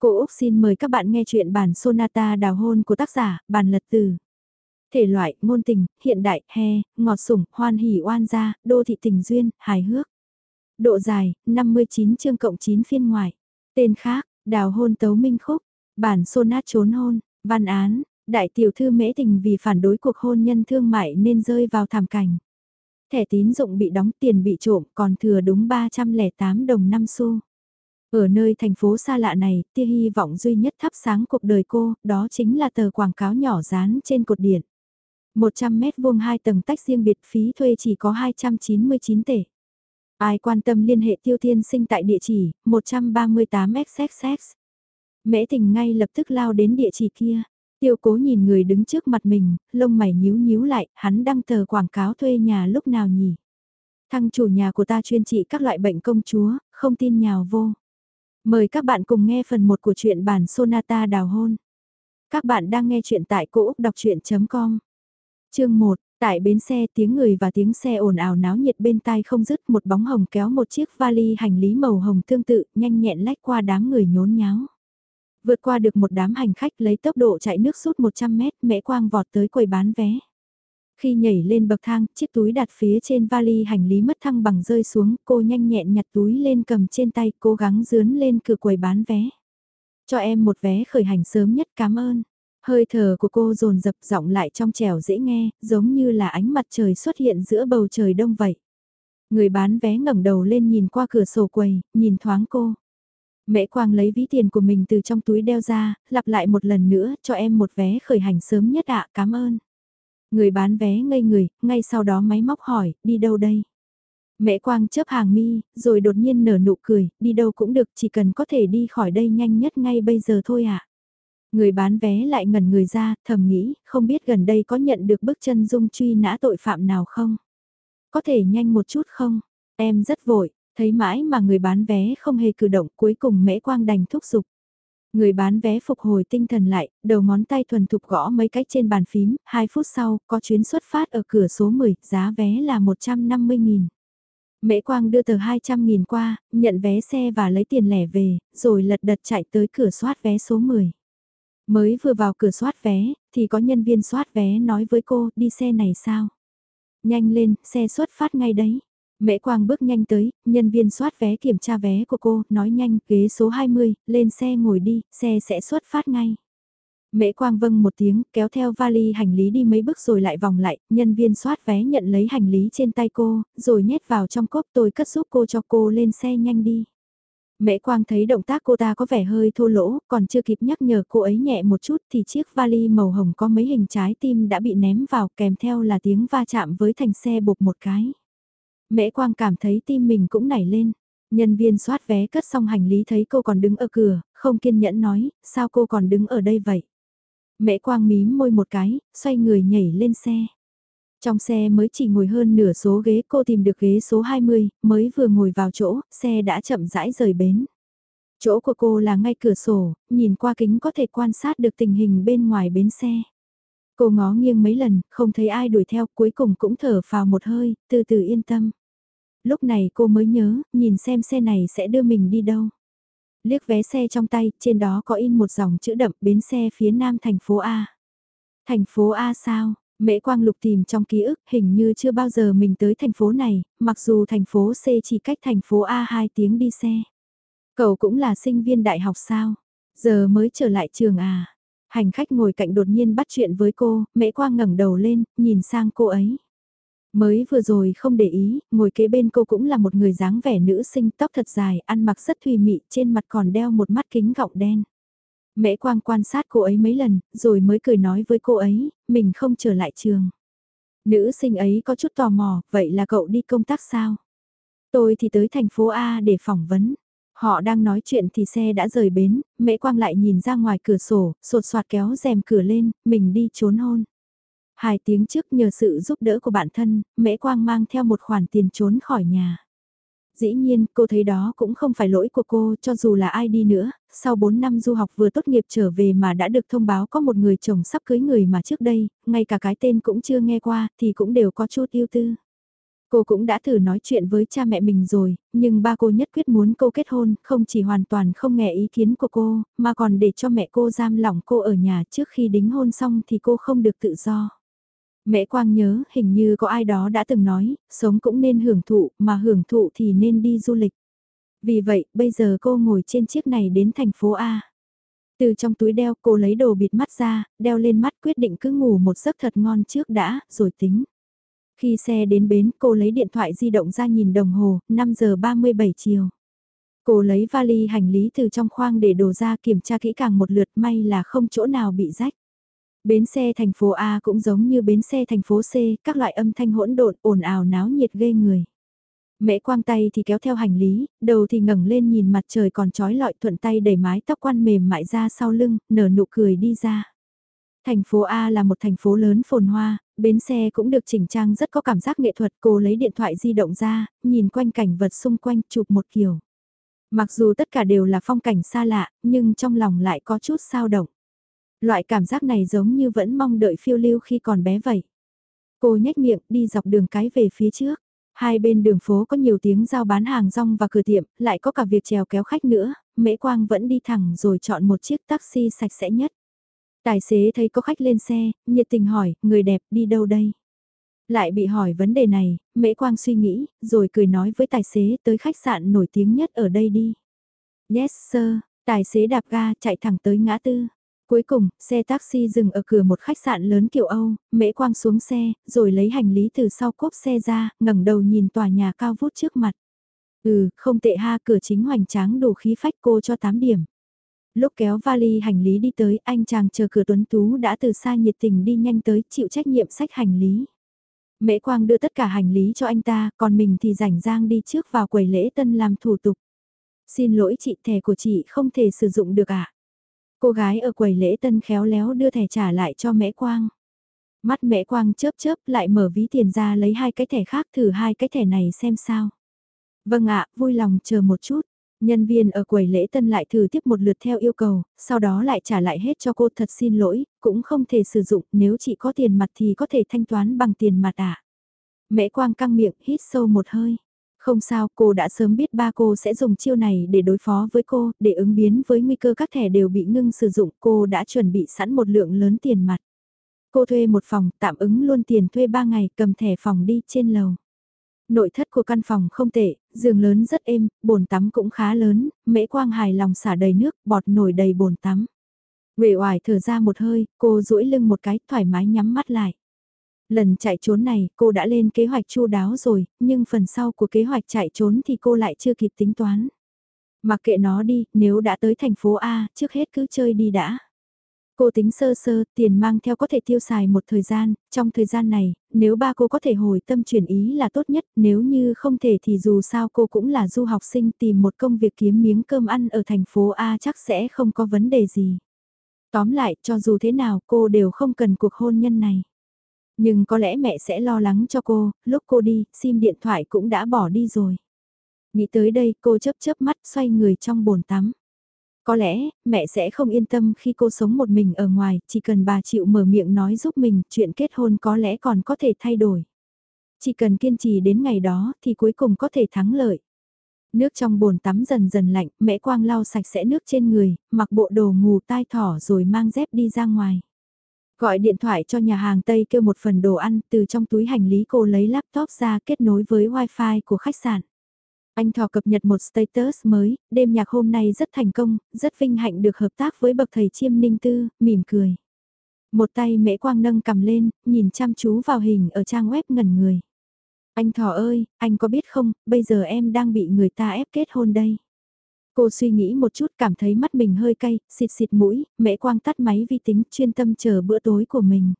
Cô Úc xin mời các bạn nghe chuyện bản Sonata đào hôn của tác giả, bản lật từ. Thể loại, ngôn tình, hiện đại, he, ngọt sủng, hoan hỉ oan gia, đô thị tình duyên, hài hước. Độ dài, 59 chương cộng 9 phiên ngoại. Tên khác, đào hôn tấu minh khúc, bản sonat trốn hôn, văn án, đại tiểu thư mễ tình vì phản đối cuộc hôn nhân thương mại nên rơi vào thảm cảnh. Thẻ tín dụng bị đóng tiền bị trộm còn thừa đúng 308 đồng 5 xu. Ở nơi thành phố xa lạ này, tia hy vọng duy nhất thắp sáng cuộc đời cô, đó chính là tờ quảng cáo nhỏ dán trên cột điện. 100 mét vuông hai tầng tách riêng biệt phí thuê chỉ có 299 tệ. Ai quan tâm liên hệ tiêu thiên sinh tại địa chỉ 138XXX. Mễ tình ngay lập tức lao đến địa chỉ kia. Tiêu cố nhìn người đứng trước mặt mình, lông mày nhíu nhíu lại, hắn đăng tờ quảng cáo thuê nhà lúc nào nhỉ? Thăng chủ nhà của ta chuyên trị các loại bệnh công chúa, không tin nhào vô. Mời các bạn cùng nghe phần 1 của truyện bản Sonata đào hôn. Các bạn đang nghe truyện tại cỗ đọc chuyện.com. Chương 1, tại bến xe tiếng người và tiếng xe ồn ào náo nhiệt bên tai không dứt một bóng hồng kéo một chiếc vali hành lý màu hồng tương tự nhanh nhẹn lách qua đám người nhốn nháo. Vượt qua được một đám hành khách lấy tốc độ chạy nước suốt 100 mét mễ quang vọt tới quầy bán vé. Khi nhảy lên bậc thang, chiếc túi đặt phía trên vali hành lý mất thăng bằng rơi xuống, cô nhanh nhẹn nhặt túi lên cầm trên tay, cố gắng dướn lên cửa quầy bán vé. Cho em một vé khởi hành sớm nhất cảm ơn. Hơi thở của cô dồn dập giọng lại trong trẻo dễ nghe, giống như là ánh mặt trời xuất hiện giữa bầu trời đông vậy. Người bán vé ngẩng đầu lên nhìn qua cửa sổ quầy, nhìn thoáng cô. Mẹ Quang lấy ví tiền của mình từ trong túi đeo ra, lặp lại một lần nữa, cho em một vé khởi hành sớm nhất ạ, cảm ơn. Người bán vé ngây người, ngay sau đó máy móc hỏi, đi đâu đây? Mẹ Quang chớp hàng mi, rồi đột nhiên nở nụ cười, đi đâu cũng được, chỉ cần có thể đi khỏi đây nhanh nhất ngay bây giờ thôi ạ. À? Người bán vé lại ngẩn người ra, thầm nghĩ, không biết gần đây có nhận được bức chân dung truy nã tội phạm nào không? Có thể nhanh một chút không? Em rất vội, thấy mãi mà người bán vé không hề cử động cuối cùng mễ quang đành thúc giục. Người bán vé phục hồi tinh thần lại, đầu ngón tay thuần thục gõ mấy cách trên bàn phím, 2 phút sau, có chuyến xuất phát ở cửa số 10, giá vé là 150.000. Mễ Quang đưa tờ 200.000 qua, nhận vé xe và lấy tiền lẻ về, rồi lật đật chạy tới cửa soát vé số 10. Mới vừa vào cửa soát vé, thì có nhân viên soát vé nói với cô, đi xe này sao? Nhanh lên, xe xuất phát ngay đấy. Mễ Quang bước nhanh tới, nhân viên soát vé kiểm tra vé của cô, nói nhanh, ghế số 20, lên xe ngồi đi, xe sẽ xuất phát ngay. Mễ Quang vâng một tiếng, kéo theo vali hành lý đi mấy bước rồi lại vòng lại, nhân viên soát vé nhận lấy hành lý trên tay cô, rồi nhét vào trong cốp tôi cất giúp cô cho cô lên xe nhanh đi. Mễ Quang thấy động tác cô ta có vẻ hơi thô lỗ, còn chưa kịp nhắc nhở cô ấy nhẹ một chút thì chiếc vali màu hồng có mấy hình trái tim đã bị ném vào kèm theo là tiếng va chạm với thành xe bột một cái. Mễ Quang cảm thấy tim mình cũng nảy lên. Nhân viên soát vé cất xong hành lý thấy cô còn đứng ở cửa, không kiên nhẫn nói, sao cô còn đứng ở đây vậy? Mễ Quang mím môi một cái, xoay người nhảy lên xe. Trong xe mới chỉ ngồi hơn nửa số ghế cô tìm được ghế số 20, mới vừa ngồi vào chỗ, xe đã chậm rãi rời bến. Chỗ của cô là ngay cửa sổ, nhìn qua kính có thể quan sát được tình hình bên ngoài bến xe. Cô ngó nghiêng mấy lần, không thấy ai đuổi theo, cuối cùng cũng thở vào một hơi, từ từ yên tâm. Lúc này cô mới nhớ, nhìn xem xe này sẽ đưa mình đi đâu. Liếc vé xe trong tay, trên đó có in một dòng chữ đậm bến xe phía nam thành phố A. Thành phố A sao? Mễ Quang Lục tìm trong ký ức hình như chưa bao giờ mình tới thành phố này, mặc dù thành phố C chỉ cách thành phố A 2 tiếng đi xe. Cậu cũng là sinh viên đại học sao? Giờ mới trở lại trường à? Hành khách ngồi cạnh đột nhiên bắt chuyện với cô, Mễ Quang ngẩng đầu lên, nhìn sang cô ấy. Mới vừa rồi không để ý, ngồi kế bên cô cũng là một người dáng vẻ nữ sinh tóc thật dài, ăn mặc rất thùy mị, trên mặt còn đeo một mắt kính gọng đen. Mễ Quang quan sát cô ấy mấy lần, rồi mới cười nói với cô ấy, mình không trở lại trường. Nữ sinh ấy có chút tò mò, vậy là cậu đi công tác sao? Tôi thì tới thành phố A để phỏng vấn. Họ đang nói chuyện thì xe đã rời bến, Mễ Quang lại nhìn ra ngoài cửa sổ, sột soạt kéo rèm cửa lên, mình đi trốn hôn. Hai tiếng trước nhờ sự giúp đỡ của bạn thân, Mễ Quang mang theo một khoản tiền trốn khỏi nhà. Dĩ nhiên, cô thấy đó cũng không phải lỗi của cô, cho dù là ai đi nữa, sau 4 năm du học vừa tốt nghiệp trở về mà đã được thông báo có một người chồng sắp cưới người mà trước đây, ngay cả cái tên cũng chưa nghe qua, thì cũng đều có chút yêu tư. Cô cũng đã thử nói chuyện với cha mẹ mình rồi, nhưng ba cô nhất quyết muốn cô kết hôn, không chỉ hoàn toàn không nghe ý kiến của cô, mà còn để cho mẹ cô giam lỏng cô ở nhà trước khi đính hôn xong thì cô không được tự do. Mẹ Quang nhớ hình như có ai đó đã từng nói, sống cũng nên hưởng thụ, mà hưởng thụ thì nên đi du lịch. Vì vậy, bây giờ cô ngồi trên chiếc này đến thành phố A. Từ trong túi đeo cô lấy đồ bịt mắt ra, đeo lên mắt quyết định cứ ngủ một giấc thật ngon trước đã, rồi tính. Khi xe đến bến cô lấy điện thoại di động ra nhìn đồng hồ, 5 giờ 37 chiều. Cô lấy vali hành lý từ trong khoang để đồ ra kiểm tra kỹ càng một lượt may là không chỗ nào bị rách. Bến xe thành phố A cũng giống như bến xe thành phố C, các loại âm thanh hỗn độn ồn ào náo nhiệt ghê người. Mẹ quang tay thì kéo theo hành lý, đầu thì ngẩng lên nhìn mặt trời còn trói lọi thuận tay đẩy mái tóc quan mềm mại ra sau lưng, nở nụ cười đi ra. Thành phố A là một thành phố lớn phồn hoa, bến xe cũng được chỉnh trang rất có cảm giác nghệ thuật. Cô lấy điện thoại di động ra, nhìn quanh cảnh vật xung quanh chụp một kiểu. Mặc dù tất cả đều là phong cảnh xa lạ, nhưng trong lòng lại có chút sao động. Loại cảm giác này giống như vẫn mong đợi phiêu lưu khi còn bé vậy. Cô nhếch miệng đi dọc đường cái về phía trước. Hai bên đường phố có nhiều tiếng giao bán hàng rong và cửa tiệm, lại có cả việc trèo kéo khách nữa, Mễ Quang vẫn đi thẳng rồi chọn một chiếc taxi sạch sẽ nhất. Tài xế thấy có khách lên xe, nhiệt tình hỏi, người đẹp đi đâu đây? Lại bị hỏi vấn đề này, Mễ Quang suy nghĩ, rồi cười nói với tài xế tới khách sạn nổi tiếng nhất ở đây đi. Yes sir, tài xế đạp ga chạy thẳng tới ngã tư. Cuối cùng, xe taxi dừng ở cửa một khách sạn lớn kiểu Âu, Mễ Quang xuống xe, rồi lấy hành lý từ sau cốp xe ra, ngẩng đầu nhìn tòa nhà cao vút trước mặt. Ừ, không tệ ha, cửa chính hoành tráng đủ khí phách cô cho 8 điểm. Lúc kéo vali hành lý đi tới, anh chàng chờ cửa tuấn tú đã từ xa nhiệt tình đi nhanh tới, chịu trách nhiệm sách hành lý. Mễ Quang đưa tất cả hành lý cho anh ta, còn mình thì rảnh rang đi trước vào quầy lễ tân làm thủ tục. Xin lỗi chị, thẻ của chị không thể sử dụng được ạ. À? Cô gái ở quầy lễ tân khéo léo đưa thẻ trả lại cho mẹ Quang. Mắt mẹ Quang chớp chớp lại mở ví tiền ra lấy hai cái thẻ khác thử hai cái thẻ này xem sao. Vâng ạ, vui lòng chờ một chút. Nhân viên ở quầy lễ tân lại thử tiếp một lượt theo yêu cầu, sau đó lại trả lại hết cho cô thật xin lỗi, cũng không thể sử dụng, nếu chị có tiền mặt thì có thể thanh toán bằng tiền mặt ạ. À? Quang căng miệng, hít sâu một hơi. Không sao, cô đã sớm biết ba cô sẽ dùng chiêu này để đối phó với cô, để ứng biến với nguy cơ các thẻ đều bị ngưng sử dụng, cô đã chuẩn bị sẵn một lượng lớn tiền mặt. Cô thuê một phòng, tạm ứng luôn tiền thuê 3 ngày, cầm thẻ phòng đi trên lầu. Nội thất của căn phòng không tệ, giường lớn rất êm, bồn tắm cũng khá lớn, mễ quang hài lòng xả đầy nước, bọt nổi đầy bồn tắm. Uể oải thở ra một hơi, cô duỗi lưng một cái, thoải mái nhắm mắt lại. Lần chạy trốn này, cô đã lên kế hoạch chu đáo rồi, nhưng phần sau của kế hoạch chạy trốn thì cô lại chưa kịp tính toán. Mặc kệ nó đi, nếu đã tới thành phố A, trước hết cứ chơi đi đã. Cô tính sơ sơ, tiền mang theo có thể tiêu xài một thời gian, trong thời gian này, nếu ba cô có thể hồi tâm chuyển ý là tốt nhất, nếu như không thể thì dù sao cô cũng là du học sinh tìm một công việc kiếm miếng cơm ăn ở thành phố A chắc sẽ không có vấn đề gì. Tóm lại, cho dù thế nào cô đều không cần cuộc hôn nhân này. Nhưng có lẽ mẹ sẽ lo lắng cho cô, lúc cô đi, sim điện thoại cũng đã bỏ đi rồi. Nghĩ tới đây cô chớp chớp mắt xoay người trong bồn tắm. Có lẽ, mẹ sẽ không yên tâm khi cô sống một mình ở ngoài, chỉ cần bà chịu mở miệng nói giúp mình, chuyện kết hôn có lẽ còn có thể thay đổi. Chỉ cần kiên trì đến ngày đó thì cuối cùng có thể thắng lợi. Nước trong bồn tắm dần dần lạnh, mẹ quang lau sạch sẽ nước trên người, mặc bộ đồ ngủ tai thỏ rồi mang dép đi ra ngoài. Gọi điện thoại cho nhà hàng Tây kêu một phần đồ ăn, từ trong túi hành lý cô lấy laptop ra kết nối với wifi của khách sạn. Anh Thò cập nhật một status mới, đêm nhạc hôm nay rất thành công, rất vinh hạnh được hợp tác với bậc thầy chiêm ninh tư, mỉm cười. Một tay mễ quang nâng cầm lên, nhìn chăm chú vào hình ở trang web ngẩn người. Anh Thò ơi, anh có biết không, bây giờ em đang bị người ta ép kết hôn đây. Cô suy nghĩ một chút cảm thấy mắt mình hơi cay, xịt xịt mũi, mễ quang tắt máy vi tính chuyên tâm chờ bữa tối của mình.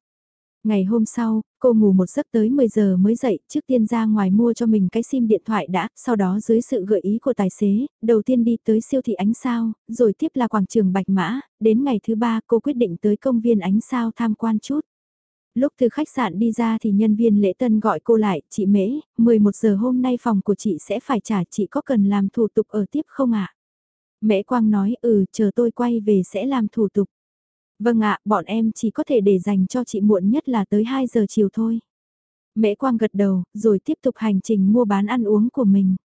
Ngày hôm sau, cô ngủ một giấc tới 10 giờ mới dậy, trước tiên ra ngoài mua cho mình cái sim điện thoại đã, sau đó dưới sự gợi ý của tài xế, đầu tiên đi tới siêu thị ánh sao, rồi tiếp là quảng trường Bạch Mã, đến ngày thứ ba cô quyết định tới công viên ánh sao tham quan chút. Lúc từ khách sạn đi ra thì nhân viên lễ tân gọi cô lại, chị Mễ, 11 giờ hôm nay phòng của chị sẽ phải trả chị có cần làm thủ tục ở tiếp không ạ? Mễ Quang nói ừ chờ tôi quay về sẽ làm thủ tục. Vâng ạ, bọn em chỉ có thể để dành cho chị muộn nhất là tới 2 giờ chiều thôi. Mễ Quang gật đầu, rồi tiếp tục hành trình mua bán ăn uống của mình.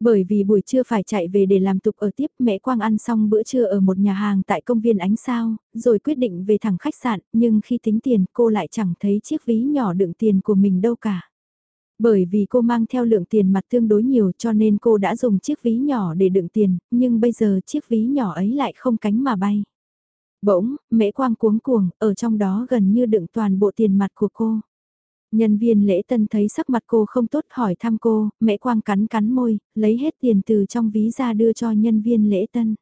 Bởi vì buổi trưa phải chạy về để làm tục ở tiếp, mẹ Quang ăn xong bữa trưa ở một nhà hàng tại công viên ánh sao, rồi quyết định về thẳng khách sạn, nhưng khi tính tiền cô lại chẳng thấy chiếc ví nhỏ đựng tiền của mình đâu cả. Bởi vì cô mang theo lượng tiền mặt tương đối nhiều cho nên cô đã dùng chiếc ví nhỏ để đựng tiền, nhưng bây giờ chiếc ví nhỏ ấy lại không cánh mà bay. Bỗng, mễ quang cuống cuồng, ở trong đó gần như đựng toàn bộ tiền mặt của cô. Nhân viên lễ tân thấy sắc mặt cô không tốt hỏi thăm cô, mẹ quang cắn cắn môi, lấy hết tiền từ trong ví ra đưa cho nhân viên lễ tân.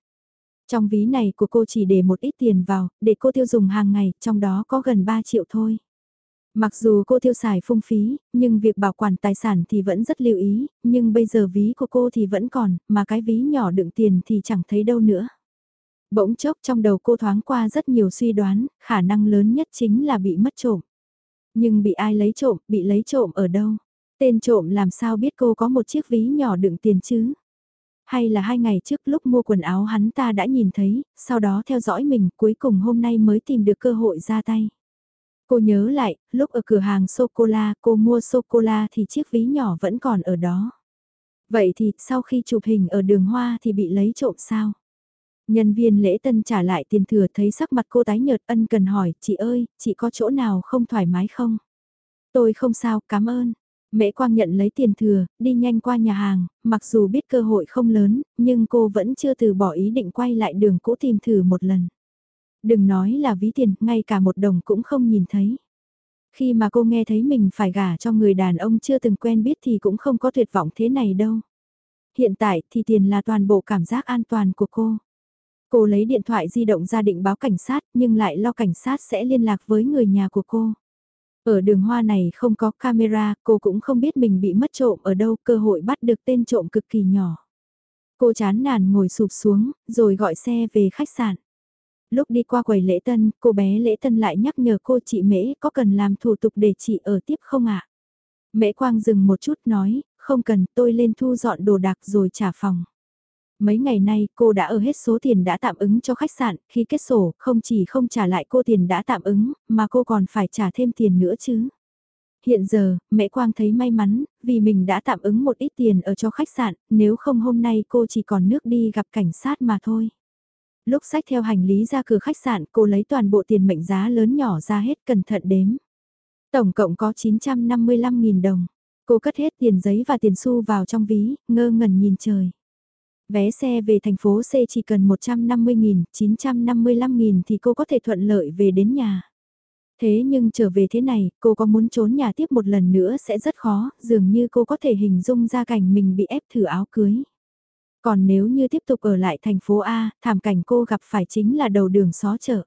Trong ví này của cô chỉ để một ít tiền vào, để cô tiêu dùng hàng ngày, trong đó có gần 3 triệu thôi. Mặc dù cô tiêu xài phung phí, nhưng việc bảo quản tài sản thì vẫn rất lưu ý, nhưng bây giờ ví của cô thì vẫn còn, mà cái ví nhỏ đựng tiền thì chẳng thấy đâu nữa. Bỗng chốc trong đầu cô thoáng qua rất nhiều suy đoán, khả năng lớn nhất chính là bị mất trộm. Nhưng bị ai lấy trộm, bị lấy trộm ở đâu? Tên trộm làm sao biết cô có một chiếc ví nhỏ đựng tiền chứ? Hay là hai ngày trước lúc mua quần áo hắn ta đã nhìn thấy, sau đó theo dõi mình cuối cùng hôm nay mới tìm được cơ hội ra tay. Cô nhớ lại, lúc ở cửa hàng sô-cô-la cô mua sô-cô-la thì chiếc ví nhỏ vẫn còn ở đó. Vậy thì sau khi chụp hình ở đường hoa thì bị lấy trộm sao? Nhân viên lễ tân trả lại tiền thừa thấy sắc mặt cô tái nhợt ân cần hỏi, chị ơi, chị có chỗ nào không thoải mái không? Tôi không sao, cảm ơn. Mễ Quang nhận lấy tiền thừa, đi nhanh qua nhà hàng, mặc dù biết cơ hội không lớn, nhưng cô vẫn chưa từ bỏ ý định quay lại đường cũ tìm thử một lần. Đừng nói là ví tiền, ngay cả một đồng cũng không nhìn thấy. Khi mà cô nghe thấy mình phải gả cho người đàn ông chưa từng quen biết thì cũng không có tuyệt vọng thế này đâu. Hiện tại thì tiền là toàn bộ cảm giác an toàn của cô. Cô lấy điện thoại di động ra định báo cảnh sát nhưng lại lo cảnh sát sẽ liên lạc với người nhà của cô. Ở đường hoa này không có camera, cô cũng không biết mình bị mất trộm ở đâu, cơ hội bắt được tên trộm cực kỳ nhỏ. Cô chán nản ngồi sụp xuống, rồi gọi xe về khách sạn. Lúc đi qua quầy lễ tân, cô bé lễ tân lại nhắc nhở cô chị Mễ có cần làm thủ tục để chị ở tiếp không ạ? Mễ Quang dừng một chút nói, không cần tôi lên thu dọn đồ đạc rồi trả phòng. Mấy ngày nay cô đã ở hết số tiền đã tạm ứng cho khách sạn, khi kết sổ không chỉ không trả lại cô tiền đã tạm ứng, mà cô còn phải trả thêm tiền nữa chứ. Hiện giờ, mẹ Quang thấy may mắn, vì mình đã tạm ứng một ít tiền ở cho khách sạn, nếu không hôm nay cô chỉ còn nước đi gặp cảnh sát mà thôi. Lúc sách theo hành lý ra cửa khách sạn, cô lấy toàn bộ tiền mệnh giá lớn nhỏ ra hết cẩn thận đếm. Tổng cộng có 955.000 đồng. Cô cất hết tiền giấy và tiền xu vào trong ví, ngơ ngẩn nhìn trời. Vé xe về thành phố C chỉ cần 150.000, 955.000 thì cô có thể thuận lợi về đến nhà. Thế nhưng trở về thế này, cô có muốn trốn nhà tiếp một lần nữa sẽ rất khó, dường như cô có thể hình dung ra cảnh mình bị ép thử áo cưới. Còn nếu như tiếp tục ở lại thành phố A, thảm cảnh cô gặp phải chính là đầu đường xó chợ.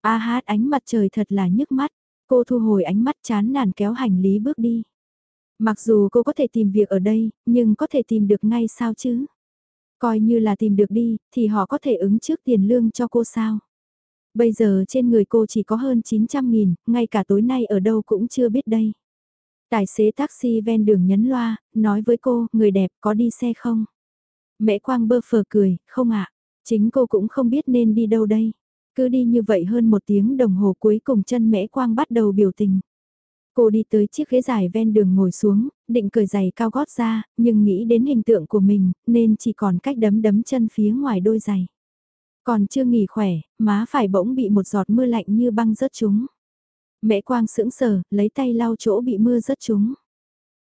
A hát ánh mặt trời thật là nhức mắt, cô thu hồi ánh mắt chán nản kéo hành lý bước đi. Mặc dù cô có thể tìm việc ở đây, nhưng có thể tìm được ngay sao chứ? Coi như là tìm được đi, thì họ có thể ứng trước tiền lương cho cô sao? Bây giờ trên người cô chỉ có hơn 900 nghìn, ngay cả tối nay ở đâu cũng chưa biết đây. Tài xế taxi ven đường nhấn loa, nói với cô, người đẹp có đi xe không? Mẹ Quang bơ phờ cười, không ạ, chính cô cũng không biết nên đi đâu đây. Cứ đi như vậy hơn một tiếng đồng hồ cuối cùng chân mẹ Quang bắt đầu biểu tình. Cô đi tới chiếc ghế dài ven đường ngồi xuống, định cởi giày cao gót ra, nhưng nghĩ đến hình tượng của mình, nên chỉ còn cách đấm đấm chân phía ngoài đôi giày. Còn chưa nghỉ khỏe, má phải bỗng bị một giọt mưa lạnh như băng rớt chúng. Mẹ Quang sững sờ, lấy tay lau chỗ bị mưa rớt chúng.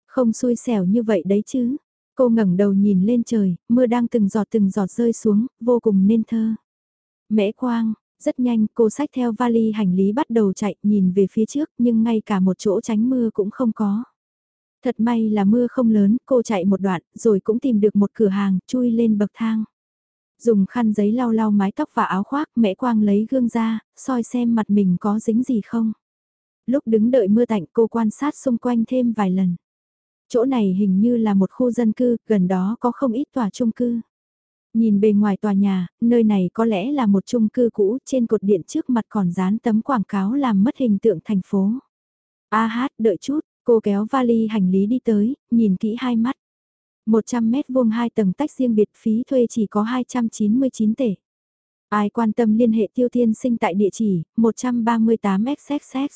Không xui xẻo như vậy đấy chứ. Cô ngẩng đầu nhìn lên trời, mưa đang từng giọt từng giọt rơi xuống, vô cùng nên thơ. mễ Quang, rất nhanh cô xách theo vali hành lý bắt đầu chạy nhìn về phía trước nhưng ngay cả một chỗ tránh mưa cũng không có. Thật may là mưa không lớn, cô chạy một đoạn rồi cũng tìm được một cửa hàng chui lên bậc thang. Dùng khăn giấy lau lau mái tóc và áo khoác mẹ Quang lấy gương ra, soi xem mặt mình có dính gì không. Lúc đứng đợi mưa tạnh cô quan sát xung quanh thêm vài lần. Chỗ này hình như là một khu dân cư, gần đó có không ít tòa chung cư. Nhìn bề ngoài tòa nhà, nơi này có lẽ là một chung cư cũ, trên cột điện trước mặt còn dán tấm quảng cáo làm mất hình tượng thành phố. A hát, đợi chút, cô kéo vali hành lý đi tới, nhìn kỹ hai mắt. 100 mét vuông hai tầng tách riêng biệt phí thuê chỉ có 299 tể. Ai quan tâm liên hệ tiêu thiên sinh tại địa chỉ 138XXX.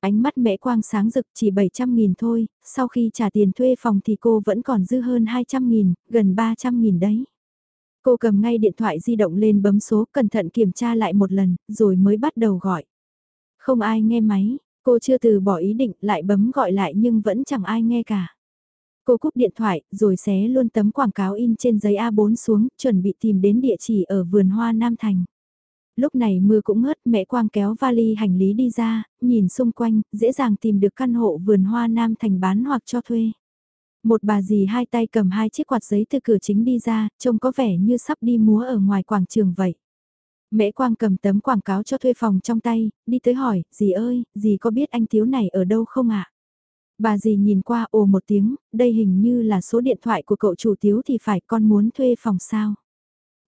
Ánh mắt mẹ quang sáng rực chỉ 700.000 thôi, sau khi trả tiền thuê phòng thì cô vẫn còn dư hơn 200.000, gần 300.000 đấy. Cô cầm ngay điện thoại di động lên bấm số cẩn thận kiểm tra lại một lần, rồi mới bắt đầu gọi. Không ai nghe máy, cô chưa từ bỏ ý định lại bấm gọi lại nhưng vẫn chẳng ai nghe cả. Cô cúp điện thoại, rồi xé luôn tấm quảng cáo in trên giấy A4 xuống, chuẩn bị tìm đến địa chỉ ở vườn hoa Nam Thành. Lúc này mưa cũng ngớt, mẹ Quang kéo vali hành lý đi ra, nhìn xung quanh, dễ dàng tìm được căn hộ vườn hoa Nam Thành bán hoặc cho thuê. Một bà dì hai tay cầm hai chiếc quạt giấy từ cửa chính đi ra, trông có vẻ như sắp đi múa ở ngoài quảng trường vậy. mẹ Quang cầm tấm quảng cáo cho thuê phòng trong tay, đi tới hỏi, dì ơi, dì có biết anh thiếu này ở đâu không ạ? Bà dì nhìn qua ồ một tiếng, đây hình như là số điện thoại của cậu chủ thiếu thì phải con muốn thuê phòng sao?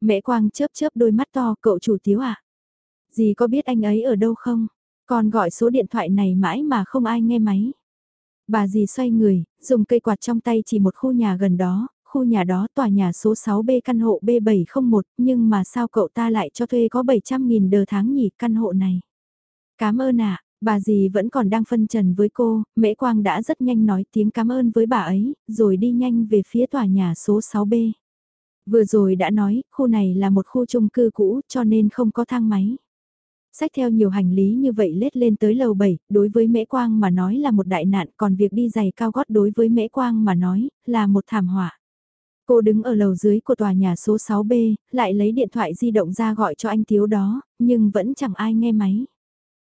Mễ Quang chớp chớp đôi mắt to, cậu chủ tiếu à? Dì có biết anh ấy ở đâu không? Con gọi số điện thoại này mãi mà không ai nghe máy. Bà dì xoay người, dùng cây quạt trong tay chỉ một khu nhà gần đó, khu nhà đó tòa nhà số 6B căn hộ B701, nhưng mà sao cậu ta lại cho thuê có 700.000 đờ tháng nhỉ căn hộ này? Cảm ơn ạ, bà dì vẫn còn đang phân trần với cô, Mễ Quang đã rất nhanh nói tiếng cảm ơn với bà ấy, rồi đi nhanh về phía tòa nhà số 6B. Vừa rồi đã nói, khu này là một khu chung cư cũ cho nên không có thang máy. Sách theo nhiều hành lý như vậy lết lên tới lầu 7, đối với Mễ Quang mà nói là một đại nạn, còn việc đi giày cao gót đối với Mễ Quang mà nói là một thảm họa. Cô đứng ở lầu dưới của tòa nhà số 6B, lại lấy điện thoại di động ra gọi cho anh Tiếu đó, nhưng vẫn chẳng ai nghe máy.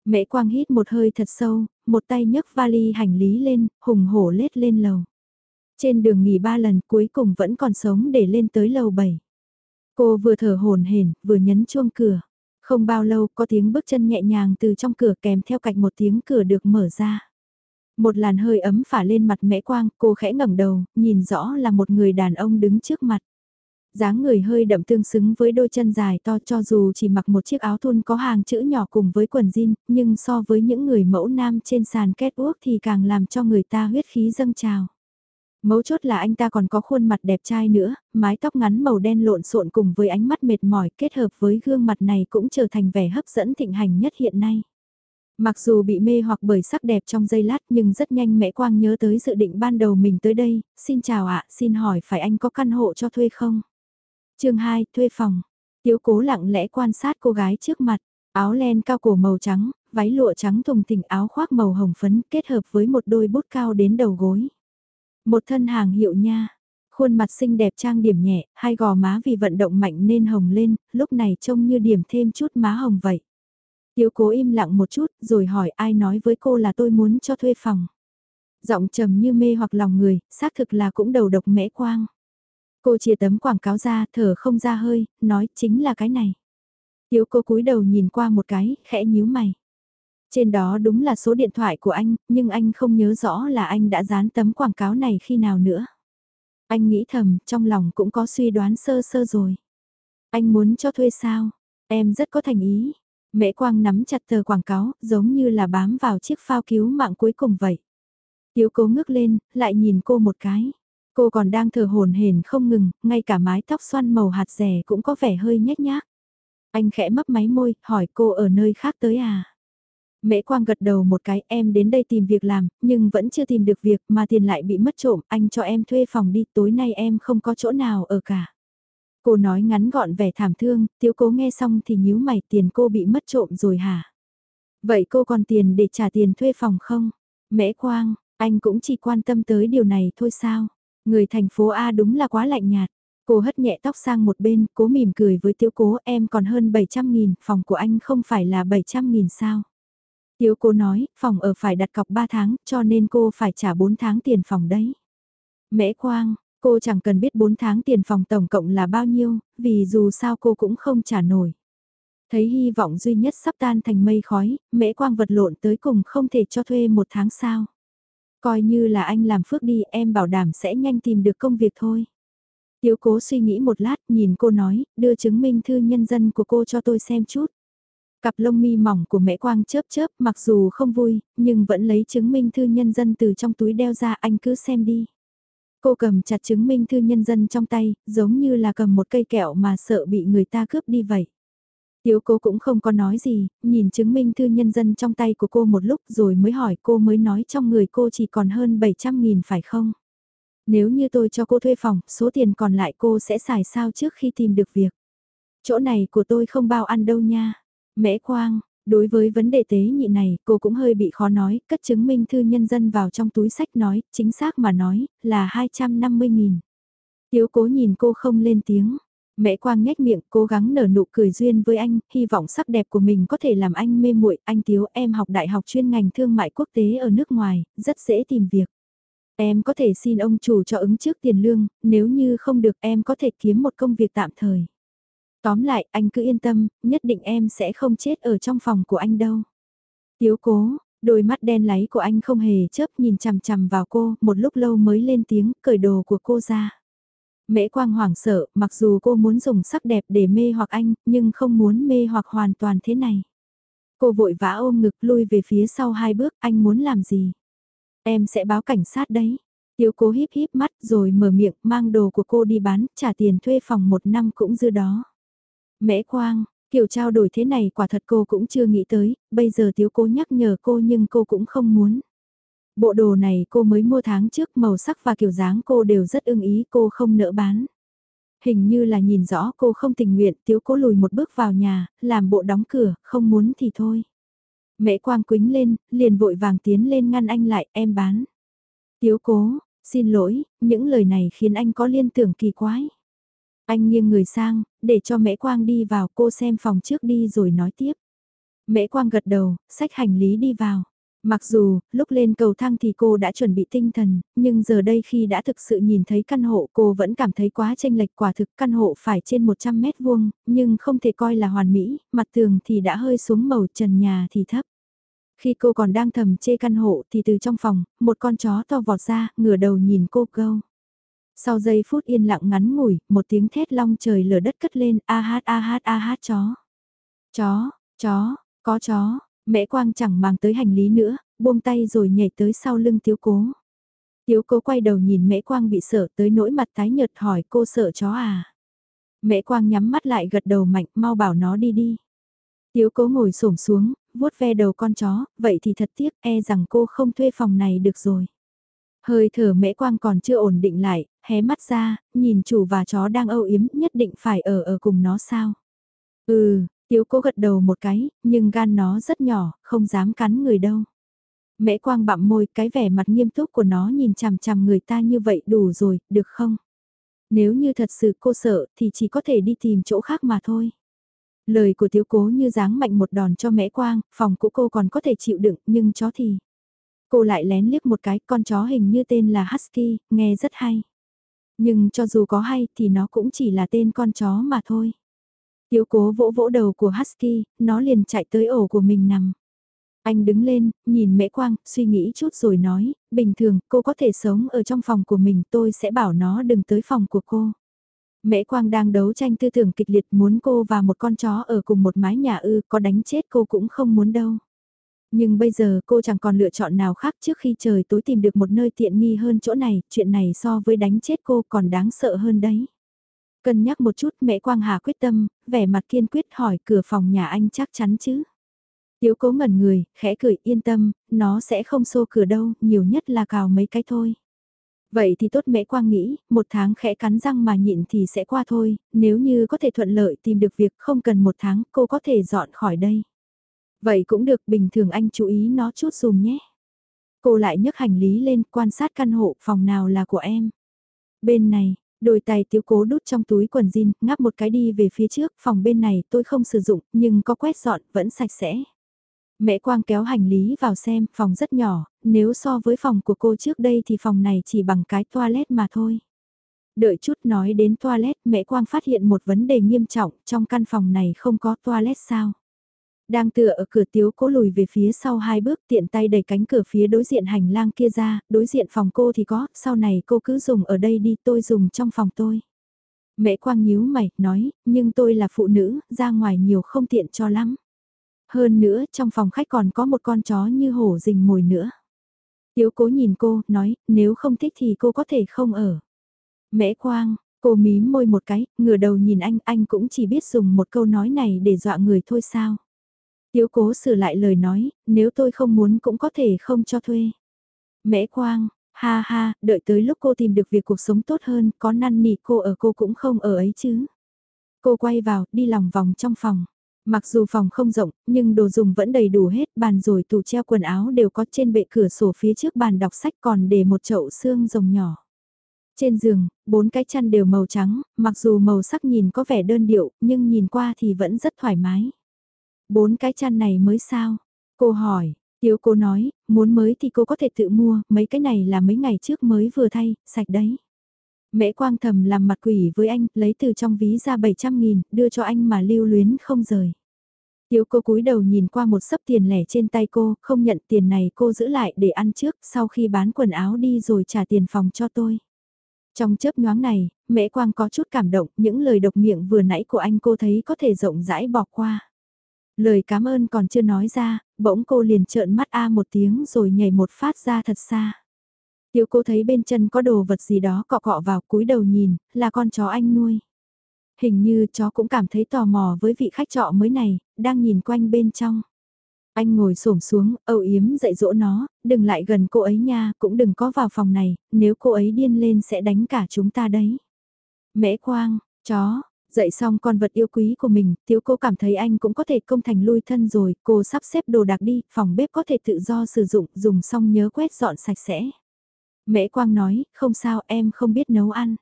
Mễ Quang hít một hơi thật sâu, một tay nhấc vali hành lý lên, hùng hổ lết lên lầu. Trên đường nghỉ ba lần cuối cùng vẫn còn sống để lên tới lầu 7. Cô vừa thở hồn hển, vừa nhấn chuông cửa. Không bao lâu có tiếng bước chân nhẹ nhàng từ trong cửa kèm theo cạnh một tiếng cửa được mở ra. Một làn hơi ấm phả lên mặt mẽ quang, cô khẽ ngẩng đầu, nhìn rõ là một người đàn ông đứng trước mặt. dáng người hơi đậm tương xứng với đôi chân dài to cho dù chỉ mặc một chiếc áo thun có hàng chữ nhỏ cùng với quần jean, nhưng so với những người mẫu nam trên sàn kết uốc thì càng làm cho người ta huyết khí dâng trào. Mấu chốt là anh ta còn có khuôn mặt đẹp trai nữa, mái tóc ngắn màu đen lộn xộn cùng với ánh mắt mệt mỏi kết hợp với gương mặt này cũng trở thành vẻ hấp dẫn thịnh hành nhất hiện nay. Mặc dù bị mê hoặc bởi sắc đẹp trong giây lát nhưng rất nhanh mẹ Quang nhớ tới dự định ban đầu mình tới đây, xin chào ạ, xin hỏi phải anh có căn hộ cho thuê không? chương 2, thuê phòng. Tiếu cố lặng lẽ quan sát cô gái trước mặt, áo len cao cổ màu trắng, váy lụa trắng thùng thình áo khoác màu hồng phấn kết hợp với một đôi bút cao đến đầu gối. Một thân hàng hiệu nha, khuôn mặt xinh đẹp trang điểm nhẹ, hai gò má vì vận động mạnh nên hồng lên, lúc này trông như điểm thêm chút má hồng vậy. Tiếu cố im lặng một chút, rồi hỏi ai nói với cô là tôi muốn cho thuê phòng. Giọng trầm như mê hoặc lòng người, xác thực là cũng đầu độc mẽ quang. Cô chia tấm quảng cáo ra, thở không ra hơi, nói chính là cái này. Tiếu cô cúi đầu nhìn qua một cái, khẽ nhíu mày. Trên đó đúng là số điện thoại của anh, nhưng anh không nhớ rõ là anh đã dán tấm quảng cáo này khi nào nữa. Anh nghĩ thầm, trong lòng cũng có suy đoán sơ sơ rồi. Anh muốn cho thuê sao? Em rất có thành ý. Mễ Quang nắm chặt tờ quảng cáo, giống như là bám vào chiếc phao cứu mạng cuối cùng vậy. Tiếu cố ngước lên, lại nhìn cô một cái. Cô còn đang thở hồn hển không ngừng, ngay cả mái tóc xoăn màu hạt rẻ cũng có vẻ hơi nhếch nhác. Anh khẽ mấp máy môi, hỏi cô ở nơi khác tới à? Mễ Quang gật đầu một cái em đến đây tìm việc làm, nhưng vẫn chưa tìm được việc mà tiền lại bị mất trộm, anh cho em thuê phòng đi, tối nay em không có chỗ nào ở cả. Cô nói ngắn gọn vẻ thảm thương, tiếu cố nghe xong thì nhíu mày tiền cô bị mất trộm rồi hả? Vậy cô còn tiền để trả tiền thuê phòng không? Mễ Quang, anh cũng chỉ quan tâm tới điều này thôi sao? Người thành phố A đúng là quá lạnh nhạt. Cô hất nhẹ tóc sang một bên, cố mỉm cười với tiếu cố em còn hơn 700 nghìn, phòng của anh không phải là 700 nghìn sao? Tiếu cô nói, phòng ở phải đặt cọc 3 tháng, cho nên cô phải trả 4 tháng tiền phòng đấy. Mễ Quang, cô chẳng cần biết 4 tháng tiền phòng tổng cộng là bao nhiêu, vì dù sao cô cũng không trả nổi. Thấy hy vọng duy nhất sắp tan thành mây khói, Mễ Quang vật lộn tới cùng không thể cho thuê một tháng sao. Coi như là anh làm phước đi, em bảo đảm sẽ nhanh tìm được công việc thôi. Tiếu cố suy nghĩ một lát, nhìn cô nói, đưa chứng minh thư nhân dân của cô cho tôi xem chút. Cặp lông mi mỏng của mẹ Quang chớp chớp mặc dù không vui, nhưng vẫn lấy chứng minh thư nhân dân từ trong túi đeo ra anh cứ xem đi. Cô cầm chặt chứng minh thư nhân dân trong tay, giống như là cầm một cây kẹo mà sợ bị người ta cướp đi vậy. Tiếu cô cũng không có nói gì, nhìn chứng minh thư nhân dân trong tay của cô một lúc rồi mới hỏi cô mới nói trong người cô chỉ còn hơn 700.000 phải không? Nếu như tôi cho cô thuê phòng, số tiền còn lại cô sẽ xài sao trước khi tìm được việc. Chỗ này của tôi không bao ăn đâu nha. Mễ Quang, đối với vấn đề tế nhị này, cô cũng hơi bị khó nói, cất chứng minh thư nhân dân vào trong túi sách nói, chính xác mà nói, là 250.000. Tiếu cố nhìn cô không lên tiếng. Mẹ Quang nhếch miệng, cố gắng nở nụ cười duyên với anh, hy vọng sắc đẹp của mình có thể làm anh mê muội. Anh Tiếu, em học đại học chuyên ngành thương mại quốc tế ở nước ngoài, rất dễ tìm việc. Em có thể xin ông chủ cho ứng trước tiền lương, nếu như không được em có thể kiếm một công việc tạm thời. Tóm lại, anh cứ yên tâm, nhất định em sẽ không chết ở trong phòng của anh đâu. Tiếu cố, đôi mắt đen láy của anh không hề chớp nhìn chằm chằm vào cô, một lúc lâu mới lên tiếng, cởi đồ của cô ra. Mễ quang hoảng sợ, mặc dù cô muốn dùng sắc đẹp để mê hoặc anh, nhưng không muốn mê hoặc hoàn toàn thế này. Cô vội vã ôm ngực lui về phía sau hai bước, anh muốn làm gì? Em sẽ báo cảnh sát đấy. Tiếu cố híp híp mắt rồi mở miệng mang đồ của cô đi bán, trả tiền thuê phòng một năm cũng dư đó. Mễ quang, kiểu trao đổi thế này quả thật cô cũng chưa nghĩ tới, bây giờ thiếu cố nhắc nhở cô nhưng cô cũng không muốn. Bộ đồ này cô mới mua tháng trước màu sắc và kiểu dáng cô đều rất ưng ý cô không nỡ bán. Hình như là nhìn rõ cô không tình nguyện tiếu cố lùi một bước vào nhà, làm bộ đóng cửa, không muốn thì thôi. Mẹ quang quính lên, liền vội vàng tiến lên ngăn anh lại, em bán. Tiếu cố, xin lỗi, những lời này khiến anh có liên tưởng kỳ quái. Anh nghiêng người sang, để cho mẹ quang đi vào cô xem phòng trước đi rồi nói tiếp. Mễ quang gật đầu, xách hành lý đi vào. Mặc dù, lúc lên cầu thang thì cô đã chuẩn bị tinh thần, nhưng giờ đây khi đã thực sự nhìn thấy căn hộ cô vẫn cảm thấy quá tranh lệch quả thực căn hộ phải trên 100 mét vuông, nhưng không thể coi là hoàn mỹ, mặt tường thì đã hơi xuống màu trần nhà thì thấp. Khi cô còn đang thầm chê căn hộ thì từ trong phòng, một con chó to vọt ra, ngửa đầu nhìn cô câu. Sau giây phút yên lặng ngắn ngủi, một tiếng thét long trời lở đất cất lên, a hát a hát a hát chó. Chó, chó, có chó, Mẹ Quang chẳng mang tới hành lý nữa, buông tay rồi nhảy tới sau lưng Tiếu Cố. Tiếu Cố quay đầu nhìn Mẹ Quang bị sợ tới nỗi mặt tái nhợt hỏi cô sợ chó à. Mẹ Quang nhắm mắt lại gật đầu mạnh mau bảo nó đi đi. Tiếu Cố ngồi xổm xuống, vuốt ve đầu con chó, vậy thì thật tiếc e rằng cô không thuê phòng này được rồi. Hơi thở mễ quang còn chưa ổn định lại, hé mắt ra, nhìn chủ và chó đang âu yếm nhất định phải ở ở cùng nó sao. Ừ, Tiếu cố gật đầu một cái, nhưng gan nó rất nhỏ, không dám cắn người đâu. Mễ quang bặm môi cái vẻ mặt nghiêm túc của nó nhìn chằm chằm người ta như vậy đủ rồi, được không? Nếu như thật sự cô sợ thì chỉ có thể đi tìm chỗ khác mà thôi. Lời của tiếu cố như dáng mạnh một đòn cho mễ quang, phòng của cô còn có thể chịu đựng nhưng chó thì... Cô lại lén liếc một cái con chó hình như tên là Husky, nghe rất hay. Nhưng cho dù có hay thì nó cũng chỉ là tên con chó mà thôi. Tiếu cố vỗ vỗ đầu của Husky, nó liền chạy tới ổ của mình nằm. Anh đứng lên, nhìn mễ quang, suy nghĩ chút rồi nói, bình thường cô có thể sống ở trong phòng của mình tôi sẽ bảo nó đừng tới phòng của cô. Mễ quang đang đấu tranh tư tưởng kịch liệt muốn cô và một con chó ở cùng một mái nhà ư có đánh chết cô cũng không muốn đâu. Nhưng bây giờ cô chẳng còn lựa chọn nào khác trước khi trời tối tìm được một nơi tiện nghi hơn chỗ này, chuyện này so với đánh chết cô còn đáng sợ hơn đấy. Cân nhắc một chút mẹ Quang Hà quyết tâm, vẻ mặt kiên quyết hỏi cửa phòng nhà anh chắc chắn chứ. Tiếu cố ngẩn người, khẽ cười yên tâm, nó sẽ không xô cửa đâu, nhiều nhất là cào mấy cái thôi. Vậy thì tốt mẹ Quang nghĩ, một tháng khẽ cắn răng mà nhịn thì sẽ qua thôi, nếu như có thể thuận lợi tìm được việc không cần một tháng cô có thể dọn khỏi đây. Vậy cũng được bình thường anh chú ý nó chút dùm nhé. Cô lại nhấc hành lý lên quan sát căn hộ phòng nào là của em. Bên này, Đôi tay tiếu cố đút trong túi quần jean, ngáp một cái đi về phía trước, phòng bên này tôi không sử dụng, nhưng có quét dọn, vẫn sạch sẽ. Mẹ Quang kéo hành lý vào xem, phòng rất nhỏ, nếu so với phòng của cô trước đây thì phòng này chỉ bằng cái toilet mà thôi. Đợi chút nói đến toilet, mẹ Quang phát hiện một vấn đề nghiêm trọng, trong căn phòng này không có toilet sao. Đang tựa ở cửa tiếu cố lùi về phía sau hai bước tiện tay đẩy cánh cửa phía đối diện hành lang kia ra, đối diện phòng cô thì có, sau này cô cứ dùng ở đây đi tôi dùng trong phòng tôi. Mẹ quang nhíu mày, nói, nhưng tôi là phụ nữ, ra ngoài nhiều không tiện cho lắm. Hơn nữa, trong phòng khách còn có một con chó như hổ rình mồi nữa. Tiếu cố nhìn cô, nói, nếu không thích thì cô có thể không ở. Mẹ quang, Cô mím môi một cái, ngửa đầu nhìn anh, anh cũng chỉ biết dùng một câu nói này để dọa người thôi sao. Tiếu cố sửa lại lời nói, nếu tôi không muốn cũng có thể không cho thuê. Mễ Quang, ha ha, đợi tới lúc cô tìm được việc cuộc sống tốt hơn, có năn nỉ cô ở cô cũng không ở ấy chứ. Cô quay vào, đi lòng vòng trong phòng. Mặc dù phòng không rộng, nhưng đồ dùng vẫn đầy đủ hết, bàn rồi tủ treo quần áo đều có trên bệ cửa sổ phía trước bàn đọc sách còn để một chậu xương rồng nhỏ. Trên giường, bốn cái chăn đều màu trắng, mặc dù màu sắc nhìn có vẻ đơn điệu, nhưng nhìn qua thì vẫn rất thoải mái. Bốn cái chăn này mới sao? Cô hỏi, Tiếu cô nói, muốn mới thì cô có thể tự mua, mấy cái này là mấy ngày trước mới vừa thay, sạch đấy. Mễ quang thầm làm mặt quỷ với anh, lấy từ trong ví ra 700 nghìn, đưa cho anh mà lưu luyến không rời. Tiếu cô cúi đầu nhìn qua một sấp tiền lẻ trên tay cô, không nhận tiền này cô giữ lại để ăn trước, sau khi bán quần áo đi rồi trả tiền phòng cho tôi. Trong chớp nhoáng này, Mễ Quang có chút cảm động, những lời độc miệng vừa nãy của anh cô thấy có thể rộng rãi bỏ qua. Lời cảm ơn còn chưa nói ra, bỗng cô liền trợn mắt a một tiếng rồi nhảy một phát ra thật xa. Tiểu cô thấy bên chân có đồ vật gì đó cọ cọ vào cúi đầu nhìn, là con chó anh nuôi. Hình như chó cũng cảm thấy tò mò với vị khách trọ mới này, đang nhìn quanh bên trong. Anh ngồi xổm xuống, âu yếm dạy dỗ nó, đừng lại gần cô ấy nha, cũng đừng có vào phòng này, nếu cô ấy điên lên sẽ đánh cả chúng ta đấy. Mễ quang, chó, dạy xong con vật yêu quý của mình, thiếu cô cảm thấy anh cũng có thể công thành lui thân rồi, cô sắp xếp đồ đạc đi, phòng bếp có thể tự do sử dụng, dùng xong nhớ quét dọn sạch sẽ. Mễ quang nói, không sao em không biết nấu ăn.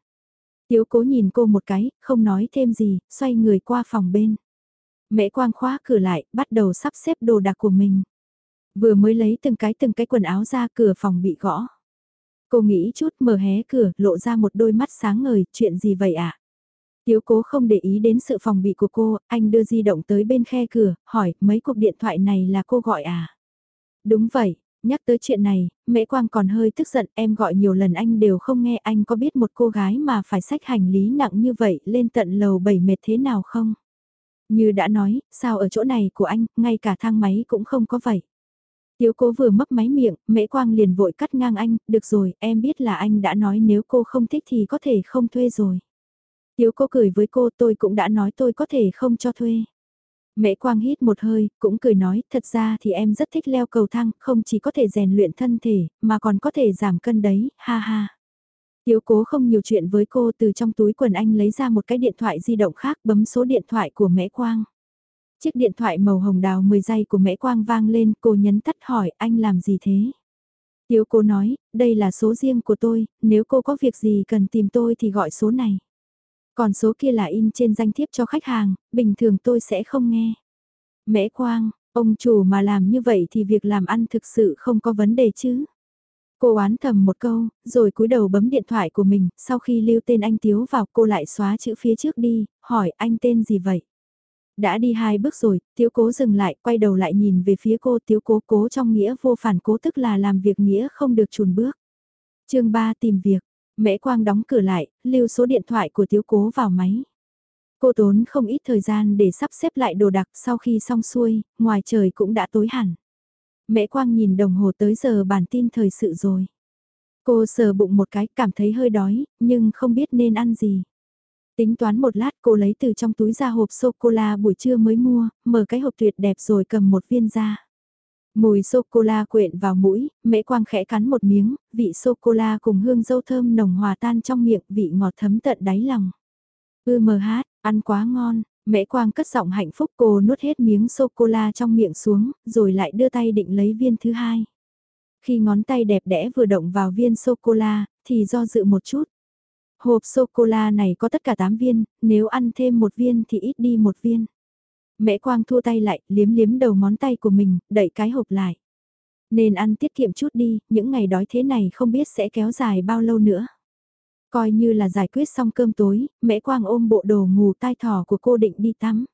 Tiếu cố nhìn cô một cái, không nói thêm gì, xoay người qua phòng bên. Mễ quang khóa cửa lại, bắt đầu sắp xếp đồ đạc của mình. Vừa mới lấy từng cái từng cái quần áo ra cửa phòng bị gõ. Cô nghĩ chút mở hé cửa, lộ ra một đôi mắt sáng ngời, chuyện gì vậy ạ? À? Tiếu cố không để ý đến sự phòng bị của cô, anh đưa di động tới bên khe cửa, hỏi, mấy cuộc điện thoại này là cô gọi à? Đúng vậy, nhắc tới chuyện này, Mễ Quang còn hơi tức giận, em gọi nhiều lần anh đều không nghe anh có biết một cô gái mà phải xách hành lý nặng như vậy lên tận lầu 7 mệt thế nào không? Như đã nói, sao ở chỗ này của anh, ngay cả thang máy cũng không có vậy. Tiếu cố vừa mấp máy miệng, Mễ Quang liền vội cắt ngang anh, được rồi, em biết là anh đã nói nếu cô không thích thì có thể không thuê rồi. Tiếu cô cười với cô tôi cũng đã nói tôi có thể không cho thuê. Mễ Quang hít một hơi, cũng cười nói, thật ra thì em rất thích leo cầu thang, không chỉ có thể rèn luyện thân thể, mà còn có thể giảm cân đấy, ha ha. Tiếu cố không nhiều chuyện với cô từ trong túi quần anh lấy ra một cái điện thoại di động khác bấm số điện thoại của Mễ Quang. Chiếc điện thoại màu hồng đào 10 giây của Mễ Quang vang lên, cô nhấn tắt hỏi anh làm gì thế? Tiếu cố nói, đây là số riêng của tôi, nếu cô có việc gì cần tìm tôi thì gọi số này. Còn số kia là in trên danh thiếp cho khách hàng, bình thường tôi sẽ không nghe. Mễ Quang, ông chủ mà làm như vậy thì việc làm ăn thực sự không có vấn đề chứ. Cô oán thầm một câu, rồi cúi đầu bấm điện thoại của mình, sau khi lưu tên anh Tiếu vào cô lại xóa chữ phía trước đi, hỏi anh tên gì vậy? Đã đi hai bước rồi, Tiếu cố dừng lại, quay đầu lại nhìn về phía cô Tiếu cố cố trong nghĩa vô phản cố tức là làm việc nghĩa không được chùn bước. chương 3 tìm việc, Mễ Quang đóng cửa lại, lưu số điện thoại của Tiếu Cố vào máy. Cô tốn không ít thời gian để sắp xếp lại đồ đạc sau khi xong xuôi, ngoài trời cũng đã tối hẳn. Mễ Quang nhìn đồng hồ tới giờ bản tin thời sự rồi. Cô sờ bụng một cái cảm thấy hơi đói, nhưng không biết nên ăn gì. Tính toán một lát cô lấy từ trong túi ra hộp sô-cô-la buổi trưa mới mua, mở cái hộp tuyệt đẹp rồi cầm một viên ra. Mùi sô-cô-la quyện vào mũi, mễ quang khẽ cắn một miếng, vị sô-cô-la cùng hương dâu thơm nồng hòa tan trong miệng, vị ngọt thấm tận đáy lòng. Ư mờ hát, ăn quá ngon, mễ quang cất giọng hạnh phúc cô nuốt hết miếng sô-cô-la trong miệng xuống, rồi lại đưa tay định lấy viên thứ hai. Khi ngón tay đẹp đẽ vừa động vào viên sô-cô-la, thì do dự một chút. Hộp sô-cô-la này có tất cả 8 viên, nếu ăn thêm một viên thì ít đi một viên. Mễ Quang thua tay lại, liếm liếm đầu ngón tay của mình, đẩy cái hộp lại. Nên ăn tiết kiệm chút đi, những ngày đói thế này không biết sẽ kéo dài bao lâu nữa. Coi như là giải quyết xong cơm tối, Mễ Quang ôm bộ đồ ngủ tai thỏ của cô định đi tắm.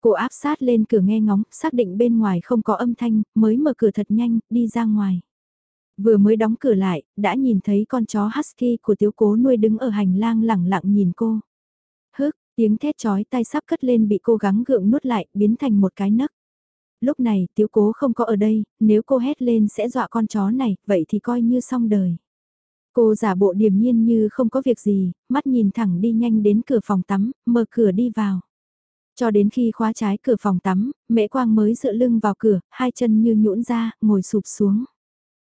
Cô áp sát lên cửa nghe ngóng, xác định bên ngoài không có âm thanh, mới mở cửa thật nhanh, đi ra ngoài. Vừa mới đóng cửa lại, đã nhìn thấy con chó husky của tiếu cố nuôi đứng ở hành lang lẳng lặng nhìn cô. Hức, Tiếng thét chói tay sắp cất lên bị cô gắng gượng nuốt lại, biến thành một cái nấc. Lúc này, tiếu cố không có ở đây, nếu cô hét lên sẽ dọa con chó này, vậy thì coi như xong đời. Cô giả bộ điềm nhiên như không có việc gì, mắt nhìn thẳng đi nhanh đến cửa phòng tắm, mở cửa đi vào. Cho đến khi khóa trái cửa phòng tắm, mễ quang mới dựa lưng vào cửa, hai chân như nhũn ra, ngồi sụp xuống.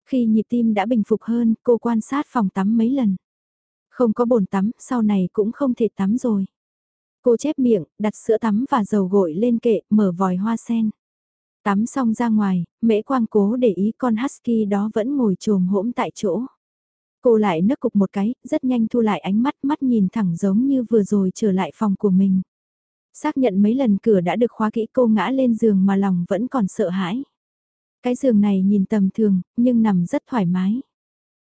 Khi nhịp tim đã bình phục hơn, cô quan sát phòng tắm mấy lần. Không có bồn tắm, sau này cũng không thể tắm rồi. Cô chép miệng, đặt sữa tắm và dầu gội lên kệ, mở vòi hoa sen. Tắm xong ra ngoài, mễ quang cố để ý con husky đó vẫn ngồi trồm hỗn tại chỗ. Cô lại nấc cục một cái, rất nhanh thu lại ánh mắt, mắt nhìn thẳng giống như vừa rồi trở lại phòng của mình. Xác nhận mấy lần cửa đã được khóa kỹ cô ngã lên giường mà lòng vẫn còn sợ hãi. Cái giường này nhìn tầm thường, nhưng nằm rất thoải mái.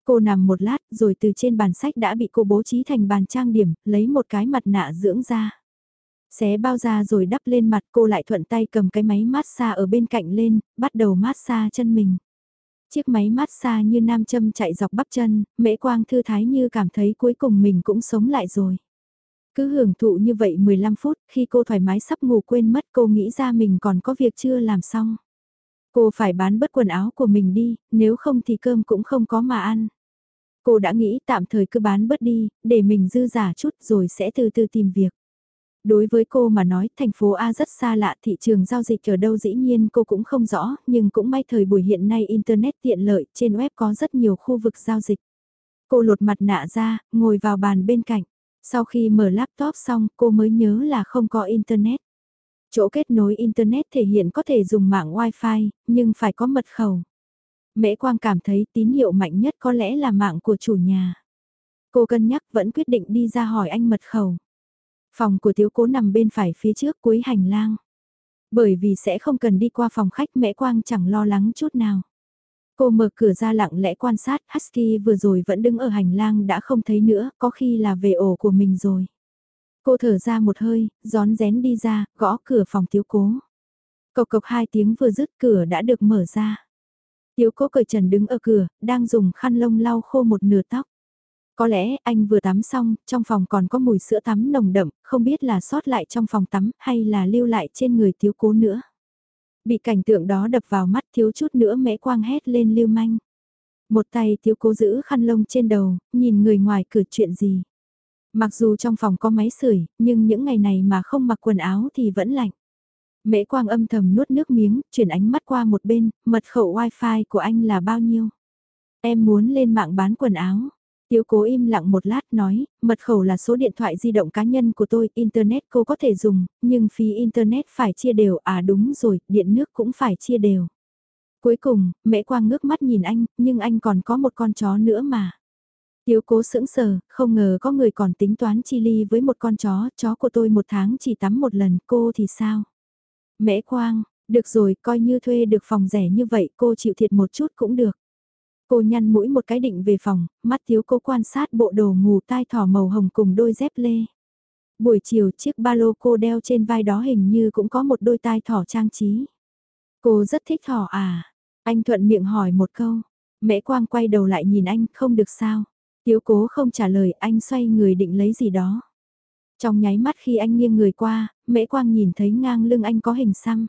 Cô nằm một lát rồi từ trên bàn sách đã bị cô bố trí thành bàn trang điểm, lấy một cái mặt nạ dưỡng da. Xé bao da rồi đắp lên mặt cô lại thuận tay cầm cái máy massage ở bên cạnh lên, bắt đầu massage chân mình. Chiếc máy massage như nam châm chạy dọc bắp chân, mễ quang thư thái như cảm thấy cuối cùng mình cũng sống lại rồi. Cứ hưởng thụ như vậy 15 phút, khi cô thoải mái sắp ngủ quên mất cô nghĩ ra mình còn có việc chưa làm xong. Cô phải bán bớt quần áo của mình đi, nếu không thì cơm cũng không có mà ăn. Cô đã nghĩ tạm thời cứ bán bớt đi, để mình dư giả chút rồi sẽ từ từ tìm việc. Đối với cô mà nói thành phố A rất xa lạ thị trường giao dịch ở đâu dĩ nhiên cô cũng không rõ, nhưng cũng may thời buổi hiện nay Internet tiện lợi, trên web có rất nhiều khu vực giao dịch. Cô lột mặt nạ ra, ngồi vào bàn bên cạnh. Sau khi mở laptop xong cô mới nhớ là không có Internet. Chỗ kết nối Internet thể hiện có thể dùng mạng Wi-Fi, nhưng phải có mật khẩu. Mễ Quang cảm thấy tín hiệu mạnh nhất có lẽ là mạng của chủ nhà. Cô cân nhắc vẫn quyết định đi ra hỏi anh mật khẩu. Phòng của Tiếu Cố nằm bên phải phía trước cuối hành lang. Bởi vì sẽ không cần đi qua phòng khách Mễ Quang chẳng lo lắng chút nào. Cô mở cửa ra lặng lẽ quan sát Husky vừa rồi vẫn đứng ở hành lang đã không thấy nữa, có khi là về ổ của mình rồi. Cô thở ra một hơi, gión rén đi ra, gõ cửa phòng Tiếu Cố. Cộc cộc hai tiếng vừa dứt cửa đã được mở ra. Tiếu cố cởi trần đứng ở cửa, đang dùng khăn lông lau khô một nửa tóc. Có lẽ anh vừa tắm xong, trong phòng còn có mùi sữa tắm nồng đậm, không biết là sót lại trong phòng tắm hay là lưu lại trên người thiếu cố nữa. Bị cảnh tượng đó đập vào mắt thiếu chút nữa mẽ quang hét lên lưu manh. Một tay thiếu cố giữ khăn lông trên đầu, nhìn người ngoài cửa chuyện gì. Mặc dù trong phòng có máy sưởi, nhưng những ngày này mà không mặc quần áo thì vẫn lạnh. Mễ quang âm thầm nuốt nước miếng, chuyển ánh mắt qua một bên, mật khẩu wifi của anh là bao nhiêu? Em muốn lên mạng bán quần áo. Tiếu cố im lặng một lát nói, mật khẩu là số điện thoại di động cá nhân của tôi, Internet cô có thể dùng, nhưng phí Internet phải chia đều, à đúng rồi, điện nước cũng phải chia đều. Cuối cùng, mẹ quang ngước mắt nhìn anh, nhưng anh còn có một con chó nữa mà. Tiếu cố sững sờ, không ngờ có người còn tính toán chi ly với một con chó, chó của tôi một tháng chỉ tắm một lần, cô thì sao? Mễ quang, được rồi, coi như thuê được phòng rẻ như vậy, cô chịu thiệt một chút cũng được. Cô nhăn mũi một cái định về phòng, mắt thiếu cô quan sát bộ đồ ngủ tai thỏ màu hồng cùng đôi dép lê. Buổi chiều chiếc ba lô cô đeo trên vai đó hình như cũng có một đôi tai thỏ trang trí. Cô rất thích thỏ à? Anh thuận miệng hỏi một câu. Mễ Quang quay đầu lại nhìn anh, không được sao. Tiếu cố không trả lời, anh xoay người định lấy gì đó. Trong nháy mắt khi anh nghiêng người qua, Mễ Quang nhìn thấy ngang lưng anh có hình xăm.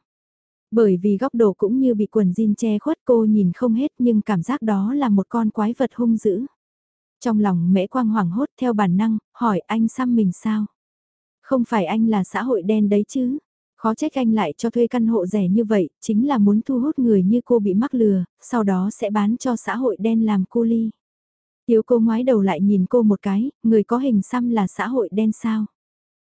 Bởi vì góc độ cũng như bị quần jean che khuất cô nhìn không hết nhưng cảm giác đó là một con quái vật hung dữ. Trong lòng mễ quang hoảng hốt theo bản năng, hỏi anh xăm mình sao? Không phải anh là xã hội đen đấy chứ? Khó trách anh lại cho thuê căn hộ rẻ như vậy, chính là muốn thu hút người như cô bị mắc lừa, sau đó sẽ bán cho xã hội đen làm cu ly. Tiếu cô ngoái đầu lại nhìn cô một cái, người có hình xăm là xã hội đen sao?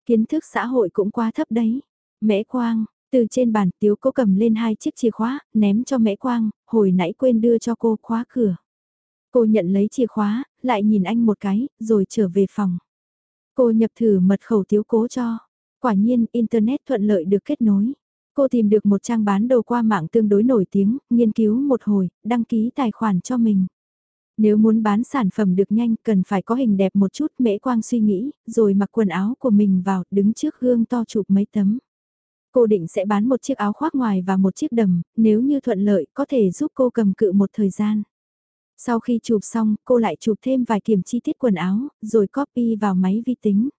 Kiến thức xã hội cũng quá thấp đấy. Mễ quang, từ trên bàn tiếu cố cầm lên hai chiếc chìa khóa, ném cho mễ quang, hồi nãy quên đưa cho cô khóa cửa. Cô nhận lấy chìa khóa, lại nhìn anh một cái, rồi trở về phòng. Cô nhập thử mật khẩu tiếu cố cho. Quả nhiên, Internet thuận lợi được kết nối. Cô tìm được một trang bán đồ qua mạng tương đối nổi tiếng, nghiên cứu một hồi, đăng ký tài khoản cho mình. Nếu muốn bán sản phẩm được nhanh cần phải có hình đẹp một chút mễ quang suy nghĩ, rồi mặc quần áo của mình vào, đứng trước gương to chụp mấy tấm. Cô định sẽ bán một chiếc áo khoác ngoài và một chiếc đầm, nếu như thuận lợi có thể giúp cô cầm cự một thời gian. Sau khi chụp xong, cô lại chụp thêm vài kiểm chi tiết quần áo, rồi copy vào máy vi tính.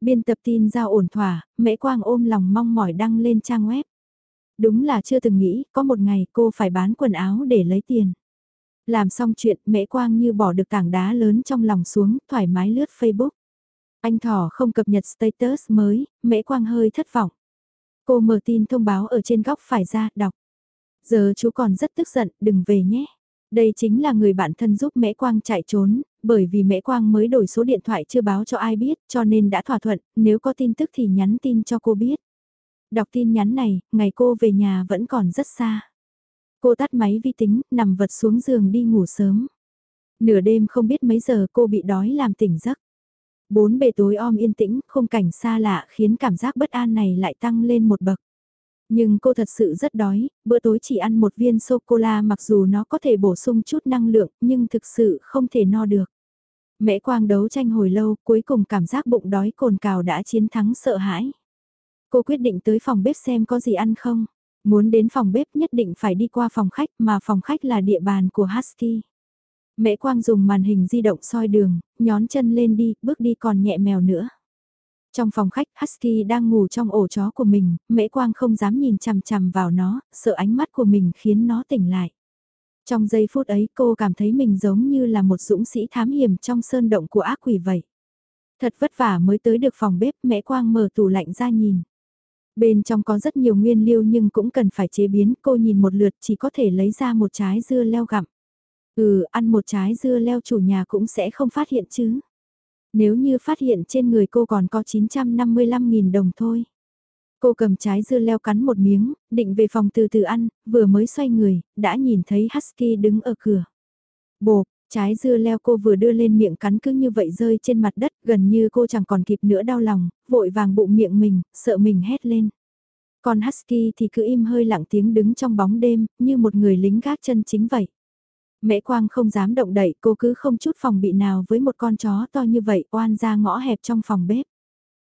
Biên tập tin giao ổn thỏa, Mễ Quang ôm lòng mong mỏi đăng lên trang web. Đúng là chưa từng nghĩ, có một ngày cô phải bán quần áo để lấy tiền. Làm xong chuyện, mễ quang như bỏ được tảng đá lớn trong lòng xuống, thoải mái lướt Facebook. Anh thỏ không cập nhật status mới, mễ quang hơi thất vọng. Cô mở tin thông báo ở trên góc phải ra, đọc. Giờ chú còn rất tức giận, đừng về nhé. Đây chính là người bạn thân giúp Mễ Quang chạy trốn, bởi vì Mễ Quang mới đổi số điện thoại chưa báo cho ai biết, cho nên đã thỏa thuận, nếu có tin tức thì nhắn tin cho cô biết. Đọc tin nhắn này, ngày cô về nhà vẫn còn rất xa. Cô tắt máy vi tính, nằm vật xuống giường đi ngủ sớm. Nửa đêm không biết mấy giờ cô bị đói làm tỉnh giấc. Bốn bề tối om yên tĩnh, khung cảnh xa lạ khiến cảm giác bất an này lại tăng lên một bậc. Nhưng cô thật sự rất đói, bữa tối chỉ ăn một viên sô-cô-la mặc dù nó có thể bổ sung chút năng lượng nhưng thực sự không thể no được. Mẹ Quang đấu tranh hồi lâu cuối cùng cảm giác bụng đói cồn cào đã chiến thắng sợ hãi. Cô quyết định tới phòng bếp xem có gì ăn không. Muốn đến phòng bếp nhất định phải đi qua phòng khách mà phòng khách là địa bàn của Husky. Mẹ Quang dùng màn hình di động soi đường, nhón chân lên đi, bước đi còn nhẹ mèo nữa. Trong phòng khách, Husky đang ngủ trong ổ chó của mình, Mễ Quang không dám nhìn chằm chằm vào nó, sợ ánh mắt của mình khiến nó tỉnh lại. Trong giây phút ấy cô cảm thấy mình giống như là một dũng sĩ thám hiểm trong sơn động của ác quỷ vậy. Thật vất vả mới tới được phòng bếp, Mễ Quang mở tủ lạnh ra nhìn. Bên trong có rất nhiều nguyên liệu nhưng cũng cần phải chế biến, cô nhìn một lượt chỉ có thể lấy ra một trái dưa leo gặm. Ừ, ăn một trái dưa leo chủ nhà cũng sẽ không phát hiện chứ. Nếu như phát hiện trên người cô còn có 955.000 đồng thôi. Cô cầm trái dưa leo cắn một miếng, định về phòng từ từ ăn, vừa mới xoay người, đã nhìn thấy Husky đứng ở cửa. Bộp, trái dưa leo cô vừa đưa lên miệng cắn cứ như vậy rơi trên mặt đất, gần như cô chẳng còn kịp nữa đau lòng, vội vàng bụng miệng mình, sợ mình hét lên. Còn Husky thì cứ im hơi lặng tiếng đứng trong bóng đêm, như một người lính gác chân chính vậy. Mễ Quang không dám động đậy, cô cứ không chút phòng bị nào với một con chó to như vậy oan ra ngõ hẹp trong phòng bếp.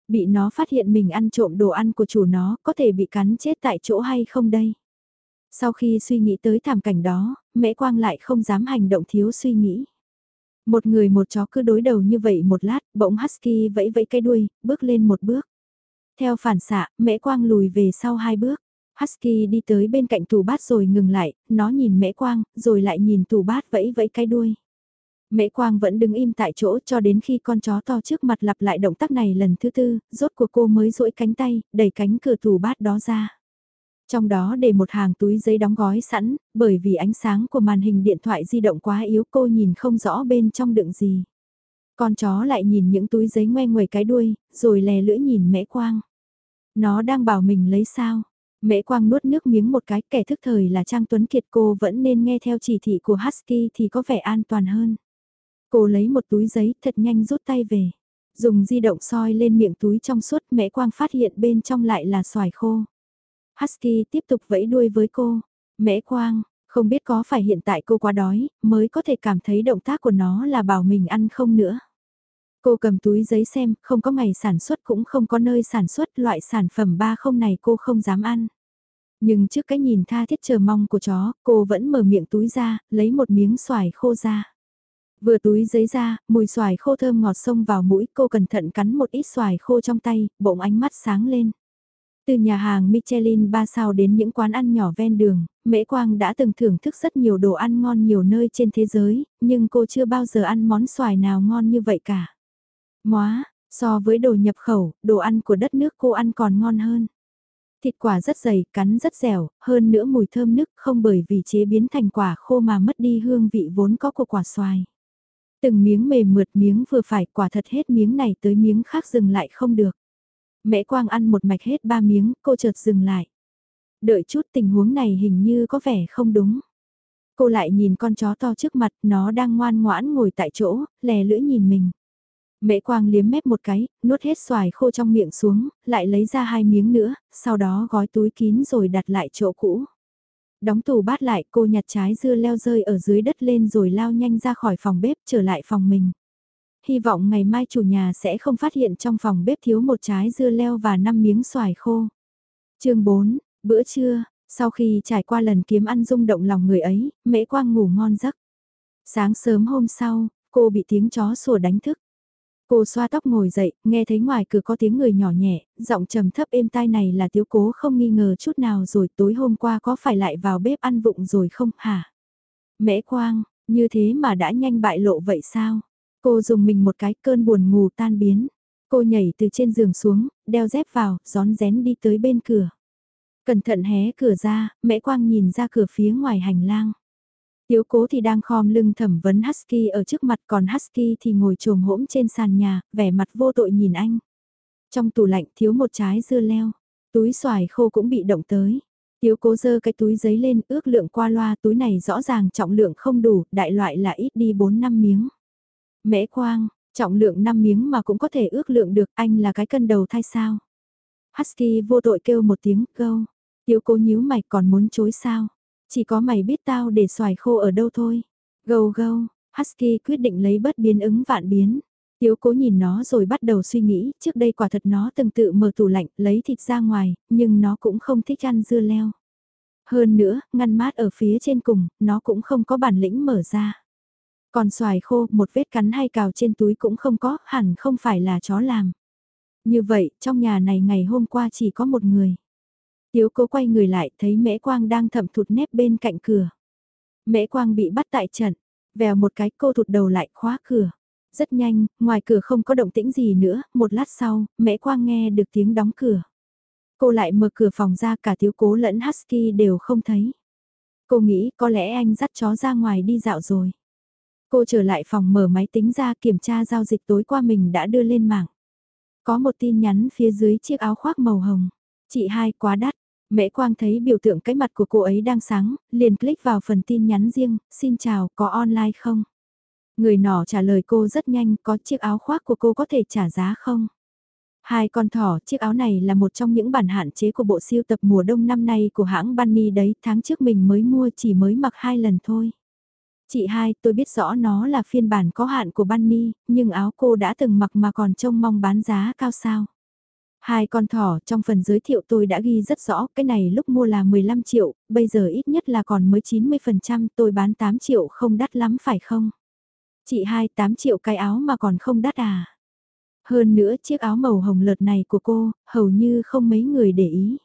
Bị nó phát hiện mình ăn trộm đồ ăn của chủ nó, có thể bị cắn chết tại chỗ hay không đây? Sau khi suy nghĩ tới thảm cảnh đó, Mễ Quang lại không dám hành động thiếu suy nghĩ. Một người một chó cứ đối đầu như vậy một lát, bỗng Husky vẫy vẫy cái đuôi, bước lên một bước. Theo phản xạ, Mễ Quang lùi về sau hai bước. Husky đi tới bên cạnh tủ bát rồi ngừng lại, nó nhìn mễ quang, rồi lại nhìn tủ bát vẫy vẫy cái đuôi. Mễ quang vẫn đứng im tại chỗ cho đến khi con chó to trước mặt lặp lại động tác này lần thứ tư, rốt cuộc cô mới duỗi cánh tay, đẩy cánh cửa tủ bát đó ra. Trong đó để một hàng túi giấy đóng gói sẵn, bởi vì ánh sáng của màn hình điện thoại di động quá yếu cô nhìn không rõ bên trong đựng gì. Con chó lại nhìn những túi giấy ngoe nguẩy cái đuôi, rồi lè lưỡi nhìn mễ quang. Nó đang bảo mình lấy sao? Mễ Quang nuốt nước miếng một cái kẻ thức thời là Trang Tuấn Kiệt cô vẫn nên nghe theo chỉ thị của Husky thì có vẻ an toàn hơn. Cô lấy một túi giấy thật nhanh rút tay về. Dùng di động soi lên miệng túi trong suốt Mễ Quang phát hiện bên trong lại là xoài khô. Husky tiếp tục vẫy đuôi với cô. Mễ Quang, không biết có phải hiện tại cô quá đói mới có thể cảm thấy động tác của nó là bảo mình ăn không nữa. Cô cầm túi giấy xem, không có ngày sản xuất cũng không có nơi sản xuất loại sản phẩm ba không này cô không dám ăn. Nhưng trước cái nhìn tha thiết chờ mong của chó, cô vẫn mở miệng túi ra, lấy một miếng xoài khô ra. Vừa túi giấy ra, mùi xoài khô thơm ngọt xông vào mũi, cô cẩn thận cắn một ít xoài khô trong tay, bỗng ánh mắt sáng lên. Từ nhà hàng Michelin 3 sao đến những quán ăn nhỏ ven đường, Mễ Quang đã từng thưởng thức rất nhiều đồ ăn ngon nhiều nơi trên thế giới, nhưng cô chưa bao giờ ăn món xoài nào ngon như vậy cả. Móa, so với đồ nhập khẩu, đồ ăn của đất nước cô ăn còn ngon hơn. Thịt quả rất dày, cắn rất dẻo, hơn nữa mùi thơm nức không bởi vì chế biến thành quả khô mà mất đi hương vị vốn có của quả xoài. Từng miếng mềm mượt miếng vừa phải quả thật hết miếng này tới miếng khác dừng lại không được. Mẹ Quang ăn một mạch hết ba miếng, cô chợt dừng lại. Đợi chút tình huống này hình như có vẻ không đúng. Cô lại nhìn con chó to trước mặt, nó đang ngoan ngoãn ngồi tại chỗ, lè lưỡi nhìn mình. Mễ Quang liếm mép một cái, nuốt hết xoài khô trong miệng xuống, lại lấy ra hai miếng nữa, sau đó gói túi kín rồi đặt lại chỗ cũ. Đóng tủ bát lại cô nhặt trái dưa leo rơi ở dưới đất lên rồi lao nhanh ra khỏi phòng bếp trở lại phòng mình. Hy vọng ngày mai chủ nhà sẽ không phát hiện trong phòng bếp thiếu một trái dưa leo và năm miếng xoài khô. chương 4, bữa trưa, sau khi trải qua lần kiếm ăn rung động lòng người ấy, Mễ Quang ngủ ngon giấc. Sáng sớm hôm sau, cô bị tiếng chó sủa đánh thức. Cô xoa tóc ngồi dậy, nghe thấy ngoài cửa có tiếng người nhỏ nhẹ, giọng trầm thấp êm tai này là tiếu cố không nghi ngờ chút nào rồi tối hôm qua có phải lại vào bếp ăn vụng rồi không hả? Mễ Quang, Như thế mà đã nhanh bại lộ vậy sao? Cô dùng mình một cái cơn buồn ngủ tan biến. Cô nhảy từ trên giường xuống, đeo dép vào, gión rén đi tới bên cửa. Cẩn thận hé cửa ra, mẹ quang nhìn ra cửa phía ngoài hành lang. Tiếu cố thì đang khom lưng thẩm vấn Husky ở trước mặt còn Husky thì ngồi trồm hỗn trên sàn nhà, vẻ mặt vô tội nhìn anh. Trong tủ lạnh thiếu một trái dưa leo, túi xoài khô cũng bị động tới. Tiếu cố dơ cái túi giấy lên ước lượng qua loa túi này rõ ràng trọng lượng không đủ, đại loại là ít đi 4 năm miếng. Mễ quang, trọng lượng 5 miếng mà cũng có thể ước lượng được anh là cái cân đầu thay sao. Husky vô tội kêu một tiếng câu. Tiếu cố nhíu mày còn muốn chối sao. Chỉ có mày biết tao để xoài khô ở đâu thôi. Gâu gâu, Husky quyết định lấy bất biến ứng vạn biến. Tiếu cố nhìn nó rồi bắt đầu suy nghĩ, trước đây quả thật nó từng tự mở tủ lạnh, lấy thịt ra ngoài, nhưng nó cũng không thích ăn dưa leo. Hơn nữa, ngăn mát ở phía trên cùng, nó cũng không có bản lĩnh mở ra. Còn xoài khô, một vết cắn hay cào trên túi cũng không có, hẳn không phải là chó làm. Như vậy, trong nhà này ngày hôm qua chỉ có một người. Tiếu cố quay người lại, thấy mễ quang đang thẩm thụt nếp bên cạnh cửa. Mễ quang bị bắt tại trận, vèo một cái cô thụt đầu lại khóa cửa. Rất nhanh, ngoài cửa không có động tĩnh gì nữa, một lát sau, mẹ Quang nghe được tiếng đóng cửa. Cô lại mở cửa phòng ra cả tiếu cố lẫn Husky đều không thấy. Cô nghĩ có lẽ anh dắt chó ra ngoài đi dạo rồi. Cô trở lại phòng mở máy tính ra kiểm tra giao dịch tối qua mình đã đưa lên mạng. Có một tin nhắn phía dưới chiếc áo khoác màu hồng. Chị hai quá đắt. Mễ Quang thấy biểu tượng cái mặt của cô ấy đang sáng, liền click vào phần tin nhắn riêng, xin chào, có online không? Người nọ trả lời cô rất nhanh, có chiếc áo khoác của cô có thể trả giá không? Hai con thỏ, chiếc áo này là một trong những bản hạn chế của bộ siêu tập mùa đông năm nay của hãng Bunny đấy, tháng trước mình mới mua chỉ mới mặc hai lần thôi. Chị hai, tôi biết rõ nó là phiên bản có hạn của Bunny, nhưng áo cô đã từng mặc mà còn trông mong bán giá cao sao. Hai con thỏ trong phần giới thiệu tôi đã ghi rất rõ, cái này lúc mua là 15 triệu, bây giờ ít nhất là còn mới 90%, tôi bán 8 triệu không đắt lắm phải không? Chị hai 8 triệu cái áo mà còn không đắt à. Hơn nữa chiếc áo màu hồng lợt này của cô, hầu như không mấy người để ý.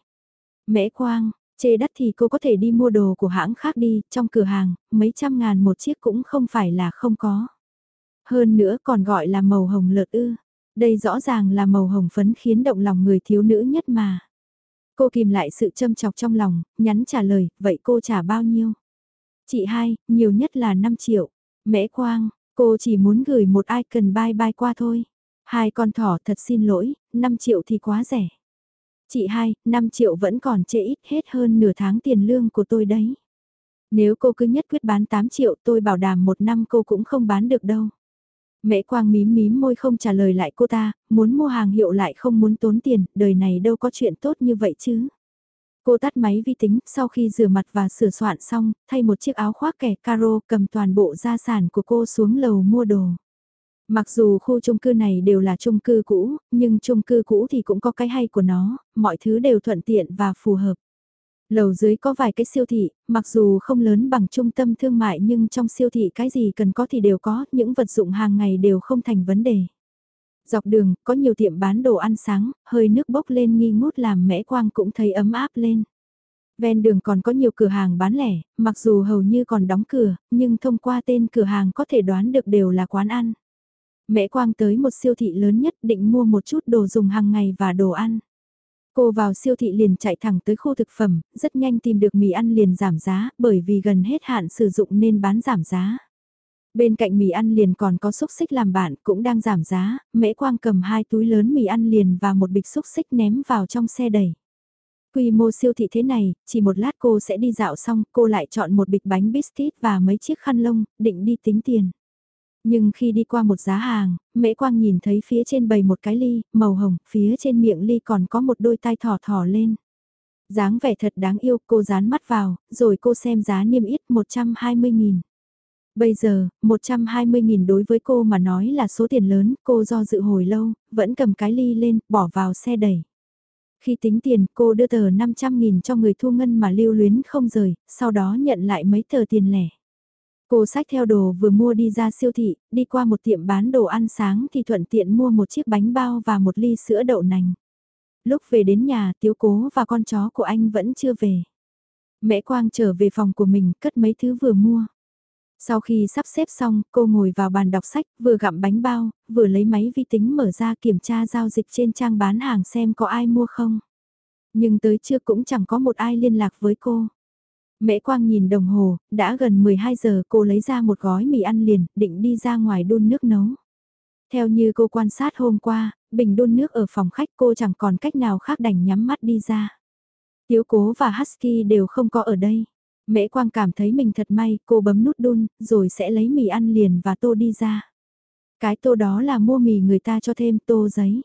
Mễ Quang, chê đắt thì cô có thể đi mua đồ của hãng khác đi, trong cửa hàng, mấy trăm ngàn một chiếc cũng không phải là không có. Hơn nữa còn gọi là màu hồng lợt ư. Đây rõ ràng là màu hồng phấn khiến động lòng người thiếu nữ nhất mà. Cô kìm lại sự châm chọc trong lòng, nhắn trả lời, vậy cô trả bao nhiêu? Chị hai, nhiều nhất là 5 triệu. Mễ Quang, Cô chỉ muốn gửi một icon bye bye qua thôi. Hai con thỏ thật xin lỗi, 5 triệu thì quá rẻ. Chị hai, 5 triệu vẫn còn trễ ít hết hơn nửa tháng tiền lương của tôi đấy. Nếu cô cứ nhất quyết bán 8 triệu tôi bảo đảm một năm cô cũng không bán được đâu. Mẹ Quang mím mím môi không trả lời lại cô ta, muốn mua hàng hiệu lại không muốn tốn tiền, đời này đâu có chuyện tốt như vậy chứ. Cô tắt máy vi tính, sau khi rửa mặt và sửa soạn xong, thay một chiếc áo khoác kẻ caro cầm toàn bộ gia sản của cô xuống lầu mua đồ. Mặc dù khu chung cư này đều là chung cư cũ, nhưng chung cư cũ thì cũng có cái hay của nó, mọi thứ đều thuận tiện và phù hợp. Lầu dưới có vài cái siêu thị, mặc dù không lớn bằng trung tâm thương mại nhưng trong siêu thị cái gì cần có thì đều có, những vật dụng hàng ngày đều không thành vấn đề. Dọc đường, có nhiều tiệm bán đồ ăn sáng, hơi nước bốc lên nghi ngút làm mẽ quang cũng thấy ấm áp lên. Ven đường còn có nhiều cửa hàng bán lẻ, mặc dù hầu như còn đóng cửa, nhưng thông qua tên cửa hàng có thể đoán được đều là quán ăn. Mẹ Quang tới một siêu thị lớn nhất định mua một chút đồ dùng hàng ngày và đồ ăn. Cô vào siêu thị liền chạy thẳng tới khu thực phẩm, rất nhanh tìm được mì ăn liền giảm giá, bởi vì gần hết hạn sử dụng nên bán giảm giá. Bên cạnh mì ăn liền còn có xúc xích làm bạn cũng đang giảm giá, mễ quang cầm hai túi lớn mì ăn liền và một bịch xúc xích ném vào trong xe đẩy. Quy mô siêu thị thế này, chỉ một lát cô sẽ đi dạo xong, cô lại chọn một bịch bánh biscuit và mấy chiếc khăn lông, định đi tính tiền. Nhưng khi đi qua một giá hàng, Mễ Quang nhìn thấy phía trên bầy một cái ly, màu hồng, phía trên miệng ly còn có một đôi tai thỏ thỏ lên. dáng vẻ thật đáng yêu, cô dán mắt vào, rồi cô xem giá niêm yết 120.000. Bây giờ, 120.000 đối với cô mà nói là số tiền lớn, cô do dự hồi lâu, vẫn cầm cái ly lên, bỏ vào xe đẩy. Khi tính tiền, cô đưa tờ 500.000 cho người thu ngân mà lưu luyến không rời, sau đó nhận lại mấy tờ tiền lẻ. Cô sách theo đồ vừa mua đi ra siêu thị, đi qua một tiệm bán đồ ăn sáng thì thuận tiện mua một chiếc bánh bao và một ly sữa đậu nành. Lúc về đến nhà, Tiếu Cố và con chó của anh vẫn chưa về. Mẹ Quang trở về phòng của mình, cất mấy thứ vừa mua. Sau khi sắp xếp xong, cô ngồi vào bàn đọc sách, vừa gặm bánh bao, vừa lấy máy vi tính mở ra kiểm tra giao dịch trên trang bán hàng xem có ai mua không. Nhưng tới trưa cũng chẳng có một ai liên lạc với cô. Mễ Quang nhìn đồng hồ, đã gần 12 giờ cô lấy ra một gói mì ăn liền, định đi ra ngoài đun nước nấu. Theo như cô quan sát hôm qua, bình đun nước ở phòng khách cô chẳng còn cách nào khác đành nhắm mắt đi ra. Tiếu cố và Husky đều không có ở đây. Mễ Quang cảm thấy mình thật may, cô bấm nút đun, rồi sẽ lấy mì ăn liền và tô đi ra. Cái tô đó là mua mì người ta cho thêm tô giấy.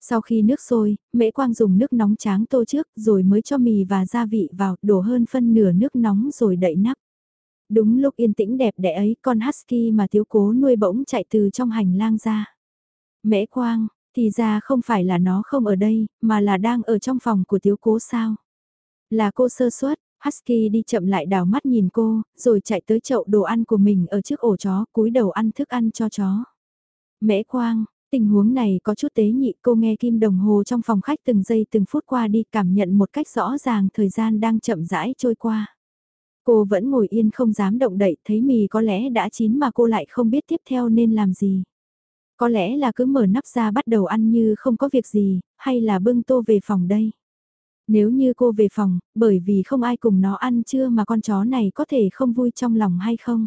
Sau khi nước sôi, Mễ Quang dùng nước nóng tráng tô trước rồi mới cho mì và gia vị vào, đổ hơn phân nửa nước nóng rồi đậy nắp. Đúng lúc yên tĩnh đẹp đẽ ấy, con husky mà thiếu cố nuôi bỗng chạy từ trong hành lang ra. Mễ Quang, thì ra không phải là nó không ở đây, mà là đang ở trong phòng của thiếu cố sao. Là cô sơ suất, Husky đi chậm lại đảo mắt nhìn cô, rồi chạy tới chậu đồ ăn của mình ở trước ổ chó, cúi đầu ăn thức ăn cho chó. Mễ Quang, tình huống này có chút tế nhị cô nghe kim đồng hồ trong phòng khách từng giây từng phút qua đi cảm nhận một cách rõ ràng thời gian đang chậm rãi trôi qua. Cô vẫn ngồi yên không dám động đậy thấy mì có lẽ đã chín mà cô lại không biết tiếp theo nên làm gì. Có lẽ là cứ mở nắp ra bắt đầu ăn như không có việc gì, hay là bưng tô về phòng đây. Nếu như cô về phòng, bởi vì không ai cùng nó ăn trưa mà con chó này có thể không vui trong lòng hay không?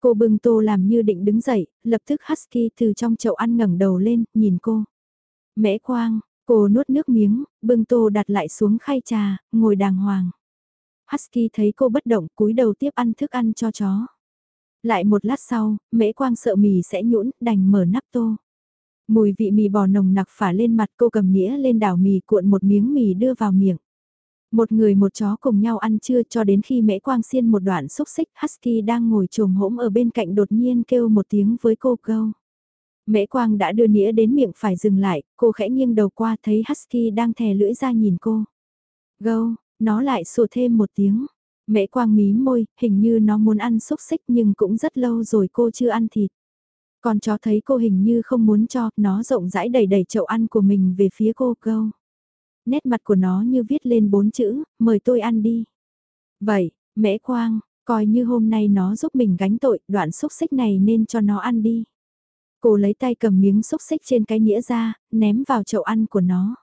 Cô bưng tô làm như định đứng dậy, lập tức Husky từ trong chậu ăn ngẩng đầu lên, nhìn cô. Mễ quang, cô nuốt nước miếng, bưng tô đặt lại xuống khay trà, ngồi đàng hoàng. Husky thấy cô bất động cúi đầu tiếp ăn thức ăn cho chó. Lại một lát sau, mễ quang sợ mì sẽ nhũn đành mở nắp tô. Mùi vị mì bò nồng nặc phả lên mặt cô cầm nĩa lên đảo mì cuộn một miếng mì đưa vào miệng. Một người một chó cùng nhau ăn trưa cho đến khi mễ quang xiên một đoạn xúc xích Husky đang ngồi trồm hỗn ở bên cạnh đột nhiên kêu một tiếng với cô câu. Mễ quang đã đưa nĩa đến miệng phải dừng lại, cô khẽ nghiêng đầu qua thấy Husky đang thè lưỡi ra nhìn cô. Gâu, nó lại sủa thêm một tiếng. Mễ quang mí môi, hình như nó muốn ăn xúc xích nhưng cũng rất lâu rồi cô chưa ăn thịt. Còn chó thấy cô hình như không muốn cho, nó rộng rãi đầy đầy chậu ăn của mình về phía cô câu. Nét mặt của nó như viết lên bốn chữ, mời tôi ăn đi. Vậy, mễ quang, coi như hôm nay nó giúp mình gánh tội, đoạn xúc xích này nên cho nó ăn đi. Cô lấy tay cầm miếng xúc xích trên cái nĩa ra, ném vào chậu ăn của nó.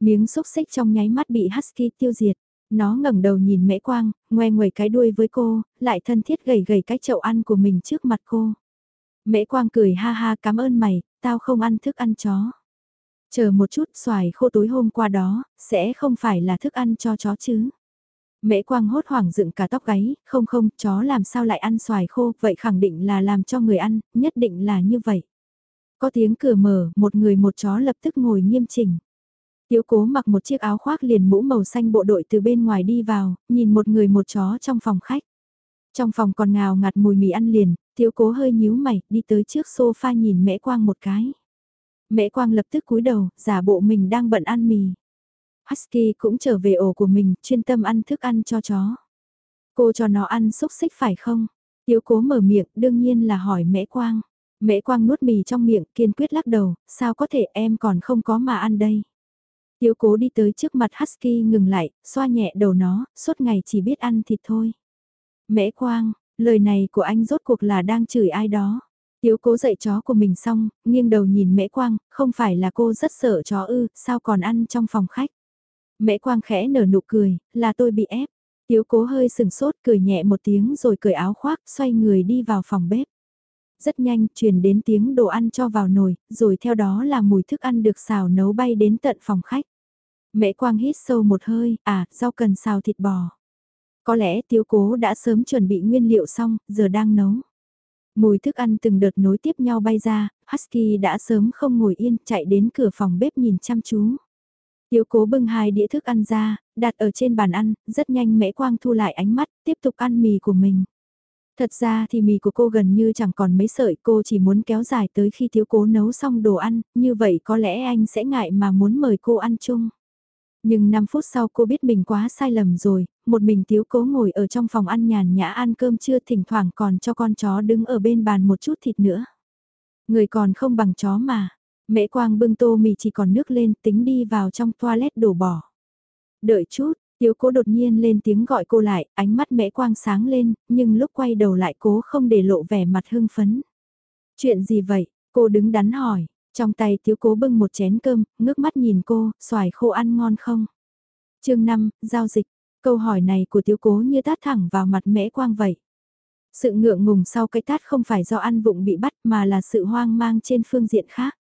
Miếng xúc xích trong nháy mắt bị Husky tiêu diệt. Nó ngẩng đầu nhìn mễ quang, ngoe nguẩy cái đuôi với cô, lại thân thiết gầy gầy cái chậu ăn của mình trước mặt cô. Mễ quang cười ha ha cảm ơn mày, tao không ăn thức ăn chó. Chờ một chút xoài khô tối hôm qua đó, sẽ không phải là thức ăn cho chó chứ. Mễ quang hốt hoảng dựng cả tóc gáy, không không, chó làm sao lại ăn xoài khô, vậy khẳng định là làm cho người ăn, nhất định là như vậy. Có tiếng cửa mở, một người một chó lập tức ngồi nghiêm chỉnh. Tiếu cố mặc một chiếc áo khoác liền mũ màu xanh bộ đội từ bên ngoài đi vào, nhìn một người một chó trong phòng khách. Trong phòng còn ngào ngạt mùi mì ăn liền, tiếu cố hơi nhíu mày, đi tới trước sofa nhìn mễ quang một cái. Mễ quang lập tức cúi đầu, giả bộ mình đang bận ăn mì. Husky cũng trở về ổ của mình, chuyên tâm ăn thức ăn cho chó. Cô cho nó ăn xúc xích phải không? Tiếu cố mở miệng, đương nhiên là hỏi mễ quang. Mễ quang nuốt mì trong miệng, kiên quyết lắc đầu, sao có thể em còn không có mà ăn đây. Tiếu cố đi tới trước mặt Husky ngừng lại, xoa nhẹ đầu nó, suốt ngày chỉ biết ăn thịt thôi. Mễ quang, lời này của anh rốt cuộc là đang chửi ai đó. Tiếu cố dạy chó của mình xong, nghiêng đầu nhìn Mễ Quang, không phải là cô rất sợ chó ư, sao còn ăn trong phòng khách. Mễ Quang khẽ nở nụ cười, là tôi bị ép. Tiếu cố hơi sừng sốt cười nhẹ một tiếng rồi cởi áo khoác, xoay người đi vào phòng bếp. Rất nhanh, truyền đến tiếng đồ ăn cho vào nồi, rồi theo đó là mùi thức ăn được xào nấu bay đến tận phòng khách. mẹ Quang hít sâu một hơi, à, rau cần xào thịt bò. Có lẽ tiếu cố đã sớm chuẩn bị nguyên liệu xong, giờ đang nấu. Mùi thức ăn từng đợt nối tiếp nhau bay ra, Husky đã sớm không ngồi yên, chạy đến cửa phòng bếp nhìn chăm chú. Tiếu cố bưng hai đĩa thức ăn ra, đặt ở trên bàn ăn, rất nhanh mễ quang thu lại ánh mắt, tiếp tục ăn mì của mình. Thật ra thì mì của cô gần như chẳng còn mấy sợi, cô chỉ muốn kéo dài tới khi tiếu cố nấu xong đồ ăn, như vậy có lẽ anh sẽ ngại mà muốn mời cô ăn chung. Nhưng 5 phút sau cô biết mình quá sai lầm rồi, một mình tiếu cố ngồi ở trong phòng ăn nhàn nhã ăn cơm trưa thỉnh thoảng còn cho con chó đứng ở bên bàn một chút thịt nữa. Người còn không bằng chó mà. Mễ quang bưng tô mì chỉ còn nước lên tính đi vào trong toilet đổ bỏ. Đợi chút, Tiếu cố đột nhiên lên tiếng gọi cô lại, ánh mắt mẹ quang sáng lên, nhưng lúc quay đầu lại cố không để lộ vẻ mặt hưng phấn. Chuyện gì vậy? Cô đứng đắn hỏi, trong tay thiếu cố bưng một chén cơm, ngước mắt nhìn cô, xoài khô ăn ngon không? chương 5, giao dịch. Câu hỏi này của thiếu cố như tát thẳng vào mặt mẽ quang vậy. Sự ngượng ngùng sau cái tát không phải do ăn vụng bị bắt mà là sự hoang mang trên phương diện khác.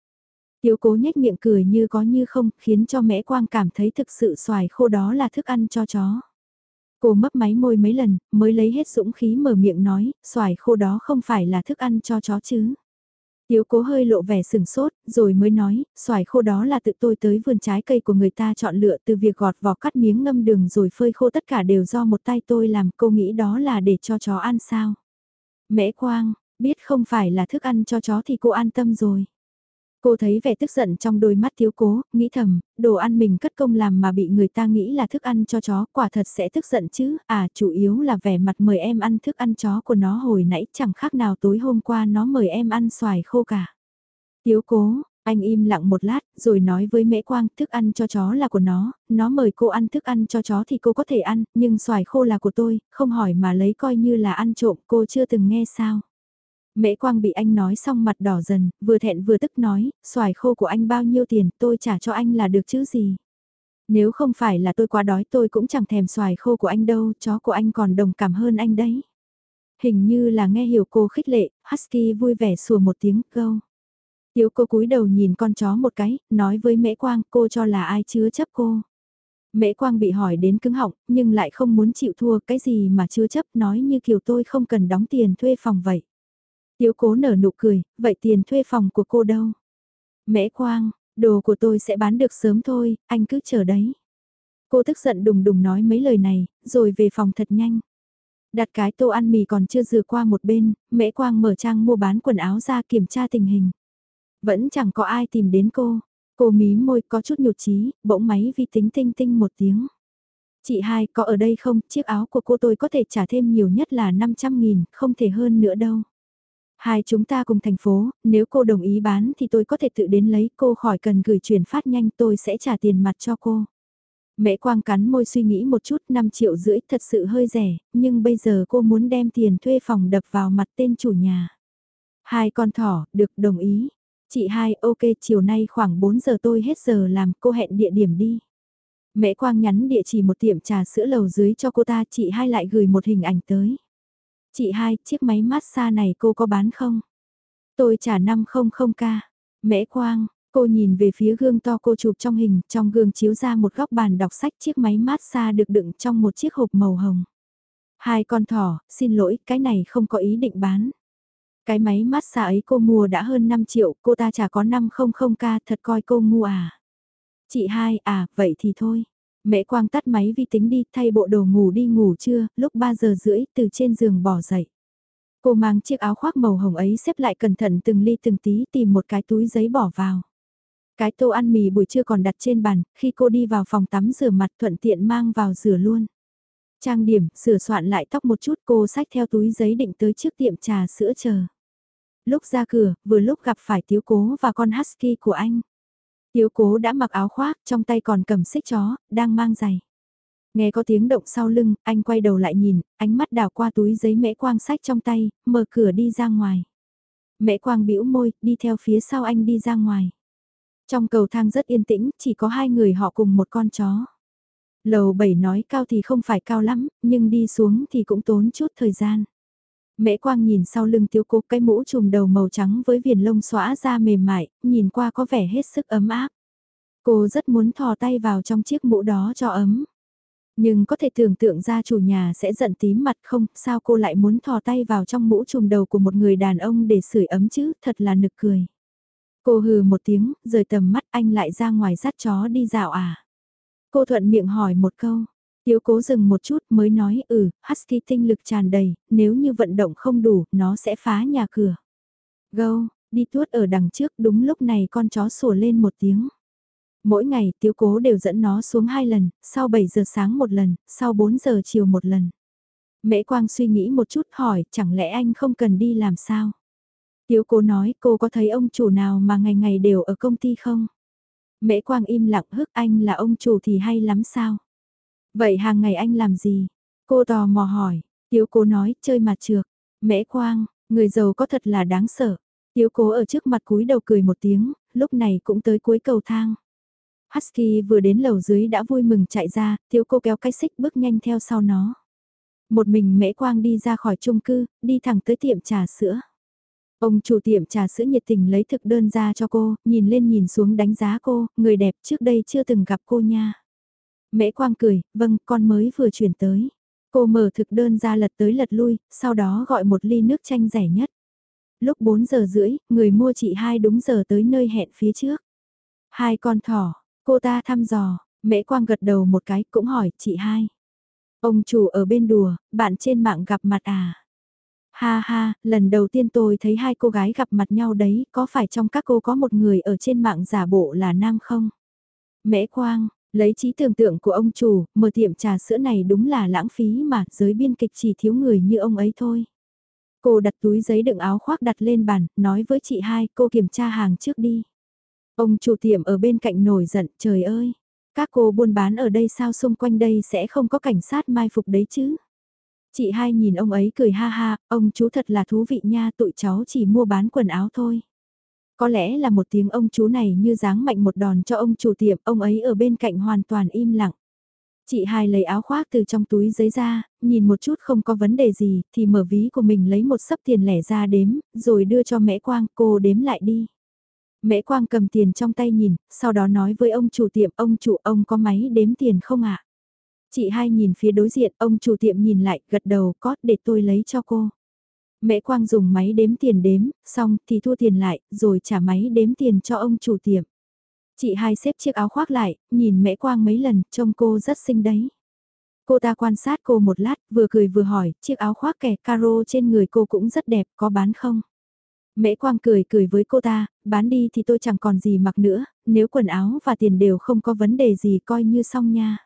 Tiếu cố nhếch miệng cười như có như không, khiến cho mẽ quang cảm thấy thực sự xoài khô đó là thức ăn cho chó. Cô mấp máy môi mấy lần, mới lấy hết dũng khí mở miệng nói, xoài khô đó không phải là thức ăn cho chó chứ. Tiếu cố hơi lộ vẻ sừng sốt, rồi mới nói, xoài khô đó là tự tôi tới vườn trái cây của người ta chọn lựa từ việc gọt vỏ cắt miếng ngâm đường rồi phơi khô tất cả đều do một tay tôi làm, cô nghĩ đó là để cho chó ăn sao. Mễ Quang, biết không phải là thức ăn cho chó thì cô an tâm rồi. Cô thấy vẻ tức giận trong đôi mắt thiếu cố, nghĩ thầm, đồ ăn mình cất công làm mà bị người ta nghĩ là thức ăn cho chó, quả thật sẽ tức giận chứ, à chủ yếu là vẻ mặt mời em ăn thức ăn chó của nó hồi nãy chẳng khác nào tối hôm qua nó mời em ăn xoài khô cả. Tiếu cố, anh im lặng một lát, rồi nói với Mễ Quang, thức ăn cho chó là của nó, nó mời cô ăn thức ăn cho chó thì cô có thể ăn, nhưng xoài khô là của tôi, không hỏi mà lấy coi như là ăn trộm, cô chưa từng nghe sao. Mễ Quang bị anh nói xong mặt đỏ dần, vừa thẹn vừa tức nói, xoài khô của anh bao nhiêu tiền, tôi trả cho anh là được chứ gì. Nếu không phải là tôi quá đói tôi cũng chẳng thèm xoài khô của anh đâu, chó của anh còn đồng cảm hơn anh đấy. Hình như là nghe hiểu cô khích lệ, Husky vui vẻ sủa một tiếng câu. Tiếu cô cúi đầu nhìn con chó một cái, nói với Mễ Quang cô cho là ai chứa chấp cô. Mễ Quang bị hỏi đến cứng họng, nhưng lại không muốn chịu thua cái gì mà chứa chấp nói như kiểu tôi không cần đóng tiền thuê phòng vậy. Tiếu cố nở nụ cười, vậy tiền thuê phòng của cô đâu? Mễ Quang, đồ của tôi sẽ bán được sớm thôi, anh cứ chờ đấy. Cô tức giận đùng đùng nói mấy lời này, rồi về phòng thật nhanh. Đặt cái tô ăn mì còn chưa dừa qua một bên, Mễ Quang mở trang mua bán quần áo ra kiểm tra tình hình. Vẫn chẳng có ai tìm đến cô. Cô mí môi có chút nhụt chí, bỗng máy vi tính tinh tinh một tiếng. Chị hai có ở đây không? Chiếc áo của cô tôi có thể trả thêm nhiều nhất là 500 nghìn, không thể hơn nữa đâu. Hai chúng ta cùng thành phố, nếu cô đồng ý bán thì tôi có thể tự đến lấy cô khỏi cần gửi chuyển phát nhanh tôi sẽ trả tiền mặt cho cô. Mẹ Quang cắn môi suy nghĩ một chút 5 triệu rưỡi thật sự hơi rẻ, nhưng bây giờ cô muốn đem tiền thuê phòng đập vào mặt tên chủ nhà. Hai con thỏ, được đồng ý. Chị hai, ok, chiều nay khoảng 4 giờ tôi hết giờ làm, cô hẹn địa điểm đi. Mẹ Quang nhắn địa chỉ một tiệm trà sữa lầu dưới cho cô ta, chị hai lại gửi một hình ảnh tới. Chị hai, chiếc máy massage này cô có bán không? Tôi trả 500k. Mễ Quang, cô nhìn về phía gương to cô chụp trong hình, trong gương chiếu ra một góc bàn đọc sách chiếc máy massage được đựng trong một chiếc hộp màu hồng. Hai con thỏ, xin lỗi, cái này không có ý định bán. Cái máy massage ấy cô mua đã hơn 5 triệu, cô ta trả có 500k thật coi cô mua à. Chị hai, à, vậy thì thôi. Mẹ Quang tắt máy vi tính đi thay bộ đồ ngủ đi ngủ trưa, lúc 3 giờ rưỡi từ trên giường bỏ dậy. Cô mang chiếc áo khoác màu hồng ấy xếp lại cẩn thận từng ly từng tí tìm một cái túi giấy bỏ vào. Cái tô ăn mì buổi trưa còn đặt trên bàn, khi cô đi vào phòng tắm rửa mặt thuận tiện mang vào rửa luôn. Trang điểm, sửa soạn lại tóc một chút cô xách theo túi giấy định tới trước tiệm trà sữa chờ. Lúc ra cửa, vừa lúc gặp phải tiếu cố và con husky của anh. Tiếu cố đã mặc áo khoác, trong tay còn cầm xích chó, đang mang giày. Nghe có tiếng động sau lưng, anh quay đầu lại nhìn, ánh mắt đào qua túi giấy mễ quang sách trong tay, mở cửa đi ra ngoài. Mễ quang bĩu môi, đi theo phía sau anh đi ra ngoài. Trong cầu thang rất yên tĩnh, chỉ có hai người họ cùng một con chó. Lầu 7 nói cao thì không phải cao lắm, nhưng đi xuống thì cũng tốn chút thời gian. Mễ quang nhìn sau lưng tiêu cố cái mũ trùm đầu màu trắng với viền lông xóa ra mềm mại, nhìn qua có vẻ hết sức ấm áp. Cô rất muốn thò tay vào trong chiếc mũ đó cho ấm. Nhưng có thể tưởng tượng ra chủ nhà sẽ giận tím mặt không, sao cô lại muốn thò tay vào trong mũ trùm đầu của một người đàn ông để sưởi ấm chứ, thật là nực cười. Cô hừ một tiếng, rời tầm mắt anh lại ra ngoài dắt chó đi dạo à. Cô thuận miệng hỏi một câu, Tiếu cố dừng một chút mới nói ừ, Husky tinh lực tràn đầy, nếu như vận động không đủ, nó sẽ phá nhà cửa. Gâu, đi tuốt ở đằng trước đúng lúc này con chó sủa lên một tiếng. Mỗi ngày tiếu cố đều dẫn nó xuống hai lần, sau 7 giờ sáng một lần, sau 4 giờ chiều một lần. Mễ Quang suy nghĩ một chút hỏi chẳng lẽ anh không cần đi làm sao? Tiếu cố nói cô có thấy ông chủ nào mà ngày ngày đều ở công ty không? Mễ Quang im lặng hức anh là ông chủ thì hay lắm sao? Vậy hàng ngày anh làm gì? Cô tò mò hỏi, tiếu cố nói, chơi mặt trược. Mễ quang, người giàu có thật là đáng sợ. Tiếu cố ở trước mặt cúi đầu cười một tiếng, lúc này cũng tới cuối cầu thang. Husky vừa đến lầu dưới đã vui mừng chạy ra, tiếu cô kéo cái xích bước nhanh theo sau nó. Một mình mễ quang đi ra khỏi chung cư, đi thẳng tới tiệm trà sữa. Ông chủ tiệm trà sữa nhiệt tình lấy thực đơn ra cho cô, nhìn lên nhìn xuống đánh giá cô, người đẹp trước đây chưa từng gặp cô nha. Mễ quang cười, vâng, con mới vừa chuyển tới. Cô mở thực đơn ra lật tới lật lui, sau đó gọi một ly nước chanh rẻ nhất. Lúc 4 giờ rưỡi, người mua chị hai đúng giờ tới nơi hẹn phía trước. Hai con thỏ, cô ta thăm dò, mễ quang gật đầu một cái cũng hỏi chị hai. Ông chủ ở bên đùa, bạn trên mạng gặp mặt à? Ha ha, lần đầu tiên tôi thấy hai cô gái gặp mặt nhau đấy, có phải trong các cô có một người ở trên mạng giả bộ là nam không? Mễ Quang, lấy trí tưởng tượng của ông chủ, mở tiệm trà sữa này đúng là lãng phí mà, giới biên kịch chỉ thiếu người như ông ấy thôi. Cô đặt túi giấy đựng áo khoác đặt lên bàn, nói với chị hai, cô kiểm tra hàng trước đi. Ông chủ tiệm ở bên cạnh nổi giận, trời ơi, các cô buôn bán ở đây sao xung quanh đây sẽ không có cảnh sát mai phục đấy chứ? Chị hai nhìn ông ấy cười ha ha, ông chú thật là thú vị nha, tụi cháu chỉ mua bán quần áo thôi. Có lẽ là một tiếng ông chú này như dáng mạnh một đòn cho ông chủ tiệm, ông ấy ở bên cạnh hoàn toàn im lặng. Chị hai lấy áo khoác từ trong túi giấy ra, nhìn một chút không có vấn đề gì, thì mở ví của mình lấy một sấp tiền lẻ ra đếm, rồi đưa cho mẹ Quang, cô đếm lại đi. mẹ Quang cầm tiền trong tay nhìn, sau đó nói với ông chủ tiệm, ông chủ ông có máy đếm tiền không ạ? Chị hai nhìn phía đối diện, ông chủ tiệm nhìn lại, gật đầu, có, để tôi lấy cho cô. Mẹ Quang dùng máy đếm tiền đếm, xong thì thua tiền lại, rồi trả máy đếm tiền cho ông chủ tiệm. Chị hai xếp chiếc áo khoác lại, nhìn mẹ Quang mấy lần, trông cô rất xinh đấy. Cô ta quan sát cô một lát, vừa cười vừa hỏi, chiếc áo khoác kẻ caro trên người cô cũng rất đẹp, có bán không? Mễ Quang cười cười với cô ta, bán đi thì tôi chẳng còn gì mặc nữa, nếu quần áo và tiền đều không có vấn đề gì coi như xong nha.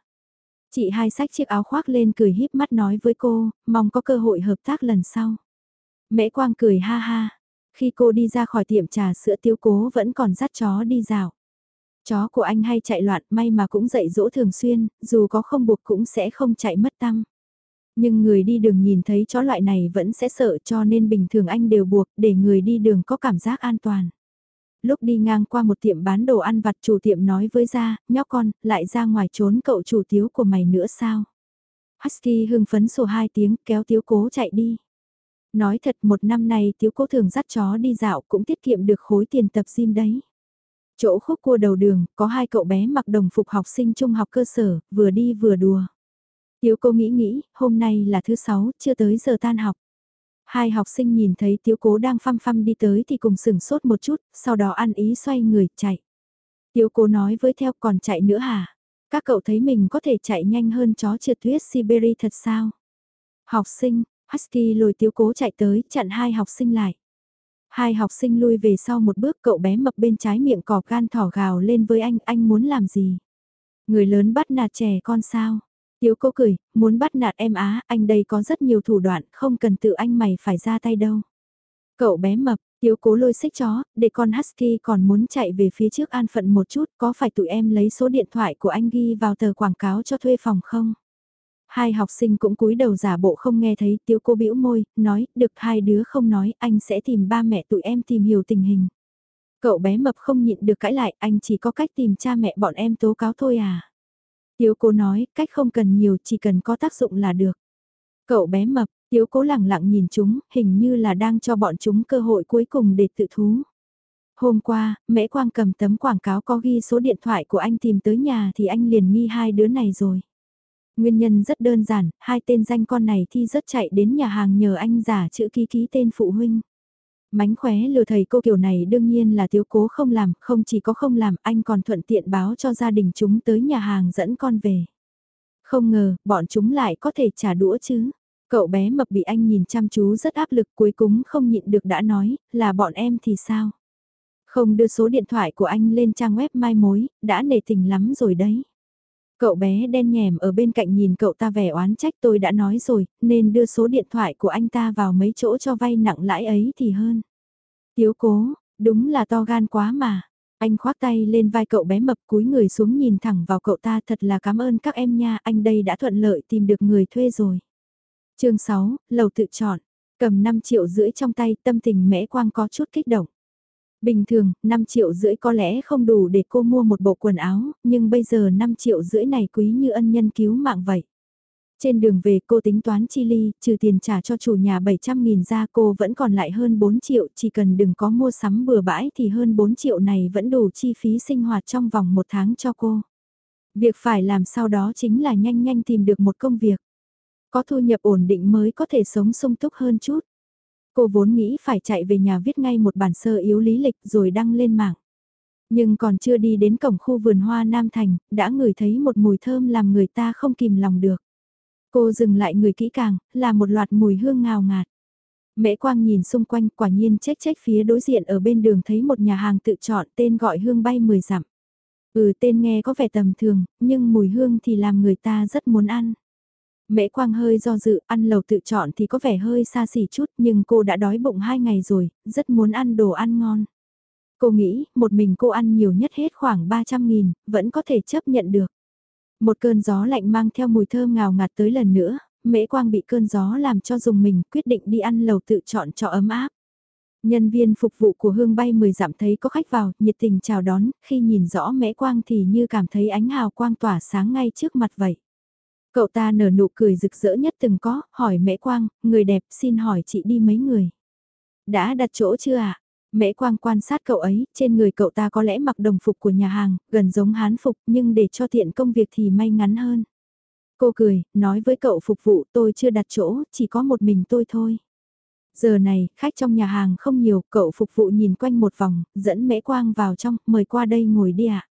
Chị hai sách chiếc áo khoác lên cười híp mắt nói với cô, mong có cơ hội hợp tác lần sau. Mễ Quang cười ha ha, khi cô đi ra khỏi tiệm trà sữa tiêu cố vẫn còn dắt chó đi dạo. Chó của anh hay chạy loạn may mà cũng dạy dỗ thường xuyên, dù có không buộc cũng sẽ không chạy mất tăng. Nhưng người đi đường nhìn thấy chó loại này vẫn sẽ sợ cho nên bình thường anh đều buộc để người đi đường có cảm giác an toàn. Lúc đi ngang qua một tiệm bán đồ ăn vặt chủ tiệm nói với ra, nhóc con, lại ra ngoài trốn cậu chủ tiếu của mày nữa sao? Husky hưng phấn sổ hai tiếng kéo tiếu cố chạy đi. Nói thật một năm nay tiếu cố thường dắt chó đi dạo cũng tiết kiệm được khối tiền tập gym đấy. Chỗ khúc cua đầu đường, có hai cậu bé mặc đồng phục học sinh trung học cơ sở, vừa đi vừa đùa. Tiếu cô nghĩ nghĩ, hôm nay là thứ sáu, chưa tới giờ tan học. Hai học sinh nhìn thấy tiếu cố đang phăm phăm đi tới thì cùng sửng sốt một chút, sau đó ăn ý xoay người, chạy. Tiếu cố nói với theo còn chạy nữa hả? Các cậu thấy mình có thể chạy nhanh hơn chó trượt tuyết Siberia thật sao? Học sinh, Husky lồi tiếu cố chạy tới, chặn hai học sinh lại. Hai học sinh lui về sau một bước cậu bé mập bên trái miệng cỏ gan thỏ gào lên với anh, anh muốn làm gì? Người lớn bắt nạt trẻ con sao? Tiếu cô cười, muốn bắt nạt em á, anh đây có rất nhiều thủ đoạn, không cần tự anh mày phải ra tay đâu. Cậu bé mập, Tiếu cố lôi xích chó, để con Husky còn muốn chạy về phía trước an phận một chút, có phải tụi em lấy số điện thoại của anh ghi vào tờ quảng cáo cho thuê phòng không? Hai học sinh cũng cúi đầu giả bộ không nghe thấy, tiếu cô bĩu môi, nói, được hai đứa không nói, anh sẽ tìm ba mẹ tụi em tìm hiểu tình hình. Cậu bé mập không nhịn được cãi lại, anh chỉ có cách tìm cha mẹ bọn em tố cáo thôi à. Tiếu cố nói, cách không cần nhiều, chỉ cần có tác dụng là được. Cậu bé mập, tiếu cố lẳng lặng nhìn chúng, hình như là đang cho bọn chúng cơ hội cuối cùng để tự thú. Hôm qua, Mễ Quang cầm tấm quảng cáo có ghi số điện thoại của anh tìm tới nhà thì anh liền nghi hai đứa này rồi. Nguyên nhân rất đơn giản, hai tên danh con này thi rất chạy đến nhà hàng nhờ anh giả chữ ký ký tên phụ huynh. Mánh khóe lừa thầy cô kiểu này đương nhiên là thiếu cố không làm, không chỉ có không làm, anh còn thuận tiện báo cho gia đình chúng tới nhà hàng dẫn con về. Không ngờ, bọn chúng lại có thể trả đũa chứ. Cậu bé mập bị anh nhìn chăm chú rất áp lực cuối cùng không nhịn được đã nói, là bọn em thì sao? Không đưa số điện thoại của anh lên trang web mai mối, đã nề tình lắm rồi đấy. Cậu bé đen nhèm ở bên cạnh nhìn cậu ta vẻ oán trách tôi đã nói rồi, nên đưa số điện thoại của anh ta vào mấy chỗ cho vay nặng lãi ấy thì hơn. Tiếu cố, đúng là to gan quá mà. Anh khoác tay lên vai cậu bé mập cúi người xuống nhìn thẳng vào cậu ta thật là cảm ơn các em nha, anh đây đã thuận lợi tìm được người thuê rồi. chương 6, lầu tự chọn, cầm 5 triệu rưỡi trong tay tâm tình mẽ quang có chút kích động. Bình thường, 5 triệu rưỡi có lẽ không đủ để cô mua một bộ quần áo, nhưng bây giờ 5 triệu rưỡi này quý như ân nhân cứu mạng vậy. Trên đường về cô tính toán chi ly, trừ tiền trả cho chủ nhà 700.000 ra cô vẫn còn lại hơn 4 triệu, chỉ cần đừng có mua sắm bừa bãi thì hơn 4 triệu này vẫn đủ chi phí sinh hoạt trong vòng một tháng cho cô. Việc phải làm sau đó chính là nhanh nhanh tìm được một công việc. Có thu nhập ổn định mới có thể sống sung túc hơn chút. Cô vốn nghĩ phải chạy về nhà viết ngay một bản sơ yếu lý lịch rồi đăng lên mạng. Nhưng còn chưa đi đến cổng khu vườn hoa Nam Thành, đã ngửi thấy một mùi thơm làm người ta không kìm lòng được. Cô dừng lại người kỹ càng, là một loạt mùi hương ngào ngạt. Mễ Quang nhìn xung quanh quả nhiên chết chết phía đối diện ở bên đường thấy một nhà hàng tự chọn tên gọi hương bay 10 dặm. Ừ tên nghe có vẻ tầm thường, nhưng mùi hương thì làm người ta rất muốn ăn. Mễ Quang hơi do dự, ăn lầu tự chọn thì có vẻ hơi xa xỉ chút nhưng cô đã đói bụng hai ngày rồi, rất muốn ăn đồ ăn ngon. Cô nghĩ, một mình cô ăn nhiều nhất hết khoảng 300 nghìn, vẫn có thể chấp nhận được. Một cơn gió lạnh mang theo mùi thơm ngào ngạt tới lần nữa, Mễ Quang bị cơn gió làm cho dùng mình quyết định đi ăn lầu tự chọn cho ấm áp. Nhân viên phục vụ của Hương bay 10 dặm thấy có khách vào, nhiệt tình chào đón, khi nhìn rõ Mễ Quang thì như cảm thấy ánh hào quang tỏa sáng ngay trước mặt vậy. Cậu ta nở nụ cười rực rỡ nhất từng có, hỏi Mễ Quang, người đẹp xin hỏi chị đi mấy người. Đã đặt chỗ chưa ạ? À? Mễ Quang quan sát cậu ấy, trên người cậu ta có lẽ mặc đồng phục của nhà hàng, gần giống hán phục nhưng để cho tiện công việc thì may ngắn hơn. Cô cười, nói với cậu phục vụ tôi chưa đặt chỗ, chỉ có một mình tôi thôi. Giờ này, khách trong nhà hàng không nhiều, cậu phục vụ nhìn quanh một vòng, dẫn Mễ Quang vào trong, mời qua đây ngồi đi ạ.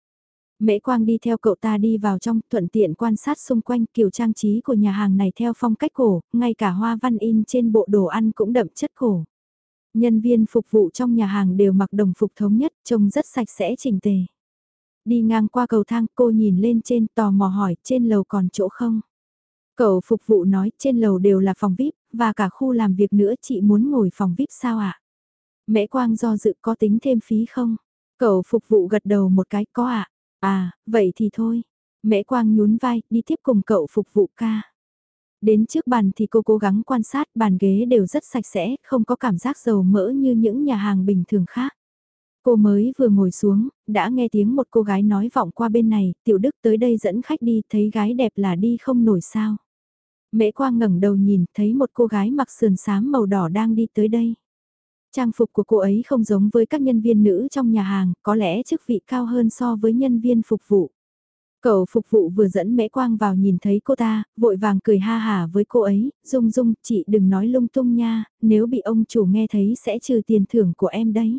Mễ Quang đi theo cậu ta đi vào trong, thuận tiện quan sát xung quanh kiểu trang trí của nhà hàng này theo phong cách cổ, ngay cả hoa văn in trên bộ đồ ăn cũng đậm chất cổ. Nhân viên phục vụ trong nhà hàng đều mặc đồng phục thống nhất, trông rất sạch sẽ chỉnh tề. Đi ngang qua cầu thang, cô nhìn lên trên tò mò hỏi, trên lầu còn chỗ không? Cậu phục vụ nói, trên lầu đều là phòng VIP, và cả khu làm việc nữa chị muốn ngồi phòng VIP sao ạ? À? Mễ Quang do dự có tính thêm phí không? Cậu phục vụ gật đầu một cái, có ạ. À? À, vậy thì thôi. Mễ Quang nhún vai, đi tiếp cùng cậu phục vụ ca. Đến trước bàn thì cô cố gắng quan sát bàn ghế đều rất sạch sẽ, không có cảm giác dầu mỡ như những nhà hàng bình thường khác. Cô mới vừa ngồi xuống, đã nghe tiếng một cô gái nói vọng qua bên này, tiểu đức tới đây dẫn khách đi, thấy gái đẹp là đi không nổi sao. Mễ Quang ngẩng đầu nhìn, thấy một cô gái mặc sườn xám màu đỏ đang đi tới đây. Trang phục của cô ấy không giống với các nhân viên nữ trong nhà hàng, có lẽ chức vị cao hơn so với nhân viên phục vụ. Cậu phục vụ vừa dẫn mễ quang vào nhìn thấy cô ta, vội vàng cười ha hả với cô ấy, Dung Dung, chị đừng nói lung tung nha, nếu bị ông chủ nghe thấy sẽ trừ tiền thưởng của em đấy.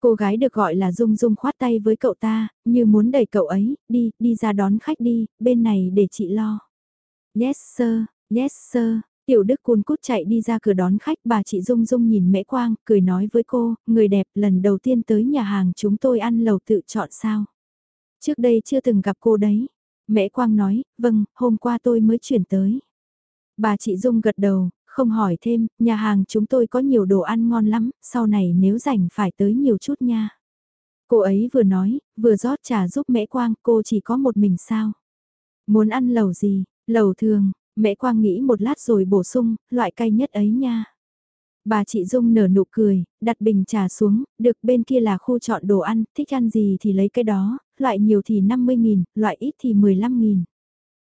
Cô gái được gọi là Dung Dung khoát tay với cậu ta, như muốn đẩy cậu ấy, đi, đi ra đón khách đi, bên này để chị lo. Yes sir, yes sir, tiểu đức cuốn cút chạy đi ra cửa đón khách bà chị Dung Dung nhìn mễ quang, cười nói với cô, người đẹp lần đầu tiên tới nhà hàng chúng tôi ăn lầu tự chọn sao. Trước đây chưa từng gặp cô đấy. Mễ Quang nói, vâng, hôm qua tôi mới chuyển tới. Bà chị Dung gật đầu, không hỏi thêm, nhà hàng chúng tôi có nhiều đồ ăn ngon lắm, sau này nếu rảnh phải tới nhiều chút nha. Cô ấy vừa nói, vừa rót trà giúp Mễ Quang, cô chỉ có một mình sao? Muốn ăn lẩu gì? Lẩu thường, mẹ Quang nghĩ một lát rồi bổ sung, loại cay nhất ấy nha. Bà chị Dung nở nụ cười, đặt bình trà xuống, được bên kia là khu chọn đồ ăn, thích ăn gì thì lấy cái đó, loại nhiều thì 50.000, loại ít thì 15.000.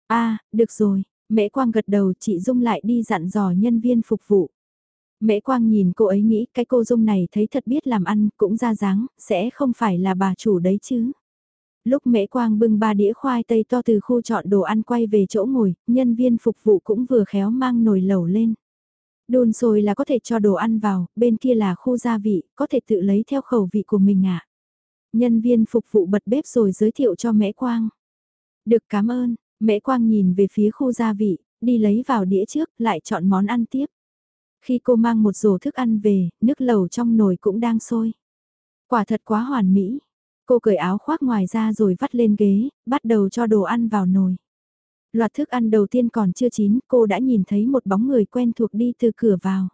a à, được rồi, Mễ Quang gật đầu chị Dung lại đi dặn dò nhân viên phục vụ. Mễ Quang nhìn cô ấy nghĩ cái cô Dung này thấy thật biết làm ăn cũng ra dáng, sẽ không phải là bà chủ đấy chứ. Lúc Mễ Quang bưng ba đĩa khoai tây to từ khu chọn đồ ăn quay về chỗ ngồi, nhân viên phục vụ cũng vừa khéo mang nồi lẩu lên. Đun sôi là có thể cho đồ ăn vào, bên kia là khu gia vị, có thể tự lấy theo khẩu vị của mình ạ. À. Nhân viên phục vụ bật bếp rồi giới thiệu cho Mễ Quang. Được cảm ơn, Mễ Quang nhìn về phía khu gia vị, đi lấy vào đĩa trước, lại chọn món ăn tiếp. Khi cô mang một rổ thức ăn về, nước lẩu trong nồi cũng đang sôi. Quả thật quá hoàn mỹ. Cô cởi áo khoác ngoài ra rồi vắt lên ghế, bắt đầu cho đồ ăn vào nồi. Loạt thức ăn đầu tiên còn chưa chín, cô đã nhìn thấy một bóng người quen thuộc đi từ cửa vào.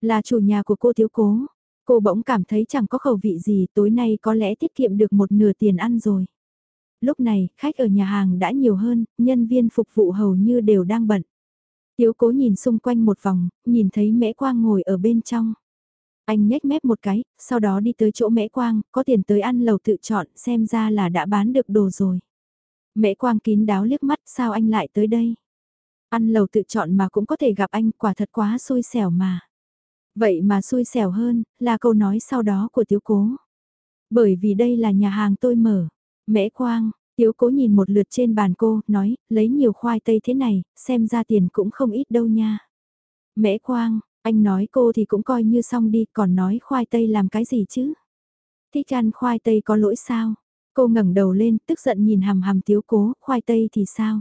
Là chủ nhà của cô thiếu cố. Cô bỗng cảm thấy chẳng có khẩu vị gì tối nay có lẽ tiết kiệm được một nửa tiền ăn rồi. Lúc này, khách ở nhà hàng đã nhiều hơn, nhân viên phục vụ hầu như đều đang bận. Tiếu cố nhìn xung quanh một vòng, nhìn thấy mễ quang ngồi ở bên trong. Anh nhếch mép một cái, sau đó đi tới chỗ mễ quang, có tiền tới ăn lầu tự chọn, xem ra là đã bán được đồ rồi. Mễ quang kín đáo liếc mắt, sao anh lại tới đây? Ăn lầu tự chọn mà cũng có thể gặp anh, quả thật quá xui xẻo mà. Vậy mà xui xẻo hơn, là câu nói sau đó của Tiếu Cố. Bởi vì đây là nhà hàng tôi mở. Mễ Quang, Tiếu Cố nhìn một lượt trên bàn cô, nói, lấy nhiều khoai tây thế này, xem ra tiền cũng không ít đâu nha. Mễ Quang, anh nói cô thì cũng coi như xong đi, còn nói khoai tây làm cái gì chứ? Thích ăn khoai tây có lỗi sao? Cô ngẩng đầu lên, tức giận nhìn hàm hàm Tiếu Cố, khoai tây thì sao?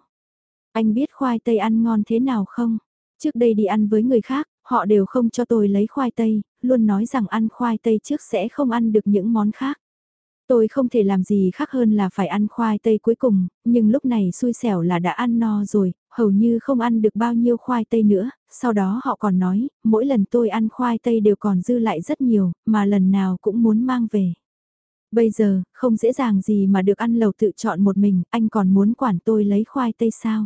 Anh biết khoai tây ăn ngon thế nào không? Trước đây đi ăn với người khác, Họ đều không cho tôi lấy khoai tây, luôn nói rằng ăn khoai tây trước sẽ không ăn được những món khác. Tôi không thể làm gì khác hơn là phải ăn khoai tây cuối cùng, nhưng lúc này xui xẻo là đã ăn no rồi, hầu như không ăn được bao nhiêu khoai tây nữa, sau đó họ còn nói, mỗi lần tôi ăn khoai tây đều còn dư lại rất nhiều, mà lần nào cũng muốn mang về. Bây giờ, không dễ dàng gì mà được ăn lầu tự chọn một mình, anh còn muốn quản tôi lấy khoai tây sao?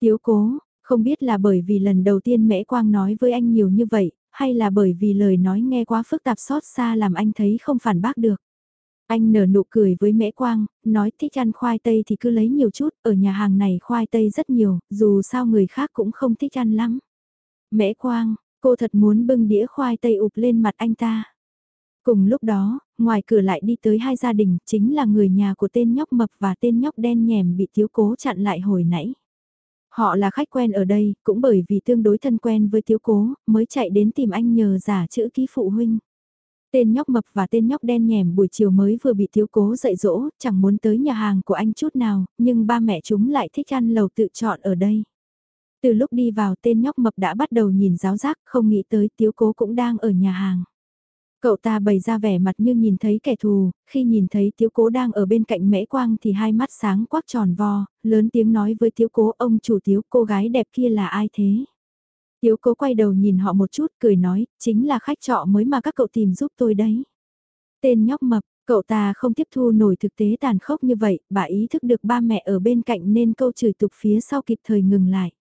Tiếu cố, không biết là bởi vì lần đầu tiên Mễ Quang nói với anh nhiều như vậy, hay là bởi vì lời nói nghe quá phức tạp xót xa làm anh thấy không phản bác được. Anh nở nụ cười với Mễ Quang, nói thích ăn khoai tây thì cứ lấy nhiều chút, ở nhà hàng này khoai tây rất nhiều, dù sao người khác cũng không thích ăn lắm. Mễ Quang, cô thật muốn bưng đĩa khoai tây ụp lên mặt anh ta. Cùng lúc đó, ngoài cửa lại đi tới hai gia đình, chính là người nhà của tên nhóc mập và tên nhóc đen nhèm bị thiếu cố chặn lại hồi nãy. Họ là khách quen ở đây, cũng bởi vì tương đối thân quen với thiếu cố, mới chạy đến tìm anh nhờ giả chữ ký phụ huynh. Tên nhóc mập và tên nhóc đen nhèm buổi chiều mới vừa bị thiếu cố dạy dỗ, chẳng muốn tới nhà hàng của anh chút nào, nhưng ba mẹ chúng lại thích ăn lầu tự chọn ở đây. Từ lúc đi vào tên nhóc mập đã bắt đầu nhìn giáo giác, không nghĩ tới tiếu cố cũng đang ở nhà hàng. Cậu ta bày ra vẻ mặt như nhìn thấy kẻ thù, khi nhìn thấy tiếu cố đang ở bên cạnh mễ quang thì hai mắt sáng quắc tròn vo, lớn tiếng nói với tiếu cố ông chủ tiếu cô gái đẹp kia là ai thế? Tiếu cố quay đầu nhìn họ một chút cười nói, chính là khách trọ mới mà các cậu tìm giúp tôi đấy. Tên nhóc mập, cậu ta không tiếp thu nổi thực tế tàn khốc như vậy, bà ý thức được ba mẹ ở bên cạnh nên câu chửi tục phía sau kịp thời ngừng lại.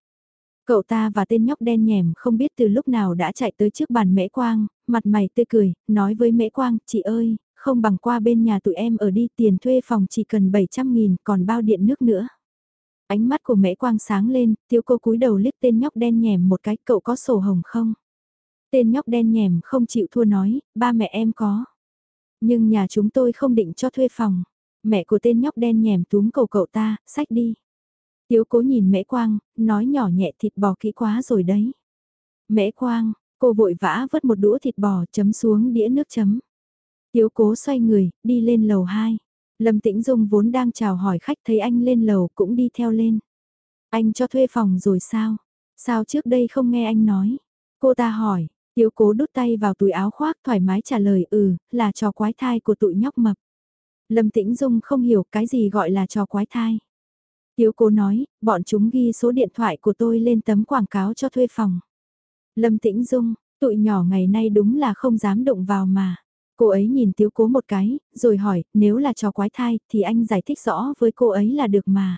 Cậu ta và tên nhóc đen nhèm không biết từ lúc nào đã chạy tới trước bàn mễ quang, mặt mày tươi cười, nói với mễ quang, chị ơi, không bằng qua bên nhà tụi em ở đi tiền thuê phòng chỉ cần 700 nghìn còn bao điện nước nữa. Ánh mắt của mẹ quang sáng lên, tiểu cô cúi đầu liếc tên nhóc đen nhèm một cái, cậu có sổ hồng không? Tên nhóc đen nhèm không chịu thua nói, ba mẹ em có. Nhưng nhà chúng tôi không định cho thuê phòng. Mẹ của tên nhóc đen nhèm túm cầu cậu ta, sách đi. Tiếu cố nhìn mễ quang, nói nhỏ nhẹ thịt bò kỹ quá rồi đấy. Mễ quang, cô vội vã vớt một đũa thịt bò chấm xuống đĩa nước chấm. Tiếu cố xoay người, đi lên lầu 2. Lâm Tĩnh Dung vốn đang chào hỏi khách thấy anh lên lầu cũng đi theo lên. Anh cho thuê phòng rồi sao? Sao trước đây không nghe anh nói? Cô ta hỏi, Tiếu cố đút tay vào túi áo khoác thoải mái trả lời ừ, là trò quái thai của tụi nhóc mập. Lâm Tĩnh Dung không hiểu cái gì gọi là trò quái thai. Tiếu cố nói, bọn chúng ghi số điện thoại của tôi lên tấm quảng cáo cho thuê phòng. Lâm Tĩnh Dung, tụi nhỏ ngày nay đúng là không dám động vào mà. Cô ấy nhìn Tiếu cố một cái, rồi hỏi, nếu là trò quái thai, thì anh giải thích rõ với cô ấy là được mà.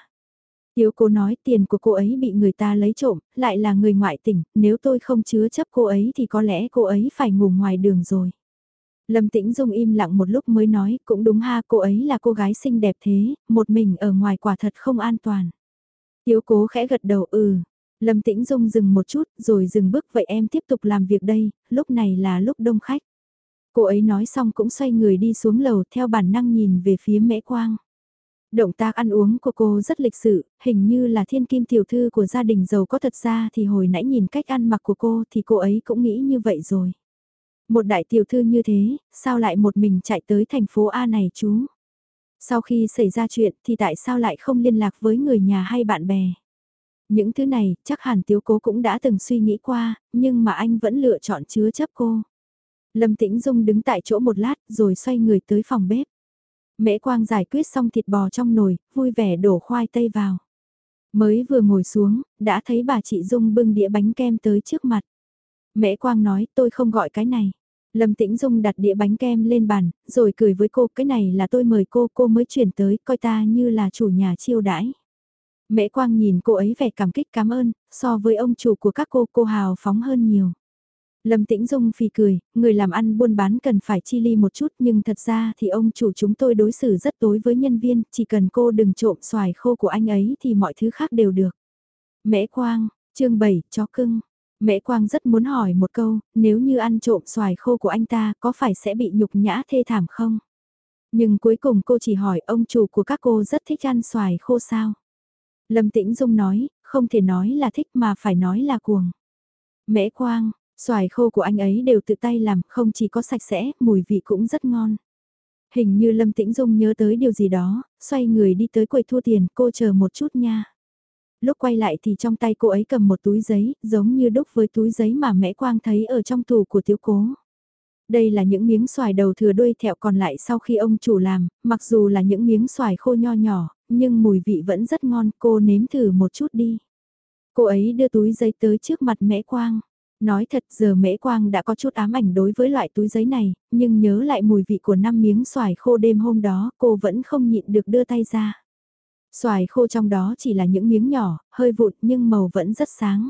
Tiếu cố nói tiền của cô ấy bị người ta lấy trộm, lại là người ngoại tỉnh, nếu tôi không chứa chấp cô ấy thì có lẽ cô ấy phải ngủ ngoài đường rồi. Lâm Tĩnh Dung im lặng một lúc mới nói, cũng đúng ha, cô ấy là cô gái xinh đẹp thế, một mình ở ngoài quả thật không an toàn. Tiếu cố khẽ gật đầu ừ. Lâm Tĩnh Dung dừng một chút, rồi dừng bước vậy em tiếp tục làm việc đây, lúc này là lúc đông khách. Cô ấy nói xong cũng xoay người đi xuống lầu theo bản năng nhìn về phía mễ quang. Động tác ăn uống của cô rất lịch sự, hình như là thiên kim tiểu thư của gia đình giàu có thật ra thì hồi nãy nhìn cách ăn mặc của cô thì cô ấy cũng nghĩ như vậy rồi. Một đại tiểu thư như thế, sao lại một mình chạy tới thành phố A này chú? Sau khi xảy ra chuyện thì tại sao lại không liên lạc với người nhà hay bạn bè? Những thứ này chắc hẳn tiếu cố cũng đã từng suy nghĩ qua, nhưng mà anh vẫn lựa chọn chứa chấp cô. Lâm Tĩnh Dung đứng tại chỗ một lát rồi xoay người tới phòng bếp. Mễ Quang giải quyết xong thịt bò trong nồi, vui vẻ đổ khoai tây vào. Mới vừa ngồi xuống, đã thấy bà chị Dung bưng đĩa bánh kem tới trước mặt. Mễ Quang nói tôi không gọi cái này. Lâm Tĩnh Dung đặt đĩa bánh kem lên bàn, rồi cười với cô, cái này là tôi mời cô, cô mới chuyển tới, coi ta như là chủ nhà chiêu đãi. Mễ Quang nhìn cô ấy vẻ cảm kích cảm ơn, so với ông chủ của các cô, cô hào phóng hơn nhiều. Lâm Tĩnh Dung phì cười, người làm ăn buôn bán cần phải chi ly một chút nhưng thật ra thì ông chủ chúng tôi đối xử rất tối với nhân viên, chỉ cần cô đừng trộm xoài khô của anh ấy thì mọi thứ khác đều được. Mễ Quang, chương 7, chó cưng. Mễ Quang rất muốn hỏi một câu, nếu như ăn trộm xoài khô của anh ta có phải sẽ bị nhục nhã thê thảm không? Nhưng cuối cùng cô chỉ hỏi ông chủ của các cô rất thích ăn xoài khô sao? Lâm Tĩnh Dung nói, không thể nói là thích mà phải nói là cuồng. Mễ Quang, xoài khô của anh ấy đều tự tay làm, không chỉ có sạch sẽ, mùi vị cũng rất ngon. Hình như Lâm Tĩnh Dung nhớ tới điều gì đó, xoay người đi tới quầy thua tiền, cô chờ một chút nha. Lúc quay lại thì trong tay cô ấy cầm một túi giấy, giống như đúc với túi giấy mà mẹ Quang thấy ở trong tủ của tiếu cố. Đây là những miếng xoài đầu thừa đuôi thẹo còn lại sau khi ông chủ làm, mặc dù là những miếng xoài khô nho nhỏ, nhưng mùi vị vẫn rất ngon, cô nếm thử một chút đi. Cô ấy đưa túi giấy tới trước mặt mẹ Quang. Nói thật giờ mễ quang đã có chút ám ảnh đối với loại túi giấy này, nhưng nhớ lại mùi vị của năm miếng xoài khô đêm hôm đó cô vẫn không nhịn được đưa tay ra. Xoài khô trong đó chỉ là những miếng nhỏ, hơi vụn nhưng màu vẫn rất sáng.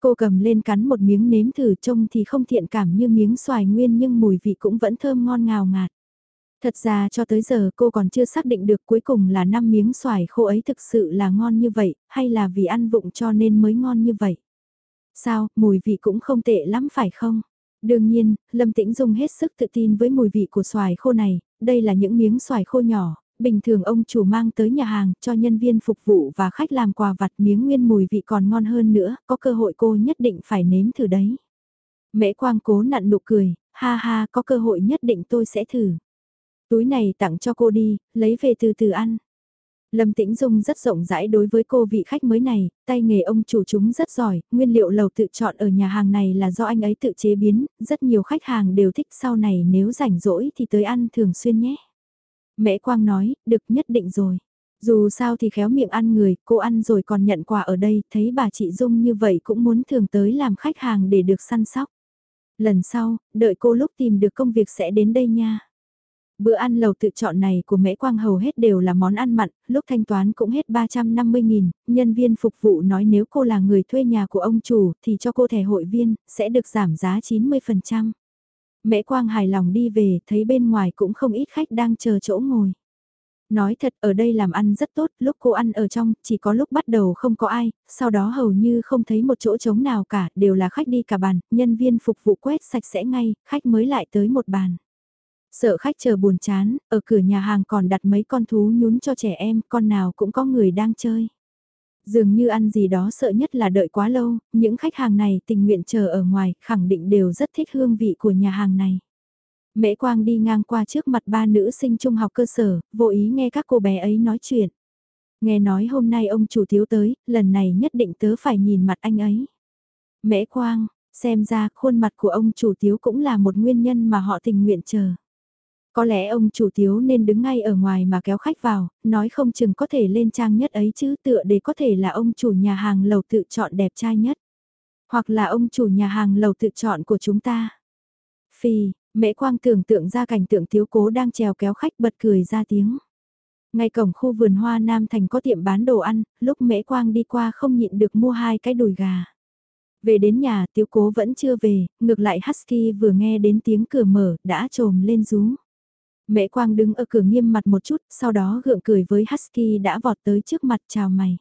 Cô cầm lên cắn một miếng nếm thử trông thì không thiện cảm như miếng xoài nguyên nhưng mùi vị cũng vẫn thơm ngon ngào ngạt. Thật ra cho tới giờ cô còn chưa xác định được cuối cùng là năm miếng xoài khô ấy thực sự là ngon như vậy, hay là vì ăn vụng cho nên mới ngon như vậy. Sao, mùi vị cũng không tệ lắm phải không? Đương nhiên, Lâm Tĩnh Dung hết sức tự tin với mùi vị của xoài khô này, đây là những miếng xoài khô nhỏ, bình thường ông chủ mang tới nhà hàng cho nhân viên phục vụ và khách làm quà vặt miếng nguyên mùi vị còn ngon hơn nữa, có cơ hội cô nhất định phải nếm thử đấy. Mễ Quang cố nặn nụ cười, ha ha có cơ hội nhất định tôi sẽ thử. Túi này tặng cho cô đi, lấy về từ từ ăn. Lâm Tĩnh Dung rất rộng rãi đối với cô vị khách mới này, tay nghề ông chủ chúng rất giỏi, nguyên liệu lầu tự chọn ở nhà hàng này là do anh ấy tự chế biến, rất nhiều khách hàng đều thích sau này nếu rảnh rỗi thì tới ăn thường xuyên nhé. Mẹ Quang nói, được nhất định rồi. Dù sao thì khéo miệng ăn người, cô ăn rồi còn nhận quà ở đây, thấy bà chị Dung như vậy cũng muốn thường tới làm khách hàng để được săn sóc. Lần sau, đợi cô lúc tìm được công việc sẽ đến đây nha. Bữa ăn lầu tự chọn này của Mễ Quang hầu hết đều là món ăn mặn, lúc thanh toán cũng hết 350.000, nhân viên phục vụ nói nếu cô là người thuê nhà của ông chủ thì cho cô thẻ hội viên, sẽ được giảm giá 90%. Mễ Quang hài lòng đi về, thấy bên ngoài cũng không ít khách đang chờ chỗ ngồi. Nói thật ở đây làm ăn rất tốt, lúc cô ăn ở trong, chỉ có lúc bắt đầu không có ai, sau đó hầu như không thấy một chỗ trống nào cả, đều là khách đi cả bàn, nhân viên phục vụ quét sạch sẽ ngay, khách mới lại tới một bàn. Sợ khách chờ buồn chán, ở cửa nhà hàng còn đặt mấy con thú nhún cho trẻ em, con nào cũng có người đang chơi. Dường như ăn gì đó sợ nhất là đợi quá lâu, những khách hàng này tình nguyện chờ ở ngoài, khẳng định đều rất thích hương vị của nhà hàng này. Mễ Quang đi ngang qua trước mặt ba nữ sinh trung học cơ sở, vô ý nghe các cô bé ấy nói chuyện. Nghe nói hôm nay ông chủ thiếu tới, lần này nhất định tớ phải nhìn mặt anh ấy. Mễ Quang, xem ra khuôn mặt của ông chủ thiếu cũng là một nguyên nhân mà họ tình nguyện chờ. Có lẽ ông chủ thiếu nên đứng ngay ở ngoài mà kéo khách vào, nói không chừng có thể lên trang nhất ấy chứ tựa để có thể là ông chủ nhà hàng lầu tự chọn đẹp trai nhất. Hoặc là ông chủ nhà hàng lầu tự chọn của chúng ta. Phi, mễ quang tưởng tượng ra cảnh tượng thiếu cố đang trèo kéo khách bật cười ra tiếng. Ngay cổng khu vườn hoa Nam Thành có tiệm bán đồ ăn, lúc mễ quang đi qua không nhịn được mua hai cái đùi gà. Về đến nhà tiếu cố vẫn chưa về, ngược lại Husky vừa nghe đến tiếng cửa mở, đã trồm lên rú. Mẹ Quang đứng ở cửa nghiêm mặt một chút, sau đó gượng cười với Husky đã vọt tới trước mặt chào mày.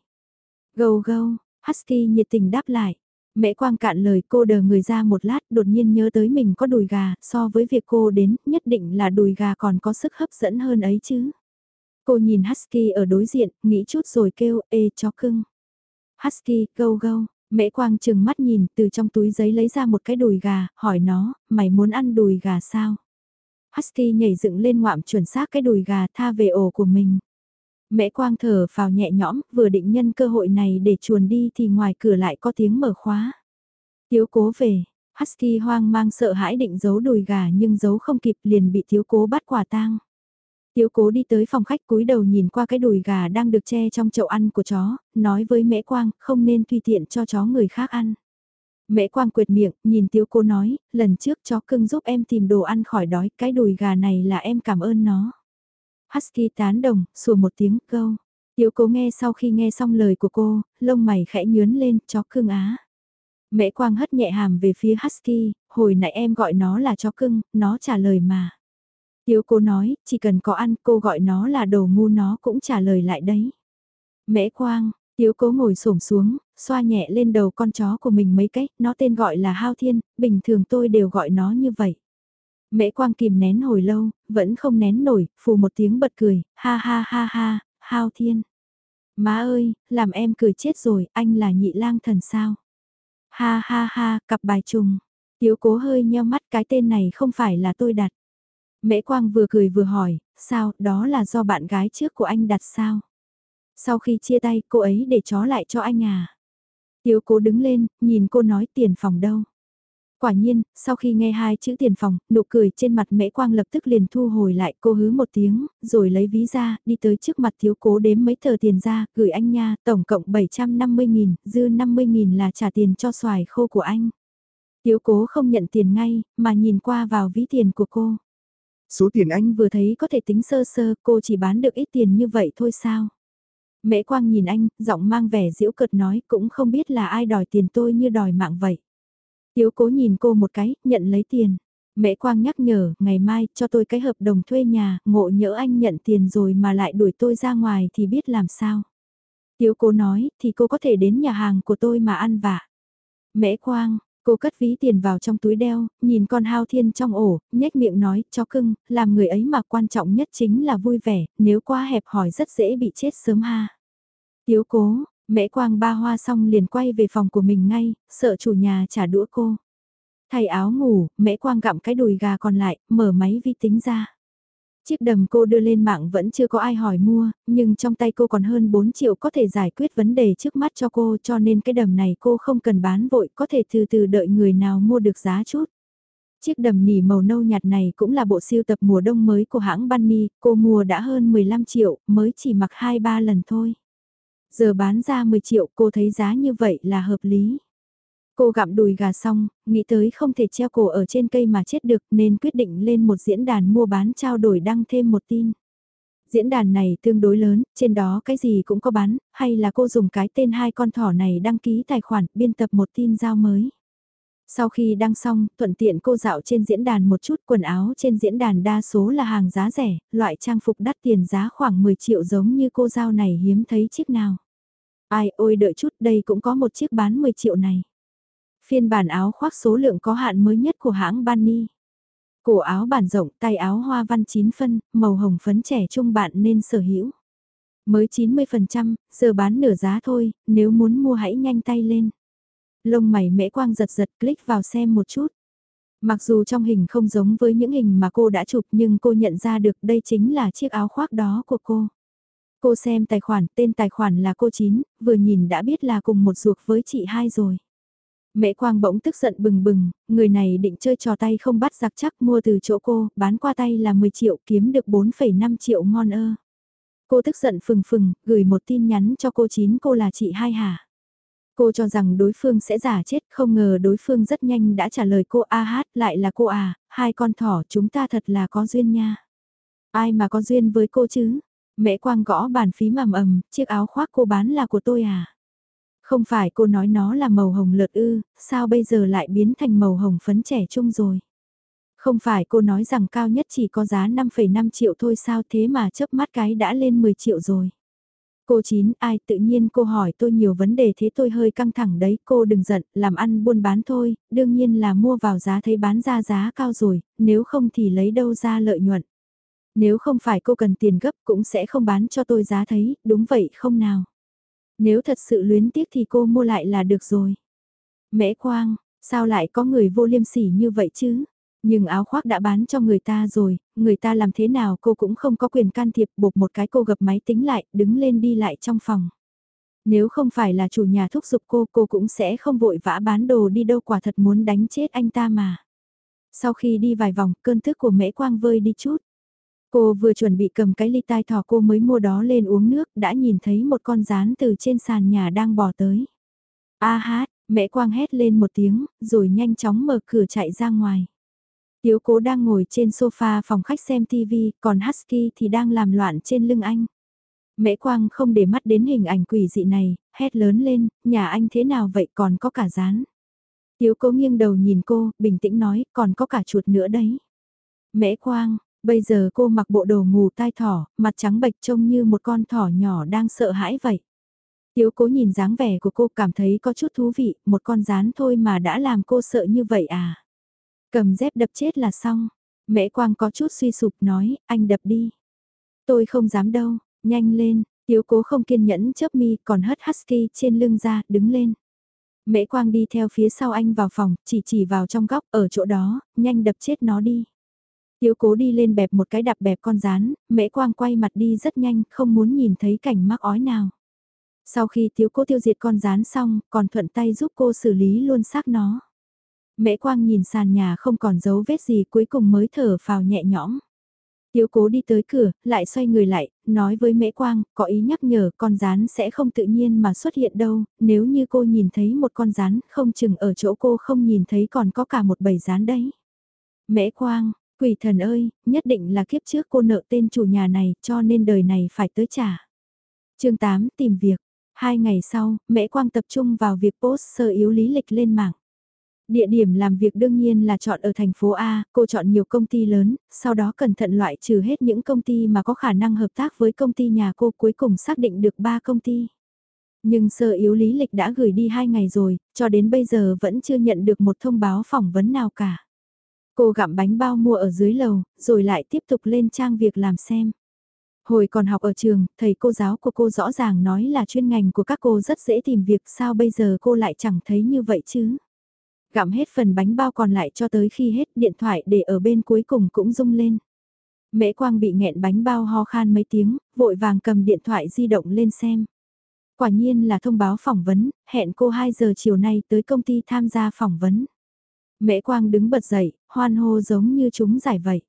Gâu gâu, Husky nhiệt tình đáp lại. Mẹ Quang cạn lời cô đờ người ra một lát đột nhiên nhớ tới mình có đùi gà, so với việc cô đến, nhất định là đùi gà còn có sức hấp dẫn hơn ấy chứ. Cô nhìn Husky ở đối diện, nghĩ chút rồi kêu, ê chó cưng. Husky, gâu gâu, mẹ Quang chừng mắt nhìn từ trong túi giấy lấy ra một cái đùi gà, hỏi nó, mày muốn ăn đùi gà sao? Husky nhảy dựng lên ngoạm chuẩn xác cái đùi gà tha về ổ của mình. Mẹ quang thở vào nhẹ nhõm, vừa định nhân cơ hội này để chuồn đi thì ngoài cửa lại có tiếng mở khóa. Tiếu cố về, Husky hoang mang sợ hãi định giấu đùi gà nhưng giấu không kịp liền bị tiếu cố bắt quả tang. Tiếu cố đi tới phòng khách cúi đầu nhìn qua cái đùi gà đang được che trong chậu ăn của chó, nói với mẹ quang không nên tùy tiện cho chó người khác ăn. Mễ quang quyệt miệng, nhìn tiêu cô nói, lần trước chó cưng giúp em tìm đồ ăn khỏi đói, cái đùi gà này là em cảm ơn nó. Husky tán đồng, sủa một tiếng câu. tiểu cố nghe sau khi nghe xong lời của cô, lông mày khẽ nhướn lên, chó cưng á. Mễ quang hất nhẹ hàm về phía Husky, hồi nãy em gọi nó là chó cưng, nó trả lời mà. tiểu cô nói, chỉ cần có ăn cô gọi nó là đồ ngu nó cũng trả lời lại đấy. Mễ quang, tiếu cố ngồi xổm xuống, xoa nhẹ lên đầu con chó của mình mấy cách, nó tên gọi là Hao Thiên, bình thường tôi đều gọi nó như vậy. Mễ quang kìm nén hồi lâu, vẫn không nén nổi, phù một tiếng bật cười, ha ha ha ha, Hao Thiên. Má ơi, làm em cười chết rồi, anh là nhị lang thần sao? Ha ha ha, cặp bài trùng. Tiếu cố hơi nheo mắt cái tên này không phải là tôi đặt. Mễ Quang vừa cười vừa hỏi, sao, đó là do bạn gái trước của anh đặt sao? Sau khi chia tay, cô ấy để chó lại cho anh à? Tiếu cố đứng lên, nhìn cô nói tiền phòng đâu? Quả nhiên, sau khi nghe hai chữ tiền phòng, nụ cười trên mặt mễ quang lập tức liền thu hồi lại cô hứ một tiếng, rồi lấy ví ra, đi tới trước mặt thiếu cố đếm mấy tờ tiền ra, gửi anh nha, tổng cộng 750.000, dư 50.000 là trả tiền cho xoài khô của anh. Thiếu cố không nhận tiền ngay, mà nhìn qua vào ví tiền của cô. Số tiền anh vừa thấy có thể tính sơ sơ, cô chỉ bán được ít tiền như vậy thôi sao? Mễ Quang nhìn anh, giọng mang vẻ diễu cợt nói cũng không biết là ai đòi tiền tôi như đòi mạng vậy. Tiếu cố nhìn cô một cái, nhận lấy tiền. Mễ Quang nhắc nhở, ngày mai cho tôi cái hợp đồng thuê nhà, ngộ nhỡ anh nhận tiền rồi mà lại đuổi tôi ra ngoài thì biết làm sao. Tiếu cố nói, thì cô có thể đến nhà hàng của tôi mà ăn vạ. Mễ Quang, cô cất ví tiền vào trong túi đeo, nhìn con hao thiên trong ổ, nhếch miệng nói, cho cưng, làm người ấy mà quan trọng nhất chính là vui vẻ, nếu quá hẹp hỏi rất dễ bị chết sớm ha. Tiếu cố, mẹ quang ba hoa xong liền quay về phòng của mình ngay, sợ chủ nhà trả đũa cô. Thay áo ngủ, mẹ quang gặm cái đùi gà còn lại, mở máy vi tính ra. Chiếc đầm cô đưa lên mạng vẫn chưa có ai hỏi mua, nhưng trong tay cô còn hơn 4 triệu có thể giải quyết vấn đề trước mắt cho cô cho nên cái đầm này cô không cần bán vội có thể từ từ đợi người nào mua được giá chút. Chiếc đầm nỉ màu nâu nhạt này cũng là bộ siêu tập mùa đông mới của hãng Bunny, cô mua đã hơn 15 triệu, mới chỉ mặc 2-3 lần thôi. Giờ bán ra 10 triệu cô thấy giá như vậy là hợp lý. Cô gặm đùi gà xong, nghĩ tới không thể treo cổ ở trên cây mà chết được nên quyết định lên một diễn đàn mua bán trao đổi đăng thêm một tin. Diễn đàn này tương đối lớn, trên đó cái gì cũng có bán, hay là cô dùng cái tên hai con thỏ này đăng ký tài khoản, biên tập một tin giao mới. Sau khi đăng xong, thuận tiện cô dạo trên diễn đàn một chút quần áo trên diễn đàn đa số là hàng giá rẻ, loại trang phục đắt tiền giá khoảng 10 triệu giống như cô giao này hiếm thấy chiếc nào. Ai ôi đợi chút đây cũng có một chiếc bán 10 triệu này. Phiên bản áo khoác số lượng có hạn mới nhất của hãng Bunny. Cổ áo bản rộng, tay áo hoa văn 9 phân, màu hồng phấn trẻ trung bạn nên sở hữu. Mới 90%, giờ bán nửa giá thôi, nếu muốn mua hãy nhanh tay lên. Lông mày mễ quang giật giật click vào xem một chút. Mặc dù trong hình không giống với những hình mà cô đã chụp nhưng cô nhận ra được đây chính là chiếc áo khoác đó của cô. Cô xem tài khoản, tên tài khoản là cô Chín, vừa nhìn đã biết là cùng một ruột với chị hai rồi. Mễ Quang bỗng tức giận bừng bừng, người này định chơi trò tay không bắt giặc chắc mua từ chỗ cô, bán qua tay là 10 triệu kiếm được 4,5 triệu ngon ơ. Cô tức giận phừng phừng, gửi một tin nhắn cho cô Chín cô là chị hai hả? Cô cho rằng đối phương sẽ giả chết, không ngờ đối phương rất nhanh đã trả lời cô a hát lại là cô à, hai con thỏ chúng ta thật là có duyên nha. Ai mà có duyên với cô chứ? Mẹ quang gõ bàn phí mầm ầm, chiếc áo khoác cô bán là của tôi à? Không phải cô nói nó là màu hồng lợt ư, sao bây giờ lại biến thành màu hồng phấn trẻ trung rồi? Không phải cô nói rằng cao nhất chỉ có giá 5,5 triệu thôi sao thế mà chớp mắt cái đã lên 10 triệu rồi. Cô Chín, ai tự nhiên cô hỏi tôi nhiều vấn đề thế tôi hơi căng thẳng đấy, cô đừng giận, làm ăn buôn bán thôi, đương nhiên là mua vào giá thấy bán ra giá cao rồi, nếu không thì lấy đâu ra lợi nhuận. Nếu không phải cô cần tiền gấp cũng sẽ không bán cho tôi giá thấy, đúng vậy không nào. Nếu thật sự luyến tiếc thì cô mua lại là được rồi. Mễ Quang, sao lại có người vô liêm sỉ như vậy chứ? Nhưng áo khoác đã bán cho người ta rồi, người ta làm thế nào cô cũng không có quyền can thiệp buộc một cái cô gập máy tính lại, đứng lên đi lại trong phòng. Nếu không phải là chủ nhà thúc giục cô, cô cũng sẽ không vội vã bán đồ đi đâu quả thật muốn đánh chết anh ta mà. Sau khi đi vài vòng, cơn tức của mễ quang vơi đi chút. Cô vừa chuẩn bị cầm cái ly tai thỏ cô mới mua đó lên uống nước, đã nhìn thấy một con rán từ trên sàn nhà đang bò tới. A hát, Mẹ Quang hét lên một tiếng, rồi nhanh chóng mở cửa chạy ra ngoài. Tiếu cố đang ngồi trên sofa phòng khách xem TV, còn Husky thì đang làm loạn trên lưng anh. Mễ Quang không để mắt đến hình ảnh quỷ dị này, hét lớn lên, nhà anh thế nào vậy còn có cả rán. Tiếu cố nghiêng đầu nhìn cô, bình tĩnh nói, còn có cả chuột nữa đấy. Mễ Quang, bây giờ cô mặc bộ đồ ngủ tai thỏ, mặt trắng bệch trông như một con thỏ nhỏ đang sợ hãi vậy. Tiếu cố nhìn dáng vẻ của cô cảm thấy có chút thú vị, một con rán thôi mà đã làm cô sợ như vậy à. Cầm dép đập chết là xong. Mễ Quang có chút suy sụp nói, anh đập đi. Tôi không dám đâu, nhanh lên, tiếu cố không kiên nhẫn chớp mi còn hất husky trên lưng ra, đứng lên. Mễ Quang đi theo phía sau anh vào phòng, chỉ chỉ vào trong góc, ở chỗ đó, nhanh đập chết nó đi. Tiếu cố đi lên bẹp một cái đạp bẹp con rán, Mễ Quang quay mặt đi rất nhanh, không muốn nhìn thấy cảnh mắc ói nào. Sau khi tiếu cố tiêu diệt con rán xong, còn thuận tay giúp cô xử lý luôn xác nó. Mễ Quang nhìn sàn nhà không còn dấu vết gì cuối cùng mới thở phào nhẹ nhõm. Tiếu cố đi tới cửa, lại xoay người lại, nói với Mễ Quang, có ý nhắc nhở con rán sẽ không tự nhiên mà xuất hiện đâu, nếu như cô nhìn thấy một con rán, không chừng ở chỗ cô không nhìn thấy còn có cả một bầy rán đấy. Mễ Quang, quỷ thần ơi, nhất định là kiếp trước cô nợ tên chủ nhà này cho nên đời này phải tới trả. chương 8 tìm việc, hai ngày sau, Mễ Quang tập trung vào việc post sơ yếu lý lịch lên mạng. Địa điểm làm việc đương nhiên là chọn ở thành phố A, cô chọn nhiều công ty lớn, sau đó cẩn thận loại trừ hết những công ty mà có khả năng hợp tác với công ty nhà cô cuối cùng xác định được 3 công ty. Nhưng sơ yếu lý lịch đã gửi đi 2 ngày rồi, cho đến bây giờ vẫn chưa nhận được một thông báo phỏng vấn nào cả. Cô gặm bánh bao mua ở dưới lầu, rồi lại tiếp tục lên trang việc làm xem. Hồi còn học ở trường, thầy cô giáo của cô rõ ràng nói là chuyên ngành của các cô rất dễ tìm việc sao bây giờ cô lại chẳng thấy như vậy chứ gặm hết phần bánh bao còn lại cho tới khi hết điện thoại để ở bên cuối cùng cũng rung lên. Mễ Quang bị nghẹn bánh bao ho khan mấy tiếng, vội vàng cầm điện thoại di động lên xem. Quả nhiên là thông báo phỏng vấn, hẹn cô 2 giờ chiều nay tới công ty tham gia phỏng vấn. Mễ Quang đứng bật dậy, hoan hô giống như chúng giải vậy.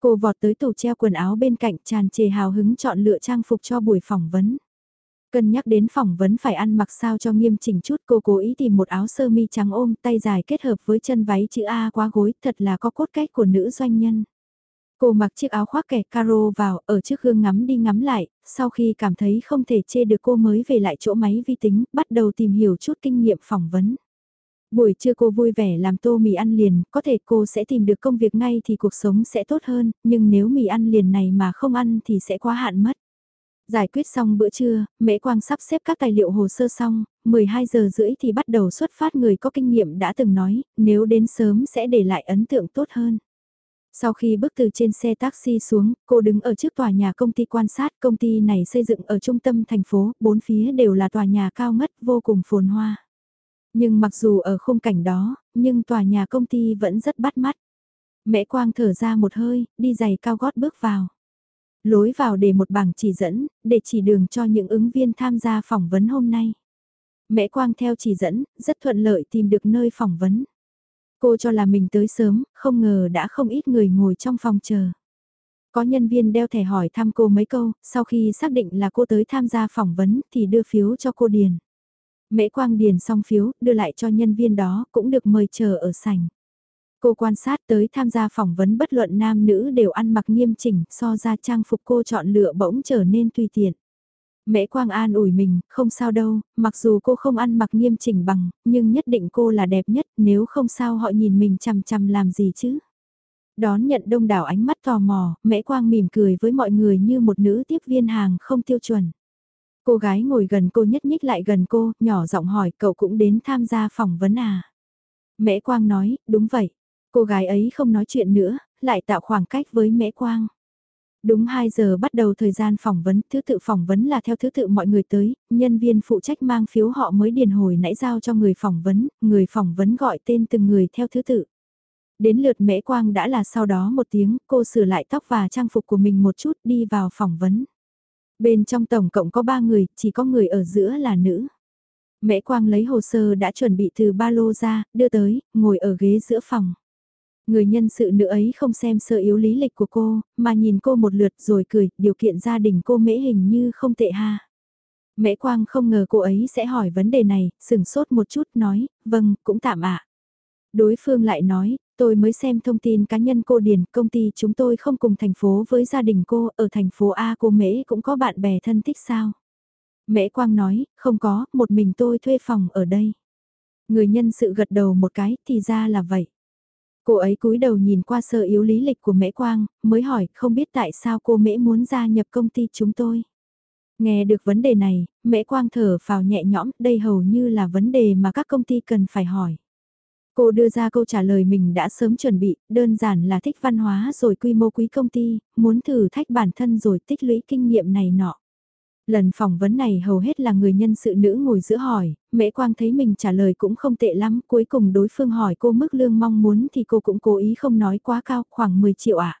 Cô vọt tới tủ treo quần áo bên cạnh tràn trề hào hứng chọn lựa trang phục cho buổi phỏng vấn. Cân nhắc đến phỏng vấn phải ăn mặc sao cho nghiêm chỉnh chút cô cố ý tìm một áo sơ mi trắng ôm tay dài kết hợp với chân váy chữ A quá gối thật là có cốt cách của nữ doanh nhân. Cô mặc chiếc áo khoác kẻ caro vào ở trước gương ngắm đi ngắm lại, sau khi cảm thấy không thể chê được cô mới về lại chỗ máy vi tính, bắt đầu tìm hiểu chút kinh nghiệm phỏng vấn. Buổi trưa cô vui vẻ làm tô mì ăn liền, có thể cô sẽ tìm được công việc ngay thì cuộc sống sẽ tốt hơn, nhưng nếu mì ăn liền này mà không ăn thì sẽ quá hạn mất. Giải quyết xong bữa trưa, Mễ Quang sắp xếp các tài liệu hồ sơ xong, 12 giờ rưỡi thì bắt đầu xuất phát người có kinh nghiệm đã từng nói, nếu đến sớm sẽ để lại ấn tượng tốt hơn. Sau khi bước từ trên xe taxi xuống, cô đứng ở trước tòa nhà công ty quan sát công ty này xây dựng ở trung tâm thành phố, bốn phía đều là tòa nhà cao ngất vô cùng phồn hoa. Nhưng mặc dù ở khung cảnh đó, nhưng tòa nhà công ty vẫn rất bắt mắt. Mẹ Quang thở ra một hơi, đi giày cao gót bước vào. Lối vào để một bảng chỉ dẫn, để chỉ đường cho những ứng viên tham gia phỏng vấn hôm nay. Mẹ Quang theo chỉ dẫn, rất thuận lợi tìm được nơi phỏng vấn. Cô cho là mình tới sớm, không ngờ đã không ít người ngồi trong phòng chờ. Có nhân viên đeo thẻ hỏi thăm cô mấy câu, sau khi xác định là cô tới tham gia phỏng vấn thì đưa phiếu cho cô điền. Mễ Quang điền xong phiếu, đưa lại cho nhân viên đó, cũng được mời chờ ở sảnh. Cô quan sát tới tham gia phỏng vấn bất luận nam nữ đều ăn mặc nghiêm chỉnh, so ra trang phục cô chọn lựa bỗng trở nên tùy tiện. Mễ Quang An ủi mình, không sao đâu, mặc dù cô không ăn mặc nghiêm chỉnh bằng, nhưng nhất định cô là đẹp nhất, nếu không sao họ nhìn mình chằm chằm làm gì chứ. Đón nhận đông đảo ánh mắt tò mò, Mễ Quang mỉm cười với mọi người như một nữ tiếp viên hàng không tiêu chuẩn. Cô gái ngồi gần cô nhất nhích lại gần cô, nhỏ giọng hỏi cậu cũng đến tham gia phỏng vấn à. Mễ Quang nói, đúng vậy. Cô gái ấy không nói chuyện nữa, lại tạo khoảng cách với Mễ Quang. Đúng 2 giờ bắt đầu thời gian phỏng vấn, thứ tự phỏng vấn là theo thứ tự mọi người tới, nhân viên phụ trách mang phiếu họ mới điền hồi nãy giao cho người phỏng vấn, người phỏng vấn gọi tên từng người theo thứ tự. Đến lượt Mễ Quang đã là sau đó một tiếng, cô sửa lại tóc và trang phục của mình một chút đi vào phỏng vấn. Bên trong tổng cộng có 3 người, chỉ có người ở giữa là nữ. Mễ Quang lấy hồ sơ đã chuẩn bị từ ba lô ra, đưa tới, ngồi ở ghế giữa phòng. Người nhân sự nữ ấy không xem sơ yếu lý lịch của cô, mà nhìn cô một lượt rồi cười, điều kiện gia đình cô mễ hình như không tệ ha. Mễ Quang không ngờ cô ấy sẽ hỏi vấn đề này, sừng sốt một chút nói, vâng, cũng tạm ạ. Đối phương lại nói, tôi mới xem thông tin cá nhân cô Điền, công ty chúng tôi không cùng thành phố với gia đình cô, ở thành phố A cô Mễ cũng có bạn bè thân thích sao? Mễ Quang nói, không có, một mình tôi thuê phòng ở đây. Người nhân sự gật đầu một cái, thì ra là vậy. Cô ấy cúi đầu nhìn qua sơ yếu lý lịch của Mễ Quang, mới hỏi không biết tại sao cô Mễ muốn gia nhập công ty chúng tôi. Nghe được vấn đề này, Mễ Quang thở phào nhẹ nhõm, đây hầu như là vấn đề mà các công ty cần phải hỏi. Cô đưa ra câu trả lời mình đã sớm chuẩn bị, đơn giản là thích văn hóa rồi quy mô quý công ty, muốn thử thách bản thân rồi tích lũy kinh nghiệm này nọ. Lần phỏng vấn này hầu hết là người nhân sự nữ ngồi giữa hỏi, Mễ Quang thấy mình trả lời cũng không tệ lắm, cuối cùng đối phương hỏi cô mức lương mong muốn thì cô cũng cố ý không nói quá cao, khoảng 10 triệu ạ. À?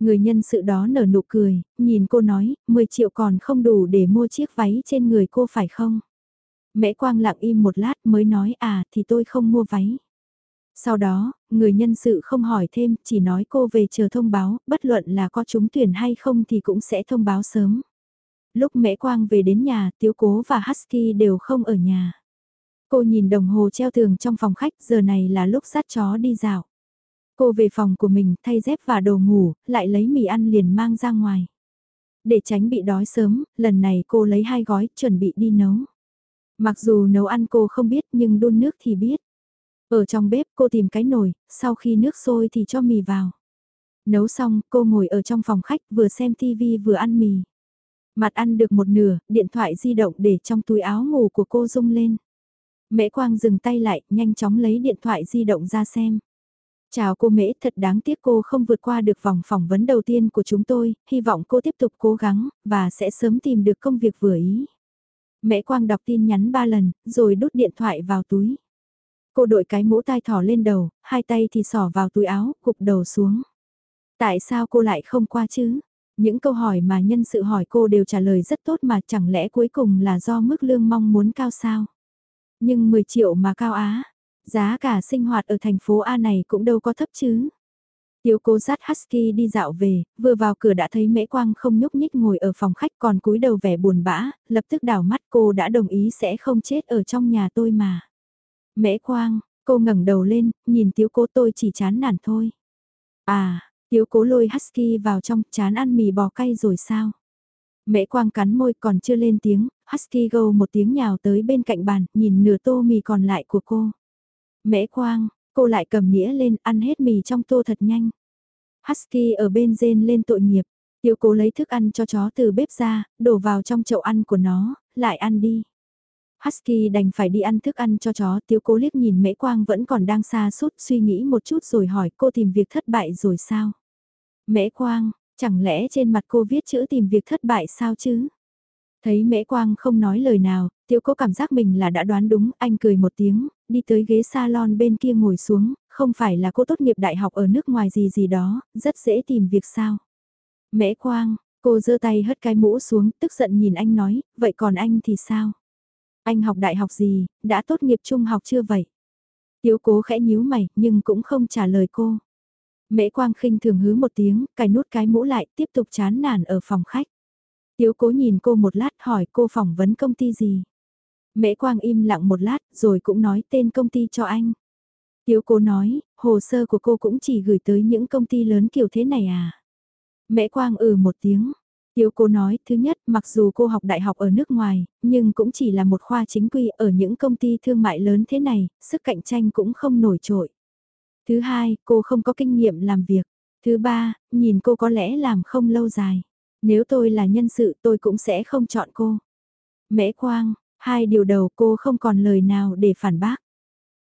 Người nhân sự đó nở nụ cười, nhìn cô nói, 10 triệu còn không đủ để mua chiếc váy trên người cô phải không? Mễ Quang lặng im một lát mới nói à thì tôi không mua váy. Sau đó, người nhân sự không hỏi thêm, chỉ nói cô về chờ thông báo, bất luận là có trúng tuyển hay không thì cũng sẽ thông báo sớm. Lúc Mễ Quang về đến nhà, Tiếu Cố và Husky đều không ở nhà. Cô nhìn đồng hồ treo tường trong phòng khách, giờ này là lúc dắt chó đi dạo. Cô về phòng của mình, thay dép và đồ ngủ, lại lấy mì ăn liền mang ra ngoài. Để tránh bị đói sớm, lần này cô lấy hai gói, chuẩn bị đi nấu. Mặc dù nấu ăn cô không biết nhưng đun nước thì biết. Ở trong bếp cô tìm cái nồi, sau khi nước sôi thì cho mì vào. Nấu xong, cô ngồi ở trong phòng khách vừa xem TV vừa ăn mì. Mặt ăn được một nửa, điện thoại di động để trong túi áo ngủ của cô rung lên. Mễ Quang dừng tay lại, nhanh chóng lấy điện thoại di động ra xem. Chào cô Mễ, thật đáng tiếc cô không vượt qua được vòng phỏng vấn đầu tiên của chúng tôi, hy vọng cô tiếp tục cố gắng, và sẽ sớm tìm được công việc vừa ý. Mễ Quang đọc tin nhắn ba lần, rồi đút điện thoại vào túi. Cô đội cái mũ tai thỏ lên đầu, hai tay thì sỏ vào túi áo, cục đầu xuống. Tại sao cô lại không qua chứ? Những câu hỏi mà nhân sự hỏi cô đều trả lời rất tốt mà chẳng lẽ cuối cùng là do mức lương mong muốn cao sao? Nhưng 10 triệu mà cao á, giá cả sinh hoạt ở thành phố A này cũng đâu có thấp chứ. Tiểu cô dắt Husky đi dạo về, vừa vào cửa đã thấy Mễ Quang không nhúc nhích ngồi ở phòng khách còn cúi đầu vẻ buồn bã, lập tức đảo mắt cô đã đồng ý sẽ không chết ở trong nhà tôi mà. Mễ Quang, cô ngẩng đầu lên, nhìn Tiếu cố tôi chỉ chán nản thôi. À, Tiếu cố lôi Husky vào trong, chán ăn mì bò cay rồi sao? Mễ quang cắn môi còn chưa lên tiếng, Husky gâu một tiếng nhào tới bên cạnh bàn, nhìn nửa tô mì còn lại của cô. Mễ quang, cô lại cầm nĩa lên, ăn hết mì trong tô thật nhanh. Husky ở bên rên lên tội nghiệp, Tiếu cố lấy thức ăn cho chó từ bếp ra, đổ vào trong chậu ăn của nó, lại ăn đi. Husky đành phải đi ăn thức ăn cho chó, tiếu cố liếc nhìn mễ quang vẫn còn đang xa suốt suy nghĩ một chút rồi hỏi cô tìm việc thất bại rồi sao? Mễ quang, chẳng lẽ trên mặt cô viết chữ tìm việc thất bại sao chứ? Thấy mễ quang không nói lời nào, tiếu cố cảm giác mình là đã đoán đúng, anh cười một tiếng, đi tới ghế salon bên kia ngồi xuống, không phải là cô tốt nghiệp đại học ở nước ngoài gì gì đó, rất dễ tìm việc sao? Mễ quang, cô giơ tay hất cái mũ xuống, tức giận nhìn anh nói, vậy còn anh thì sao? Anh học đại học gì, đã tốt nghiệp trung học chưa vậy? Tiếu cố khẽ nhíu mày, nhưng cũng không trả lời cô. Mễ Quang khinh thường hứ một tiếng, cài nút cái mũ lại, tiếp tục chán nản ở phòng khách. Tiếu cố nhìn cô một lát hỏi cô phỏng vấn công ty gì. Mễ Quang im lặng một lát, rồi cũng nói tên công ty cho anh. Tiếu cố nói, hồ sơ của cô cũng chỉ gửi tới những công ty lớn kiểu thế này à. Mễ Quang ừ một tiếng, Tiêu cô nói, thứ nhất, mặc dù cô học đại học ở nước ngoài, nhưng cũng chỉ là một khoa chính quy ở những công ty thương mại lớn thế này, sức cạnh tranh cũng không nổi trội. Thứ hai, cô không có kinh nghiệm làm việc. Thứ ba, nhìn cô có lẽ làm không lâu dài. Nếu tôi là nhân sự tôi cũng sẽ không chọn cô. Mễ Quang, hai điều đầu cô không còn lời nào để phản bác.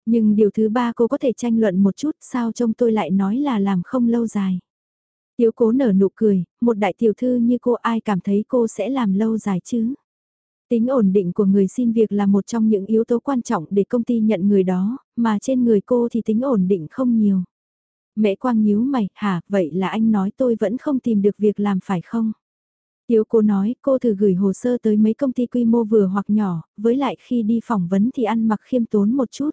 Nhưng điều thứ ba cô có thể tranh luận một chút sao trông tôi lại nói là làm không lâu dài. Tiếu cố nở nụ cười, một đại tiểu thư như cô ai cảm thấy cô sẽ làm lâu dài chứ? Tính ổn định của người xin việc là một trong những yếu tố quan trọng để công ty nhận người đó, mà trên người cô thì tính ổn định không nhiều. Mẹ quang nhíu mày, hả, vậy là anh nói tôi vẫn không tìm được việc làm phải không? Tiếu cô nói cô thử gửi hồ sơ tới mấy công ty quy mô vừa hoặc nhỏ, với lại khi đi phỏng vấn thì ăn mặc khiêm tốn một chút.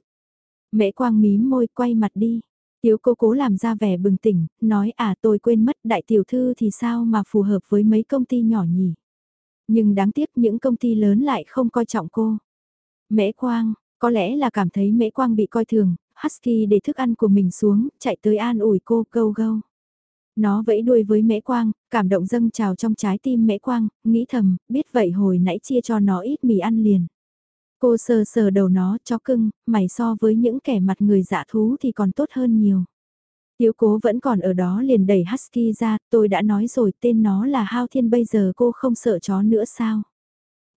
Mẹ quang mím môi quay mặt đi. Tiếu cô cố làm ra vẻ bừng tỉnh, nói à tôi quên mất đại tiểu thư thì sao mà phù hợp với mấy công ty nhỏ nhỉ. Nhưng đáng tiếc những công ty lớn lại không coi trọng cô. Mễ Quang, có lẽ là cảm thấy Mễ Quang bị coi thường, Husky để thức ăn của mình xuống, chạy tới an ủi cô câu gâu. Nó vẫy đuôi với Mễ Quang, cảm động dâng trào trong trái tim Mễ Quang, nghĩ thầm, biết vậy hồi nãy chia cho nó ít mì ăn liền. Cô sờ sờ đầu nó, chó cưng, mày so với những kẻ mặt người dạ thú thì còn tốt hơn nhiều. Tiếu cố vẫn còn ở đó liền đẩy Husky ra, tôi đã nói rồi tên nó là Hao Thiên bây giờ cô không sợ chó nữa sao?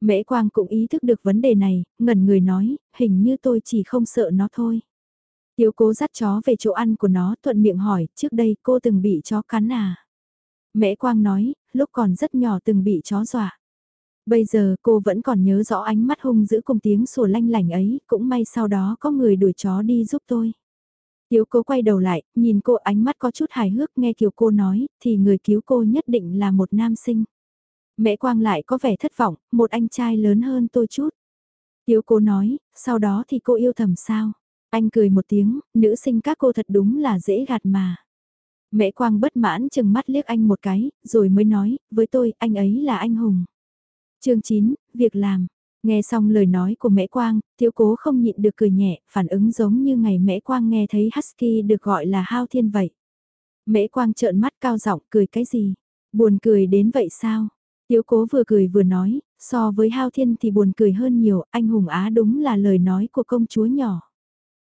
Mễ Quang cũng ý thức được vấn đề này, ngẩn người nói, hình như tôi chỉ không sợ nó thôi. Tiếu cố dắt chó về chỗ ăn của nó thuận miệng hỏi, trước đây cô từng bị chó cắn à? Mễ Quang nói, lúc còn rất nhỏ từng bị chó dọa. Bây giờ cô vẫn còn nhớ rõ ánh mắt hung dữ cùng tiếng sủa lanh lảnh ấy, cũng may sau đó có người đuổi chó đi giúp tôi. Tiếu cố quay đầu lại, nhìn cô ánh mắt có chút hài hước nghe kiểu cô nói, thì người cứu cô nhất định là một nam sinh. Mẹ Quang lại có vẻ thất vọng, một anh trai lớn hơn tôi chút. Tiếu cố nói, sau đó thì cô yêu thầm sao? Anh cười một tiếng, nữ sinh các cô thật đúng là dễ gạt mà. Mẹ Quang bất mãn chừng mắt liếc anh một cái, rồi mới nói, với tôi, anh ấy là anh hùng chương 9, việc làm. Nghe xong lời nói của mẹ Quang, thiếu cố không nhịn được cười nhẹ, phản ứng giống như ngày mẹ Quang nghe thấy Husky được gọi là hao thiên vậy. Mễ Quang trợn mắt cao giọng cười cái gì? Buồn cười đến vậy sao? Tiếu cố vừa cười vừa nói, so với hao thiên thì buồn cười hơn nhiều, anh hùng á đúng là lời nói của công chúa nhỏ.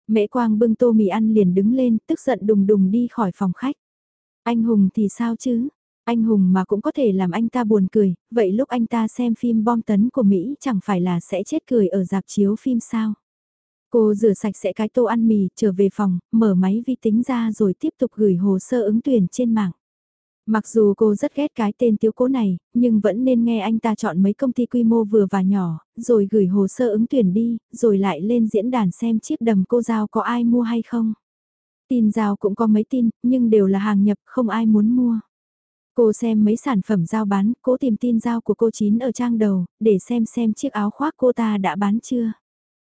Mễ Quang bưng tô mì ăn liền đứng lên, tức giận đùng đùng đi khỏi phòng khách. Anh hùng thì sao chứ? Anh hùng mà cũng có thể làm anh ta buồn cười, vậy lúc anh ta xem phim bom tấn của Mỹ chẳng phải là sẽ chết cười ở dạp chiếu phim sao? Cô rửa sạch sẽ cái tô ăn mì, trở về phòng, mở máy vi tính ra rồi tiếp tục gửi hồ sơ ứng tuyển trên mạng. Mặc dù cô rất ghét cái tên tiếu cố này, nhưng vẫn nên nghe anh ta chọn mấy công ty quy mô vừa và nhỏ, rồi gửi hồ sơ ứng tuyển đi, rồi lại lên diễn đàn xem chiếc đầm cô giao có ai mua hay không. Tin giao cũng có mấy tin, nhưng đều là hàng nhập, không ai muốn mua. Cô xem mấy sản phẩm giao bán, cố tìm tin giao của cô Chín ở trang đầu, để xem xem chiếc áo khoác cô ta đã bán chưa.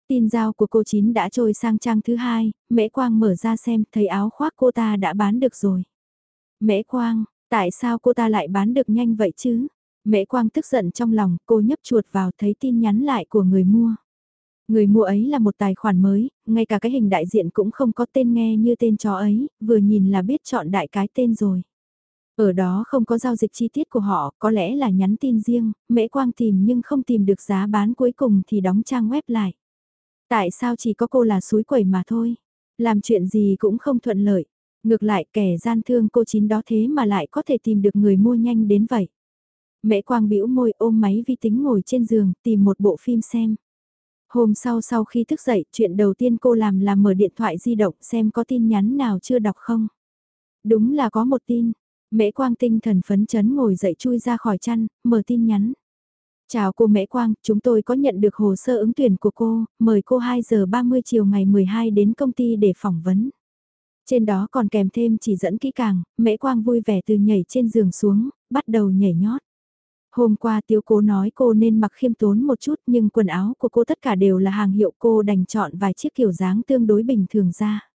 Tin giao của cô Chín đã trôi sang trang thứ hai, Mễ Quang mở ra xem, thấy áo khoác cô ta đã bán được rồi. Mễ Quang, Tại sao cô ta lại bán được nhanh vậy chứ? Mễ Quang tức giận trong lòng, cô nhấp chuột vào thấy tin nhắn lại của người mua. Người mua ấy là một tài khoản mới, ngay cả cái hình đại diện cũng không có tên nghe như tên chó ấy, vừa nhìn là biết chọn đại cái tên rồi. Ở đó không có giao dịch chi tiết của họ, có lẽ là nhắn tin riêng, Mễ Quang tìm nhưng không tìm được giá bán cuối cùng thì đóng trang web lại. Tại sao chỉ có cô là suối quẩy mà thôi? Làm chuyện gì cũng không thuận lợi. Ngược lại kẻ gian thương cô chín đó thế mà lại có thể tìm được người mua nhanh đến vậy. Mẹ Quang bĩu môi ôm máy vi tính ngồi trên giường tìm một bộ phim xem. Hôm sau sau khi thức dậy, chuyện đầu tiên cô làm là mở điện thoại di động xem có tin nhắn nào chưa đọc không. Đúng là có một tin. Mễ Quang tinh thần phấn chấn ngồi dậy chui ra khỏi chăn, mở tin nhắn. Chào cô Mễ Quang, chúng tôi có nhận được hồ sơ ứng tuyển của cô, mời cô 2 giờ 30 chiều ngày 12 đến công ty để phỏng vấn. Trên đó còn kèm thêm chỉ dẫn kỹ càng, mễ quang vui vẻ từ nhảy trên giường xuống, bắt đầu nhảy nhót. Hôm qua tiếu cố nói cô nên mặc khiêm tốn một chút nhưng quần áo của cô tất cả đều là hàng hiệu cô đành chọn vài chiếc kiểu dáng tương đối bình thường ra.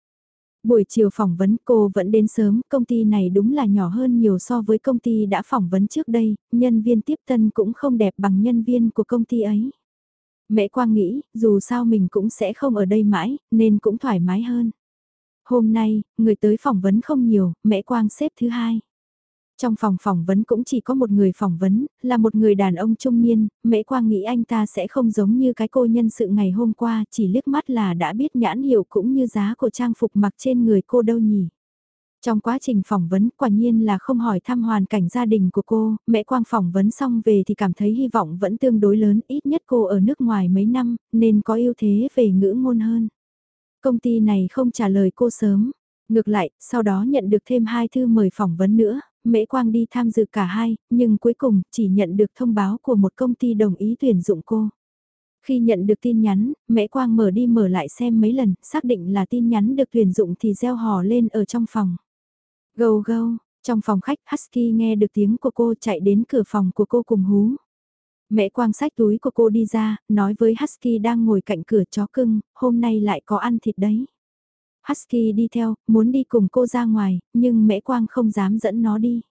Buổi chiều phỏng vấn cô vẫn đến sớm, công ty này đúng là nhỏ hơn nhiều so với công ty đã phỏng vấn trước đây, nhân viên tiếp tân cũng không đẹp bằng nhân viên của công ty ấy. Mẹ Quang nghĩ, dù sao mình cũng sẽ không ở đây mãi, nên cũng thoải mái hơn. Hôm nay, người tới phỏng vấn không nhiều, mẹ Quang xếp thứ hai. Trong phòng phỏng vấn cũng chỉ có một người phỏng vấn, là một người đàn ông trung niên, mẹ Quang nghĩ anh ta sẽ không giống như cái cô nhân sự ngày hôm qua, chỉ liếc mắt là đã biết nhãn hiệu cũng như giá của trang phục mặc trên người cô đâu nhỉ. Trong quá trình phỏng vấn quả nhiên là không hỏi thăm hoàn cảnh gia đình của cô, mẹ Quang phỏng vấn xong về thì cảm thấy hy vọng vẫn tương đối lớn, ít nhất cô ở nước ngoài mấy năm, nên có ưu thế về ngữ ngôn hơn. Công ty này không trả lời cô sớm. Ngược lại, sau đó nhận được thêm hai thư mời phỏng vấn nữa, Mễ Quang đi tham dự cả hai, nhưng cuối cùng chỉ nhận được thông báo của một công ty đồng ý tuyển dụng cô. Khi nhận được tin nhắn, Mễ Quang mở đi mở lại xem mấy lần, xác định là tin nhắn được tuyển dụng thì gieo hò lên ở trong phòng. Gâu gâu, trong phòng khách Husky nghe được tiếng của cô chạy đến cửa phòng của cô cùng hú. Mẹ quang sách túi của cô đi ra, nói với Husky đang ngồi cạnh cửa chó cưng, hôm nay lại có ăn thịt đấy. Husky đi theo, muốn đi cùng cô ra ngoài, nhưng mẹ quang không dám dẫn nó đi.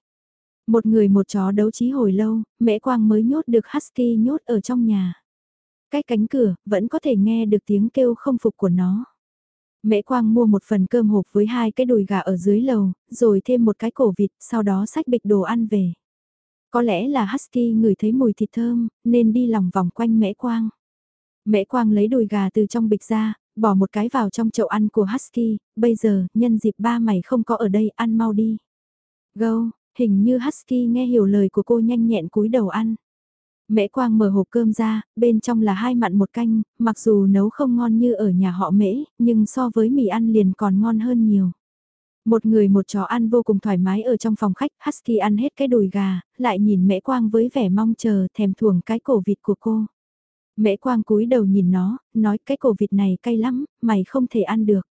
Một người một chó đấu trí hồi lâu, mẹ quang mới nhốt được Husky nhốt ở trong nhà. Cách cánh cửa, vẫn có thể nghe được tiếng kêu không phục của nó. Mễ Quang mua một phần cơm hộp với hai cái đùi gà ở dưới lầu, rồi thêm một cái cổ vịt, sau đó xách bịch đồ ăn về. Có lẽ là Husky ngửi thấy mùi thịt thơm, nên đi lòng vòng quanh Mễ Quang. Mễ Quang lấy đùi gà từ trong bịch ra, bỏ một cái vào trong chậu ăn của Husky, bây giờ, nhân dịp ba mày không có ở đây, ăn mau đi. Gâu, hình như Husky nghe hiểu lời của cô nhanh nhẹn cúi đầu ăn. Mễ Quang mở hộp cơm ra, bên trong là hai mặn một canh, mặc dù nấu không ngon như ở nhà họ Mễ, nhưng so với mì ăn liền còn ngon hơn nhiều. Một người một chó ăn vô cùng thoải mái ở trong phòng khách, Husky ăn hết cái đùi gà, lại nhìn Mễ Quang với vẻ mong chờ thèm thuồng cái cổ vịt của cô. Mễ Quang cúi đầu nhìn nó, nói cái cổ vịt này cay lắm, mày không thể ăn được.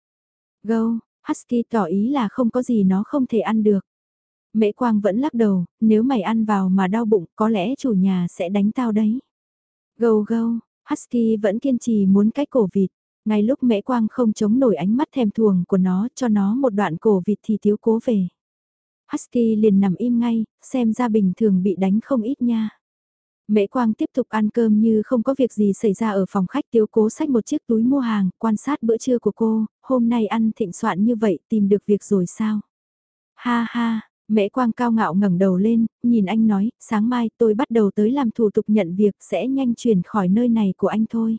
Gâu, Husky tỏ ý là không có gì nó không thể ăn được. Mễ Quang vẫn lắc đầu, nếu mày ăn vào mà đau bụng có lẽ chủ nhà sẽ đánh tao đấy. Gâu gâu, Husky vẫn kiên trì muốn cái cổ vịt. Ngay lúc Mễ Quang không chống nổi ánh mắt thèm thuồng của nó cho nó một đoạn cổ vịt thì thiếu cố về. Husky liền nằm im ngay, xem ra bình thường bị đánh không ít nha. Mễ Quang tiếp tục ăn cơm như không có việc gì xảy ra ở phòng khách tiếu cố sách một chiếc túi mua hàng, quan sát bữa trưa của cô, hôm nay ăn thịnh soạn như vậy tìm được việc rồi sao? Ha ha, Mễ Quang cao ngạo ngẩng đầu lên, nhìn anh nói, sáng mai tôi bắt đầu tới làm thủ tục nhận việc sẽ nhanh chuyển khỏi nơi này của anh thôi.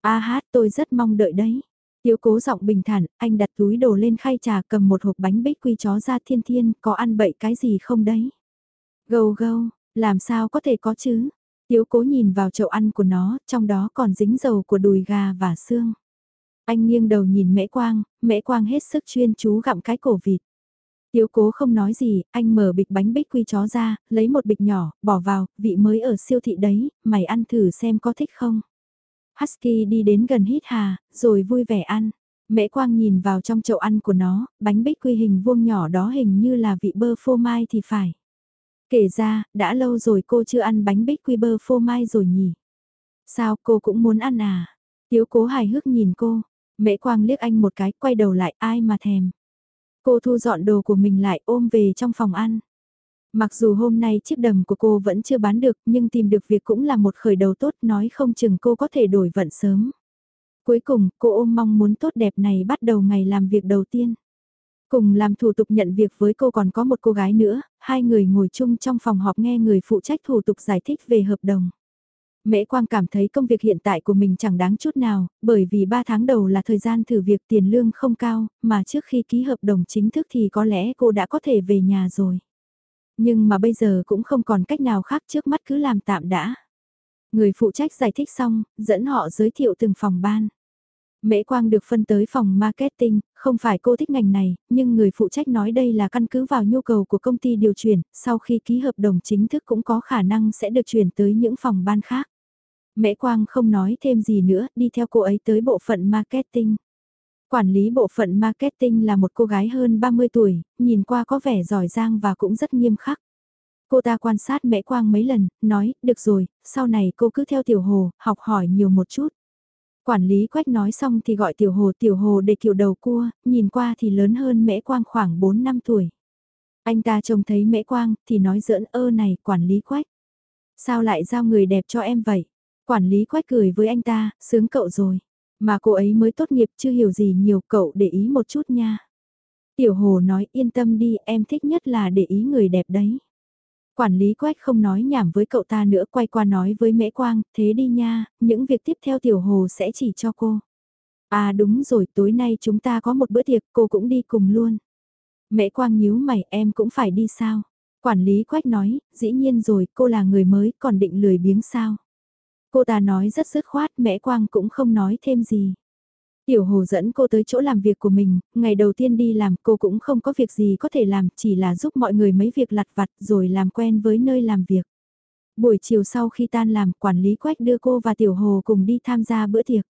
A hát tôi rất mong đợi đấy. Tiếu cố giọng bình thản, anh đặt túi đồ lên khay trà cầm một hộp bánh bích quy chó ra thiên thiên, có ăn bậy cái gì không đấy? Gâu gâu, làm sao có thể có chứ? Tiếu cố nhìn vào chậu ăn của nó, trong đó còn dính dầu của đùi gà và xương. Anh nghiêng đầu nhìn mễ quang, mễ quang hết sức chuyên chú gặm cái cổ vịt. Tiếu cố không nói gì, anh mở bịch bánh bích quy chó ra, lấy một bịch nhỏ, bỏ vào, vị mới ở siêu thị đấy, mày ăn thử xem có thích không. Husky đi đến gần hít hà, rồi vui vẻ ăn. Mễ Quang nhìn vào trong chậu ăn của nó, bánh bích quy hình vuông nhỏ đó hình như là vị bơ phô mai thì phải. Kể ra, đã lâu rồi cô chưa ăn bánh bích quy bơ phô mai rồi nhỉ? Sao cô cũng muốn ăn à? Tiếu cố hài hước nhìn cô. Mễ Quang liếc anh một cái, quay đầu lại ai mà thèm. Cô thu dọn đồ của mình lại ôm về trong phòng ăn. Mặc dù hôm nay chiếc đầm của cô vẫn chưa bán được nhưng tìm được việc cũng là một khởi đầu tốt nói không chừng cô có thể đổi vận sớm. Cuối cùng, cô ôm mong muốn tốt đẹp này bắt đầu ngày làm việc đầu tiên. Cùng làm thủ tục nhận việc với cô còn có một cô gái nữa, hai người ngồi chung trong phòng họp nghe người phụ trách thủ tục giải thích về hợp đồng. Mễ Quang cảm thấy công việc hiện tại của mình chẳng đáng chút nào, bởi vì 3 tháng đầu là thời gian thử việc tiền lương không cao, mà trước khi ký hợp đồng chính thức thì có lẽ cô đã có thể về nhà rồi. Nhưng mà bây giờ cũng không còn cách nào khác trước mắt cứ làm tạm đã. Người phụ trách giải thích xong, dẫn họ giới thiệu từng phòng ban. Mễ Quang được phân tới phòng marketing, không phải cô thích ngành này, nhưng người phụ trách nói đây là căn cứ vào nhu cầu của công ty điều chuyển, sau khi ký hợp đồng chính thức cũng có khả năng sẽ được chuyển tới những phòng ban khác. Mễ Quang không nói thêm gì nữa, đi theo cô ấy tới bộ phận marketing. Quản lý bộ phận marketing là một cô gái hơn 30 tuổi, nhìn qua có vẻ giỏi giang và cũng rất nghiêm khắc. Cô ta quan sát Mễ Quang mấy lần, nói, được rồi, sau này cô cứ theo Tiểu Hồ, học hỏi nhiều một chút. Quản lý Quách nói xong thì gọi Tiểu Hồ Tiểu Hồ để kiểu đầu cua, nhìn qua thì lớn hơn Mễ Quang khoảng 4 năm tuổi. Anh ta trông thấy Mễ Quang thì nói giỡn ơ này quản lý Quách. Sao lại giao người đẹp cho em vậy? Quản lý Quách cười với anh ta, sướng cậu rồi. Mà cô ấy mới tốt nghiệp chưa hiểu gì nhiều cậu để ý một chút nha. Tiểu Hồ nói yên tâm đi em thích nhất là để ý người đẹp đấy. Quản lý Quách không nói nhảm với cậu ta nữa quay qua nói với Mễ Quang, thế đi nha, những việc tiếp theo Tiểu Hồ sẽ chỉ cho cô. À đúng rồi, tối nay chúng ta có một bữa tiệc, cô cũng đi cùng luôn. Mễ Quang nhíu mày, em cũng phải đi sao? Quản lý Quách nói, dĩ nhiên rồi, cô là người mới, còn định lười biếng sao? Cô ta nói rất dứt khoát, Mễ Quang cũng không nói thêm gì. Tiểu Hồ dẫn cô tới chỗ làm việc của mình, ngày đầu tiên đi làm cô cũng không có việc gì có thể làm, chỉ là giúp mọi người mấy việc lặt vặt rồi làm quen với nơi làm việc. Buổi chiều sau khi tan làm, quản lý Quách đưa cô và Tiểu Hồ cùng đi tham gia bữa tiệc.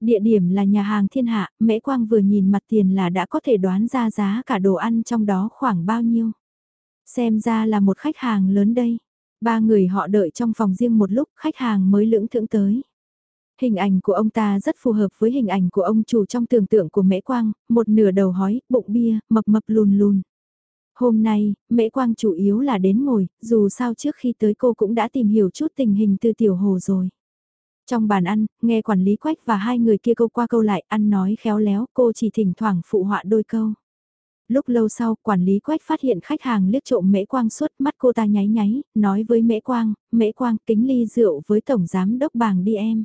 Địa điểm là nhà hàng thiên hạ, Mễ Quang vừa nhìn mặt tiền là đã có thể đoán ra giá cả đồ ăn trong đó khoảng bao nhiêu. Xem ra là một khách hàng lớn đây. Ba người họ đợi trong phòng riêng một lúc, khách hàng mới lưỡng thưởng tới. Hình ảnh của ông ta rất phù hợp với hình ảnh của ông chủ trong tưởng tượng của Mễ Quang, một nửa đầu hói, bụng bia, mập mập lùn lùn. Hôm nay, Mễ Quang chủ yếu là đến ngồi, dù sao trước khi tới cô cũng đã tìm hiểu chút tình hình từ tiểu hồ rồi. Trong bàn ăn, nghe quản lý quách và hai người kia câu qua câu lại, ăn nói khéo léo, cô chỉ thỉnh thoảng phụ họa đôi câu. Lúc lâu sau, quản lý quách phát hiện khách hàng liếc trộm Mễ Quang suốt mắt cô ta nháy nháy, nói với Mễ Quang, Mễ Quang kính ly rượu với Tổng Giám Đốc Bàng đi em.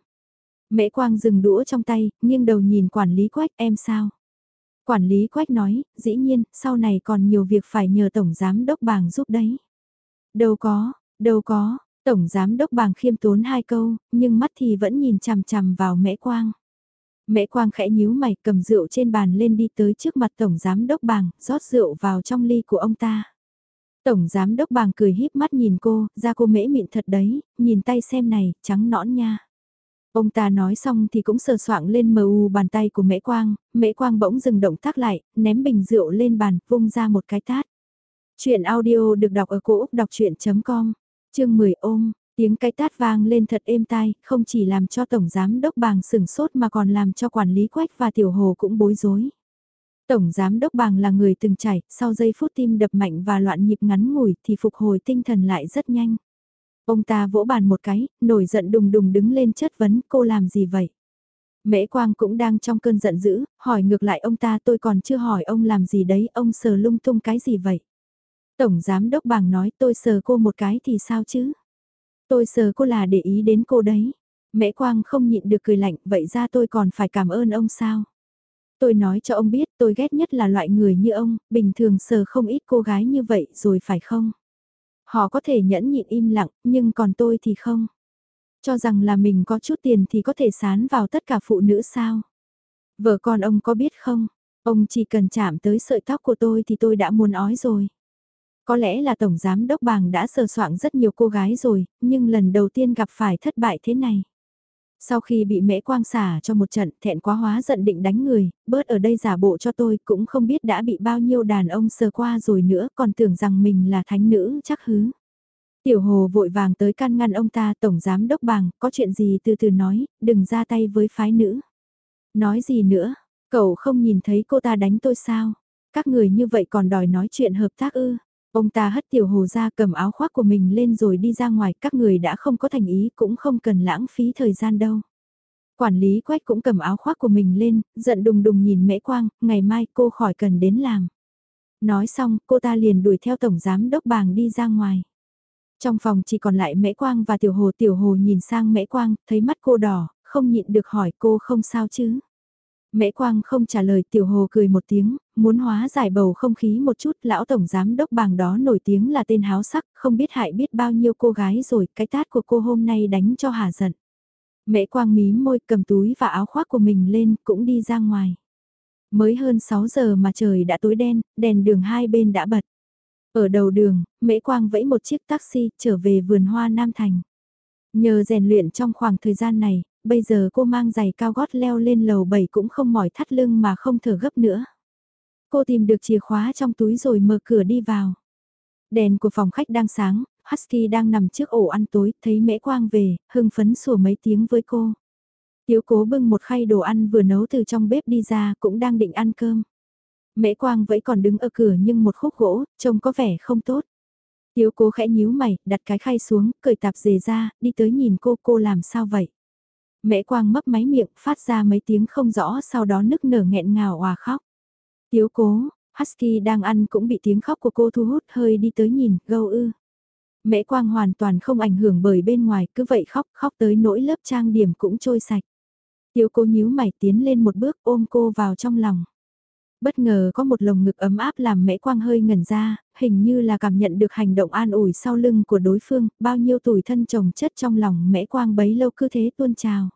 Mễ Quang dừng đũa trong tay, nghiêng đầu nhìn quản lý quách em sao? Quản lý quách nói, dĩ nhiên, sau này còn nhiều việc phải nhờ Tổng Giám Đốc Bàng giúp đấy. Đâu có, đâu có, Tổng Giám Đốc Bàng khiêm tốn hai câu, nhưng mắt thì vẫn nhìn chằm chằm vào Mễ Quang. Mễ Quang khẽ nhíu mày cầm rượu trên bàn lên đi tới trước mặt Tổng Giám Đốc Bàng, rót rượu vào trong ly của ông ta. Tổng Giám Đốc Bàng cười híp mắt nhìn cô, ra cô mễ mịn thật đấy, nhìn tay xem này, trắng nõn nha. Ông ta nói xong thì cũng sờ soạng lên mờ u bàn tay của Mễ Quang, Mễ Quang bỗng dừng động tác lại, ném bình rượu lên bàn, vung ra một cái tát. Chuyện audio được đọc ở cổ Úc đọc chuyện.com, chương 10 ôm, tiếng cái tát vang lên thật êm tai, không chỉ làm cho Tổng Giám Đốc Bàng sửng sốt mà còn làm cho quản lý Quách và Tiểu Hồ cũng bối rối. Tổng Giám Đốc Bàng là người từng chảy, sau giây phút tim đập mạnh và loạn nhịp ngắn ngủi thì phục hồi tinh thần lại rất nhanh. Ông ta vỗ bàn một cái, nổi giận đùng đùng đứng lên chất vấn cô làm gì vậy? Mễ Quang cũng đang trong cơn giận dữ, hỏi ngược lại ông ta tôi còn chưa hỏi ông làm gì đấy, ông sờ lung tung cái gì vậy? Tổng Giám Đốc Bàng nói tôi sờ cô một cái thì sao chứ? Tôi sờ cô là để ý đến cô đấy. Mễ Quang không nhịn được cười lạnh, vậy ra tôi còn phải cảm ơn ông sao? Tôi nói cho ông biết tôi ghét nhất là loại người như ông, bình thường sờ không ít cô gái như vậy rồi phải không? Họ có thể nhẫn nhịn im lặng, nhưng còn tôi thì không. Cho rằng là mình có chút tiền thì có thể sán vào tất cả phụ nữ sao? Vợ con ông có biết không? Ông chỉ cần chạm tới sợi tóc của tôi thì tôi đã muốn ói rồi. Có lẽ là Tổng Giám Đốc Bàng đã sờ soạn rất nhiều cô gái rồi, nhưng lần đầu tiên gặp phải thất bại thế này. Sau khi bị mễ quang xả cho một trận thẹn quá hóa giận định đánh người, bớt ở đây giả bộ cho tôi cũng không biết đã bị bao nhiêu đàn ông sờ qua rồi nữa còn tưởng rằng mình là thánh nữ chắc hứ. Tiểu hồ vội vàng tới can ngăn ông ta tổng giám đốc bàng, có chuyện gì từ từ nói, đừng ra tay với phái nữ. Nói gì nữa, cậu không nhìn thấy cô ta đánh tôi sao? Các người như vậy còn đòi nói chuyện hợp tác ư? Ông ta hất tiểu hồ ra cầm áo khoác của mình lên rồi đi ra ngoài, các người đã không có thành ý cũng không cần lãng phí thời gian đâu. Quản lý quách cũng cầm áo khoác của mình lên, giận đùng đùng nhìn mễ quang, ngày mai cô khỏi cần đến làm. Nói xong, cô ta liền đuổi theo tổng giám đốc bàng đi ra ngoài. Trong phòng chỉ còn lại mễ quang và tiểu hồ, tiểu hồ nhìn sang mễ quang, thấy mắt cô đỏ, không nhịn được hỏi cô không sao chứ. Mễ Quang không trả lời tiểu hồ cười một tiếng, muốn hóa giải bầu không khí một chút, lão tổng giám đốc bàng đó nổi tiếng là tên háo sắc, không biết hại biết bao nhiêu cô gái rồi, cái tát của cô hôm nay đánh cho hà giận. Mễ Quang mí môi cầm túi và áo khoác của mình lên, cũng đi ra ngoài. Mới hơn 6 giờ mà trời đã tối đen, đèn đường hai bên đã bật. Ở đầu đường, Mễ Quang vẫy một chiếc taxi trở về vườn hoa Nam Thành. Nhờ rèn luyện trong khoảng thời gian này, bây giờ cô mang giày cao gót leo lên lầu 7 cũng không mỏi thắt lưng mà không thở gấp nữa. Cô tìm được chìa khóa trong túi rồi mở cửa đi vào. Đèn của phòng khách đang sáng, Husky đang nằm trước ổ ăn tối, thấy mễ quang về, hưng phấn sủa mấy tiếng với cô. Tiếu cố bưng một khay đồ ăn vừa nấu từ trong bếp đi ra cũng đang định ăn cơm. Mễ quang vẫn còn đứng ở cửa nhưng một khúc gỗ, trông có vẻ không tốt. Tiếu cố khẽ nhíu mày, đặt cái khay xuống, cởi tạp dề ra, đi tới nhìn cô, cô làm sao vậy? Mễ quang mấp máy miệng, phát ra mấy tiếng không rõ sau đó nức nở nghẹn ngào hòa khóc. Tiếu cố, Husky đang ăn cũng bị tiếng khóc của cô thu hút hơi đi tới nhìn, gâu ư. Mễ quang hoàn toàn không ảnh hưởng bởi bên ngoài, cứ vậy khóc, khóc tới nỗi lớp trang điểm cũng trôi sạch. Tiếu cố nhíu mày tiến lên một bước ôm cô vào trong lòng. Bất ngờ có một lồng ngực ấm áp làm mễ quang hơi ngẩn ra, hình như là cảm nhận được hành động an ủi sau lưng của đối phương, bao nhiêu tuổi thân chồng chất trong lòng mễ quang bấy lâu cứ thế tuôn trào.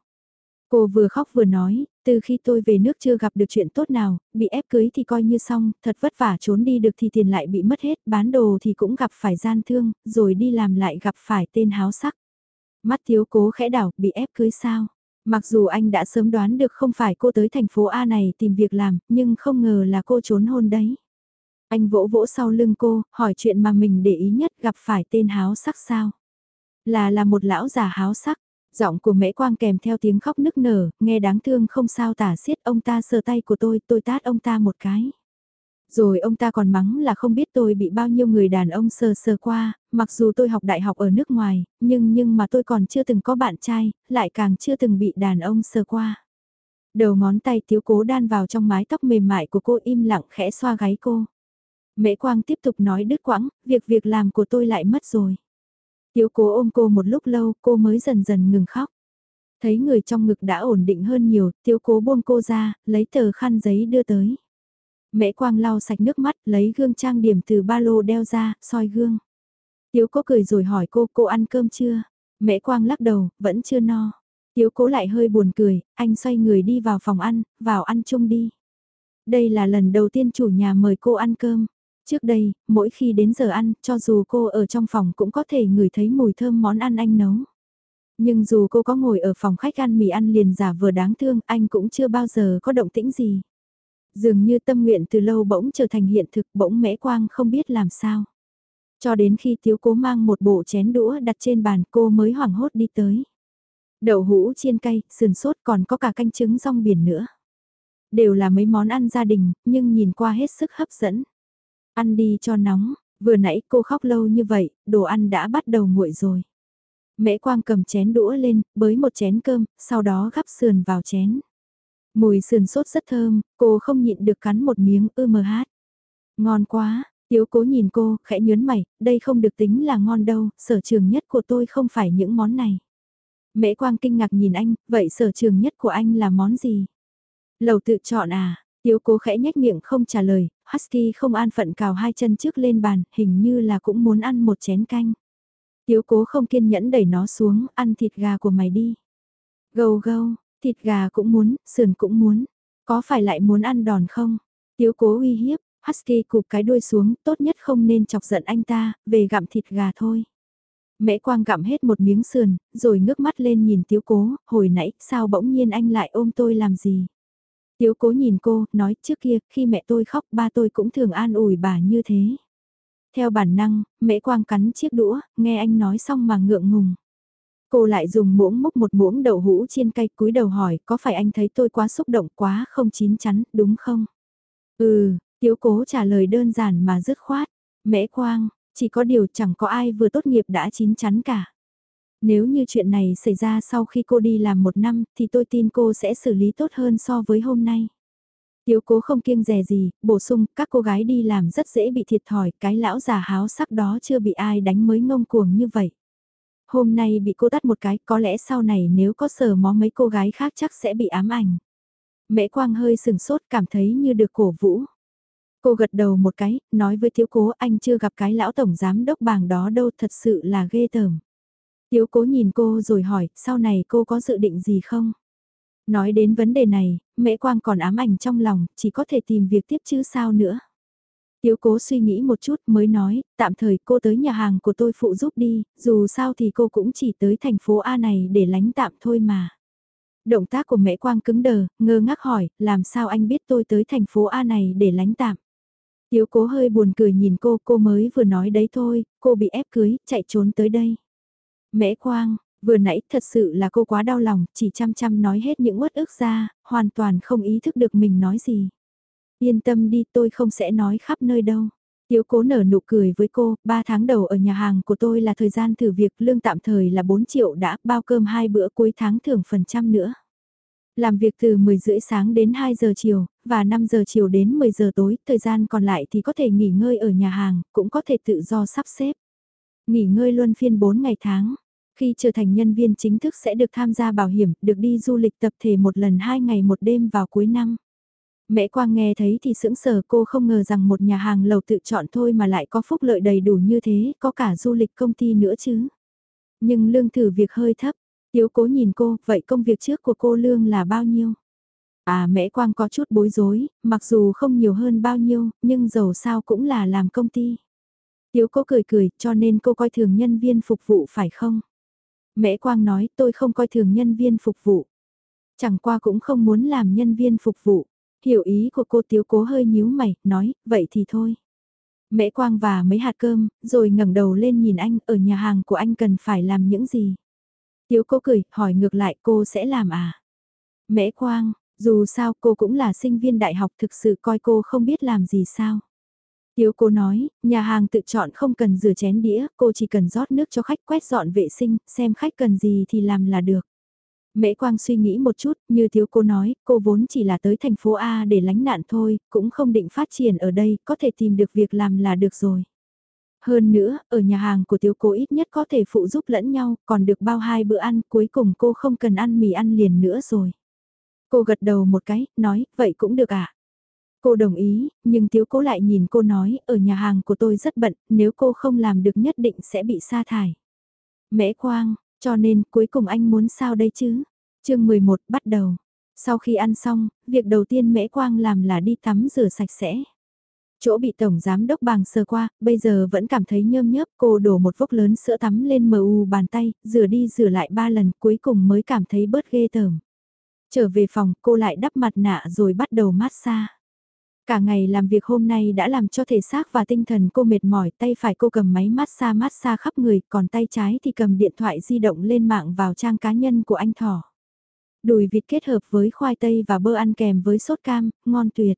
Cô vừa khóc vừa nói, từ khi tôi về nước chưa gặp được chuyện tốt nào, bị ép cưới thì coi như xong, thật vất vả trốn đi được thì tiền lại bị mất hết, bán đồ thì cũng gặp phải gian thương, rồi đi làm lại gặp phải tên háo sắc. Mắt thiếu cố khẽ đảo, bị ép cưới sao? Mặc dù anh đã sớm đoán được không phải cô tới thành phố A này tìm việc làm, nhưng không ngờ là cô trốn hôn đấy. Anh vỗ vỗ sau lưng cô, hỏi chuyện mà mình để ý nhất gặp phải tên háo sắc sao? Là là một lão già háo sắc, giọng của mễ quang kèm theo tiếng khóc nức nở, nghe đáng thương không sao tả xiết ông ta sờ tay của tôi, tôi tát ông ta một cái. Rồi ông ta còn mắng là không biết tôi bị bao nhiêu người đàn ông sờ sờ qua, mặc dù tôi học đại học ở nước ngoài, nhưng nhưng mà tôi còn chưa từng có bạn trai, lại càng chưa từng bị đàn ông sờ qua. Đầu ngón tay tiếu cố đan vào trong mái tóc mềm mại của cô im lặng khẽ xoa gáy cô. Mễ Quang tiếp tục nói đứt quãng, việc việc làm của tôi lại mất rồi. Tiếu cố ôm cô một lúc lâu, cô mới dần dần ngừng khóc. Thấy người trong ngực đã ổn định hơn nhiều, tiếu cố buông cô ra, lấy tờ khăn giấy đưa tới. Mễ Quang lau sạch nước mắt, lấy gương trang điểm từ ba lô đeo ra, soi gương. Tiếu cố cười rồi hỏi cô, cô ăn cơm chưa? Mễ Quang lắc đầu, vẫn chưa no. Tiếu cố lại hơi buồn cười, anh xoay người đi vào phòng ăn, vào ăn chung đi. Đây là lần đầu tiên chủ nhà mời cô ăn cơm. Trước đây, mỗi khi đến giờ ăn, cho dù cô ở trong phòng cũng có thể ngửi thấy mùi thơm món ăn anh nấu. Nhưng dù cô có ngồi ở phòng khách ăn mì ăn liền giả vừa đáng thương, anh cũng chưa bao giờ có động tĩnh gì. Dường như tâm nguyện từ lâu bỗng trở thành hiện thực bỗng mẽ quang không biết làm sao. Cho đến khi tiếu cố mang một bộ chén đũa đặt trên bàn cô mới hoảng hốt đi tới. Đậu hũ chiên cay, sườn sốt còn có cả canh trứng rong biển nữa. Đều là mấy món ăn gia đình, nhưng nhìn qua hết sức hấp dẫn. Ăn đi cho nóng, vừa nãy cô khóc lâu như vậy, đồ ăn đã bắt đầu nguội rồi. Mễ Quang cầm chén đũa lên, bới một chén cơm, sau đó gắp sườn vào chén. Mùi sườn sốt rất thơm, cô không nhịn được cắn một miếng ư mờ hát. Ngon quá, Tiếu cố nhìn cô, khẽ nhớn mày, đây không được tính là ngon đâu, sở trường nhất của tôi không phải những món này. Mễ Quang kinh ngạc nhìn anh, vậy sở trường nhất của anh là món gì? Lầu tự chọn à? Tiếu cố khẽ nhếch miệng không trả lời, Husky không an phận cào hai chân trước lên bàn, hình như là cũng muốn ăn một chén canh. Tiếu cố không kiên nhẫn đẩy nó xuống, ăn thịt gà của mày đi. Gâu gâu, thịt gà cũng muốn, sườn cũng muốn. Có phải lại muốn ăn đòn không? Tiếu cố uy hiếp, Husky cụp cái đuôi xuống, tốt nhất không nên chọc giận anh ta, về gặm thịt gà thôi. Mễ Quang gặm hết một miếng sườn, rồi ngước mắt lên nhìn Tiếu Cố, hồi nãy, sao bỗng nhiên anh lại ôm tôi làm gì? Tiếu Cố nhìn cô, nói trước kia, khi mẹ tôi khóc ba tôi cũng thường an ủi bà như thế. Theo bản năng, Mễ Quang cắn chiếc đũa, nghe anh nói xong mà ngượng ngùng. Cô lại dùng muỗng múc một muỗng đậu hũ chiên cay cúi đầu hỏi có phải anh thấy tôi quá xúc động quá không chín chắn, đúng không? Ừ, Tiếu cố trả lời đơn giản mà dứt khoát. Mễ Quang, chỉ có điều chẳng có ai vừa tốt nghiệp đã chín chắn cả. Nếu như chuyện này xảy ra sau khi cô đi làm một năm thì tôi tin cô sẽ xử lý tốt hơn so với hôm nay. Tiếu cố không kiêng rè gì, bổ sung, các cô gái đi làm rất dễ bị thiệt thòi, cái lão già háo sắc đó chưa bị ai đánh mới ngông cuồng như vậy. Hôm nay bị cô tắt một cái, có lẽ sau này nếu có sờ mó mấy cô gái khác chắc sẽ bị ám ảnh. Mễ Quang hơi sừng sốt cảm thấy như được cổ vũ. Cô gật đầu một cái, nói với Tiếu Cố anh chưa gặp cái lão tổng giám đốc bảng đó đâu thật sự là ghê tởm. Tiếu Cố nhìn cô rồi hỏi, sau này cô có dự định gì không? Nói đến vấn đề này, Mễ Quang còn ám ảnh trong lòng, chỉ có thể tìm việc tiếp chứ sao nữa. Tiếu cố suy nghĩ một chút mới nói, tạm thời cô tới nhà hàng của tôi phụ giúp đi, dù sao thì cô cũng chỉ tới thành phố A này để lánh tạm thôi mà. Động tác của mẹ Quang cứng đờ, ngơ ngác hỏi, làm sao anh biết tôi tới thành phố A này để lánh tạm. Tiếu cố hơi buồn cười nhìn cô, cô mới vừa nói đấy thôi, cô bị ép cưới, chạy trốn tới đây. mẹ Quang, vừa nãy thật sự là cô quá đau lòng, chỉ chăm chăm nói hết những uất ức ra, hoàn toàn không ý thức được mình nói gì. Yên tâm đi tôi không sẽ nói khắp nơi đâu. Tiếu cố nở nụ cười với cô, 3 tháng đầu ở nhà hàng của tôi là thời gian thử việc lương tạm thời là 4 triệu đã bao cơm hai bữa cuối tháng thưởng phần trăm nữa. Làm việc từ 10 rưỡi sáng đến 2 giờ chiều, và 5 giờ chiều đến 10 giờ tối, thời gian còn lại thì có thể nghỉ ngơi ở nhà hàng, cũng có thể tự do sắp xếp. Nghỉ ngơi luân phiên 4 ngày tháng. Khi trở thành nhân viên chính thức sẽ được tham gia bảo hiểm, được đi du lịch tập thể một lần 2 ngày một đêm vào cuối năm. Mẹ Quang nghe thấy thì sững sờ cô không ngờ rằng một nhà hàng lầu tự chọn thôi mà lại có phúc lợi đầy đủ như thế, có cả du lịch công ty nữa chứ. Nhưng lương thử việc hơi thấp, Tiếu cố nhìn cô, vậy công việc trước của cô lương là bao nhiêu? À mẹ Quang có chút bối rối, mặc dù không nhiều hơn bao nhiêu, nhưng dầu sao cũng là làm công ty. Tiếu cố cười cười, cho nên cô coi thường nhân viên phục vụ phải không? Mẹ Quang nói tôi không coi thường nhân viên phục vụ. Chẳng qua cũng không muốn làm nhân viên phục vụ. Hiểu ý của cô Tiếu cố hơi nhíu mày, nói, vậy thì thôi. Mễ Quang và mấy hạt cơm, rồi ngẩng đầu lên nhìn anh, ở nhà hàng của anh cần phải làm những gì? Tiếu cố cười, hỏi ngược lại cô sẽ làm à? Mễ Quang, Dù sao cô cũng là sinh viên đại học thực sự coi cô không biết làm gì sao. Tiếu cô nói, nhà hàng tự chọn không cần rửa chén đĩa, cô chỉ cần rót nước cho khách quét dọn vệ sinh, xem khách cần gì thì làm là được. Mễ Quang suy nghĩ một chút, như thiếu cô nói, cô vốn chỉ là tới thành phố A để lánh nạn thôi, cũng không định phát triển ở đây, có thể tìm được việc làm là được rồi. Hơn nữa, ở nhà hàng của thiếu cô ít nhất có thể phụ giúp lẫn nhau, còn được bao hai bữa ăn, cuối cùng cô không cần ăn mì ăn liền nữa rồi. Cô gật đầu một cái, nói, vậy cũng được. À? Cô đồng ý, nhưng thiếu cô lại nhìn cô nói, ở nhà hàng của tôi rất bận, nếu cô không làm được nhất định sẽ bị sa thải. Mễ Quang, cho nên cuối cùng anh muốn sao đây chứ? chương 11 bắt đầu. Sau khi ăn xong, việc đầu tiên Mễ Quang làm là đi tắm rửa sạch sẽ. Chỗ bị Tổng Giám Đốc bàng sờ qua, bây giờ vẫn cảm thấy nhơm nhớp, cô đổ một vốc lớn sữa tắm lên mờ u bàn tay, rửa đi rửa lại ba lần cuối cùng mới cảm thấy bớt ghê tởm. Trở về phòng, cô lại đắp mặt nạ rồi bắt đầu massage. Cả ngày làm việc hôm nay đã làm cho thể xác và tinh thần cô mệt mỏi, tay phải cô cầm máy massage massage khắp người, còn tay trái thì cầm điện thoại di động lên mạng vào trang cá nhân của anh Thỏ. Đùi vịt kết hợp với khoai tây và bơ ăn kèm với sốt cam, ngon tuyệt.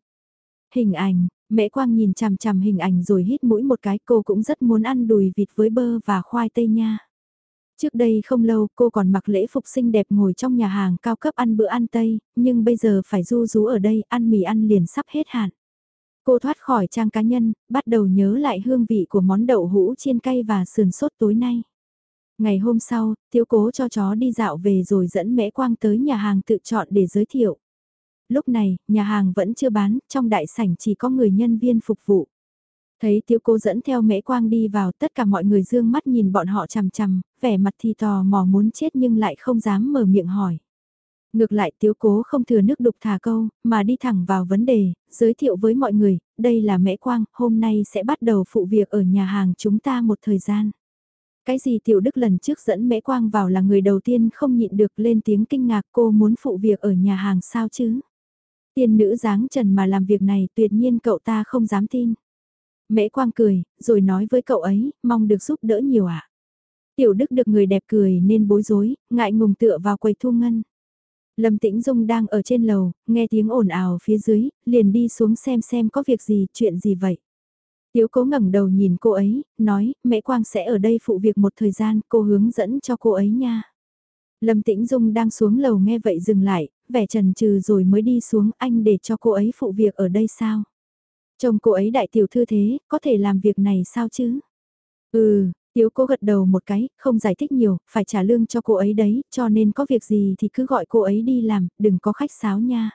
Hình ảnh, mẹ Quang nhìn chằm chằm hình ảnh rồi hít mũi một cái cô cũng rất muốn ăn đùi vịt với bơ và khoai tây nha. Trước đây không lâu cô còn mặc lễ phục xinh đẹp ngồi trong nhà hàng cao cấp ăn bữa ăn Tây, nhưng bây giờ phải du rú ở đây ăn mì ăn liền sắp hết hạn. Cô thoát khỏi trang cá nhân, bắt đầu nhớ lại hương vị của món đậu hũ chiên cay và sườn sốt tối nay. Ngày hôm sau, Tiếu Cố cho chó đi dạo về rồi dẫn Mễ Quang tới nhà hàng tự chọn để giới thiệu. Lúc này, nhà hàng vẫn chưa bán, trong đại sảnh chỉ có người nhân viên phục vụ. Thấy Tiếu Cố dẫn theo Mễ Quang đi vào, tất cả mọi người dương mắt nhìn bọn họ chằm chằm, vẻ mặt thì tò mò muốn chết nhưng lại không dám mở miệng hỏi. Ngược lại tiếu cố không thừa nước đục thả câu, mà đi thẳng vào vấn đề, giới thiệu với mọi người, đây là Mễ Quang, hôm nay sẽ bắt đầu phụ việc ở nhà hàng chúng ta một thời gian. Cái gì tiểu đức lần trước dẫn Mễ Quang vào là người đầu tiên không nhịn được lên tiếng kinh ngạc cô muốn phụ việc ở nhà hàng sao chứ? Tiên nữ dáng trần mà làm việc này tuyệt nhiên cậu ta không dám tin. Mễ Quang cười, rồi nói với cậu ấy, mong được giúp đỡ nhiều ạ. À? Tiểu Đức được người đẹp cười nên bối rối, ngại ngùng tựa vào quầy thu ngân. Lâm Tĩnh Dung đang ở trên lầu, nghe tiếng ồn ào phía dưới, liền đi xuống xem xem có việc gì, chuyện gì vậy. Tiếu cố ngẩng đầu nhìn cô ấy, nói, mẹ Quang sẽ ở đây phụ việc một thời gian, cô hướng dẫn cho cô ấy nha. Lâm Tĩnh Dung đang xuống lầu nghe vậy dừng lại, vẻ trần trừ rồi mới đi xuống anh để cho cô ấy phụ việc ở đây sao? Chồng cô ấy đại tiểu thư thế, có thể làm việc này sao chứ? Ừ, Tiếu cố gật đầu một cái, không giải thích nhiều, phải trả lương cho cô ấy đấy, cho nên có việc gì thì cứ gọi cô ấy đi làm, đừng có khách sáo nha.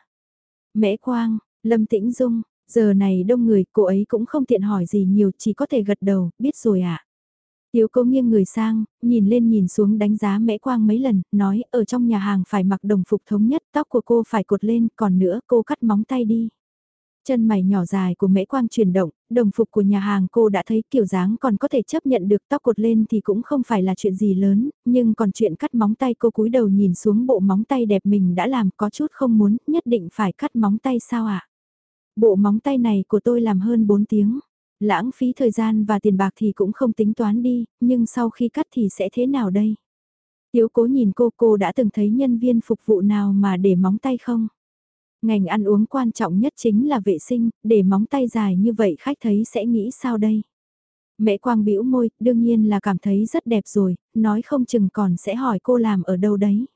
Mễ Quang, Lâm Tĩnh Dung, giờ này đông người, cô ấy cũng không tiện hỏi gì nhiều, chỉ có thể gật đầu, biết rồi ạ. À. Tiếu cố nghiêng người sang, nhìn lên nhìn xuống đánh giá Mễ Quang mấy lần, nói ở trong nhà hàng phải mặc đồng phục thống nhất, tóc của cô phải cột lên, còn nữa cô cắt móng tay đi. Chân mày nhỏ dài của mễ quang chuyển động, đồng phục của nhà hàng cô đã thấy kiểu dáng còn có thể chấp nhận được tóc cột lên thì cũng không phải là chuyện gì lớn, nhưng còn chuyện cắt móng tay cô cúi đầu nhìn xuống bộ móng tay đẹp mình đã làm có chút không muốn, nhất định phải cắt móng tay sao ạ? À? Bộ móng tay này của tôi làm hơn 4 tiếng, lãng phí thời gian và tiền bạc thì cũng không tính toán đi, nhưng sau khi cắt thì sẽ thế nào đây? Tiếu cố nhìn cô cô đã từng thấy nhân viên phục vụ nào mà để móng tay không? Ngành ăn uống quan trọng nhất chính là vệ sinh, để móng tay dài như vậy khách thấy sẽ nghĩ sao đây? Mẹ Quang bĩu môi, đương nhiên là cảm thấy rất đẹp rồi, nói không chừng còn sẽ hỏi cô làm ở đâu đấy.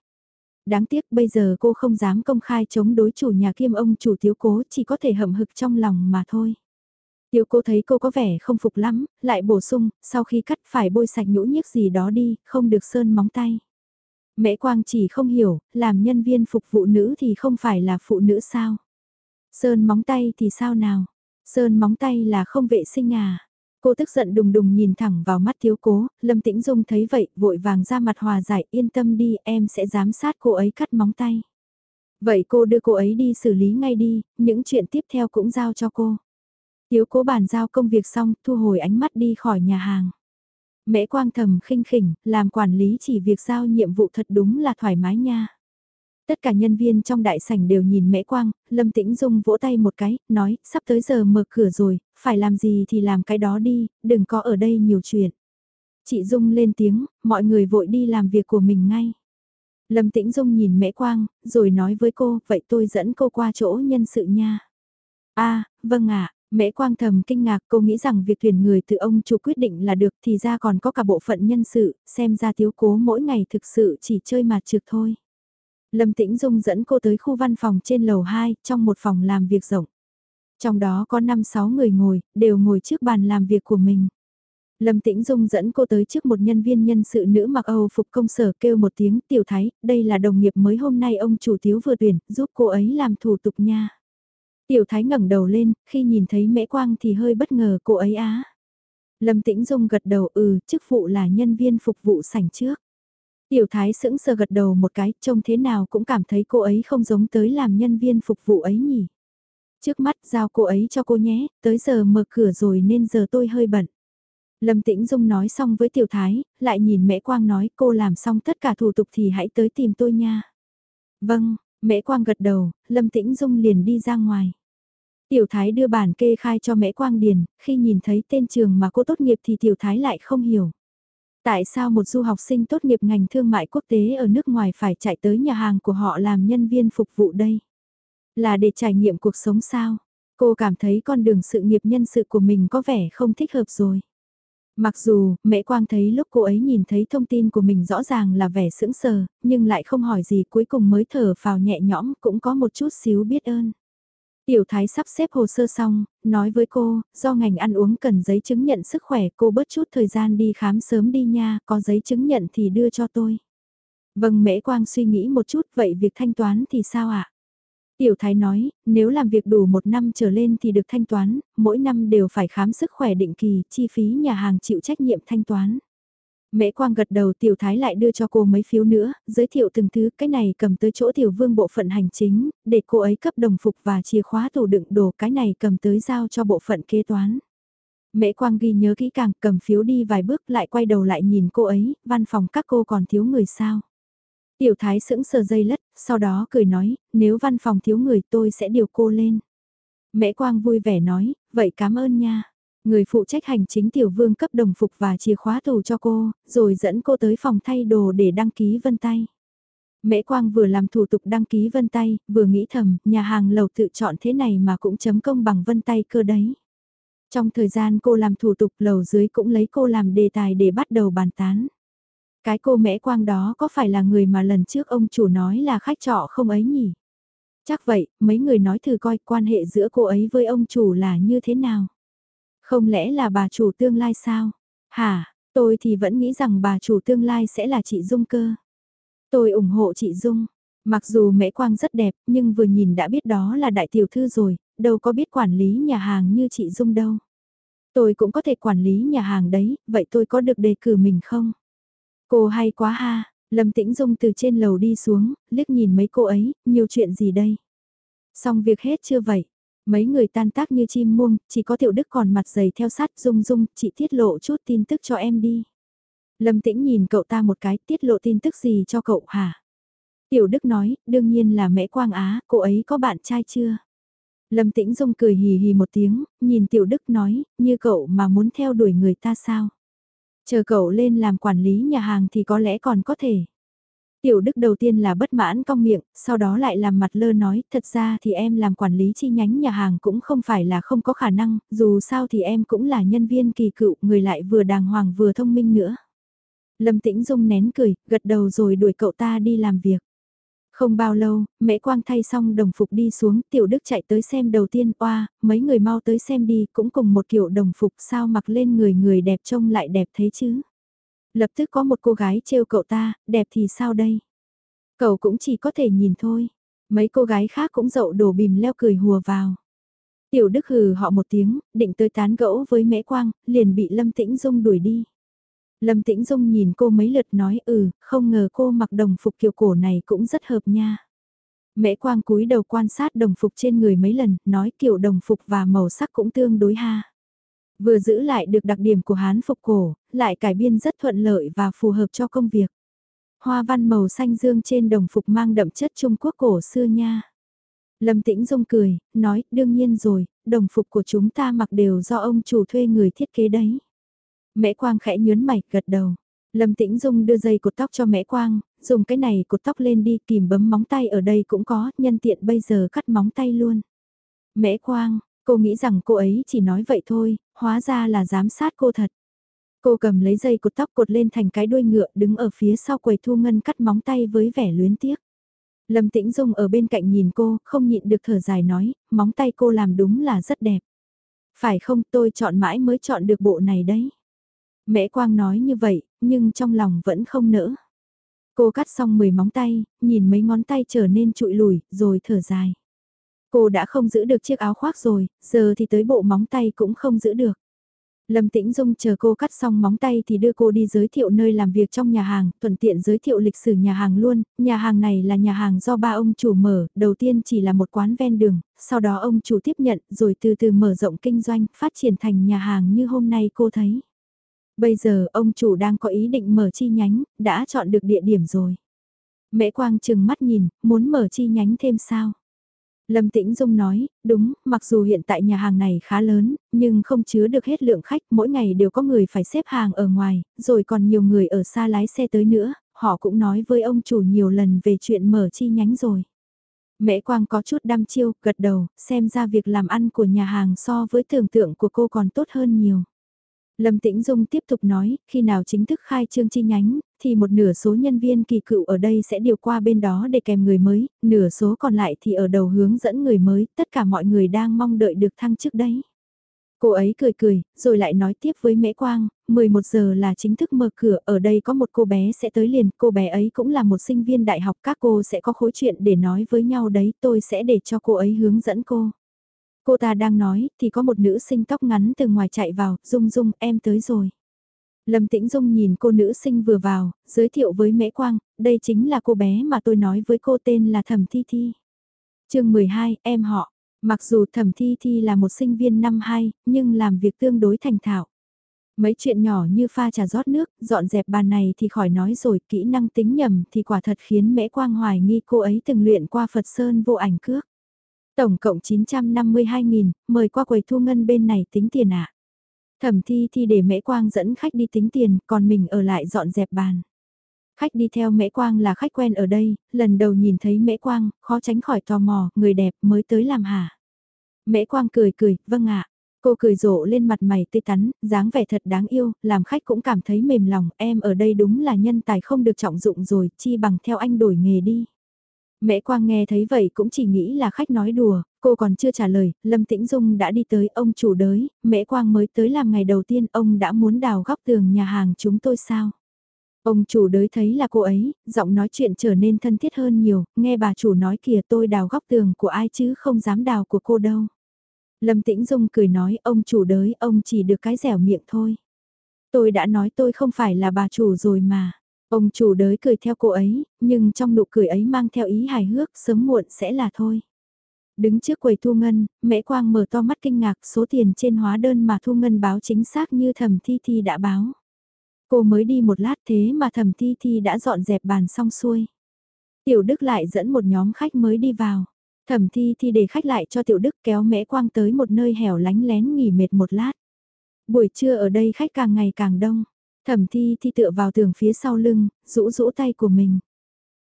Đáng tiếc bây giờ cô không dám công khai chống đối chủ nhà kiêm ông chủ thiếu cố chỉ có thể hậm hực trong lòng mà thôi. Tiểu cô thấy cô có vẻ không phục lắm, lại bổ sung, sau khi cắt phải bôi sạch nhũ nhiếc gì đó đi, không được sơn móng tay. Mễ Quang chỉ không hiểu, làm nhân viên phục vụ nữ thì không phải là phụ nữ sao? Sơn móng tay thì sao nào? Sơn móng tay là không vệ sinh à? Cô tức giận đùng đùng nhìn thẳng vào mắt thiếu cố, Lâm Tĩnh Dung thấy vậy, vội vàng ra mặt hòa giải, yên tâm đi, em sẽ giám sát cô ấy cắt móng tay. Vậy cô đưa cô ấy đi xử lý ngay đi, những chuyện tiếp theo cũng giao cho cô. Thiếu cố bàn giao công việc xong, thu hồi ánh mắt đi khỏi nhà hàng. Mễ quang thầm khinh khỉnh, làm quản lý chỉ việc giao nhiệm vụ thật đúng là thoải mái nha. Tất cả nhân viên trong đại sảnh đều nhìn Mễ Quang, Lâm Tĩnh Dung vỗ tay một cái, nói, sắp tới giờ mở cửa rồi, phải làm gì thì làm cái đó đi, đừng có ở đây nhiều chuyện. Chị Dung lên tiếng, mọi người vội đi làm việc của mình ngay. Lâm Tĩnh Dung nhìn mẹ Quang, rồi nói với cô, vậy tôi dẫn cô qua chỗ nhân sự nha. a vâng ạ, Mễ Quang thầm kinh ngạc cô nghĩ rằng việc tuyển người từ ông chủ quyết định là được thì ra còn có cả bộ phận nhân sự, xem ra thiếu cố mỗi ngày thực sự chỉ chơi mặt trực thôi. Lâm Tĩnh Dung dẫn cô tới khu văn phòng trên lầu 2, trong một phòng làm việc rộng. Trong đó có 5-6 người ngồi, đều ngồi trước bàn làm việc của mình. Lâm Tĩnh Dung dẫn cô tới trước một nhân viên nhân sự nữ mặc Âu phục công sở kêu một tiếng tiểu thái, đây là đồng nghiệp mới hôm nay ông chủ thiếu vừa tuyển, giúp cô ấy làm thủ tục nha. Tiểu thái ngẩng đầu lên, khi nhìn thấy mễ quang thì hơi bất ngờ cô ấy á. Lâm Tĩnh Dung gật đầu ừ, chức vụ là nhân viên phục vụ sảnh trước. Tiểu thái sững sờ gật đầu một cái, trông thế nào cũng cảm thấy cô ấy không giống tới làm nhân viên phục vụ ấy nhỉ. Trước mắt giao cô ấy cho cô nhé, tới giờ mở cửa rồi nên giờ tôi hơi bận. Lâm Tĩnh Dung nói xong với Tiểu Thái, lại nhìn Mễ Quang nói cô làm xong tất cả thủ tục thì hãy tới tìm tôi nha. Vâng, Mễ Quang gật đầu, Lâm Tĩnh Dung liền đi ra ngoài. Tiểu Thái đưa bản kê khai cho Mễ Quang Điền, khi nhìn thấy tên trường mà cô tốt nghiệp thì Tiểu Thái lại không hiểu. Tại sao một du học sinh tốt nghiệp ngành thương mại quốc tế ở nước ngoài phải chạy tới nhà hàng của họ làm nhân viên phục vụ đây? Là để trải nghiệm cuộc sống sao? Cô cảm thấy con đường sự nghiệp nhân sự của mình có vẻ không thích hợp rồi. Mặc dù, mẹ Quang thấy lúc cô ấy nhìn thấy thông tin của mình rõ ràng là vẻ sững sờ, nhưng lại không hỏi gì cuối cùng mới thở vào nhẹ nhõm cũng có một chút xíu biết ơn. Tiểu thái sắp xếp hồ sơ xong, nói với cô, do ngành ăn uống cần giấy chứng nhận sức khỏe cô bớt chút thời gian đi khám sớm đi nha, có giấy chứng nhận thì đưa cho tôi. Vâng mễ quang suy nghĩ một chút vậy việc thanh toán thì sao ạ? Tiểu thái nói, nếu làm việc đủ một năm trở lên thì được thanh toán, mỗi năm đều phải khám sức khỏe định kỳ, chi phí nhà hàng chịu trách nhiệm thanh toán. Mễ Quang gật đầu tiểu thái lại đưa cho cô mấy phiếu nữa, giới thiệu từng thứ, cái này cầm tới chỗ tiểu vương bộ phận hành chính, để cô ấy cấp đồng phục và chìa khóa tủ đựng đồ, cái này cầm tới giao cho bộ phận kế toán. Mễ Quang ghi nhớ kỹ càng, cầm phiếu đi vài bước lại quay đầu lại nhìn cô ấy, văn phòng các cô còn thiếu người sao. Tiểu thái sững sờ dây lất, sau đó cười nói, nếu văn phòng thiếu người tôi sẽ điều cô lên. Mễ Quang vui vẻ nói, vậy cảm ơn nha. Người phụ trách hành chính tiểu vương cấp đồng phục và chìa khóa tù cho cô, rồi dẫn cô tới phòng thay đồ để đăng ký vân tay. Mễ Quang vừa làm thủ tục đăng ký vân tay, vừa nghĩ thầm, nhà hàng lầu tự chọn thế này mà cũng chấm công bằng vân tay cơ đấy. Trong thời gian cô làm thủ tục lầu dưới cũng lấy cô làm đề tài để bắt đầu bàn tán. Cái cô Mễ Quang đó có phải là người mà lần trước ông chủ nói là khách trọ không ấy nhỉ? Chắc vậy, mấy người nói thử coi quan hệ giữa cô ấy với ông chủ là như thế nào? Không lẽ là bà chủ tương lai sao? Hả, tôi thì vẫn nghĩ rằng bà chủ tương lai sẽ là chị Dung cơ. Tôi ủng hộ chị Dung. Mặc dù mễ quang rất đẹp, nhưng vừa nhìn đã biết đó là đại tiểu thư rồi, đâu có biết quản lý nhà hàng như chị Dung đâu. Tôi cũng có thể quản lý nhà hàng đấy, vậy tôi có được đề cử mình không? Cô hay quá ha, Lâm Tĩnh Dung từ trên lầu đi xuống, liếc nhìn mấy cô ấy, nhiều chuyện gì đây? Xong việc hết chưa vậy? Mấy người tan tác như chim muông, chỉ có tiểu đức còn mặt dày theo sát Dung Dung, chị tiết lộ chút tin tức cho em đi. Lâm Tĩnh nhìn cậu ta một cái, tiết lộ tin tức gì cho cậu hả? Tiểu Đức nói, đương nhiên là mẹ Quang Á, cô ấy có bạn trai chưa? Lâm Tĩnh Dung cười hì hì một tiếng, nhìn Tiểu Đức nói, như cậu mà muốn theo đuổi người ta sao? Chờ cậu lên làm quản lý nhà hàng thì có lẽ còn có thể. Tiểu Đức đầu tiên là bất mãn cong miệng, sau đó lại làm mặt lơ nói, thật ra thì em làm quản lý chi nhánh nhà hàng cũng không phải là không có khả năng, dù sao thì em cũng là nhân viên kỳ cựu, người lại vừa đàng hoàng vừa thông minh nữa. Lâm Tĩnh Dung nén cười, gật đầu rồi đuổi cậu ta đi làm việc. Không bao lâu, mẹ quang thay xong đồng phục đi xuống, tiểu đức chạy tới xem đầu tiên, oa, mấy người mau tới xem đi, cũng cùng một kiểu đồng phục sao mặc lên người người đẹp trông lại đẹp thế chứ. Lập tức có một cô gái trêu cậu ta, đẹp thì sao đây? Cậu cũng chỉ có thể nhìn thôi. Mấy cô gái khác cũng dậu đổ bìm leo cười hùa vào. Tiểu Đức hừ họ một tiếng, định tới tán gẫu với mễ quang, liền bị Lâm Tĩnh Dung đuổi đi. Lâm Tĩnh Dung nhìn cô mấy lượt nói ừ, không ngờ cô mặc đồng phục kiểu cổ này cũng rất hợp nha. Mễ quang cúi đầu quan sát đồng phục trên người mấy lần, nói kiểu đồng phục và màu sắc cũng tương đối ha. Vừa giữ lại được đặc điểm của Hán phục cổ, lại cải biên rất thuận lợi và phù hợp cho công việc. Hoa văn màu xanh dương trên đồng phục mang đậm chất Trung Quốc cổ xưa nha. Lâm Tĩnh Dung cười, nói, đương nhiên rồi, đồng phục của chúng ta mặc đều do ông chủ thuê người thiết kế đấy. Mễ Quang khẽ nhớn mày, gật đầu. Lâm Tĩnh Dung đưa dây cột tóc cho mẹ Quang, dùng cái này cột tóc lên đi kìm bấm móng tay ở đây cũng có, nhân tiện bây giờ cắt móng tay luôn. Mẹ Quang, cô nghĩ rằng cô ấy chỉ nói vậy thôi, hóa ra là giám sát cô thật. Cô cầm lấy dây cột tóc cột lên thành cái đuôi ngựa đứng ở phía sau quầy thu ngân cắt móng tay với vẻ luyến tiếc. Lâm Tĩnh Dung ở bên cạnh nhìn cô, không nhịn được thở dài nói, móng tay cô làm đúng là rất đẹp. Phải không tôi chọn mãi mới chọn được bộ này đấy. Mẹ Quang nói như vậy, nhưng trong lòng vẫn không nỡ. Cô cắt xong 10 móng tay, nhìn mấy ngón tay trở nên trụi lùi, rồi thở dài. Cô đã không giữ được chiếc áo khoác rồi, giờ thì tới bộ móng tay cũng không giữ được. Lâm Tĩnh Dung chờ cô cắt xong móng tay thì đưa cô đi giới thiệu nơi làm việc trong nhà hàng, thuận tiện giới thiệu lịch sử nhà hàng luôn. Nhà hàng này là nhà hàng do ba ông chủ mở, đầu tiên chỉ là một quán ven đường, sau đó ông chủ tiếp nhận rồi từ từ mở rộng kinh doanh, phát triển thành nhà hàng như hôm nay cô thấy. Bây giờ ông chủ đang có ý định mở chi nhánh, đã chọn được địa điểm rồi. Mễ Quang chừng mắt nhìn, muốn mở chi nhánh thêm sao? Lâm Tĩnh Dung nói, đúng, mặc dù hiện tại nhà hàng này khá lớn, nhưng không chứa được hết lượng khách, mỗi ngày đều có người phải xếp hàng ở ngoài, rồi còn nhiều người ở xa lái xe tới nữa, họ cũng nói với ông chủ nhiều lần về chuyện mở chi nhánh rồi. Mễ Quang có chút đăm chiêu, gật đầu, xem ra việc làm ăn của nhà hàng so với tưởng tượng của cô còn tốt hơn nhiều. Lâm Tĩnh Dung tiếp tục nói, khi nào chính thức khai trương chi nhánh, thì một nửa số nhân viên kỳ cựu ở đây sẽ điều qua bên đó để kèm người mới, nửa số còn lại thì ở đầu hướng dẫn người mới, tất cả mọi người đang mong đợi được thăng chức đấy. Cô ấy cười cười, rồi lại nói tiếp với Mễ Quang, 11 giờ là chính thức mở cửa, ở đây có một cô bé sẽ tới liền, cô bé ấy cũng là một sinh viên đại học, các cô sẽ có khối chuyện để nói với nhau đấy, tôi sẽ để cho cô ấy hướng dẫn cô. Cô ta đang nói, thì có một nữ sinh tóc ngắn từ ngoài chạy vào, Dung Dung, em tới rồi. Lâm Tĩnh Dung nhìn cô nữ sinh vừa vào, giới thiệu với Mễ Quang, đây chính là cô bé mà tôi nói với cô tên là Thẩm Thi Thi. chương 12, em họ. Mặc dù Thẩm Thi Thi là một sinh viên năm 2, nhưng làm việc tương đối thành thạo. Mấy chuyện nhỏ như pha trà rót nước, dọn dẹp bàn này thì khỏi nói rồi, kỹ năng tính nhầm thì quả thật khiến Mễ Quang hoài nghi cô ấy từng luyện qua Phật Sơn vô ảnh cước. Tổng cộng 952.000, mời qua quầy thu ngân bên này tính tiền ạ. À. Thẩm thi thi để mễ quang dẫn khách đi tính tiền, còn mình ở lại dọn dẹp bàn. Khách đi theo mễ quang là khách quen ở đây, lần đầu nhìn thấy mễ quang, khó tránh khỏi tò mò, người đẹp mới tới làm hả. Mễ quang cười cười, vâng ạ. Cô cười rộ lên mặt mày tươi tắn, dáng vẻ thật đáng yêu, làm khách cũng cảm thấy mềm lòng, em ở đây đúng là nhân tài không được trọng dụng rồi, chi bằng theo anh đổi nghề đi. Mẹ Quang nghe thấy vậy cũng chỉ nghĩ là khách nói đùa, cô còn chưa trả lời, Lâm Tĩnh Dung đã đi tới ông chủ đới, Mẹ Quang mới tới làm ngày đầu tiên ông đã muốn đào góc tường nhà hàng chúng tôi sao. Ông chủ đới thấy là cô ấy, giọng nói chuyện trở nên thân thiết hơn nhiều, nghe bà chủ nói kìa tôi đào góc tường của ai chứ không dám đào của cô đâu. Lâm Tĩnh Dung cười nói ông chủ đới ông chỉ được cái dẻo miệng thôi. Tôi đã nói tôi không phải là bà chủ rồi mà. Ông chủ đới cười theo cô ấy, nhưng trong nụ cười ấy mang theo ý hài hước sớm muộn sẽ là thôi. Đứng trước quầy thu ngân, mễ quang mở to mắt kinh ngạc số tiền trên hóa đơn mà thu ngân báo chính xác như thẩm thi thi đã báo. Cô mới đi một lát thế mà thẩm thi thi đã dọn dẹp bàn xong xuôi. Tiểu Đức lại dẫn một nhóm khách mới đi vào. Thẩm thi thi để khách lại cho Tiểu Đức kéo mễ quang tới một nơi hẻo lánh lén nghỉ mệt một lát. Buổi trưa ở đây khách càng ngày càng đông. Thẩm thi thi tựa vào tường phía sau lưng, rũ rũ tay của mình.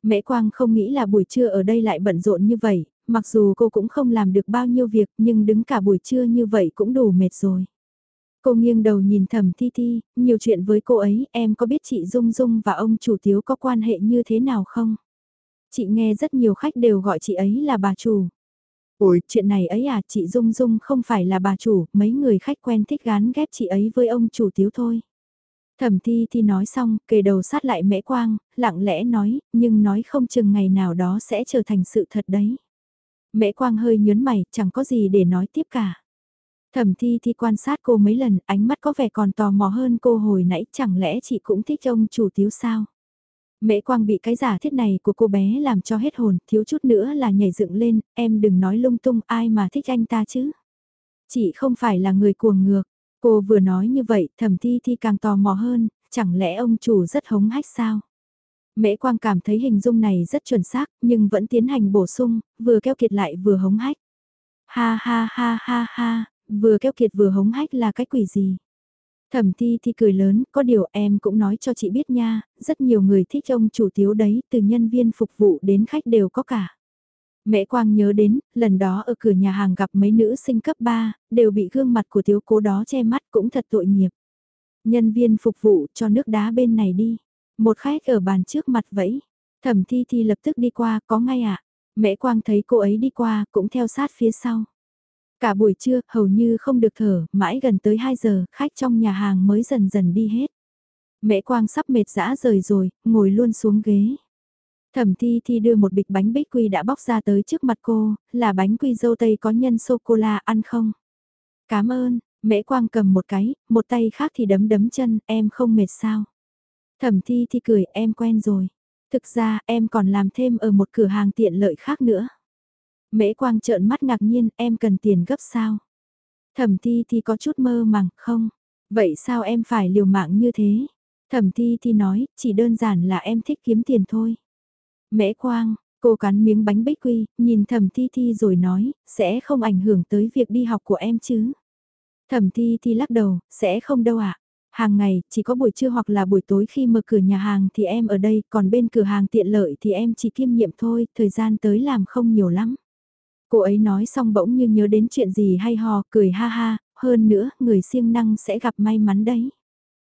Mễ Quang không nghĩ là buổi trưa ở đây lại bận rộn như vậy, mặc dù cô cũng không làm được bao nhiêu việc nhưng đứng cả buổi trưa như vậy cũng đủ mệt rồi. Cô nghiêng đầu nhìn thẩm thi thi, nhiều chuyện với cô ấy, em có biết chị Dung Dung và ông chủ tiếu có quan hệ như thế nào không? Chị nghe rất nhiều khách đều gọi chị ấy là bà chủ. Ôi, chuyện này ấy à, chị Dung Dung không phải là bà chủ, mấy người khách quen thích gán ghép chị ấy với ông chủ tiếu thôi. Thẩm thi thì nói xong, kề đầu sát lại mễ quang, lặng lẽ nói, nhưng nói không chừng ngày nào đó sẽ trở thành sự thật đấy. Mễ quang hơi nhớn mày, chẳng có gì để nói tiếp cả. Thẩm thi thì quan sát cô mấy lần, ánh mắt có vẻ còn tò mò hơn cô hồi nãy, chẳng lẽ chị cũng thích ông chủ tiếu sao? Mễ quang bị cái giả thiết này của cô bé làm cho hết hồn, thiếu chút nữa là nhảy dựng lên, em đừng nói lung tung ai mà thích anh ta chứ. Chị không phải là người cuồng ngược, Cô vừa nói như vậy, thẩm thi thi càng tò mò hơn, chẳng lẽ ông chủ rất hống hách sao? Mễ Quang cảm thấy hình dung này rất chuẩn xác, nhưng vẫn tiến hành bổ sung, vừa keo kiệt lại vừa hống hách. Ha ha ha ha ha, vừa keo kiệt vừa hống hách là cái quỷ gì? Thẩm thi thì cười lớn, có điều em cũng nói cho chị biết nha, rất nhiều người thích ông chủ tiếu đấy, từ nhân viên phục vụ đến khách đều có cả. Mẹ Quang nhớ đến, lần đó ở cửa nhà hàng gặp mấy nữ sinh cấp 3, đều bị gương mặt của thiếu cố đó che mắt cũng thật tội nghiệp. Nhân viên phục vụ cho nước đá bên này đi. Một khách ở bàn trước mặt vẫy. Thẩm thi thi lập tức đi qua, có ngay ạ. À? Mẹ Quang thấy cô ấy đi qua, cũng theo sát phía sau. Cả buổi trưa, hầu như không được thở, mãi gần tới 2 giờ, khách trong nhà hàng mới dần dần đi hết. Mẹ Quang sắp mệt dã rời rồi, ngồi luôn xuống ghế. Thẩm Thi Thi đưa một bịch bánh bích quy đã bóc ra tới trước mặt cô, là bánh quy dâu tây có nhân sô-cô-la ăn không? Cảm ơn, Mễ Quang cầm một cái, một tay khác thì đấm đấm chân, em không mệt sao? Thẩm Thi Thi cười, em quen rồi. Thực ra, em còn làm thêm ở một cửa hàng tiện lợi khác nữa. Mễ Quang trợn mắt ngạc nhiên, em cần tiền gấp sao? Thẩm Thi Thi có chút mơ màng, không? Vậy sao em phải liều mạng như thế? Thẩm Thi Thi nói, chỉ đơn giản là em thích kiếm tiền thôi. Mễ Quang, cô cắn miếng bánh bích quy, nhìn Thẩm Thi Thi rồi nói, sẽ không ảnh hưởng tới việc đi học của em chứ? Thẩm Thi Thi lắc đầu, sẽ không đâu ạ. À? Hàng ngày, chỉ có buổi trưa hoặc là buổi tối khi mở cửa nhà hàng thì em ở đây, còn bên cửa hàng tiện lợi thì em chỉ kiêm nhiệm thôi, thời gian tới làm không nhiều lắm. Cô ấy nói xong bỗng như nhớ đến chuyện gì hay ho, cười ha ha, hơn nữa, người siêng năng sẽ gặp may mắn đấy.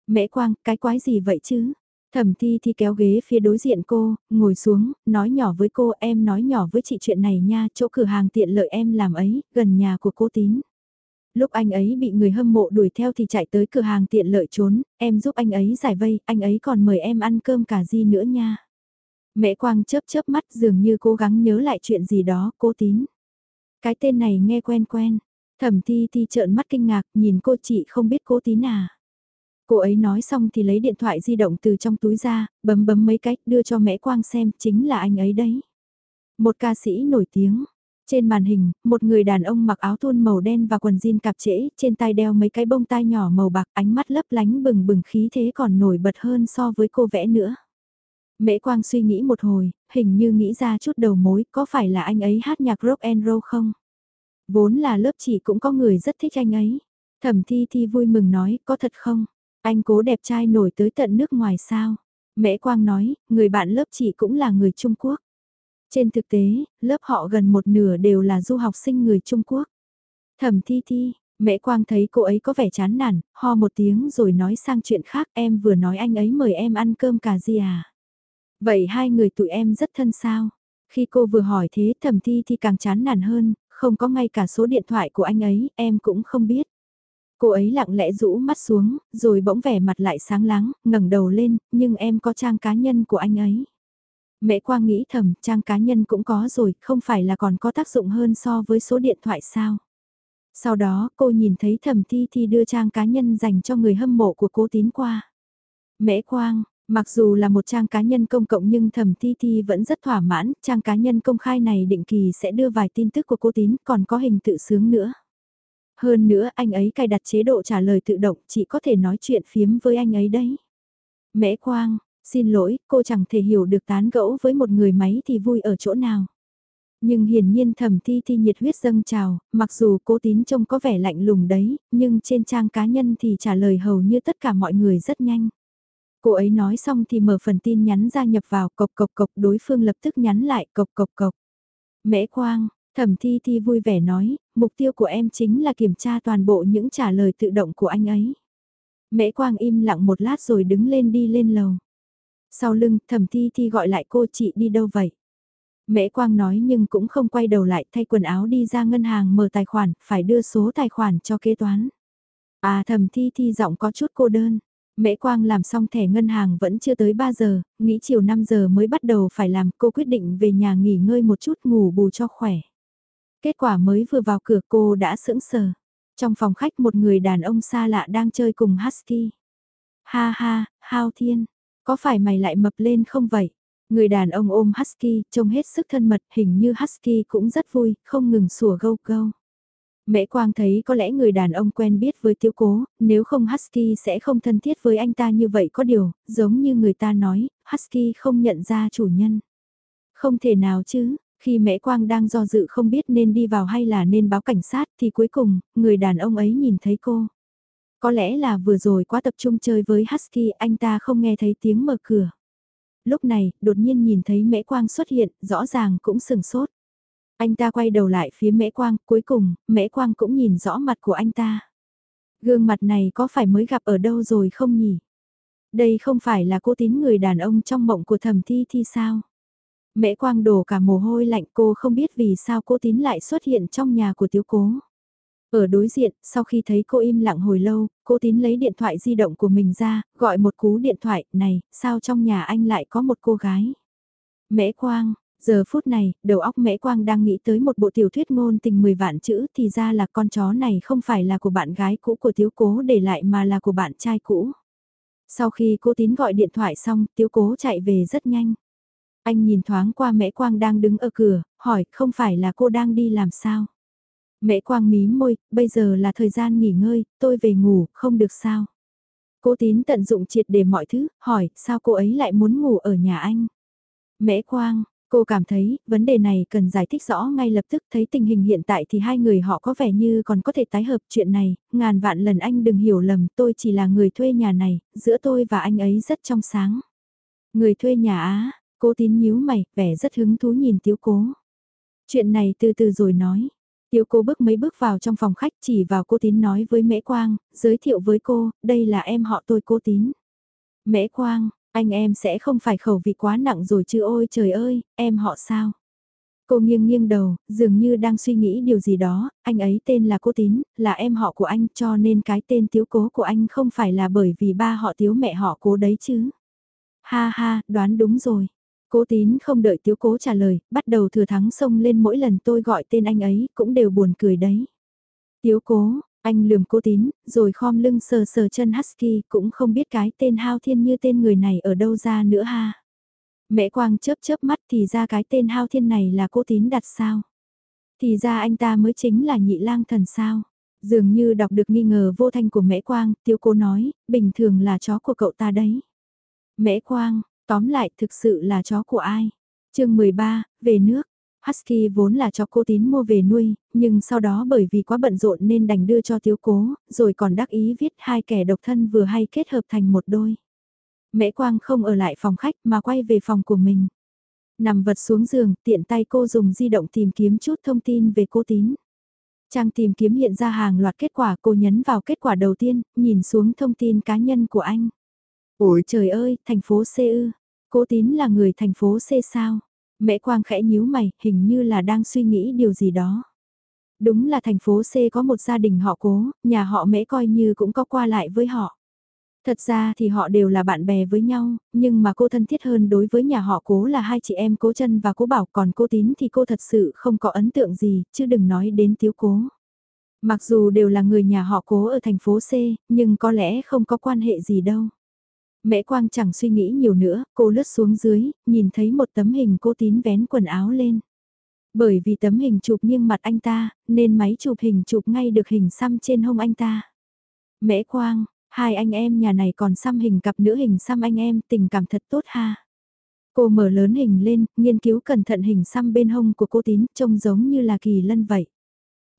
Mẹ Quang, cái quái gì vậy chứ? Thẩm thi thì kéo ghế phía đối diện cô, ngồi xuống, nói nhỏ với cô em nói nhỏ với chị chuyện này nha, chỗ cửa hàng tiện lợi em làm ấy, gần nhà của cô tín. Lúc anh ấy bị người hâm mộ đuổi theo thì chạy tới cửa hàng tiện lợi trốn, em giúp anh ấy giải vây, anh ấy còn mời em ăn cơm cả gì nữa nha. Mẹ Quang chớp chớp mắt dường như cố gắng nhớ lại chuyện gì đó, cô tín. Cái tên này nghe quen quen, thẩm thi thì trợn mắt kinh ngạc nhìn cô chị không biết cô tín à. Cô ấy nói xong thì lấy điện thoại di động từ trong túi ra, bấm bấm mấy cách đưa cho mẹ Quang xem chính là anh ấy đấy. Một ca sĩ nổi tiếng, trên màn hình, một người đàn ông mặc áo thun màu đen và quần jean cạp trễ, trên tay đeo mấy cái bông tai nhỏ màu bạc, ánh mắt lấp lánh bừng bừng khí thế còn nổi bật hơn so với cô vẽ nữa. Mễ Quang suy nghĩ một hồi, hình như nghĩ ra chút đầu mối, có phải là anh ấy hát nhạc rock and roll không? Vốn là lớp chỉ cũng có người rất thích anh ấy. Thẩm Thi Thi vui mừng nói, có thật không? Anh cố đẹp trai nổi tới tận nước ngoài sao? Mễ Quang nói, người bạn lớp chị cũng là người Trung Quốc. Trên thực tế, lớp họ gần một nửa đều là du học sinh người Trung Quốc. Thẩm Thi Thi, Mẹ Quang thấy cô ấy có vẻ chán nản, ho một tiếng rồi nói sang chuyện khác em vừa nói anh ấy mời em ăn cơm cà gì à. Vậy hai người tụi em rất thân sao? Khi cô vừa hỏi thế thẩm thi thì càng chán nản hơn, không có ngay cả số điện thoại của anh ấy, em cũng không biết. Cô ấy lặng lẽ rũ mắt xuống, rồi bỗng vẻ mặt lại sáng láng, ngẩng đầu lên, nhưng em có trang cá nhân của anh ấy. Mẹ Quang nghĩ thầm, trang cá nhân cũng có rồi, không phải là còn có tác dụng hơn so với số điện thoại sao. Sau đó, cô nhìn thấy thầm thi thi đưa trang cá nhân dành cho người hâm mộ của cô tín qua. Mẹ Quang, mặc dù là một trang cá nhân công cộng nhưng thẩm thi thi vẫn rất thỏa mãn, trang cá nhân công khai này định kỳ sẽ đưa vài tin tức của cô tín, còn có hình tự sướng nữa. Hơn nữa anh ấy cài đặt chế độ trả lời tự động, chỉ có thể nói chuyện phiếm với anh ấy đấy. Mẹ Quang, Xin lỗi, cô chẳng thể hiểu được tán gẫu với một người máy thì vui ở chỗ nào. Nhưng hiển nhiên thẩm thi thi nhiệt huyết dâng trào, mặc dù cô tín trông có vẻ lạnh lùng đấy, nhưng trên trang cá nhân thì trả lời hầu như tất cả mọi người rất nhanh. Cô ấy nói xong thì mở phần tin nhắn ra nhập vào cộc cộc cộc đối phương lập tức nhắn lại cộc cộc cộc. Mễ Quang, thẩm thi thi vui vẻ nói, mục tiêu của em chính là kiểm tra toàn bộ những trả lời tự động của anh ấy. Mễ Quang im lặng một lát rồi đứng lên đi lên lầu. Sau lưng, thẩm thi thi gọi lại cô chị đi đâu vậy? Mễ Quang nói nhưng cũng không quay đầu lại thay quần áo đi ra ngân hàng mở tài khoản, phải đưa số tài khoản cho kế toán. À thẩm thi thi giọng có chút cô đơn. Mễ Quang làm xong thẻ ngân hàng vẫn chưa tới 3 giờ, nghĩ chiều 5 giờ mới bắt đầu phải làm, cô quyết định về nhà nghỉ ngơi một chút ngủ bù cho khỏe. Kết quả mới vừa vào cửa cô đã sững sờ. Trong phòng khách một người đàn ông xa lạ đang chơi cùng Husky. Ha ha, Hao Thiên, có phải mày lại mập lên không vậy? Người đàn ông ôm Husky, trông hết sức thân mật, hình như Husky cũng rất vui, không ngừng sủa gâu gâu. Mẹ Quang thấy có lẽ người đàn ông quen biết với tiêu cố, nếu không Husky sẽ không thân thiết với anh ta như vậy có điều, giống như người ta nói, Husky không nhận ra chủ nhân. Không thể nào chứ, khi mẹ Quang đang do dự không biết nên đi vào hay là nên báo cảnh sát thì cuối cùng, người đàn ông ấy nhìn thấy cô. Có lẽ là vừa rồi quá tập trung chơi với Husky anh ta không nghe thấy tiếng mở cửa. Lúc này, đột nhiên nhìn thấy mễ quang xuất hiện, rõ ràng cũng sừng sốt. Anh ta quay đầu lại phía mễ quang, cuối cùng, mễ quang cũng nhìn rõ mặt của anh ta. Gương mặt này có phải mới gặp ở đâu rồi không nhỉ? Đây không phải là cô tín người đàn ông trong mộng của thẩm thi thi sao? Mễ quang đổ cả mồ hôi lạnh cô không biết vì sao cô tín lại xuất hiện trong nhà của tiếu cố. Ở đối diện, sau khi thấy cô im lặng hồi lâu, cô tín lấy điện thoại di động của mình ra, gọi một cú điện thoại, này, sao trong nhà anh lại có một cô gái? Mễ Quang, giờ phút này, đầu óc Mễ Quang đang nghĩ tới một bộ tiểu thuyết ngôn tình 10 vạn chữ thì ra là con chó này không phải là của bạn gái cũ của Tiếu Cố để lại mà là của bạn trai cũ. Sau khi cô tín gọi điện thoại xong, Tiếu Cố chạy về rất nhanh. Anh nhìn thoáng qua mẹ Quang đang đứng ở cửa, hỏi không phải là cô đang đi làm sao? Mẹ quang mí môi, bây giờ là thời gian nghỉ ngơi, tôi về ngủ, không được sao. Cô tín tận dụng triệt để mọi thứ, hỏi, sao cô ấy lại muốn ngủ ở nhà anh? Mẹ quang, cô cảm thấy, vấn đề này cần giải thích rõ ngay lập tức thấy tình hình hiện tại thì hai người họ có vẻ như còn có thể tái hợp chuyện này, ngàn vạn lần anh đừng hiểu lầm, tôi chỉ là người thuê nhà này, giữa tôi và anh ấy rất trong sáng. Người thuê nhà á, cô tín nhíu mày, vẻ rất hứng thú nhìn tiếu cố. Chuyện này từ từ rồi nói. Tiểu cô bước mấy bước vào trong phòng khách chỉ vào cô tín nói với Mễ Quang, giới thiệu với cô, đây là em họ tôi cô tín. Mễ Quang, anh em sẽ không phải khẩu vị quá nặng rồi chứ ôi trời ơi, em họ sao? Cô nghiêng nghiêng đầu, dường như đang suy nghĩ điều gì đó, anh ấy tên là cô tín, là em họ của anh cho nên cái tên tiếu cố của anh không phải là bởi vì ba họ tiếu mẹ họ cố đấy chứ. Ha ha, đoán đúng rồi. Cố tín không đợi tiếu cố trả lời, bắt đầu thừa thắng xông lên mỗi lần tôi gọi tên anh ấy, cũng đều buồn cười đấy. Tiếu cố, anh lườm cố tín, rồi khom lưng sờ sờ chân Husky, cũng không biết cái tên hao thiên như tên người này ở đâu ra nữa ha. Mẹ Quang chớp chớp mắt thì ra cái tên hao thiên này là cố tín đặt sao. Thì ra anh ta mới chính là nhị lang thần sao. Dường như đọc được nghi ngờ vô thanh của mẹ Quang, tiếu cố nói, bình thường là chó của cậu ta đấy. Mẹ Quang, Tóm lại thực sự là chó của ai? chương 13, về nước. Husky vốn là chó cô tín mua về nuôi, nhưng sau đó bởi vì quá bận rộn nên đành đưa cho thiếu cố, rồi còn đắc ý viết hai kẻ độc thân vừa hay kết hợp thành một đôi. Mễ Quang không ở lại phòng khách mà quay về phòng của mình. Nằm vật xuống giường, tiện tay cô dùng di động tìm kiếm chút thông tin về cô tín. Trang tìm kiếm hiện ra hàng loạt kết quả cô nhấn vào kết quả đầu tiên, nhìn xuống thông tin cá nhân của anh. Ôi trời ơi, thành phố C Cố tín là người thành phố C sao? Mẹ Quang khẽ nhíu mày, hình như là đang suy nghĩ điều gì đó. Đúng là thành phố C có một gia đình họ cố, nhà họ mẹ coi như cũng có qua lại với họ. Thật ra thì họ đều là bạn bè với nhau, nhưng mà cô thân thiết hơn đối với nhà họ cố là hai chị em cố chân và cố bảo còn cô tín thì cô thật sự không có ấn tượng gì, chứ đừng nói đến tiếu cố. Mặc dù đều là người nhà họ cố ở thành phố C, nhưng có lẽ không có quan hệ gì đâu. Mẹ Quang chẳng suy nghĩ nhiều nữa, cô lướt xuống dưới, nhìn thấy một tấm hình cô tín vén quần áo lên. Bởi vì tấm hình chụp nghiêng mặt anh ta, nên máy chụp hình chụp ngay được hình xăm trên hông anh ta. Mẹ Quang, hai anh em nhà này còn xăm hình cặp nữ hình xăm anh em, tình cảm thật tốt ha. Cô mở lớn hình lên, nghiên cứu cẩn thận hình xăm bên hông của cô tín, trông giống như là kỳ lân vậy.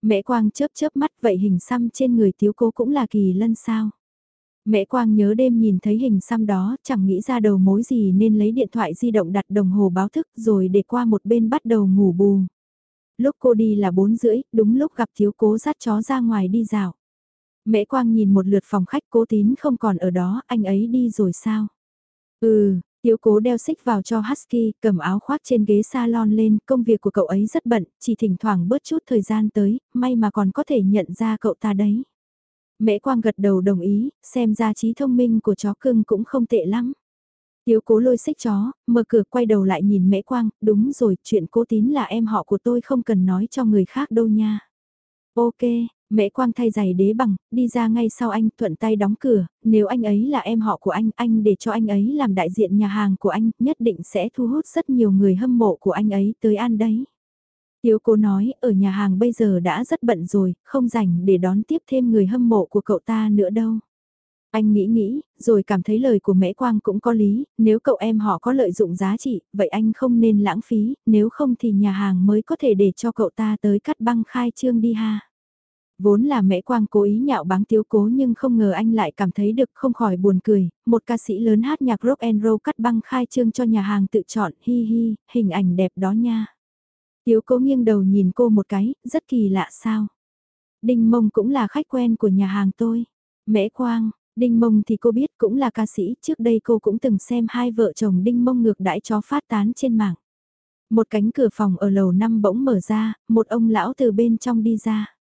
Mẹ Quang chớp chớp mắt vậy hình xăm trên người tiếu cô cũng là kỳ lân sao? Mẹ Quang nhớ đêm nhìn thấy hình xăm đó, chẳng nghĩ ra đầu mối gì nên lấy điện thoại di động đặt đồng hồ báo thức rồi để qua một bên bắt đầu ngủ bù. Lúc cô đi là 4 rưỡi, đúng lúc gặp thiếu cố dắt chó ra ngoài đi dạo. Mẹ Quang nhìn một lượt phòng khách cố tín không còn ở đó, anh ấy đi rồi sao? Ừ, Tiếu cố đeo xích vào cho Husky, cầm áo khoác trên ghế salon lên, công việc của cậu ấy rất bận, chỉ thỉnh thoảng bớt chút thời gian tới, may mà còn có thể nhận ra cậu ta đấy. Mễ Quang gật đầu đồng ý, xem ra trí thông minh của chó cưng cũng không tệ lắm. Tiếu cố lôi xích chó, mở cửa quay đầu lại nhìn Mễ Quang, đúng rồi, chuyện cố tín là em họ của tôi không cần nói cho người khác đâu nha. Ok, Mễ Quang thay giày đế bằng, đi ra ngay sau anh thuận tay đóng cửa, nếu anh ấy là em họ của anh, anh để cho anh ấy làm đại diện nhà hàng của anh, nhất định sẽ thu hút rất nhiều người hâm mộ của anh ấy tới ăn đấy. Tiếu cố nói, ở nhà hàng bây giờ đã rất bận rồi, không rảnh để đón tiếp thêm người hâm mộ của cậu ta nữa đâu. Anh nghĩ nghĩ, rồi cảm thấy lời của Mễ Quang cũng có lý, nếu cậu em họ có lợi dụng giá trị, vậy anh không nên lãng phí, nếu không thì nhà hàng mới có thể để cho cậu ta tới cắt băng khai trương đi ha. Vốn là Mễ quang cố ý nhạo báng tiếu cố nhưng không ngờ anh lại cảm thấy được không khỏi buồn cười, một ca sĩ lớn hát nhạc rock and roll cắt băng khai trương cho nhà hàng tự chọn, hi hi, hình ảnh đẹp đó nha. Tiếu cố nghiêng đầu nhìn cô một cái, rất kỳ lạ sao. Đinh Mông cũng là khách quen của nhà hàng tôi. Mễ Quang, Đinh Mông thì cô biết cũng là ca sĩ, trước đây cô cũng từng xem hai vợ chồng Đinh Mông ngược đãi chó phát tán trên mạng. Một cánh cửa phòng ở lầu năm bỗng mở ra, một ông lão từ bên trong đi ra.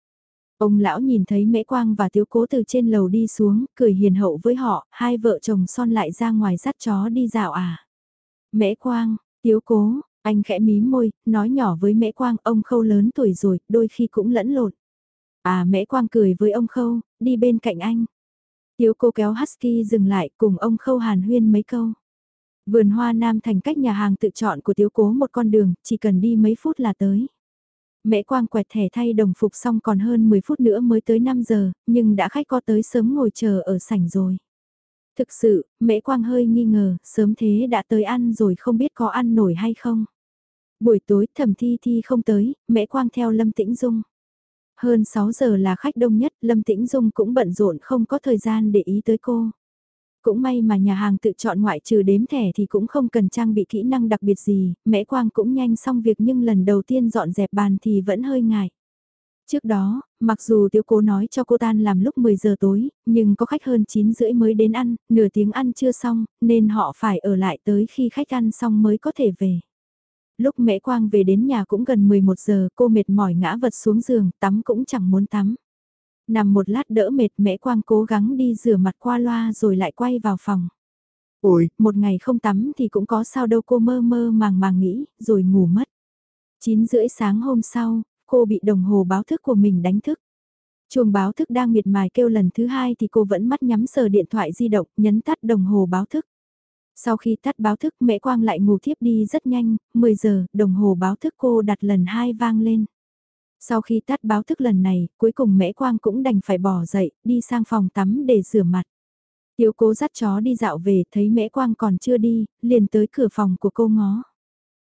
Ông lão nhìn thấy Mễ Quang và Tiếu Cố từ trên lầu đi xuống, cười hiền hậu với họ, hai vợ chồng son lại ra ngoài dắt chó đi dạo à. Mễ Quang, Tiếu Cố, anh khẽ mím môi, nói nhỏ với mẹ Quang, ông khâu lớn tuổi rồi, đôi khi cũng lẫn lộn. À mẹ Quang cười với ông khâu, đi bên cạnh anh. Tiếu cô kéo Husky dừng lại cùng ông khâu hàn huyên mấy câu. Vườn hoa Nam thành cách nhà hàng tự chọn của Tiếu Cố một con đường, chỉ cần đi mấy phút là tới. mẹ Quang quẹt thẻ thay đồng phục xong còn hơn 10 phút nữa mới tới 5 giờ, nhưng đã khách có tới sớm ngồi chờ ở sảnh rồi. Thực sự, mẹ Quang hơi nghi ngờ, sớm thế đã tới ăn rồi không biết có ăn nổi hay không. Buổi tối thẩm thi thi không tới, mẹ Quang theo Lâm Tĩnh Dung. Hơn 6 giờ là khách đông nhất, Lâm Tĩnh Dung cũng bận rộn không có thời gian để ý tới cô. Cũng may mà nhà hàng tự chọn ngoại trừ đếm thẻ thì cũng không cần trang bị kỹ năng đặc biệt gì, mẹ quang cũng nhanh xong việc nhưng lần đầu tiên dọn dẹp bàn thì vẫn hơi ngại. Trước đó, mặc dù tiểu cố nói cho cô tan làm lúc 10 giờ tối, nhưng có khách hơn 9 rưỡi mới đến ăn, nửa tiếng ăn chưa xong, nên họ phải ở lại tới khi khách ăn xong mới có thể về. Lúc mễ quang về đến nhà cũng gần 11 giờ, cô mệt mỏi ngã vật xuống giường, tắm cũng chẳng muốn tắm. Nằm một lát đỡ mệt mẽ quang cố gắng đi rửa mặt qua loa rồi lại quay vào phòng. Ôi, một ngày không tắm thì cũng có sao đâu cô mơ mơ màng màng nghĩ, rồi ngủ mất. 9 rưỡi sáng hôm sau, cô bị đồng hồ báo thức của mình đánh thức. Chuông báo thức đang miệt mài kêu lần thứ hai thì cô vẫn mắt nhắm sờ điện thoại di động, nhấn tắt đồng hồ báo thức. Sau khi tắt báo thức mẹ Quang lại ngủ thiếp đi rất nhanh, 10 giờ, đồng hồ báo thức cô đặt lần hai vang lên. Sau khi tắt báo thức lần này, cuối cùng mễ quang cũng đành phải bỏ dậy, đi sang phòng tắm để rửa mặt. Tiểu cố dắt chó đi dạo về, thấy mễ quang còn chưa đi, liền tới cửa phòng của cô ngó.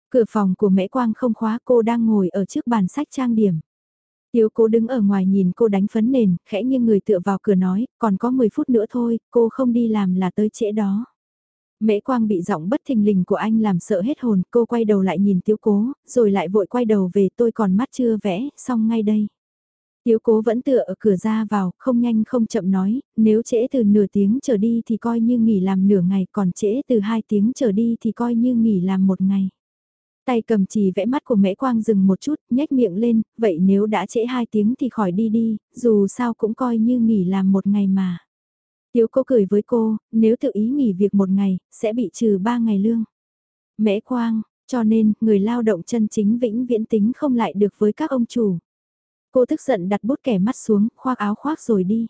Cửa phòng của mễ quang không khóa cô đang ngồi ở trước bàn sách trang điểm. Tiếu cố đứng ở ngoài nhìn cô đánh phấn nền, khẽ nghiêng người tựa vào cửa nói, còn có 10 phút nữa thôi, cô không đi làm là tới trễ đó. Mễ Quang bị giọng bất thình lình của anh làm sợ hết hồn, cô quay đầu lại nhìn Tiếu Cố, rồi lại vội quay đầu về tôi còn mắt chưa vẽ, xong ngay đây. Tiếu Cố vẫn tựa ở cửa ra vào, không nhanh không chậm nói, nếu trễ từ nửa tiếng trở đi thì coi như nghỉ làm nửa ngày, còn trễ từ hai tiếng trở đi thì coi như nghỉ làm một ngày. Tay cầm chỉ vẽ mắt của Mễ Quang dừng một chút, nhếch miệng lên, vậy nếu đã trễ hai tiếng thì khỏi đi đi, dù sao cũng coi như nghỉ làm một ngày mà. Tiếu cô cười với cô, nếu tự ý nghỉ việc một ngày, sẽ bị trừ ba ngày lương. Mễ quang, cho nên, người lao động chân chính vĩnh viễn tính không lại được với các ông chủ. Cô tức giận đặt bút kẻ mắt xuống, khoác áo khoác rồi đi.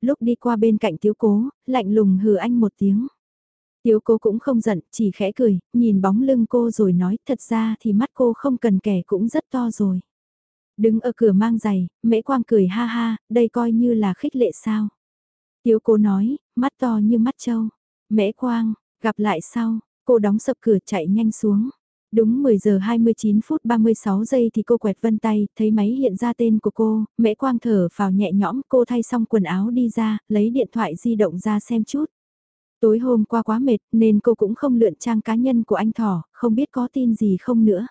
Lúc đi qua bên cạnh tiếu cố, lạnh lùng hừ anh một tiếng. Tiếu cô cũng không giận, chỉ khẽ cười, nhìn bóng lưng cô rồi nói, thật ra thì mắt cô không cần kẻ cũng rất to rồi. Đứng ở cửa mang giày, mễ quang cười ha ha, đây coi như là khích lệ sao. Tiếu cô nói, mắt to như mắt trâu. Mễ quang, gặp lại sau, cô đóng sập cửa chạy nhanh xuống. Đúng 10 giờ 29 phút 36 giây thì cô quẹt vân tay, thấy máy hiện ra tên của cô, mễ quang thở vào nhẹ nhõm, cô thay xong quần áo đi ra, lấy điện thoại di động ra xem chút. Tối hôm qua quá mệt nên cô cũng không lượn trang cá nhân của anh Thỏ, không biết có tin gì không nữa.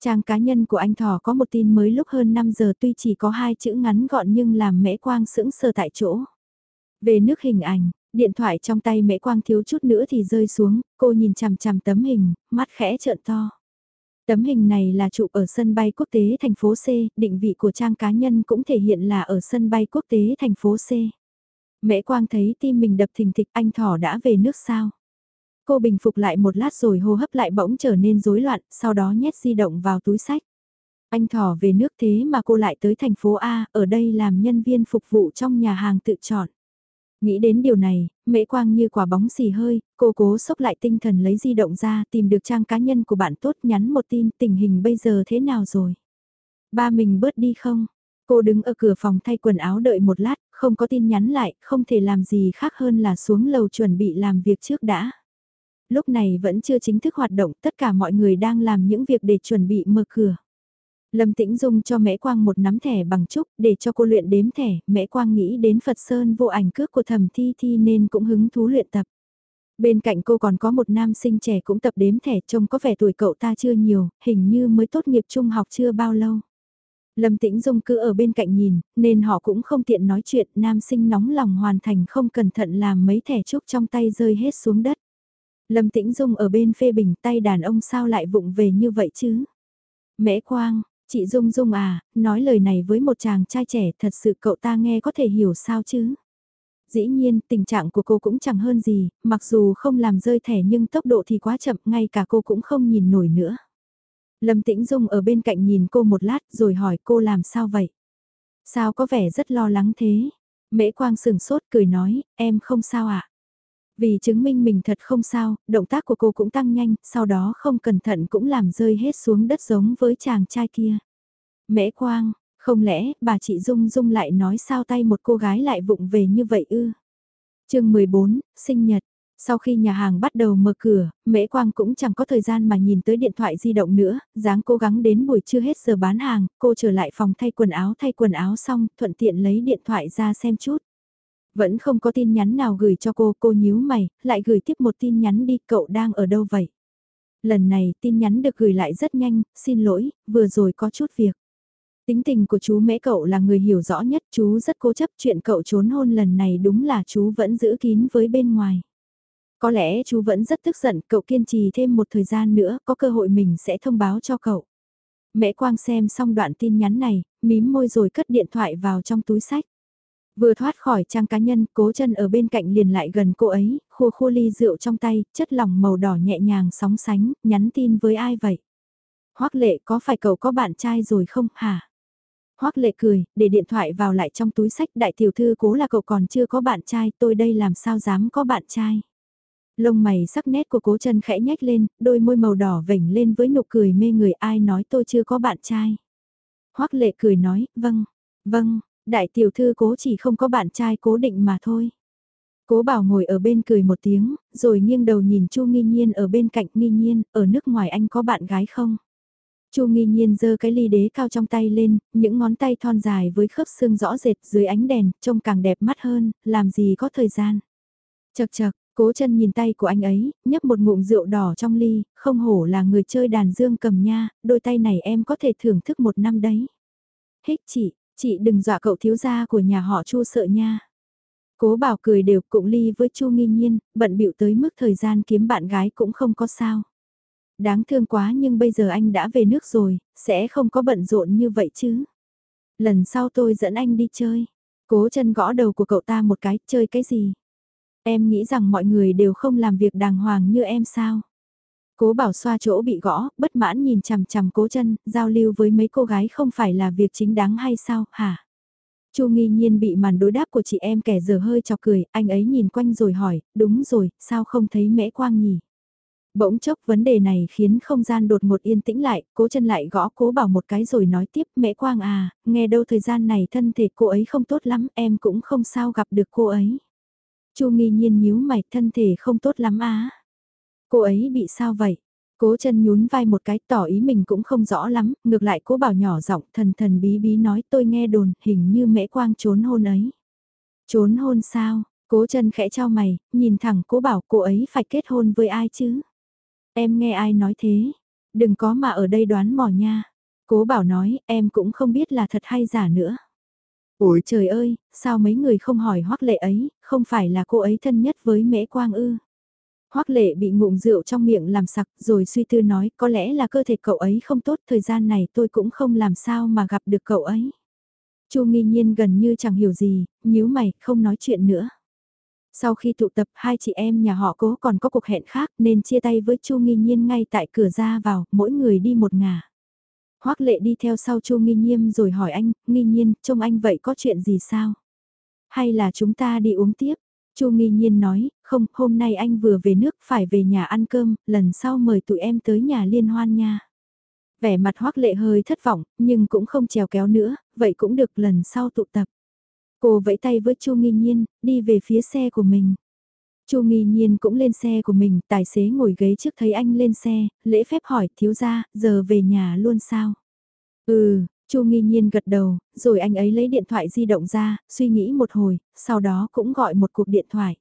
Trang cá nhân của anh Thỏ có một tin mới lúc hơn 5 giờ tuy chỉ có hai chữ ngắn gọn nhưng làm mễ quang sững sờ tại chỗ. Về nước hình ảnh, điện thoại trong tay mễ quang thiếu chút nữa thì rơi xuống, cô nhìn chằm chằm tấm hình, mắt khẽ trợn to. Tấm hình này là chụp ở sân bay quốc tế thành phố C, định vị của trang cá nhân cũng thể hiện là ở sân bay quốc tế thành phố C. Mễ Quang thấy tim mình đập thình thịch anh thỏ đã về nước sao. Cô bình phục lại một lát rồi hô hấp lại bỗng trở nên rối loạn, sau đó nhét di động vào túi sách. Anh thỏ về nước thế mà cô lại tới thành phố A, ở đây làm nhân viên phục vụ trong nhà hàng tự chọn. Nghĩ đến điều này, mễ quang như quả bóng xì hơi, cô cố sốc lại tinh thần lấy di động ra tìm được trang cá nhân của bạn tốt nhắn một tin tình hình bây giờ thế nào rồi. Ba mình bớt đi không? Cô đứng ở cửa phòng thay quần áo đợi một lát, không có tin nhắn lại, không thể làm gì khác hơn là xuống lầu chuẩn bị làm việc trước đã. Lúc này vẫn chưa chính thức hoạt động, tất cả mọi người đang làm những việc để chuẩn bị mở cửa. Lâm Tĩnh Dung cho Mễ Quang một nắm thẻ bằng trúc để cho cô luyện đếm thẻ, Mễ Quang nghĩ đến Phật Sơn vô ảnh cước của thẩm thi thi nên cũng hứng thú luyện tập. Bên cạnh cô còn có một nam sinh trẻ cũng tập đếm thẻ trông có vẻ tuổi cậu ta chưa nhiều, hình như mới tốt nghiệp trung học chưa bao lâu. Lâm Tĩnh Dung cứ ở bên cạnh nhìn, nên họ cũng không tiện nói chuyện, nam sinh nóng lòng hoàn thành không cẩn thận làm mấy thẻ trúc trong tay rơi hết xuống đất. Lâm Tĩnh Dung ở bên phê bình tay đàn ông sao lại vụng về như vậy chứ? Mễ Quang, chị Dung Dung à, nói lời này với một chàng trai trẻ thật sự cậu ta nghe có thể hiểu sao chứ? Dĩ nhiên, tình trạng của cô cũng chẳng hơn gì, mặc dù không làm rơi thẻ nhưng tốc độ thì quá chậm, ngay cả cô cũng không nhìn nổi nữa. Lâm Tĩnh Dung ở bên cạnh nhìn cô một lát rồi hỏi cô làm sao vậy? Sao có vẻ rất lo lắng thế? Mễ Quang sừng sốt cười nói, em không sao ạ. À? Vì chứng minh mình thật không sao, động tác của cô cũng tăng nhanh, sau đó không cẩn thận cũng làm rơi hết xuống đất giống với chàng trai kia. Mễ Quang, không lẽ bà chị Dung Dung lại nói sao tay một cô gái lại vụng về như vậy ư? chương 14, sinh nhật. Sau khi nhà hàng bắt đầu mở cửa, Mễ Quang cũng chẳng có thời gian mà nhìn tới điện thoại di động nữa, dáng cố gắng đến buổi trưa hết giờ bán hàng, cô trở lại phòng thay quần áo thay quần áo xong, thuận tiện lấy điện thoại ra xem chút. Vẫn không có tin nhắn nào gửi cho cô, cô nhíu mày, lại gửi tiếp một tin nhắn đi, cậu đang ở đâu vậy? Lần này tin nhắn được gửi lại rất nhanh, xin lỗi, vừa rồi có chút việc. Tính tình của chú mễ cậu là người hiểu rõ nhất, chú rất cố chấp chuyện cậu trốn hôn lần này đúng là chú vẫn giữ kín với bên ngoài. Có lẽ chú vẫn rất tức giận, cậu kiên trì thêm một thời gian nữa, có cơ hội mình sẽ thông báo cho cậu. mẹ Quang xem xong đoạn tin nhắn này, mím môi rồi cất điện thoại vào trong túi sách. Vừa thoát khỏi trang cá nhân, cố chân ở bên cạnh liền lại gần cô ấy, khua khua ly rượu trong tay, chất lỏng màu đỏ nhẹ nhàng sóng sánh, nhắn tin với ai vậy? Hoác lệ có phải cậu có bạn trai rồi không hả? Hoác lệ cười, để điện thoại vào lại trong túi sách đại tiểu thư cố là cậu còn chưa có bạn trai, tôi đây làm sao dám có bạn trai. Lông mày sắc nét của cố chân khẽ nhếch lên, đôi môi màu đỏ vểnh lên với nụ cười mê người ai nói tôi chưa có bạn trai. Hoác lệ cười nói, vâng, vâng, đại tiểu thư cố chỉ không có bạn trai cố định mà thôi. Cố bảo ngồi ở bên cười một tiếng, rồi nghiêng đầu nhìn Chu Nghi Nhiên ở bên cạnh Nghi Nhiên, ở nước ngoài anh có bạn gái không? Chu Nghi Nhiên giơ cái ly đế cao trong tay lên, những ngón tay thon dài với khớp xương rõ rệt dưới ánh đèn, trông càng đẹp mắt hơn, làm gì có thời gian. Chật chật, cố chân nhìn tay của anh ấy, nhấp một ngụm rượu đỏ trong ly, không hổ là người chơi đàn dương cầm nha, đôi tay này em có thể thưởng thức một năm đấy. Hích chị, chị đừng dọa cậu thiếu gia của nhà họ Chu sợ nha. Cố bảo cười đều cụng ly với Chu Nghi Nhiên, bận bịu tới mức thời gian kiếm bạn gái cũng không có sao. Đáng thương quá nhưng bây giờ anh đã về nước rồi, sẽ không có bận rộn như vậy chứ. Lần sau tôi dẫn anh đi chơi. Cố chân gõ đầu của cậu ta một cái, chơi cái gì? Em nghĩ rằng mọi người đều không làm việc đàng hoàng như em sao? Cố bảo xoa chỗ bị gõ, bất mãn nhìn chằm chằm cố chân, giao lưu với mấy cô gái không phải là việc chính đáng hay sao, hả? Chu nghi nhiên bị màn đối đáp của chị em kẻ giờ hơi chọc cười, anh ấy nhìn quanh rồi hỏi, đúng rồi, sao không thấy mễ quang nhỉ? Bỗng chốc vấn đề này khiến không gian đột ngột yên tĩnh lại, cố chân lại gõ cố bảo một cái rồi nói tiếp mẹ Quang à, nghe đâu thời gian này thân thể cô ấy không tốt lắm, em cũng không sao gặp được cô ấy. Chu nghi nhiên nhíu mày thân thể không tốt lắm á. Cô ấy bị sao vậy? Cố chân nhún vai một cái tỏ ý mình cũng không rõ lắm, ngược lại cố bảo nhỏ giọng thần thần bí bí nói tôi nghe đồn hình như mẹ Quang trốn hôn ấy. Trốn hôn sao? Cố chân khẽ trao mày, nhìn thẳng cố bảo cô ấy phải kết hôn với ai chứ? Em nghe ai nói thế? Đừng có mà ở đây đoán mò nha. Cố bảo nói, em cũng không biết là thật hay giả nữa. Ôi trời ơi, sao mấy người không hỏi hoắc lệ ấy, không phải là cô ấy thân nhất với mễ quang ư. Hoắc lệ bị ngụm rượu trong miệng làm sặc rồi suy tư nói có lẽ là cơ thể cậu ấy không tốt thời gian này tôi cũng không làm sao mà gặp được cậu ấy. Chu nghi nhiên gần như chẳng hiểu gì, nhíu mày, không nói chuyện nữa. Sau khi tụ tập hai chị em nhà họ cố còn có cuộc hẹn khác nên chia tay với Chu Nghi Nhiên ngay tại cửa ra vào, mỗi người đi một ngả. Hoắc lệ đi theo sau Chu Nghi Nhiên rồi hỏi anh, Nghi Nhiên, trông anh vậy có chuyện gì sao? Hay là chúng ta đi uống tiếp? Chu Nghi Nhiên nói, không, hôm nay anh vừa về nước phải về nhà ăn cơm, lần sau mời tụi em tới nhà liên hoan nha. Vẻ mặt hoác lệ hơi thất vọng, nhưng cũng không trèo kéo nữa, vậy cũng được lần sau tụ tập. Cô vẫy tay với Chu Nghi Nhiên, đi về phía xe của mình. Chu Nghi Nhiên cũng lên xe của mình, tài xế ngồi ghế trước thấy anh lên xe, lễ phép hỏi thiếu gia, giờ về nhà luôn sao? Ừ, Chu nghi nhiên gật đầu, rồi anh ấy lấy điện thoại di động ra, suy nghĩ một hồi, sau đó cũng gọi một cuộc điện thoại.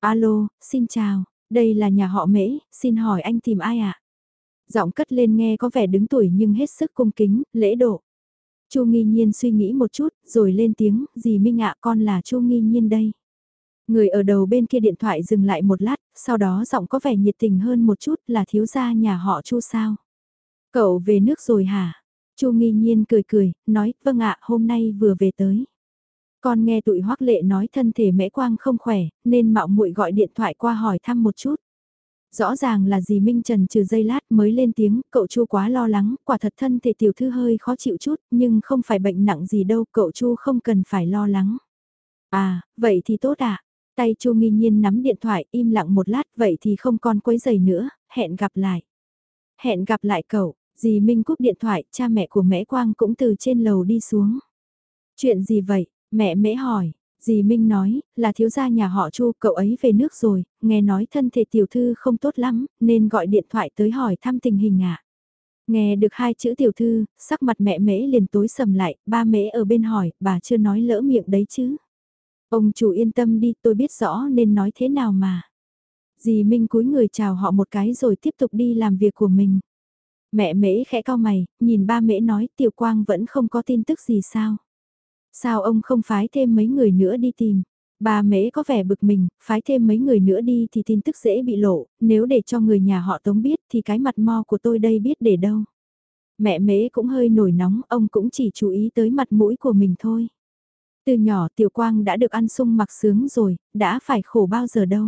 Alo, xin chào, đây là nhà họ Mễ, xin hỏi anh tìm ai ạ? À? Giọng cất lên nghe có vẻ đứng tuổi nhưng hết sức cung kính, lễ độ. Chu nghi nhiên suy nghĩ một chút, rồi lên tiếng, dì Minh ạ con là Chu nghi nhiên đây. Người ở đầu bên kia điện thoại dừng lại một lát, sau đó giọng có vẻ nhiệt tình hơn một chút là thiếu gia nhà họ Chu sao. Cậu về nước rồi hả? Chu nghi nhiên cười cười, nói, vâng ạ, hôm nay vừa về tới. Con nghe tụi hoắc lệ nói thân thể mễ quang không khỏe, nên mạo muội gọi điện thoại qua hỏi thăm một chút. Rõ ràng là dì Minh Trần trừ giây lát mới lên tiếng, cậu Chu quá lo lắng, quả thật thân thể tiểu thư hơi khó chịu chút, nhưng không phải bệnh nặng gì đâu, cậu Chu không cần phải lo lắng. À, vậy thì tốt ạ. À? Tay Chu nghi nhiên nắm điện thoại, im lặng một lát, vậy thì không còn quấy giày nữa, hẹn gặp lại. Hẹn gặp lại cậu, dì Minh cúp điện thoại, cha mẹ của mẹ Quang cũng từ trên lầu đi xuống. Chuyện gì vậy? Mẹ mễ hỏi, Dì Minh nói, là thiếu gia nhà họ Chu, cậu ấy về nước rồi, nghe nói thân thể tiểu thư không tốt lắm, nên gọi điện thoại tới hỏi thăm tình hình ạ. Nghe được hai chữ tiểu thư, sắc mặt mẹ mễ liền tối sầm lại, ba mễ ở bên hỏi, bà chưa nói lỡ miệng đấy chứ. Ông chủ yên tâm đi, tôi biết rõ nên nói thế nào mà. Dì Minh cúi người chào họ một cái rồi tiếp tục đi làm việc của mình. Mẹ mễ khẽ cao mày, nhìn ba mễ nói tiểu quang vẫn không có tin tức gì sao. Sao ông không phái thêm mấy người nữa đi tìm? Bà mễ có vẻ bực mình, phái thêm mấy người nữa đi thì tin tức dễ bị lộ, nếu để cho người nhà họ tống biết thì cái mặt mo của tôi đây biết để đâu. Mẹ mễ cũng hơi nổi nóng, ông cũng chỉ chú ý tới mặt mũi của mình thôi. Từ nhỏ tiểu quang đã được ăn sung mặc sướng rồi, đã phải khổ bao giờ đâu.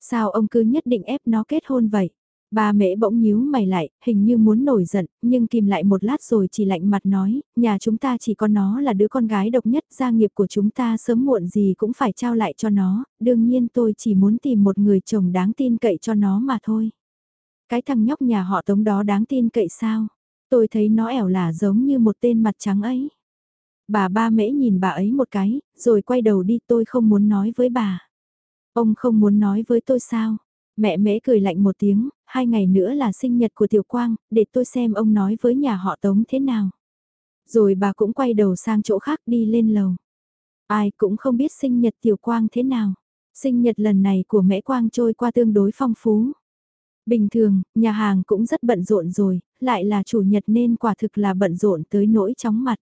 Sao ông cứ nhất định ép nó kết hôn vậy? Ba mẹ bỗng nhíu mày lại, hình như muốn nổi giận, nhưng kìm lại một lát rồi chỉ lạnh mặt nói, nhà chúng ta chỉ có nó là đứa con gái độc nhất, gia nghiệp của chúng ta sớm muộn gì cũng phải trao lại cho nó, đương nhiên tôi chỉ muốn tìm một người chồng đáng tin cậy cho nó mà thôi. Cái thằng nhóc nhà họ tống đó đáng tin cậy sao? Tôi thấy nó ẻo là giống như một tên mặt trắng ấy. Bà ba mễ nhìn bà ấy một cái, rồi quay đầu đi tôi không muốn nói với bà. Ông không muốn nói với tôi sao? Mẹ mễ cười lạnh một tiếng, hai ngày nữa là sinh nhật của Tiểu Quang, để tôi xem ông nói với nhà họ Tống thế nào. Rồi bà cũng quay đầu sang chỗ khác đi lên lầu. Ai cũng không biết sinh nhật Tiểu Quang thế nào. Sinh nhật lần này của mễ Quang trôi qua tương đối phong phú. Bình thường, nhà hàng cũng rất bận rộn rồi, lại là chủ nhật nên quả thực là bận rộn tới nỗi chóng mặt.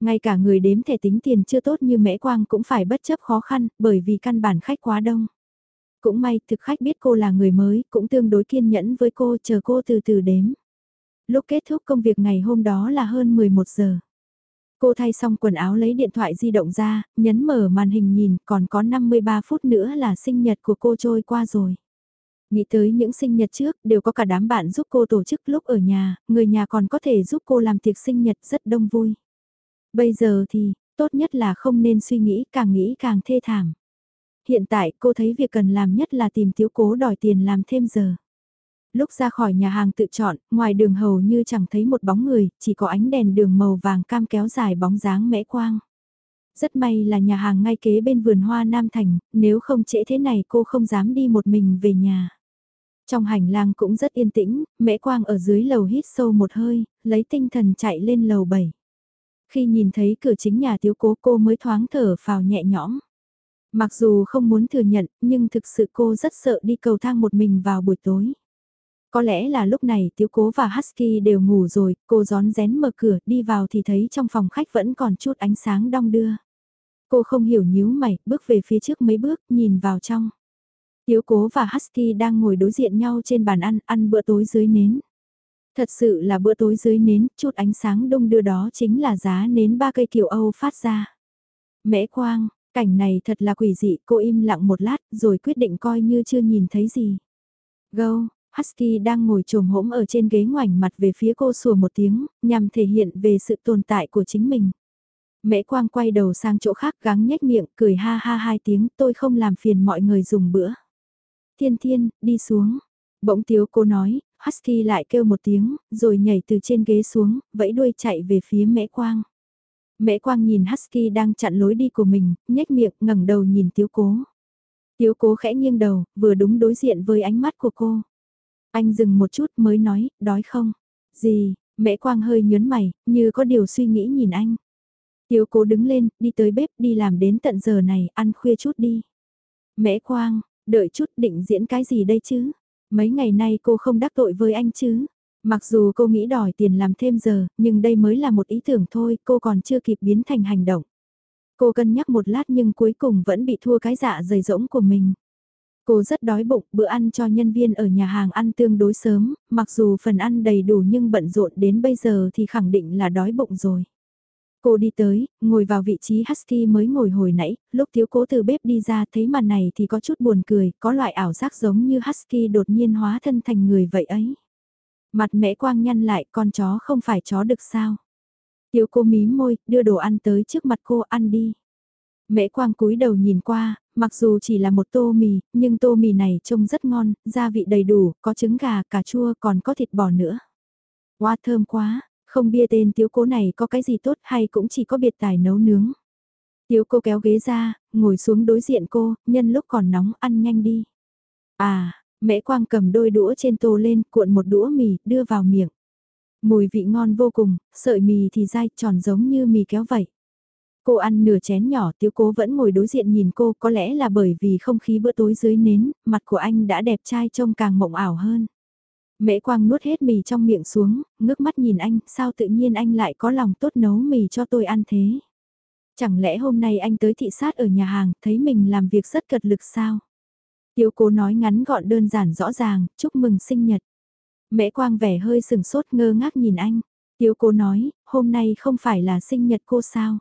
Ngay cả người đếm thẻ tính tiền chưa tốt như mễ quang cũng phải bất chấp khó khăn bởi vì căn bản khách quá đông. Cũng may thực khách biết cô là người mới, cũng tương đối kiên nhẫn với cô chờ cô từ từ đếm. Lúc kết thúc công việc ngày hôm đó là hơn 11 giờ. Cô thay xong quần áo lấy điện thoại di động ra, nhấn mở màn hình nhìn, còn có 53 phút nữa là sinh nhật của cô trôi qua rồi. Nghĩ tới những sinh nhật trước, đều có cả đám bạn giúp cô tổ chức lúc ở nhà, người nhà còn có thể giúp cô làm tiệc sinh nhật rất đông vui. Bây giờ thì, tốt nhất là không nên suy nghĩ, càng nghĩ càng thê thảm hiện tại cô thấy việc cần làm nhất là tìm thiếu cố đòi tiền làm thêm giờ. Lúc ra khỏi nhà hàng tự chọn, ngoài đường hầu như chẳng thấy một bóng người, chỉ có ánh đèn đường màu vàng cam kéo dài bóng dáng mẽ quang. Rất may là nhà hàng ngay kế bên vườn hoa Nam Thành, nếu không trễ thế này cô không dám đi một mình về nhà. Trong hành lang cũng rất yên tĩnh, mễ quang ở dưới lầu hít sâu một hơi, lấy tinh thần chạy lên lầu 7. Khi nhìn thấy cửa chính nhà thiếu cố cô mới thoáng thở phào nhẹ nhõm. Mặc dù không muốn thừa nhận, nhưng thực sự cô rất sợ đi cầu thang một mình vào buổi tối. Có lẽ là lúc này Tiếu Cố và Husky đều ngủ rồi, cô gión rén mở cửa, đi vào thì thấy trong phòng khách vẫn còn chút ánh sáng đong đưa. Cô không hiểu nhíu mày, bước về phía trước mấy bước, nhìn vào trong. Tiếu Cố và Husky đang ngồi đối diện nhau trên bàn ăn, ăn bữa tối dưới nến. Thật sự là bữa tối dưới nến, chút ánh sáng đông đưa đó chính là giá nến ba cây kiểu Âu phát ra. Mễ Quang, Cảnh này thật là quỷ dị, cô im lặng một lát rồi quyết định coi như chưa nhìn thấy gì. Gâu, Husky đang ngồi trồm hỗn ở trên ghế ngoảnh mặt về phía cô sùa một tiếng, nhằm thể hiện về sự tồn tại của chính mình. Mễ Quang quay đầu sang chỗ khác gắng nhếch miệng, cười ha ha hai tiếng, tôi không làm phiền mọi người dùng bữa. Thiên thiên, đi xuống. Bỗng tiếu cô nói, Husky lại kêu một tiếng, rồi nhảy từ trên ghế xuống, vẫy đuôi chạy về phía Mễ Quang. Mễ Quang nhìn Husky đang chặn lối đi của mình, nhếch miệng ngẩng đầu nhìn Tiếu Cố. Tiếu Cố khẽ nghiêng đầu, vừa đúng đối diện với ánh mắt của cô. Anh dừng một chút mới nói, đói không? Gì, Mẹ Quang hơi nhớn mày, như có điều suy nghĩ nhìn anh. Tiếu cố đứng lên, đi tới bếp đi làm đến tận giờ này, ăn khuya chút đi. Mẹ Quang, đợi chút định diễn cái gì đây chứ? Mấy ngày nay cô không đắc tội với anh chứ? Mặc dù cô nghĩ đòi tiền làm thêm giờ, nhưng đây mới là một ý tưởng thôi, cô còn chưa kịp biến thành hành động. Cô cân nhắc một lát nhưng cuối cùng vẫn bị thua cái dạ dày rỗng của mình. Cô rất đói bụng, bữa ăn cho nhân viên ở nhà hàng ăn tương đối sớm, mặc dù phần ăn đầy đủ nhưng bận rộn đến bây giờ thì khẳng định là đói bụng rồi. Cô đi tới, ngồi vào vị trí Husky mới ngồi hồi nãy, lúc thiếu cố từ bếp đi ra thấy màn này thì có chút buồn cười, có loại ảo giác giống như Husky đột nhiên hóa thân thành người vậy ấy. Mặt mẹ quang nhăn lại con chó không phải chó được sao. Tiểu cô mím môi, đưa đồ ăn tới trước mặt cô ăn đi. Mẹ quang cúi đầu nhìn qua, mặc dù chỉ là một tô mì, nhưng tô mì này trông rất ngon, gia vị đầy đủ, có trứng gà, cà chua còn có thịt bò nữa. Hoa thơm quá, không bia tên tiếu cố này có cái gì tốt hay cũng chỉ có biệt tài nấu nướng. Tiếu cô kéo ghế ra, ngồi xuống đối diện cô, nhân lúc còn nóng ăn nhanh đi. À, Mễ quang cầm đôi đũa trên tô lên, cuộn một đũa mì, đưa vào miệng. Mùi vị ngon vô cùng, sợi mì thì dai tròn giống như mì kéo vậy. Cô ăn nửa chén nhỏ tiếu cố vẫn ngồi đối diện nhìn cô có lẽ là bởi vì không khí bữa tối dưới nến, mặt của anh đã đẹp trai trông càng mộng ảo hơn. Mễ Quang nuốt hết mì trong miệng xuống, ngước mắt nhìn anh, sao tự nhiên anh lại có lòng tốt nấu mì cho tôi ăn thế? Chẳng lẽ hôm nay anh tới thị sát ở nhà hàng, thấy mình làm việc rất cật lực sao? Tiếu cố nói ngắn gọn đơn giản rõ ràng, chúc mừng sinh nhật. Mễ Quang vẻ hơi sừng sốt ngơ ngác nhìn anh. Tiếu cố nói, hôm nay không phải là sinh nhật cô sao?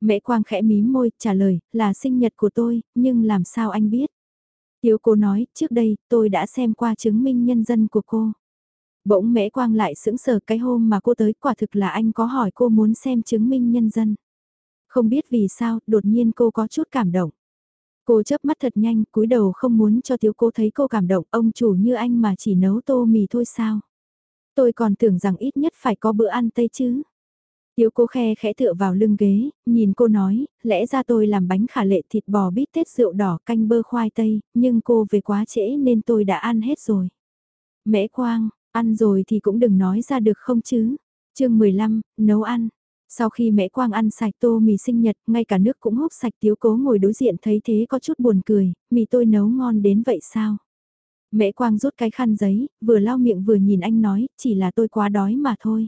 Mễ Quang khẽ mím môi, trả lời, là sinh nhật của tôi, nhưng làm sao anh biết? Tiếu cô nói, trước đây, tôi đã xem qua chứng minh nhân dân của cô. Bỗng mễ quang lại sững sờ cái hôm mà cô tới quả thực là anh có hỏi cô muốn xem chứng minh nhân dân. Không biết vì sao, đột nhiên cô có chút cảm động. Cô chớp mắt thật nhanh, cúi đầu không muốn cho thiếu cô thấy cô cảm động, ông chủ như anh mà chỉ nấu tô mì thôi sao. Tôi còn tưởng rằng ít nhất phải có bữa ăn tây chứ. Tiếu cô khe khẽ tựa vào lưng ghế, nhìn cô nói, lẽ ra tôi làm bánh khả lệ thịt bò bít tết rượu đỏ canh bơ khoai tây, nhưng cô về quá trễ nên tôi đã ăn hết rồi. Mễ Quang, ăn rồi thì cũng đừng nói ra được không chứ. chương 15, nấu ăn. Sau khi mẹ Quang ăn sạch tô mì sinh nhật, ngay cả nước cũng húp sạch tiếu cố ngồi đối diện thấy thế có chút buồn cười, mì tôi nấu ngon đến vậy sao? Mẹ Quang rút cái khăn giấy, vừa lau miệng vừa nhìn anh nói, chỉ là tôi quá đói mà thôi.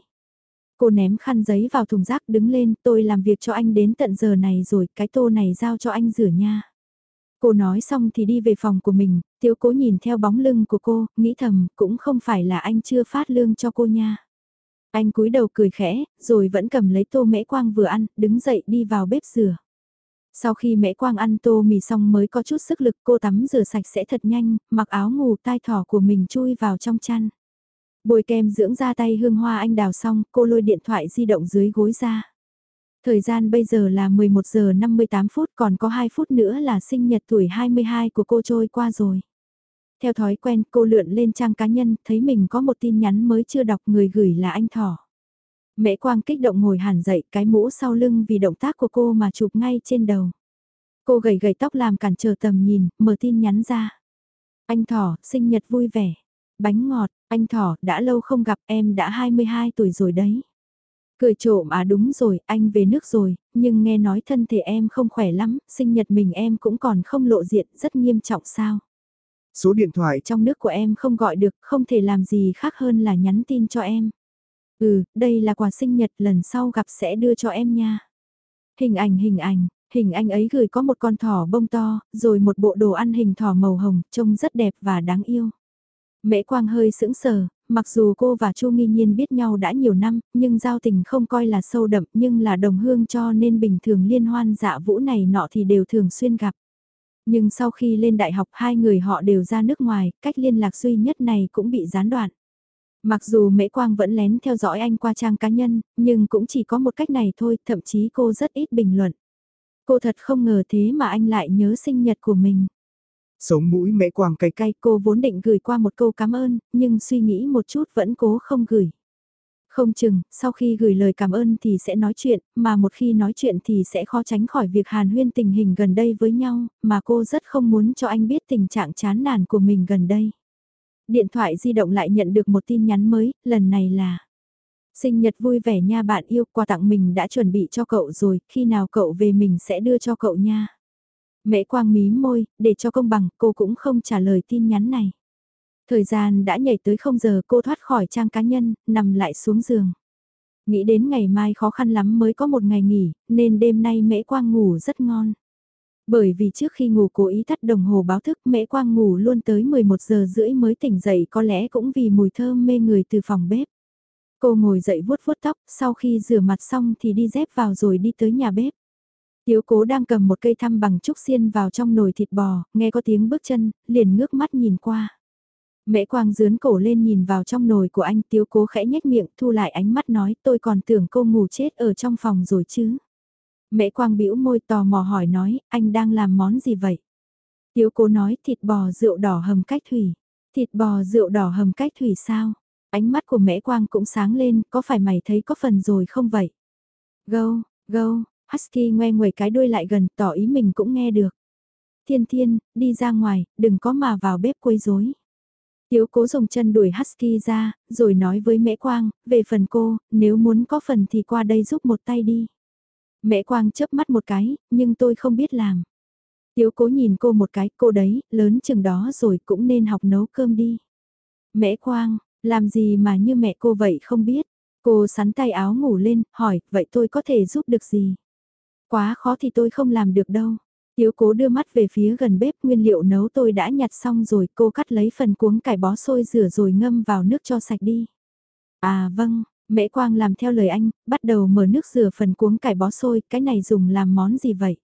Cô ném khăn giấy vào thùng rác đứng lên, tôi làm việc cho anh đến tận giờ này rồi, cái tô này giao cho anh rửa nha. Cô nói xong thì đi về phòng của mình, tiếu cố nhìn theo bóng lưng của cô, nghĩ thầm, cũng không phải là anh chưa phát lương cho cô nha. Anh cúi đầu cười khẽ, rồi vẫn cầm lấy tô mễ quang vừa ăn, đứng dậy đi vào bếp rửa. Sau khi mễ quang ăn tô mì xong mới có chút sức lực cô tắm rửa sạch sẽ thật nhanh, mặc áo ngủ tai thỏ của mình chui vào trong chăn. Bôi kem dưỡng da tay hương hoa anh đào xong, cô lôi điện thoại di động dưới gối ra. Thời gian bây giờ là 11 giờ 58 phút còn có 2 phút nữa là sinh nhật tuổi 22 của cô trôi qua rồi. Theo thói quen cô lượn lên trang cá nhân thấy mình có một tin nhắn mới chưa đọc người gửi là anh Thỏ. Mễ Quang kích động ngồi hẳn dậy cái mũ sau lưng vì động tác của cô mà chụp ngay trên đầu. Cô gầy gầy tóc làm cản trở tầm nhìn, mở tin nhắn ra. Anh Thỏ, sinh nhật vui vẻ. Bánh ngọt, anh Thỏ, đã lâu không gặp em đã 22 tuổi rồi đấy. Cười trộm à đúng rồi, anh về nước rồi, nhưng nghe nói thân thể em không khỏe lắm, sinh nhật mình em cũng còn không lộ diện, rất nghiêm trọng sao. Số điện thoại trong nước của em không gọi được, không thể làm gì khác hơn là nhắn tin cho em. Ừ, đây là quà sinh nhật lần sau gặp sẽ đưa cho em nha. Hình ảnh hình ảnh, hình anh ấy gửi có một con thỏ bông to, rồi một bộ đồ ăn hình thỏ màu hồng, trông rất đẹp và đáng yêu. Mễ Quang hơi sững sờ, mặc dù cô và Chu Nghi Nhiên biết nhau đã nhiều năm, nhưng giao tình không coi là sâu đậm nhưng là đồng hương cho nên bình thường liên hoan dạ vũ này nọ thì đều thường xuyên gặp. Nhưng sau khi lên đại học hai người họ đều ra nước ngoài, cách liên lạc duy nhất này cũng bị gián đoạn. Mặc dù Mễ Quang vẫn lén theo dõi anh qua trang cá nhân, nhưng cũng chỉ có một cách này thôi, thậm chí cô rất ít bình luận. Cô thật không ngờ thế mà anh lại nhớ sinh nhật của mình. Sống mũi mễ quang cay cay cô vốn định gửi qua một câu cảm ơn, nhưng suy nghĩ một chút vẫn cố không gửi. Không chừng, sau khi gửi lời cảm ơn thì sẽ nói chuyện, mà một khi nói chuyện thì sẽ khó tránh khỏi việc hàn huyên tình hình gần đây với nhau, mà cô rất không muốn cho anh biết tình trạng chán nản của mình gần đây. Điện thoại di động lại nhận được một tin nhắn mới, lần này là Sinh nhật vui vẻ nha bạn yêu, quà tặng mình đã chuẩn bị cho cậu rồi, khi nào cậu về mình sẽ đưa cho cậu nha. Mễ quang mí môi, để cho công bằng, cô cũng không trả lời tin nhắn này. Thời gian đã nhảy tới không giờ cô thoát khỏi trang cá nhân, nằm lại xuống giường. Nghĩ đến ngày mai khó khăn lắm mới có một ngày nghỉ, nên đêm nay mễ quang ngủ rất ngon. Bởi vì trước khi ngủ cố ý tắt đồng hồ báo thức mễ quang ngủ luôn tới 11 giờ rưỡi mới tỉnh dậy có lẽ cũng vì mùi thơm mê người từ phòng bếp. Cô ngồi dậy vuốt vuốt tóc, sau khi rửa mặt xong thì đi dép vào rồi đi tới nhà bếp. Tiếu cố đang cầm một cây thăm bằng trúc xiên vào trong nồi thịt bò, nghe có tiếng bước chân, liền ngước mắt nhìn qua. Mễ quang dướn cổ lên nhìn vào trong nồi của anh tiếu cố khẽ nhếch miệng thu lại ánh mắt nói tôi còn tưởng cô ngủ chết ở trong phòng rồi chứ. Mễ quang bĩu môi tò mò hỏi nói anh đang làm món gì vậy? Tiếu cố nói thịt bò rượu đỏ hầm cách thủy. Thịt bò rượu đỏ hầm cách thủy sao? Ánh mắt của mễ quang cũng sáng lên, có phải mày thấy có phần rồi không vậy? Gâu, gâu, Husky ngoe nguẩy cái đuôi lại gần tỏ ý mình cũng nghe được. Thiên thiên, đi ra ngoài, đừng có mà vào bếp quấy rối. Tiếu cố dùng chân đuổi Husky ra, rồi nói với Mễ Quang, về phần cô, nếu muốn có phần thì qua đây giúp một tay đi. Mễ Quang chớp mắt một cái, nhưng tôi không biết làm. Tiếu cố nhìn cô một cái, cô đấy, lớn chừng đó rồi cũng nên học nấu cơm đi. Mễ Quang, làm gì mà như mẹ cô vậy không biết. Cô sắn tay áo ngủ lên, hỏi, vậy tôi có thể giúp được gì? Quá khó thì tôi không làm được đâu. Tiếu cố đưa mắt về phía gần bếp nguyên liệu nấu tôi đã nhặt xong rồi cô cắt lấy phần cuống cải bó sôi rửa rồi ngâm vào nước cho sạch đi. À vâng, mễ quang làm theo lời anh, bắt đầu mở nước rửa phần cuống cải bó sôi cái này dùng làm món gì vậy?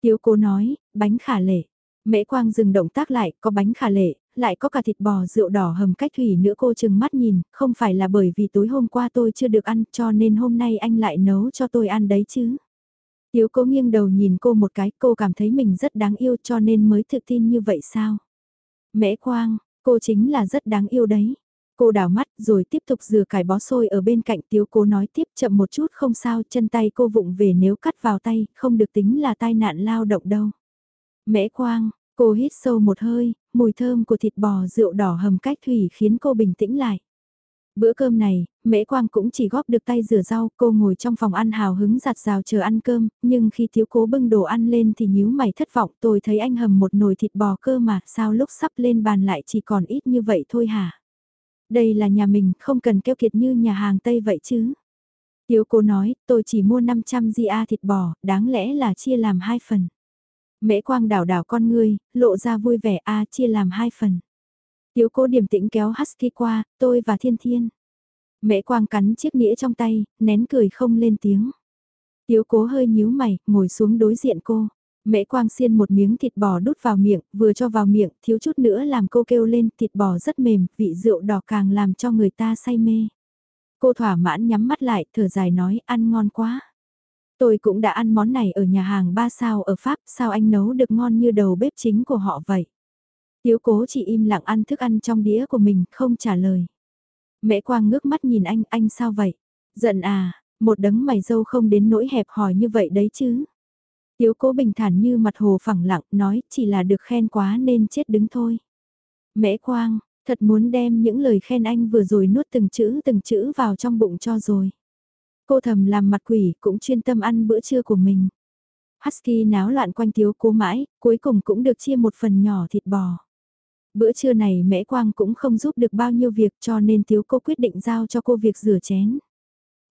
Tiếu cố nói, bánh khả lệ. Mễ quang dừng động tác lại, có bánh khả lệ, lại có cả thịt bò rượu đỏ hầm cách thủy nữa cô chừng mắt nhìn, không phải là bởi vì tối hôm qua tôi chưa được ăn cho nên hôm nay anh lại nấu cho tôi ăn đấy chứ. Tiếu cố nghiêng đầu nhìn cô một cái, cô cảm thấy mình rất đáng yêu cho nên mới tự tin như vậy sao? Mễ Quang, cô chính là rất đáng yêu đấy. Cô đảo mắt rồi tiếp tục rửa cải bó xôi ở bên cạnh tiếu cố nói tiếp chậm một chút không sao chân tay cô vụng về nếu cắt vào tay không được tính là tai nạn lao động đâu. Mễ Quang, cô hít sâu một hơi, mùi thơm của thịt bò rượu đỏ hầm cách thủy khiến cô bình tĩnh lại. Bữa cơm này, Mễ Quang cũng chỉ góp được tay rửa rau, cô ngồi trong phòng ăn hào hứng giặt rào chờ ăn cơm, nhưng khi thiếu cố bưng đồ ăn lên thì nhíu mày thất vọng, tôi thấy anh hầm một nồi thịt bò cơ mà, sao lúc sắp lên bàn lại chỉ còn ít như vậy thôi hả? Đây là nhà mình, không cần keo kiệt như nhà hàng Tây vậy chứ. Tiếu cô nói, tôi chỉ mua 500 GA thịt bò, đáng lẽ là chia làm hai phần. Mễ quang đảo đảo con ngươi, lộ ra vui vẻ a chia làm hai phần. Tiếu cố điềm tĩnh kéo Husky qua, tôi và Thiên Thiên. Mễ quang cắn chiếc nĩa trong tay, nén cười không lên tiếng. Tiếu cố hơi nhíu mày, ngồi xuống đối diện cô. Mễ quang xiên một miếng thịt bò đút vào miệng, vừa cho vào miệng, thiếu chút nữa làm cô kêu lên, thịt bò rất mềm, vị rượu đỏ càng làm cho người ta say mê. Cô thỏa mãn nhắm mắt lại, thở dài nói, ăn ngon quá. Tôi cũng đã ăn món này ở nhà hàng ba sao ở Pháp, sao anh nấu được ngon như đầu bếp chính của họ vậy? Tiếu cố chỉ im lặng ăn thức ăn trong đĩa của mình, không trả lời. Mẹ Quang ngước mắt nhìn anh, anh sao vậy? Giận à, một đấng mày dâu không đến nỗi hẹp hòi như vậy đấy chứ. Tiếu cố bình thản như mặt hồ phẳng lặng, nói chỉ là được khen quá nên chết đứng thôi. Mẹ Quang, thật muốn đem những lời khen anh vừa rồi nuốt từng chữ từng chữ vào trong bụng cho rồi. Cô thầm làm mặt quỷ cũng chuyên tâm ăn bữa trưa của mình. Husky náo loạn quanh tiếu cố mãi, cuối cùng cũng được chia một phần nhỏ thịt bò. Bữa trưa này mẹ quang cũng không giúp được bao nhiêu việc cho nên thiếu cô quyết định giao cho cô việc rửa chén.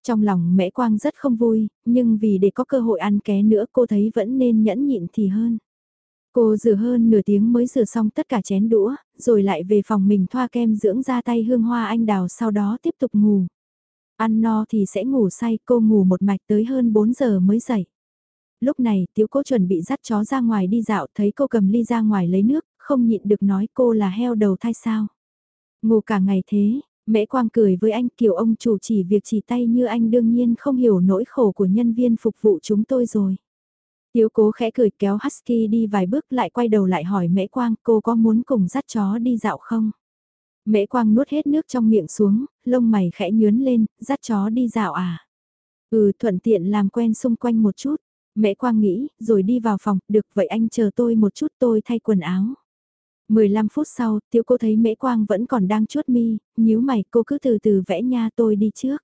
Trong lòng mẹ quang rất không vui, nhưng vì để có cơ hội ăn ké nữa cô thấy vẫn nên nhẫn nhịn thì hơn. Cô rửa hơn nửa tiếng mới rửa xong tất cả chén đũa, rồi lại về phòng mình thoa kem dưỡng da tay hương hoa anh đào sau đó tiếp tục ngủ. Ăn no thì sẽ ngủ say, cô ngủ một mạch tới hơn 4 giờ mới dậy. Lúc này, tiểu cô chuẩn bị dắt chó ra ngoài đi dạo, thấy cô cầm ly ra ngoài lấy nước, không nhịn được nói cô là heo đầu thai sao. Ngủ cả ngày thế, mễ quang cười với anh kiểu ông chủ chỉ việc chỉ tay như anh đương nhiên không hiểu nỗi khổ của nhân viên phục vụ chúng tôi rồi. Tiếu cố khẽ cười kéo Husky đi vài bước lại quay đầu lại hỏi mễ quang cô có muốn cùng dắt chó đi dạo không? Mễ quang nuốt hết nước trong miệng xuống, lông mày khẽ nhướn lên, dắt chó đi dạo à? Ừ thuận tiện làm quen xung quanh một chút. Mễ quang nghĩ, rồi đi vào phòng, được vậy anh chờ tôi một chút tôi thay quần áo. 15 phút sau, tiểu cô thấy mễ quang vẫn còn đang chuốt mi, nhíu mày cô cứ từ từ vẽ nha tôi đi trước.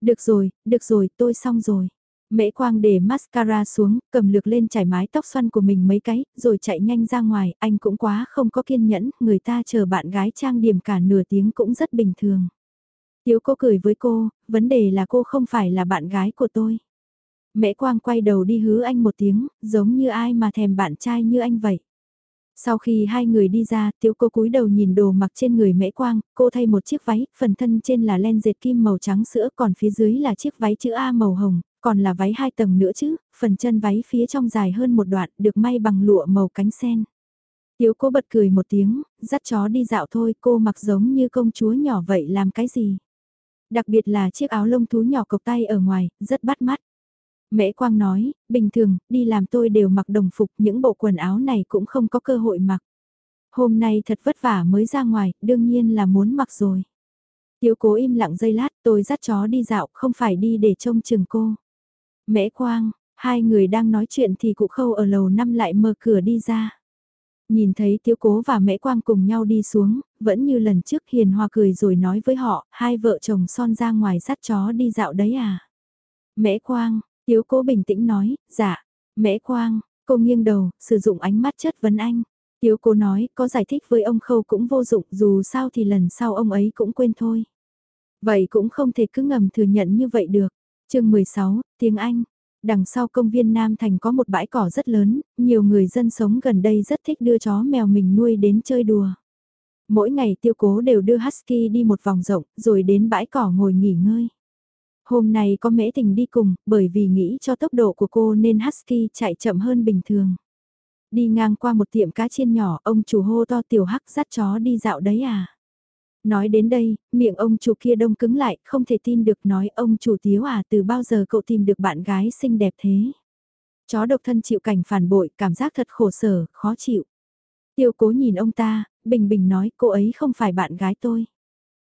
Được rồi, được rồi, tôi xong rồi. Mễ Quang để mascara xuống, cầm lược lên trải mái tóc xoăn của mình mấy cái, rồi chạy nhanh ra ngoài, anh cũng quá không có kiên nhẫn, người ta chờ bạn gái trang điểm cả nửa tiếng cũng rất bình thường. tiểu cô cười với cô, vấn đề là cô không phải là bạn gái của tôi. Mễ Quang quay đầu đi hứ anh một tiếng, giống như ai mà thèm bạn trai như anh vậy. Sau khi hai người đi ra, tiểu cô cúi đầu nhìn đồ mặc trên người Mễ Quang, cô thay một chiếc váy, phần thân trên là len dệt kim màu trắng sữa, còn phía dưới là chiếc váy chữ A màu hồng, còn là váy hai tầng nữa chứ, phần chân váy phía trong dài hơn một đoạn, được may bằng lụa màu cánh sen. tiểu cô bật cười một tiếng, dắt chó đi dạo thôi, cô mặc giống như công chúa nhỏ vậy làm cái gì? Đặc biệt là chiếc áo lông thú nhỏ cộc tay ở ngoài, rất bắt mắt. Mễ Quang nói, bình thường, đi làm tôi đều mặc đồng phục, những bộ quần áo này cũng không có cơ hội mặc. Hôm nay thật vất vả mới ra ngoài, đương nhiên là muốn mặc rồi. Tiếu cố im lặng giây lát, tôi dắt chó đi dạo, không phải đi để trông chừng cô. Mễ Quang, hai người đang nói chuyện thì cụ khâu ở lầu năm lại mở cửa đi ra. Nhìn thấy Tiếu Cố và Mễ Quang cùng nhau đi xuống, vẫn như lần trước hiền hòa cười rồi nói với họ, hai vợ chồng son ra ngoài dắt chó đi dạo đấy à. Mễ Quang, Tiếu Cố bình tĩnh nói, dạ, Mễ Quang, cô nghiêng đầu, sử dụng ánh mắt chất vấn anh. Tiếu Cố nói, có giải thích với ông Khâu cũng vô dụng, dù sao thì lần sau ông ấy cũng quên thôi. Vậy cũng không thể cứ ngầm thừa nhận như vậy được chương 16, tiếng Anh. Đằng sau công viên Nam Thành có một bãi cỏ rất lớn, nhiều người dân sống gần đây rất thích đưa chó mèo mình nuôi đến chơi đùa. Mỗi ngày tiêu cố đều đưa Husky đi một vòng rộng, rồi đến bãi cỏ ngồi nghỉ ngơi. Hôm nay có mễ tình đi cùng, bởi vì nghĩ cho tốc độ của cô nên Husky chạy chậm hơn bình thường. Đi ngang qua một tiệm cá chiên nhỏ, ông chủ hô to tiểu hắc dắt chó đi dạo đấy à. Nói đến đây, miệng ông chủ kia đông cứng lại, không thể tin được nói ông chủ tiếu à từ bao giờ cậu tìm được bạn gái xinh đẹp thế. Chó độc thân chịu cảnh phản bội, cảm giác thật khổ sở, khó chịu. Tiêu cố nhìn ông ta, bình bình nói cô ấy không phải bạn gái tôi.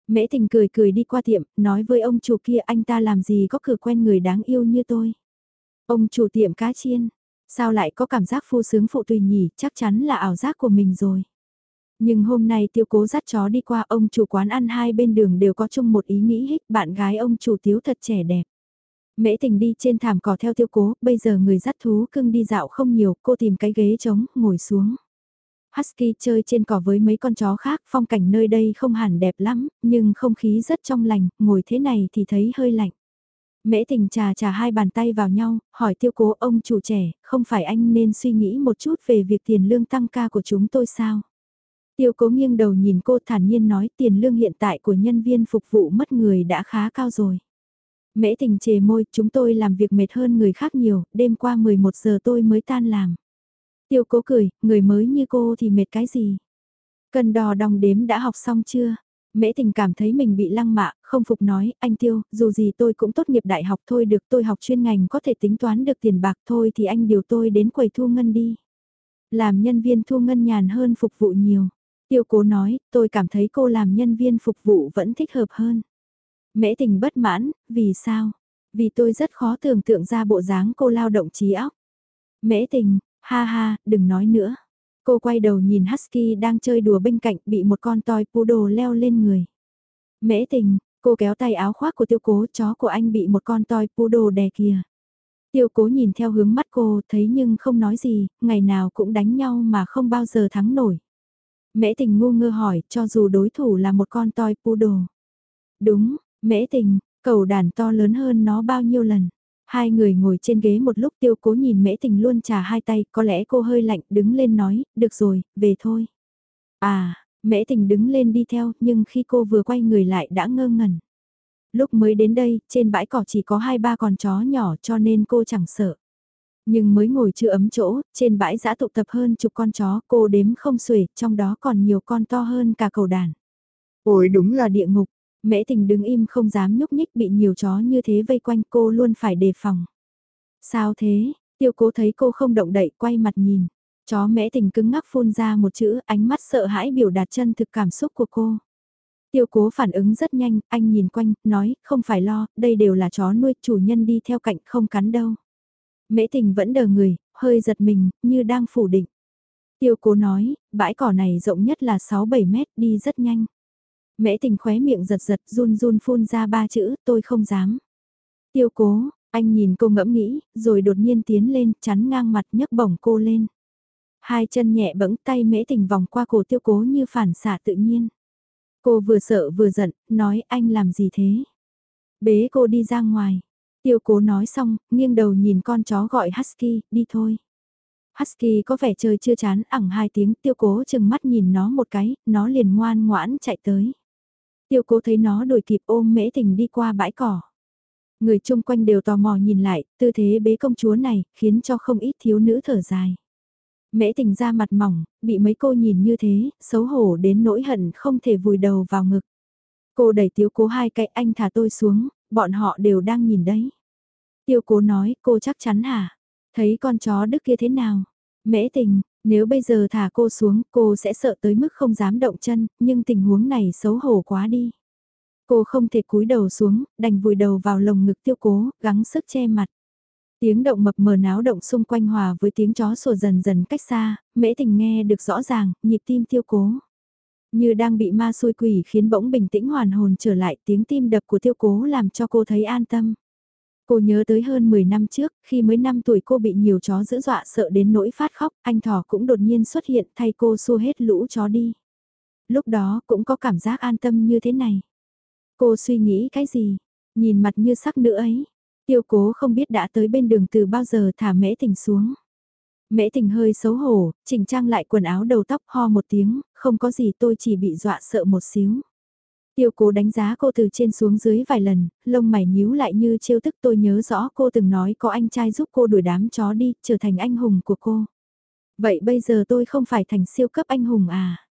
Mễ tình cười cười đi qua tiệm, nói với ông chủ kia anh ta làm gì có cửa quen người đáng yêu như tôi. Ông chủ tiệm cá chiên, sao lại có cảm giác phu sướng phụ tùy nhỉ, chắc chắn là ảo giác của mình rồi. Nhưng hôm nay tiêu cố dắt chó đi qua ông chủ quán ăn hai bên đường đều có chung một ý nghĩ hích bạn gái ông chủ tiếu thật trẻ đẹp. Mễ tình đi trên thảm cỏ theo tiêu cố, bây giờ người dắt thú cưng đi dạo không nhiều, cô tìm cái ghế trống, ngồi xuống. Husky chơi trên cỏ với mấy con chó khác, phong cảnh nơi đây không hẳn đẹp lắm, nhưng không khí rất trong lành, ngồi thế này thì thấy hơi lạnh. Mễ tình trà trà hai bàn tay vào nhau, hỏi tiêu cố ông chủ trẻ, không phải anh nên suy nghĩ một chút về việc tiền lương tăng ca của chúng tôi sao? Tiêu cố nghiêng đầu nhìn cô thản nhiên nói tiền lương hiện tại của nhân viên phục vụ mất người đã khá cao rồi. Mễ tình chề môi, chúng tôi làm việc mệt hơn người khác nhiều, đêm qua 11 giờ tôi mới tan làm. Tiêu cố cười, người mới như cô thì mệt cái gì? Cần đò đong đếm đã học xong chưa? Mễ tình cảm thấy mình bị lăng mạ, không phục nói, anh Tiêu, dù gì tôi cũng tốt nghiệp đại học thôi được tôi học chuyên ngành có thể tính toán được tiền bạc thôi thì anh điều tôi đến quầy thu ngân đi. Làm nhân viên thu ngân nhàn hơn phục vụ nhiều. Tiêu cố nói, tôi cảm thấy cô làm nhân viên phục vụ vẫn thích hợp hơn. Mễ tình bất mãn, vì sao? Vì tôi rất khó tưởng tượng ra bộ dáng cô lao động trí óc. Mễ tình, ha ha, đừng nói nữa. Cô quay đầu nhìn Husky đang chơi đùa bên cạnh bị một con toi poodle leo lên người. Mễ tình, cô kéo tay áo khoác của tiêu cố chó của anh bị một con toi poodle đè kìa. Tiêu cố nhìn theo hướng mắt cô thấy nhưng không nói gì, ngày nào cũng đánh nhau mà không bao giờ thắng nổi. Mễ tình ngu ngơ hỏi, cho dù đối thủ là một con toi poodle. Đúng, mễ tình, cầu đàn to lớn hơn nó bao nhiêu lần. Hai người ngồi trên ghế một lúc tiêu cố nhìn mễ tình luôn trà hai tay, có lẽ cô hơi lạnh, đứng lên nói, được rồi, về thôi. À, mễ tình đứng lên đi theo, nhưng khi cô vừa quay người lại đã ngơ ngẩn. Lúc mới đến đây, trên bãi cỏ chỉ có hai ba con chó nhỏ cho nên cô chẳng sợ. Nhưng mới ngồi chưa ấm chỗ, trên bãi giã tụ tập hơn chục con chó, cô đếm không xuể, trong đó còn nhiều con to hơn cả cầu đàn. Ôi đúng là địa ngục, mễ tình đứng im không dám nhúc nhích bị nhiều chó như thế vây quanh cô luôn phải đề phòng. Sao thế, tiêu cố thấy cô không động đậy quay mặt nhìn. Chó mễ tình cứng ngắc phun ra một chữ ánh mắt sợ hãi biểu đạt chân thực cảm xúc của cô. Tiêu cố phản ứng rất nhanh, anh nhìn quanh, nói, không phải lo, đây đều là chó nuôi, chủ nhân đi theo cạnh không cắn đâu. Mễ tình vẫn đờ người, hơi giật mình, như đang phủ định. Tiêu cố nói, bãi cỏ này rộng nhất là 6-7 mét, đi rất nhanh. Mễ tình khóe miệng giật giật run run phun ra ba chữ, tôi không dám. Tiêu cố, anh nhìn cô ngẫm nghĩ, rồi đột nhiên tiến lên, chắn ngang mặt nhấc bổng cô lên. Hai chân nhẹ bẫng tay mễ tình vòng qua cổ tiêu cố như phản xạ tự nhiên. Cô vừa sợ vừa giận, nói anh làm gì thế? Bế cô đi ra ngoài. Tiêu cố nói xong, nghiêng đầu nhìn con chó gọi Husky, đi thôi. Husky có vẻ chơi chưa chán ẳng hai tiếng tiêu cố chừng mắt nhìn nó một cái, nó liền ngoan ngoãn chạy tới. Tiêu cố thấy nó đổi kịp ôm mễ tình đi qua bãi cỏ. Người chung quanh đều tò mò nhìn lại, tư thế bế công chúa này, khiến cho không ít thiếu nữ thở dài. Mễ tình ra mặt mỏng, bị mấy cô nhìn như thế, xấu hổ đến nỗi hận không thể vùi đầu vào ngực. Cô đẩy tiêu cố hai cái anh thả tôi xuống, bọn họ đều đang nhìn đấy. Tiêu cố nói, cô chắc chắn hả? Thấy con chó đức kia thế nào? Mễ tình, nếu bây giờ thả cô xuống, cô sẽ sợ tới mức không dám động chân, nhưng tình huống này xấu hổ quá đi. Cô không thể cúi đầu xuống, đành vùi đầu vào lồng ngực tiêu cố, gắng sức che mặt. Tiếng động mập mờ náo động xung quanh hòa với tiếng chó sủa dần dần cách xa, mễ tình nghe được rõ ràng, nhịp tim tiêu cố. Như đang bị ma xôi quỷ khiến bỗng bình tĩnh hoàn hồn trở lại tiếng tim đập của tiêu cố làm cho cô thấy an tâm. Cô nhớ tới hơn 10 năm trước, khi mới 5 tuổi cô bị nhiều chó dữ dọa sợ đến nỗi phát khóc, anh thỏ cũng đột nhiên xuất hiện thay cô xua hết lũ chó đi. Lúc đó cũng có cảm giác an tâm như thế này. Cô suy nghĩ cái gì? Nhìn mặt như sắc nữ ấy. Tiêu cố không biết đã tới bên đường từ bao giờ thả mễ tình xuống. Mễ tình hơi xấu hổ, chỉnh trang lại quần áo đầu tóc ho một tiếng, không có gì tôi chỉ bị dọa sợ một xíu. Tiêu cố đánh giá cô từ trên xuống dưới vài lần, lông mày nhíu lại như trêu tức tôi nhớ rõ cô từng nói có anh trai giúp cô đuổi đám chó đi, trở thành anh hùng của cô. Vậy bây giờ tôi không phải thành siêu cấp anh hùng à?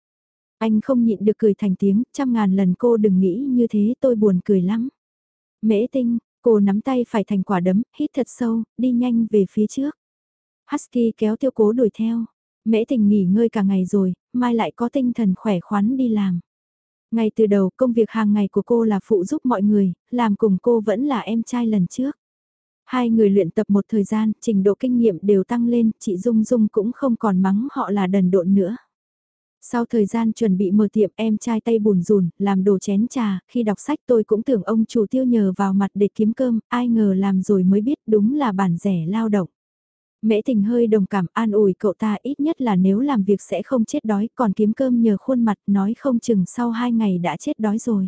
Anh không nhịn được cười thành tiếng, trăm ngàn lần cô đừng nghĩ như thế tôi buồn cười lắm. Mễ tinh, cô nắm tay phải thành quả đấm, hít thật sâu, đi nhanh về phía trước. Husky kéo tiêu cố đuổi theo. Mễ tình nghỉ ngơi cả ngày rồi, mai lại có tinh thần khỏe khoắn đi làm. Ngay từ đầu công việc hàng ngày của cô là phụ giúp mọi người, làm cùng cô vẫn là em trai lần trước. Hai người luyện tập một thời gian, trình độ kinh nghiệm đều tăng lên, chị Dung Dung cũng không còn mắng họ là đần độn nữa. Sau thời gian chuẩn bị mở tiệm em trai tay bùn rùn, làm đồ chén trà, khi đọc sách tôi cũng tưởng ông chủ tiêu nhờ vào mặt để kiếm cơm, ai ngờ làm rồi mới biết đúng là bản rẻ lao động. Mễ tình hơi đồng cảm an ủi cậu ta ít nhất là nếu làm việc sẽ không chết đói còn kiếm cơm nhờ khuôn mặt nói không chừng sau hai ngày đã chết đói rồi.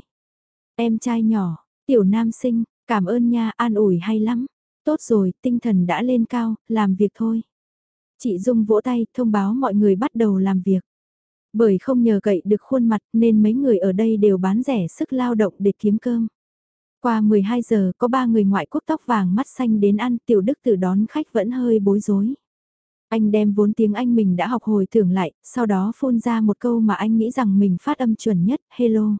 Em trai nhỏ, tiểu nam sinh, cảm ơn nha an ủi hay lắm. Tốt rồi, tinh thần đã lên cao, làm việc thôi. Chị Dung vỗ tay thông báo mọi người bắt đầu làm việc. Bởi không nhờ cậy được khuôn mặt nên mấy người ở đây đều bán rẻ sức lao động để kiếm cơm. Qua 12 giờ có ba người ngoại quốc tóc vàng mắt xanh đến ăn tiểu đức tử đón khách vẫn hơi bối rối. Anh đem vốn tiếng Anh mình đã học hồi tưởng lại, sau đó phun ra một câu mà anh nghĩ rằng mình phát âm chuẩn nhất, hello.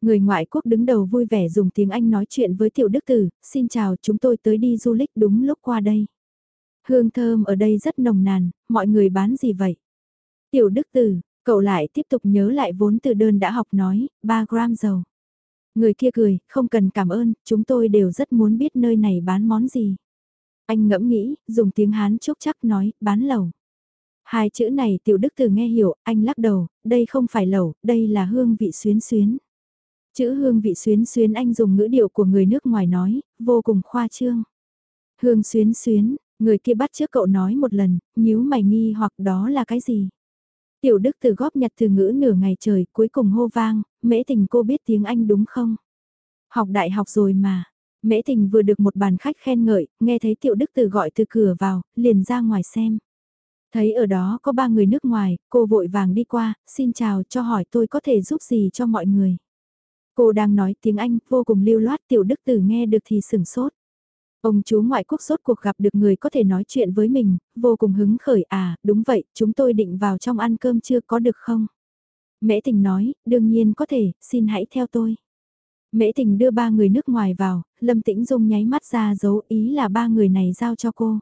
Người ngoại quốc đứng đầu vui vẻ dùng tiếng Anh nói chuyện với tiểu đức tử, xin chào chúng tôi tới đi du lịch đúng lúc qua đây. Hương thơm ở đây rất nồng nàn, mọi người bán gì vậy? Tiểu đức tử, cậu lại tiếp tục nhớ lại vốn từ đơn đã học nói, 3 gram dầu. Người kia cười, không cần cảm ơn, chúng tôi đều rất muốn biết nơi này bán món gì. Anh ngẫm nghĩ, dùng tiếng Hán chúc chắc nói, bán lẩu. Hai chữ này tiểu đức từ nghe hiểu, anh lắc đầu, đây không phải lẩu, đây là hương vị xuyến xuyến. Chữ hương vị xuyến xuyến anh dùng ngữ điệu của người nước ngoài nói, vô cùng khoa trương. Hương xuyến xuyến, người kia bắt trước cậu nói một lần, nhíu mày nghi hoặc đó là cái gì. Tiểu Đức từ góp nhặt từ ngữ nửa ngày trời cuối cùng hô vang, mễ tình cô biết tiếng Anh đúng không? Học đại học rồi mà. Mễ tình vừa được một bàn khách khen ngợi, nghe thấy tiểu Đức từ gọi từ cửa vào, liền ra ngoài xem. Thấy ở đó có ba người nước ngoài, cô vội vàng đi qua, xin chào cho hỏi tôi có thể giúp gì cho mọi người. Cô đang nói tiếng Anh, vô cùng lưu loát tiểu Đức Tử nghe được thì sửng sốt. Ông chú ngoại quốc sốt cuộc gặp được người có thể nói chuyện với mình, vô cùng hứng khởi à, đúng vậy, chúng tôi định vào trong ăn cơm chưa có được không? Mễ tình nói, đương nhiên có thể, xin hãy theo tôi. Mễ tình đưa ba người nước ngoài vào, Lâm Tĩnh Dung nháy mắt ra dấu ý là ba người này giao cho cô.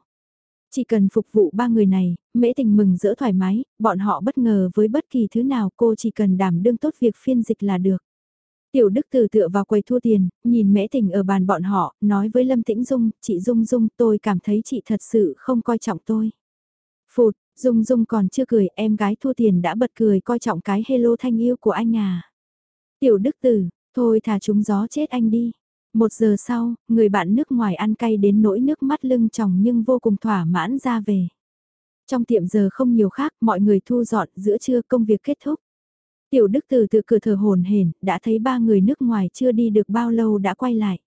Chỉ cần phục vụ ba người này, mễ tình mừng rỡ thoải mái, bọn họ bất ngờ với bất kỳ thứ nào cô chỉ cần đảm đương tốt việc phiên dịch là được. Tiểu Đức từ tựa vào quầy thua tiền, nhìn mễ tình ở bàn bọn họ, nói với Lâm Tĩnh Dung, chị Dung Dung tôi cảm thấy chị thật sự không coi trọng tôi. Phụt, Dung Dung còn chưa cười, em gái thua tiền đã bật cười coi trọng cái hello thanh yêu của anh à. Tiểu Đức Tử, thôi thả chúng gió chết anh đi. Một giờ sau, người bạn nước ngoài ăn cay đến nỗi nước mắt lưng tròng nhưng vô cùng thỏa mãn ra về. Trong tiệm giờ không nhiều khác, mọi người thu dọn giữa trưa công việc kết thúc. Tiểu Đức từ từ cửa thờ hồn hển, đã thấy ba người nước ngoài chưa đi được bao lâu đã quay lại.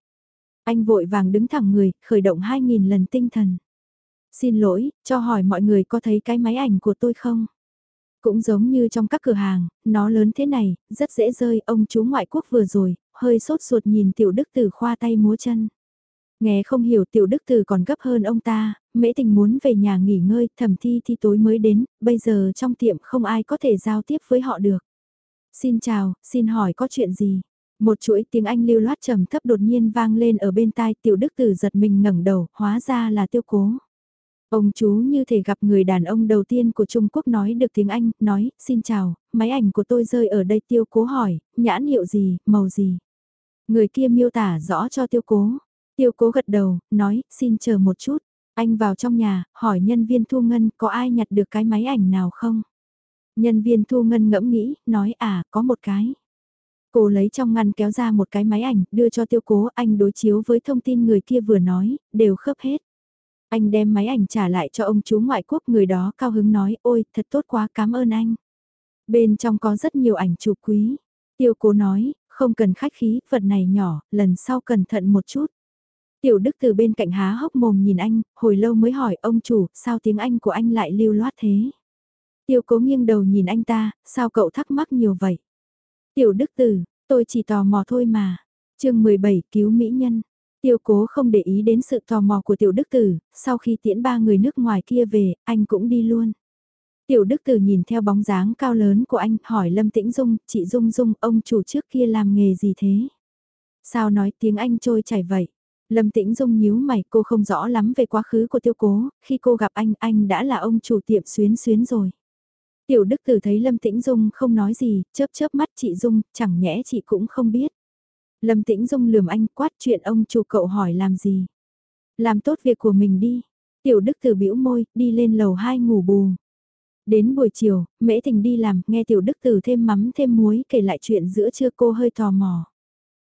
Anh vội vàng đứng thẳng người, khởi động 2.000 lần tinh thần. Xin lỗi, cho hỏi mọi người có thấy cái máy ảnh của tôi không? Cũng giống như trong các cửa hàng, nó lớn thế này, rất dễ rơi, ông chú ngoại quốc vừa rồi, hơi sốt ruột nhìn tiểu đức tử khoa tay múa chân. Nghe không hiểu tiểu đức tử còn gấp hơn ông ta, mễ tình muốn về nhà nghỉ ngơi, thẩm thi thi tối mới đến, bây giờ trong tiệm không ai có thể giao tiếp với họ được. Xin chào, xin hỏi có chuyện gì? Một chuỗi tiếng Anh lưu loát trầm thấp đột nhiên vang lên ở bên tai tiểu đức tử giật mình ngẩng đầu, hóa ra là tiêu cố. Ông chú như thể gặp người đàn ông đầu tiên của Trung Quốc nói được tiếng Anh, nói, xin chào, máy ảnh của tôi rơi ở đây tiêu cố hỏi, nhãn hiệu gì, màu gì. Người kia miêu tả rõ cho tiêu cố. Tiêu cố gật đầu, nói, xin chờ một chút. Anh vào trong nhà, hỏi nhân viên thu ngân có ai nhặt được cái máy ảnh nào không? Nhân viên thu ngân ngẫm nghĩ, nói à, có một cái. Cô lấy trong ngăn kéo ra một cái máy ảnh, đưa cho tiêu cố, anh đối chiếu với thông tin người kia vừa nói, đều khớp hết. Anh đem máy ảnh trả lại cho ông chú ngoại quốc người đó cao hứng nói, ôi, thật tốt quá, cảm ơn anh. Bên trong có rất nhiều ảnh chụp quý. Tiêu cố nói, không cần khách khí, vật này nhỏ, lần sau cẩn thận một chút. Tiểu Đức từ bên cạnh há hốc mồm nhìn anh, hồi lâu mới hỏi ông chủ, sao tiếng Anh của anh lại lưu loát thế? Tiêu cố nghiêng đầu nhìn anh ta, sao cậu thắc mắc nhiều vậy? Tiểu Đức Tử, tôi chỉ tò mò thôi mà. chương 17 cứu mỹ nhân. Tiêu cố không để ý đến sự tò mò của tiểu đức tử, sau khi tiễn ba người nước ngoài kia về, anh cũng đi luôn. Tiểu đức tử nhìn theo bóng dáng cao lớn của anh, hỏi Lâm Tĩnh Dung, chị Dung Dung, ông chủ trước kia làm nghề gì thế? Sao nói tiếng Anh trôi chảy vậy? Lâm Tĩnh Dung nhíu mày, cô không rõ lắm về quá khứ của tiêu cố, khi cô gặp anh, anh đã là ông chủ tiệm xuyến xuyến rồi. Tiểu Đức Tử thấy Lâm Tĩnh Dung không nói gì, chớp chớp mắt chị Dung, chẳng nhẽ chị cũng không biết. Lâm Tĩnh Dung lườm anh quát chuyện ông chủ cậu hỏi làm gì. Làm tốt việc của mình đi. Tiểu Đức Tử bĩu môi, đi lên lầu 2 ngủ bù. Đến buổi chiều, Mễ Tình đi làm, nghe Tiểu Đức Tử thêm mắm thêm muối kể lại chuyện giữa trưa cô hơi tò mò.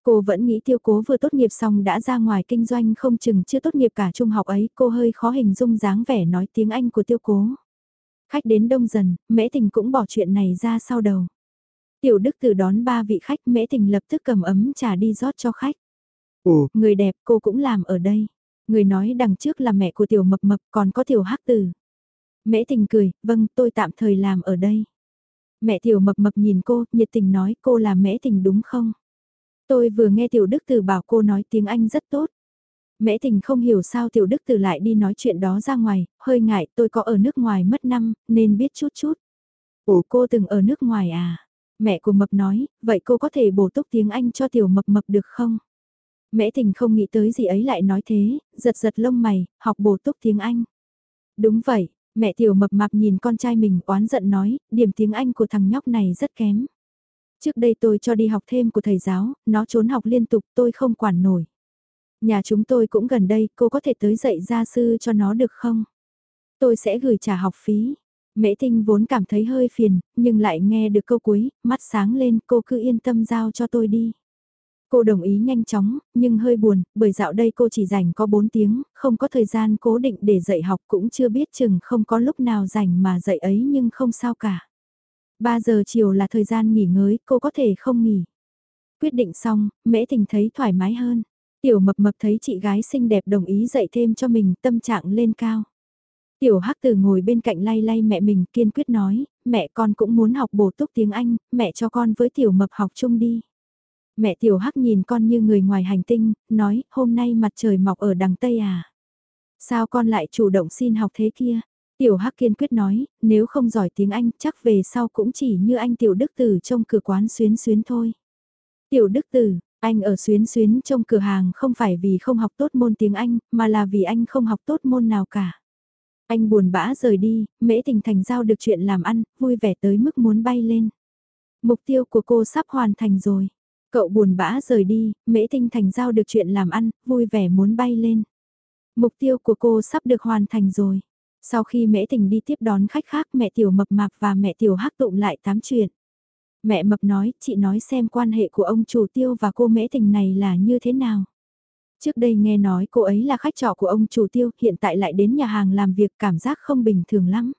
Cô vẫn nghĩ tiêu cố vừa tốt nghiệp xong đã ra ngoài kinh doanh không chừng chưa tốt nghiệp cả trung học ấy, cô hơi khó hình dung dáng vẻ nói tiếng Anh của tiêu cố. Khách đến đông dần, Mễ Tình cũng bỏ chuyện này ra sau đầu. Tiểu Đức Tử đón ba vị khách Mễ Tình lập tức cầm ấm trà đi rót cho khách. Ồ, người đẹp cô cũng làm ở đây. Người nói đằng trước là mẹ của Tiểu Mập Mập còn có Tiểu Hắc Tử. Mễ Tình cười, vâng tôi tạm thời làm ở đây. Mẹ Tiểu Mập Mập nhìn cô, nhiệt tình nói cô là Mễ Tình đúng không? Tôi vừa nghe Tiểu Đức Tử bảo cô nói tiếng Anh rất tốt. Mễ tình không hiểu sao tiểu đức từ lại đi nói chuyện đó ra ngoài, hơi ngại tôi có ở nước ngoài mất năm, nên biết chút chút. Ủa cô từng ở nước ngoài à? Mẹ của Mập nói, vậy cô có thể bổ túc tiếng Anh cho tiểu Mập Mập được không? Mễ tình không nghĩ tới gì ấy lại nói thế, giật giật lông mày, học bổ túc tiếng Anh. Đúng vậy, mẹ tiểu Mập Mạp nhìn con trai mình oán giận nói, điểm tiếng Anh của thằng nhóc này rất kém. Trước đây tôi cho đi học thêm của thầy giáo, nó trốn học liên tục tôi không quản nổi. Nhà chúng tôi cũng gần đây, cô có thể tới dạy gia sư cho nó được không? Tôi sẽ gửi trả học phí. Mễ Tinh vốn cảm thấy hơi phiền, nhưng lại nghe được câu cuối, mắt sáng lên, cô cứ yên tâm giao cho tôi đi. Cô đồng ý nhanh chóng, nhưng hơi buồn, bởi dạo đây cô chỉ dành có 4 tiếng, không có thời gian cố định để dạy học cũng chưa biết chừng không có lúc nào dành mà dạy ấy nhưng không sao cả. 3 giờ chiều là thời gian nghỉ ngơi, cô có thể không nghỉ. Quyết định xong, Mễ Tình thấy thoải mái hơn. Tiểu mập mập thấy chị gái xinh đẹp đồng ý dạy thêm cho mình tâm trạng lên cao. Tiểu hắc từ ngồi bên cạnh lay lay mẹ mình kiên quyết nói, mẹ con cũng muốn học bổ túc tiếng Anh, mẹ cho con với tiểu mập học chung đi. Mẹ tiểu hắc nhìn con như người ngoài hành tinh, nói, hôm nay mặt trời mọc ở đằng Tây à. Sao con lại chủ động xin học thế kia? Tiểu hắc kiên quyết nói, nếu không giỏi tiếng Anh chắc về sau cũng chỉ như anh tiểu đức tử trong cửa quán xuyến xuyến thôi. Tiểu đức tử, anh ở xuyến xuyến trong cửa hàng không phải vì không học tốt môn tiếng Anh, mà là vì anh không học tốt môn nào cả. Anh buồn bã rời đi, mễ tình thành giao được chuyện làm ăn, vui vẻ tới mức muốn bay lên. Mục tiêu của cô sắp hoàn thành rồi. Cậu buồn bã rời đi, mễ tinh thành giao được chuyện làm ăn, vui vẻ muốn bay lên. Mục tiêu của cô sắp được hoàn thành rồi. Sau khi mễ tình đi tiếp đón khách khác mẹ tiểu mập mạp và mẹ tiểu hắc tụng lại tám chuyện. Mẹ mập nói, chị nói xem quan hệ của ông chủ tiêu và cô mễ tình này là như thế nào. Trước đây nghe nói cô ấy là khách trọ của ông chủ tiêu, hiện tại lại đến nhà hàng làm việc cảm giác không bình thường lắm.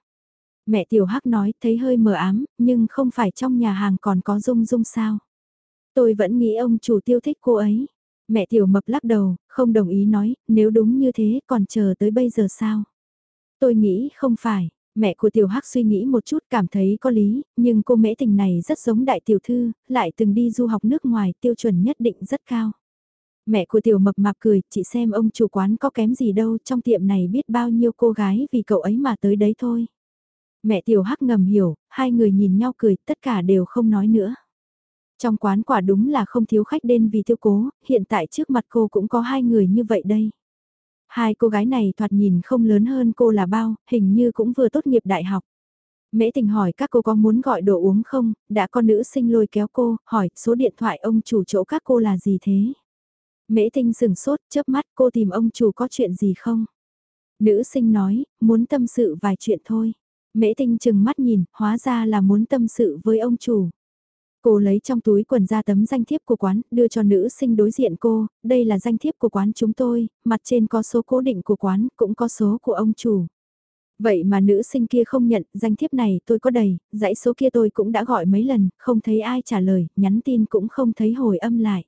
Mẹ Tiểu Hắc nói thấy hơi mờ ám, nhưng không phải trong nhà hàng còn có Dung Dung sao. Tôi vẫn nghĩ ông chủ tiêu thích cô ấy. Mẹ Tiểu Mập lắc đầu, không đồng ý nói, nếu đúng như thế còn chờ tới bây giờ sao? Tôi nghĩ không phải, mẹ của Tiểu Hắc suy nghĩ một chút cảm thấy có lý, nhưng cô mễ tình này rất giống đại tiểu thư, lại từng đi du học nước ngoài tiêu chuẩn nhất định rất cao. Mẹ của Tiểu Mập mạp cười, chị xem ông chủ quán có kém gì đâu, trong tiệm này biết bao nhiêu cô gái vì cậu ấy mà tới đấy thôi. Mẹ Tiểu Hắc ngầm hiểu, hai người nhìn nhau cười, tất cả đều không nói nữa. Trong quán quả đúng là không thiếu khách đến vì tiêu cố, hiện tại trước mặt cô cũng có hai người như vậy đây. Hai cô gái này thoạt nhìn không lớn hơn cô là bao, hình như cũng vừa tốt nghiệp đại học. Mễ tình hỏi các cô có muốn gọi đồ uống không, đã có nữ sinh lôi kéo cô, hỏi số điện thoại ông chủ chỗ các cô là gì thế. Mễ tinh sừng sốt, chớp mắt cô tìm ông chủ có chuyện gì không? Nữ sinh nói, muốn tâm sự vài chuyện thôi. Mễ tinh chừng mắt nhìn, hóa ra là muốn tâm sự với ông chủ. Cô lấy trong túi quần ra tấm danh thiếp của quán, đưa cho nữ sinh đối diện cô, đây là danh thiếp của quán chúng tôi, mặt trên có số cố định của quán, cũng có số của ông chủ. Vậy mà nữ sinh kia không nhận, danh thiếp này tôi có đầy, dãy số kia tôi cũng đã gọi mấy lần, không thấy ai trả lời, nhắn tin cũng không thấy hồi âm lại.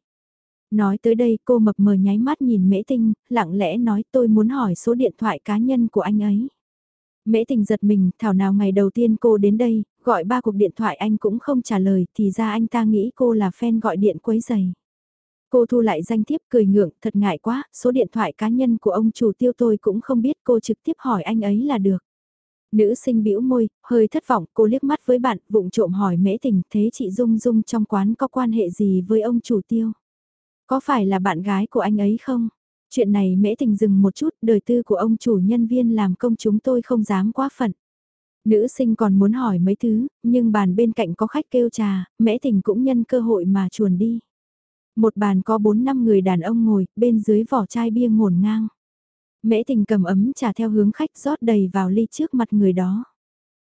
Nói tới đây cô mập mờ nháy mắt nhìn mễ tinh, lặng lẽ nói tôi muốn hỏi số điện thoại cá nhân của anh ấy. Mễ tình giật mình, thảo nào ngày đầu tiên cô đến đây, gọi ba cuộc điện thoại anh cũng không trả lời, thì ra anh ta nghĩ cô là fan gọi điện quấy giày. Cô thu lại danh thiếp cười ngượng, thật ngại quá, số điện thoại cá nhân của ông chủ tiêu tôi cũng không biết cô trực tiếp hỏi anh ấy là được. Nữ sinh bĩu môi, hơi thất vọng, cô liếc mắt với bạn, vụng trộm hỏi mễ tình, thế chị Dung Dung trong quán có quan hệ gì với ông chủ tiêu? Có phải là bạn gái của anh ấy không? Chuyện này mễ tình dừng một chút, đời tư của ông chủ nhân viên làm công chúng tôi không dám quá phận. Nữ sinh còn muốn hỏi mấy thứ, nhưng bàn bên cạnh có khách kêu trà, mễ tình cũng nhân cơ hội mà chuồn đi. Một bàn có 4 năm người đàn ông ngồi, bên dưới vỏ chai bia ngổn ngang. Mễ tình cầm ấm trà theo hướng khách rót đầy vào ly trước mặt người đó.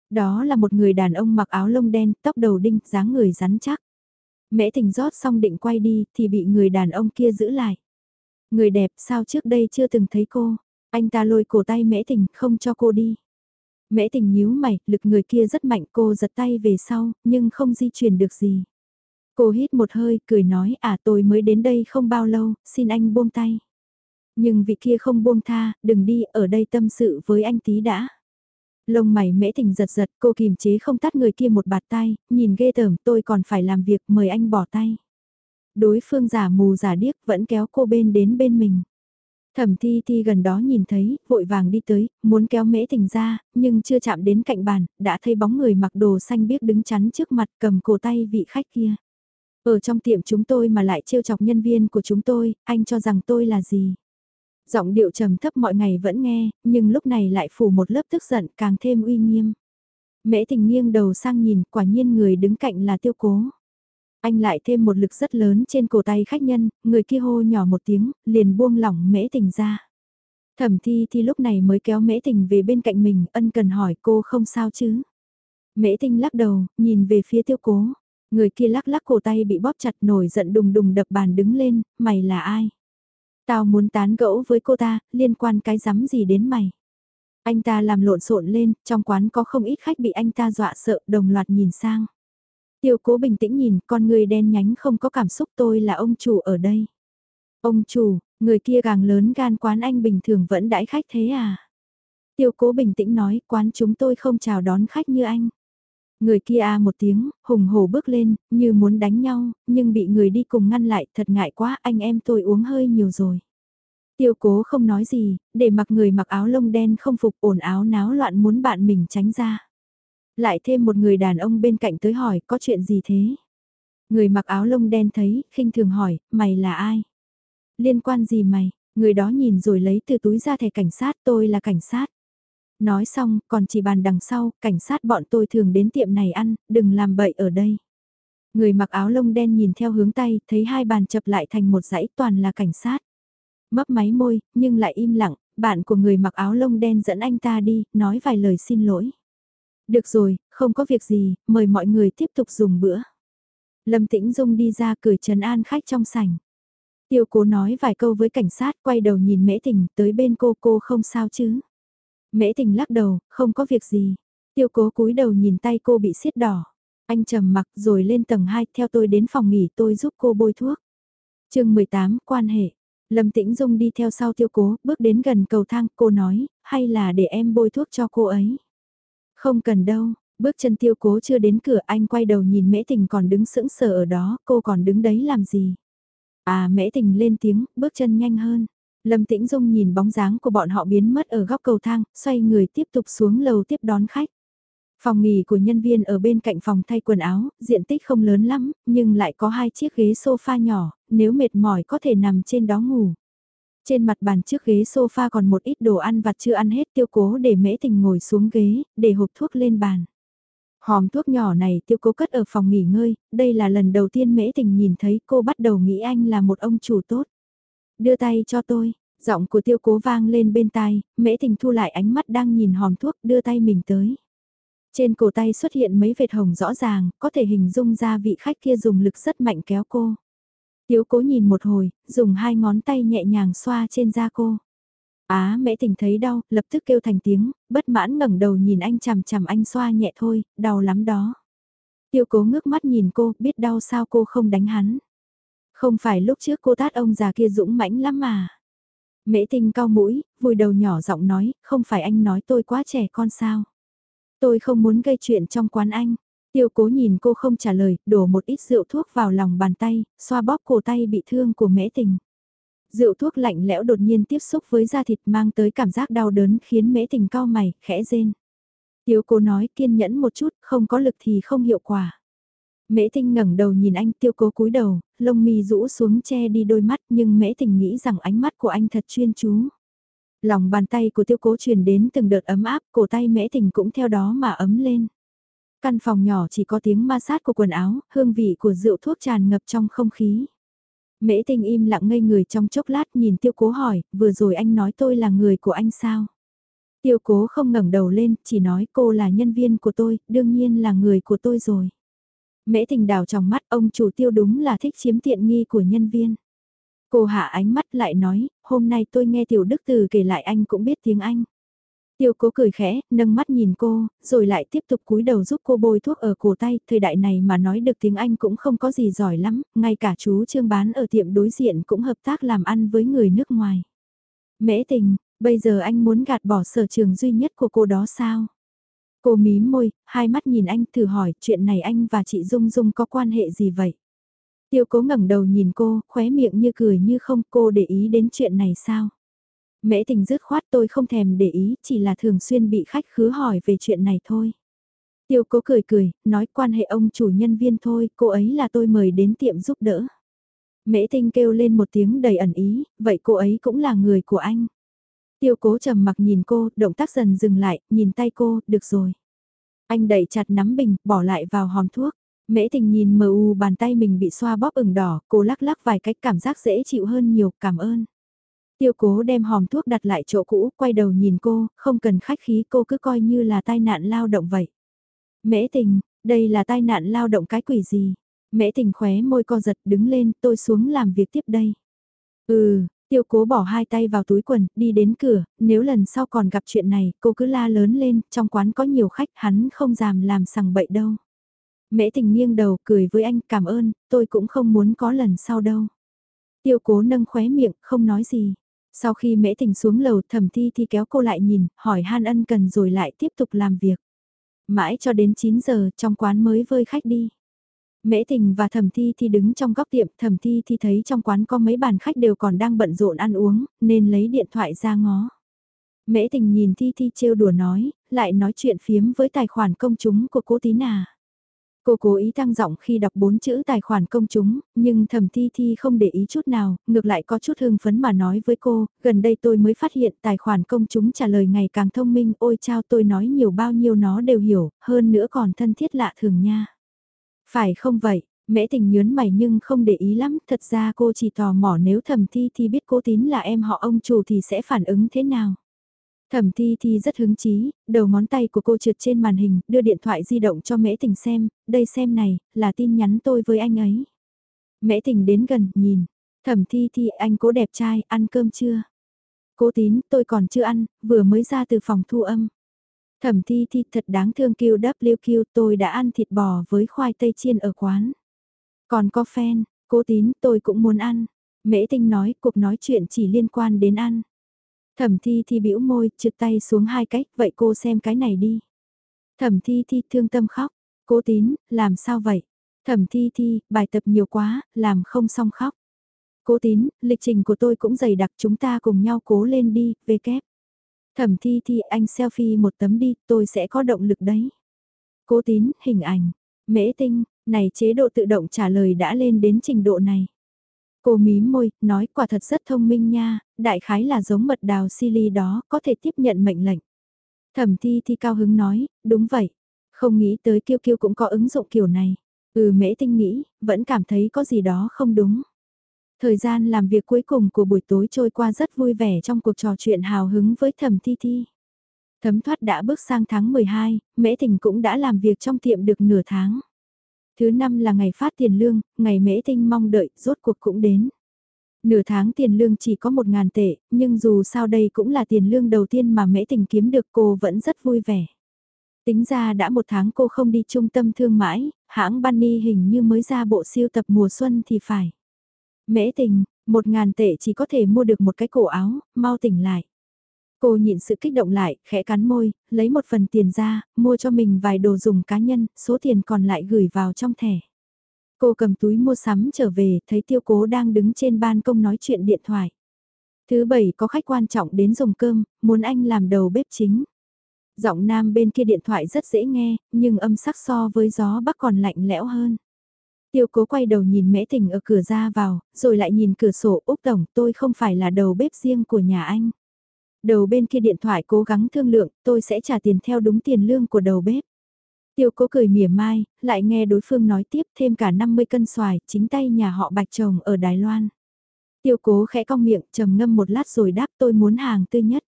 Đó là một người đàn ông mặc áo lông đen, tóc đầu đinh, dáng người rắn chắc. Mễ tình rót xong định quay đi, thì bị người đàn ông kia giữ lại. Người đẹp sao trước đây chưa từng thấy cô, anh ta lôi cổ tay mễ tình không cho cô đi. Mễ tình nhíu mày, lực người kia rất mạnh cô giật tay về sau, nhưng không di chuyển được gì. Cô hít một hơi, cười nói à tôi mới đến đây không bao lâu, xin anh buông tay. Nhưng vị kia không buông tha, đừng đi, ở đây tâm sự với anh tí đã. Lông mày mễ tình giật giật, cô kìm chế không tắt người kia một bạt tay, nhìn ghê tởm tôi còn phải làm việc, mời anh bỏ tay. Đối phương giả mù giả điếc vẫn kéo cô bên đến bên mình. Thẩm thi thi gần đó nhìn thấy, vội vàng đi tới, muốn kéo mễ tình ra, nhưng chưa chạm đến cạnh bàn, đã thấy bóng người mặc đồ xanh biếc đứng chắn trước mặt cầm cổ tay vị khách kia. Ở trong tiệm chúng tôi mà lại trêu chọc nhân viên của chúng tôi, anh cho rằng tôi là gì? Giọng điệu trầm thấp mọi ngày vẫn nghe, nhưng lúc này lại phủ một lớp tức giận càng thêm uy nghiêm. Mễ tình nghiêng đầu sang nhìn, quả nhiên người đứng cạnh là tiêu cố. Anh lại thêm một lực rất lớn trên cổ tay khách nhân, người kia hô nhỏ một tiếng, liền buông lỏng mễ tình ra. Thẩm thi thì lúc này mới kéo mễ tình về bên cạnh mình, ân cần hỏi cô không sao chứ. Mễ tinh lắc đầu, nhìn về phía tiêu cố. Người kia lắc lắc cổ tay bị bóp chặt nổi giận đùng đùng đập bàn đứng lên, mày là ai? Tao muốn tán gẫu với cô ta, liên quan cái rắm gì đến mày? Anh ta làm lộn xộn lên, trong quán có không ít khách bị anh ta dọa sợ, đồng loạt nhìn sang. Tiêu cố bình tĩnh nhìn, con người đen nhánh không có cảm xúc tôi là ông chủ ở đây. Ông chủ, người kia càng lớn gan quán anh bình thường vẫn đãi khách thế à? Tiêu cố bình tĩnh nói, quán chúng tôi không chào đón khách như anh. Người kia a một tiếng, hùng hổ bước lên, như muốn đánh nhau, nhưng bị người đi cùng ngăn lại, thật ngại quá, anh em tôi uống hơi nhiều rồi. Tiêu cố không nói gì, để mặc người mặc áo lông đen không phục ổn áo náo loạn muốn bạn mình tránh ra. Lại thêm một người đàn ông bên cạnh tới hỏi có chuyện gì thế? Người mặc áo lông đen thấy, khinh thường hỏi, mày là ai? Liên quan gì mày? Người đó nhìn rồi lấy từ túi ra thẻ cảnh sát tôi là cảnh sát. Nói xong, còn chỉ bàn đằng sau, cảnh sát bọn tôi thường đến tiệm này ăn, đừng làm bậy ở đây. Người mặc áo lông đen nhìn theo hướng tay, thấy hai bàn chập lại thành một dãy toàn là cảnh sát. Mấp máy môi, nhưng lại im lặng, bạn của người mặc áo lông đen dẫn anh ta đi, nói vài lời xin lỗi. Được rồi, không có việc gì, mời mọi người tiếp tục dùng bữa. Lâm Tĩnh Dung đi ra cười trấn an khách trong sảnh. Tiêu cố nói vài câu với cảnh sát quay đầu nhìn mễ tình tới bên cô cô không sao chứ. Mễ tình lắc đầu, không có việc gì. Tiêu cố cúi đầu nhìn tay cô bị xiết đỏ. Anh trầm mặc rồi lên tầng 2 theo tôi đến phòng nghỉ tôi giúp cô bôi thuốc. chương 18, quan hệ. Lâm Tĩnh Dung đi theo sau tiêu cố, bước đến gần cầu thang, cô nói, hay là để em bôi thuốc cho cô ấy. Không cần đâu, bước chân tiêu cố chưa đến cửa anh quay đầu nhìn mễ tình còn đứng sững sờ ở đó, cô còn đứng đấy làm gì. À mễ tình lên tiếng, bước chân nhanh hơn. Lâm Tĩnh Dung nhìn bóng dáng của bọn họ biến mất ở góc cầu thang, xoay người tiếp tục xuống lầu tiếp đón khách. Phòng nghỉ của nhân viên ở bên cạnh phòng thay quần áo, diện tích không lớn lắm, nhưng lại có hai chiếc ghế sofa nhỏ, nếu mệt mỏi có thể nằm trên đó ngủ. Trên mặt bàn trước ghế sofa còn một ít đồ ăn vặt chưa ăn hết tiêu cố để mễ tình ngồi xuống ghế, để hộp thuốc lên bàn. Hòm thuốc nhỏ này tiêu cố cất ở phòng nghỉ ngơi, đây là lần đầu tiên mễ tình nhìn thấy cô bắt đầu nghĩ anh là một ông chủ tốt. Đưa tay cho tôi, giọng của tiêu cố vang lên bên tai, mễ tình thu lại ánh mắt đang nhìn hòm thuốc đưa tay mình tới. Trên cổ tay xuất hiện mấy vệt hồng rõ ràng, có thể hình dung ra vị khách kia dùng lực rất mạnh kéo cô. Tiếu cố nhìn một hồi, dùng hai ngón tay nhẹ nhàng xoa trên da cô. Á mẹ tỉnh thấy đau, lập tức kêu thành tiếng, bất mãn ngẩng đầu nhìn anh chằm chằm anh xoa nhẹ thôi, đau lắm đó. Tiêu cố ngước mắt nhìn cô, biết đau sao cô không đánh hắn. Không phải lúc trước cô tát ông già kia dũng mãnh lắm mà. Mễ tinh cao mũi, vùi đầu nhỏ giọng nói, không phải anh nói tôi quá trẻ con sao. Tôi không muốn gây chuyện trong quán anh. Tiêu cố nhìn cô không trả lời, đổ một ít rượu thuốc vào lòng bàn tay, xoa bóp cổ tay bị thương của mễ tình. Rượu thuốc lạnh lẽo đột nhiên tiếp xúc với da thịt mang tới cảm giác đau đớn khiến mễ tình cao mày, khẽ rên. Tiêu cố nói kiên nhẫn một chút, không có lực thì không hiệu quả. Mễ Tinh ngẩng đầu nhìn anh tiêu cố cúi đầu, lông mi rũ xuống che đi đôi mắt nhưng Mễ Tình nghĩ rằng ánh mắt của anh thật chuyên chú. Lòng bàn tay của tiêu cố truyền đến từng đợt ấm áp, cổ tay Mễ Tình cũng theo đó mà ấm lên. Căn phòng nhỏ chỉ có tiếng ma sát của quần áo, hương vị của rượu thuốc tràn ngập trong không khí. Mễ Tình im lặng ngây người trong chốc lát nhìn tiêu cố hỏi, vừa rồi anh nói tôi là người của anh sao? Tiêu cố không ngẩng đầu lên, chỉ nói cô là nhân viên của tôi, đương nhiên là người của tôi rồi. Mễ tình đào trong mắt ông chủ tiêu đúng là thích chiếm tiện nghi của nhân viên. Cô hạ ánh mắt lại nói, hôm nay tôi nghe tiểu đức từ kể lại anh cũng biết tiếng Anh. Tiêu cố cười khẽ, nâng mắt nhìn cô, rồi lại tiếp tục cúi đầu giúp cô bôi thuốc ở cổ tay, thời đại này mà nói được tiếng Anh cũng không có gì giỏi lắm, ngay cả chú trương bán ở tiệm đối diện cũng hợp tác làm ăn với người nước ngoài. Mễ tình, bây giờ anh muốn gạt bỏ sở trường duy nhất của cô đó sao? Cô mím môi, hai mắt nhìn anh thử hỏi chuyện này anh và chị Dung Dung có quan hệ gì vậy? Tiêu cố ngẩng đầu nhìn cô, khóe miệng như cười như không cô để ý đến chuyện này sao? Mễ tình dứt khoát tôi không thèm để ý, chỉ là thường xuyên bị khách khứa hỏi về chuyện này thôi. Tiêu cố cười cười, nói quan hệ ông chủ nhân viên thôi, cô ấy là tôi mời đến tiệm giúp đỡ. Mễ tinh kêu lên một tiếng đầy ẩn ý, vậy cô ấy cũng là người của anh. Tiêu cố trầm mặc nhìn cô, động tác dần dừng lại, nhìn tay cô, được rồi. Anh đẩy chặt nắm bình, bỏ lại vào hòm thuốc. Mễ tình nhìn mờ u bàn tay mình bị xoa bóp ửng đỏ, cô lắc lắc vài cách cảm giác dễ chịu hơn nhiều, cảm ơn. Tiêu cố đem hòm thuốc đặt lại chỗ cũ, quay đầu nhìn cô, không cần khách khí cô cứ coi như là tai nạn lao động vậy. Mễ tình, đây là tai nạn lao động cái quỷ gì? Mễ tình khóe môi co giật đứng lên, tôi xuống làm việc tiếp đây. Ừ, tiêu cố bỏ hai tay vào túi quần, đi đến cửa, nếu lần sau còn gặp chuyện này, cô cứ la lớn lên, trong quán có nhiều khách, hắn không dám làm sằng bậy đâu. Mễ tình nghiêng đầu, cười với anh, cảm ơn, tôi cũng không muốn có lần sau đâu. Tiêu cố nâng khóe miệng, không nói gì. Sau khi mễ tình xuống lầu thẩm thi thì kéo cô lại nhìn, hỏi han ân cần rồi lại tiếp tục làm việc. Mãi cho đến 9 giờ trong quán mới vơi khách đi. Mễ tình và thẩm thi thì đứng trong góc tiệm, thẩm thi thì thấy trong quán có mấy bàn khách đều còn đang bận rộn ăn uống, nên lấy điện thoại ra ngó. Mễ tình nhìn thi thi trêu đùa nói, lại nói chuyện phiếm với tài khoản công chúng của cô tí nà. Cô cố ý tăng giọng khi đọc bốn chữ tài khoản công chúng, nhưng thẩm thi thi không để ý chút nào, ngược lại có chút hưng phấn mà nói với cô, gần đây tôi mới phát hiện tài khoản công chúng trả lời ngày càng thông minh, ôi chao tôi nói nhiều bao nhiêu nó đều hiểu, hơn nữa còn thân thiết lạ thường nha. Phải không vậy, mễ tình nhớn mày nhưng không để ý lắm, thật ra cô chỉ tò mò nếu thẩm thi thi biết cố tín là em họ ông chủ thì sẽ phản ứng thế nào. Thẩm thi thi rất hứng chí, đầu ngón tay của cô trượt trên màn hình, đưa điện thoại di động cho mễ tình xem, đây xem này, là tin nhắn tôi với anh ấy. Mễ tình đến gần, nhìn, Thẩm thi thi anh cố đẹp trai, ăn cơm chưa? Cố tín, tôi còn chưa ăn, vừa mới ra từ phòng thu âm. Thẩm thi thi thật đáng thương kêu WQ tôi đã ăn thịt bò với khoai tây chiên ở quán. Còn có fan, cố tín tôi cũng muốn ăn. Mễ tinh nói cuộc nói chuyện chỉ liên quan đến ăn. Thẩm thi thi bĩu môi, trượt tay xuống hai cách, vậy cô xem cái này đi. Thẩm thi thi thương tâm khóc, cố tín, làm sao vậy? Thẩm thi thi, bài tập nhiều quá, làm không xong khóc. Cố tín, lịch trình của tôi cũng dày đặc chúng ta cùng nhau cố lên đi, về kép. Thẩm thi thi anh selfie một tấm đi, tôi sẽ có động lực đấy. Cố tín, hình ảnh. Mễ tinh, này chế độ tự động trả lời đã lên đến trình độ này. Cô mím môi, nói quả thật rất thông minh nha, đại khái là giống mật đào Silly đó, có thể tiếp nhận mệnh lệnh. Thẩm thi thi cao hứng nói, đúng vậy. Không nghĩ tới kiêu kiêu cũng có ứng dụng kiểu này. Ừ mễ tinh nghĩ, vẫn cảm thấy có gì đó không đúng. Thời gian làm việc cuối cùng của buổi tối trôi qua rất vui vẻ trong cuộc trò chuyện hào hứng với thẩm thi thi. Thấm thoát đã bước sang tháng 12, mễ tình cũng đã làm việc trong tiệm được nửa tháng. Thứ năm là ngày phát tiền lương, ngày mễ tinh mong đợi, rốt cuộc cũng đến. Nửa tháng tiền lương chỉ có 1.000 tệ, nhưng dù sao đây cũng là tiền lương đầu tiên mà mễ tình kiếm được cô vẫn rất vui vẻ. Tính ra đã một tháng cô không đi trung tâm thương mãi, hãng Bunny hình như mới ra bộ siêu tập mùa xuân thì phải. Mễ tình, một ngàn tệ chỉ có thể mua được một cái cổ áo, mau tỉnh lại. Cô nhịn sự kích động lại, khẽ cắn môi, lấy một phần tiền ra, mua cho mình vài đồ dùng cá nhân, số tiền còn lại gửi vào trong thẻ. Cô cầm túi mua sắm trở về, thấy tiêu cố đang đứng trên ban công nói chuyện điện thoại. Thứ bảy có khách quan trọng đến dùng cơm, muốn anh làm đầu bếp chính. Giọng nam bên kia điện thoại rất dễ nghe, nhưng âm sắc so với gió bắc còn lạnh lẽo hơn. Tiêu cố quay đầu nhìn mễ tình ở cửa ra vào, rồi lại nhìn cửa sổ Úc Tổng tôi không phải là đầu bếp riêng của nhà anh. Đầu bên kia điện thoại cố gắng thương lượng, tôi sẽ trả tiền theo đúng tiền lương của đầu bếp. Tiêu cố cười mỉa mai, lại nghe đối phương nói tiếp thêm cả 50 cân xoài, chính tay nhà họ bạch chồng ở Đài Loan. Tiêu cố khẽ cong miệng, trầm ngâm một lát rồi đáp tôi muốn hàng tươi nhất.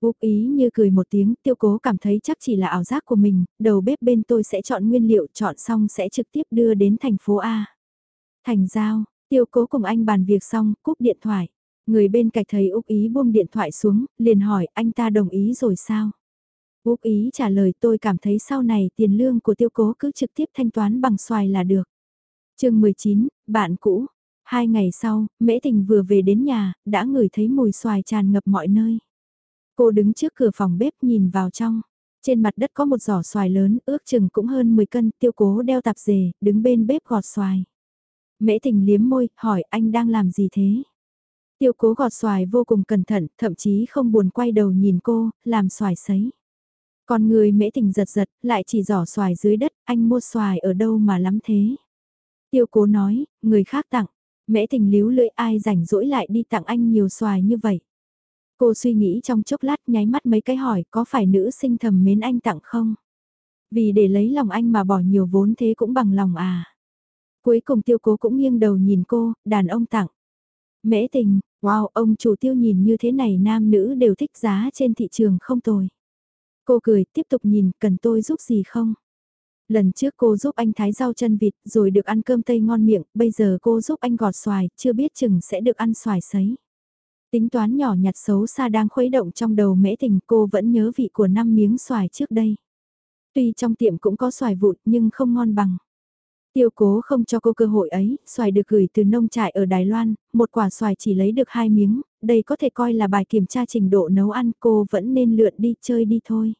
Úc ý như cười một tiếng, tiêu cố cảm thấy chắc chỉ là ảo giác của mình, đầu bếp bên tôi sẽ chọn nguyên liệu, chọn xong sẽ trực tiếp đưa đến thành phố A. Thành giao, tiêu cố cùng anh bàn việc xong, cúp điện thoại. Người bên cạnh thấy Úc ý buông điện thoại xuống, liền hỏi anh ta đồng ý rồi sao? Úc ý trả lời tôi cảm thấy sau này tiền lương của tiêu cố cứ trực tiếp thanh toán bằng xoài là được. chương 19, bạn cũ. Hai ngày sau, Mễ Tình vừa về đến nhà, đã ngửi thấy mùi xoài tràn ngập mọi nơi. Cô đứng trước cửa phòng bếp nhìn vào trong. Trên mặt đất có một giỏ xoài lớn, ước chừng cũng hơn 10 cân, tiêu cố đeo tạp dề, đứng bên bếp gọt xoài. Mễ tình liếm môi, hỏi anh đang làm gì thế? Tiêu cố gọt xoài vô cùng cẩn thận, thậm chí không buồn quay đầu nhìn cô, làm xoài sấy. Còn người mễ tình giật giật, lại chỉ giỏ xoài dưới đất, anh mua xoài ở đâu mà lắm thế? Tiêu cố nói, người khác tặng, mễ tình líu lưỡi ai rảnh rỗi lại đi tặng anh nhiều xoài như vậy. Cô suy nghĩ trong chốc lát nháy mắt mấy cái hỏi có phải nữ sinh thầm mến anh tặng không? Vì để lấy lòng anh mà bỏ nhiều vốn thế cũng bằng lòng à? Cuối cùng tiêu cố cũng nghiêng đầu nhìn cô, đàn ông tặng. Mễ tình, wow, ông chủ tiêu nhìn như thế này nam nữ đều thích giá trên thị trường không tồi. Cô cười, tiếp tục nhìn, cần tôi giúp gì không? Lần trước cô giúp anh thái rau chân vịt rồi được ăn cơm tây ngon miệng, bây giờ cô giúp anh gọt xoài, chưa biết chừng sẽ được ăn xoài sấy. Tính toán nhỏ nhặt xấu xa đang khuấy động trong đầu mễ tình cô vẫn nhớ vị của năm miếng xoài trước đây. Tuy trong tiệm cũng có xoài vụn nhưng không ngon bằng. Tiêu cố không cho cô cơ hội ấy, xoài được gửi từ nông trại ở Đài Loan, một quả xoài chỉ lấy được hai miếng, đây có thể coi là bài kiểm tra trình độ nấu ăn cô vẫn nên lượn đi chơi đi thôi.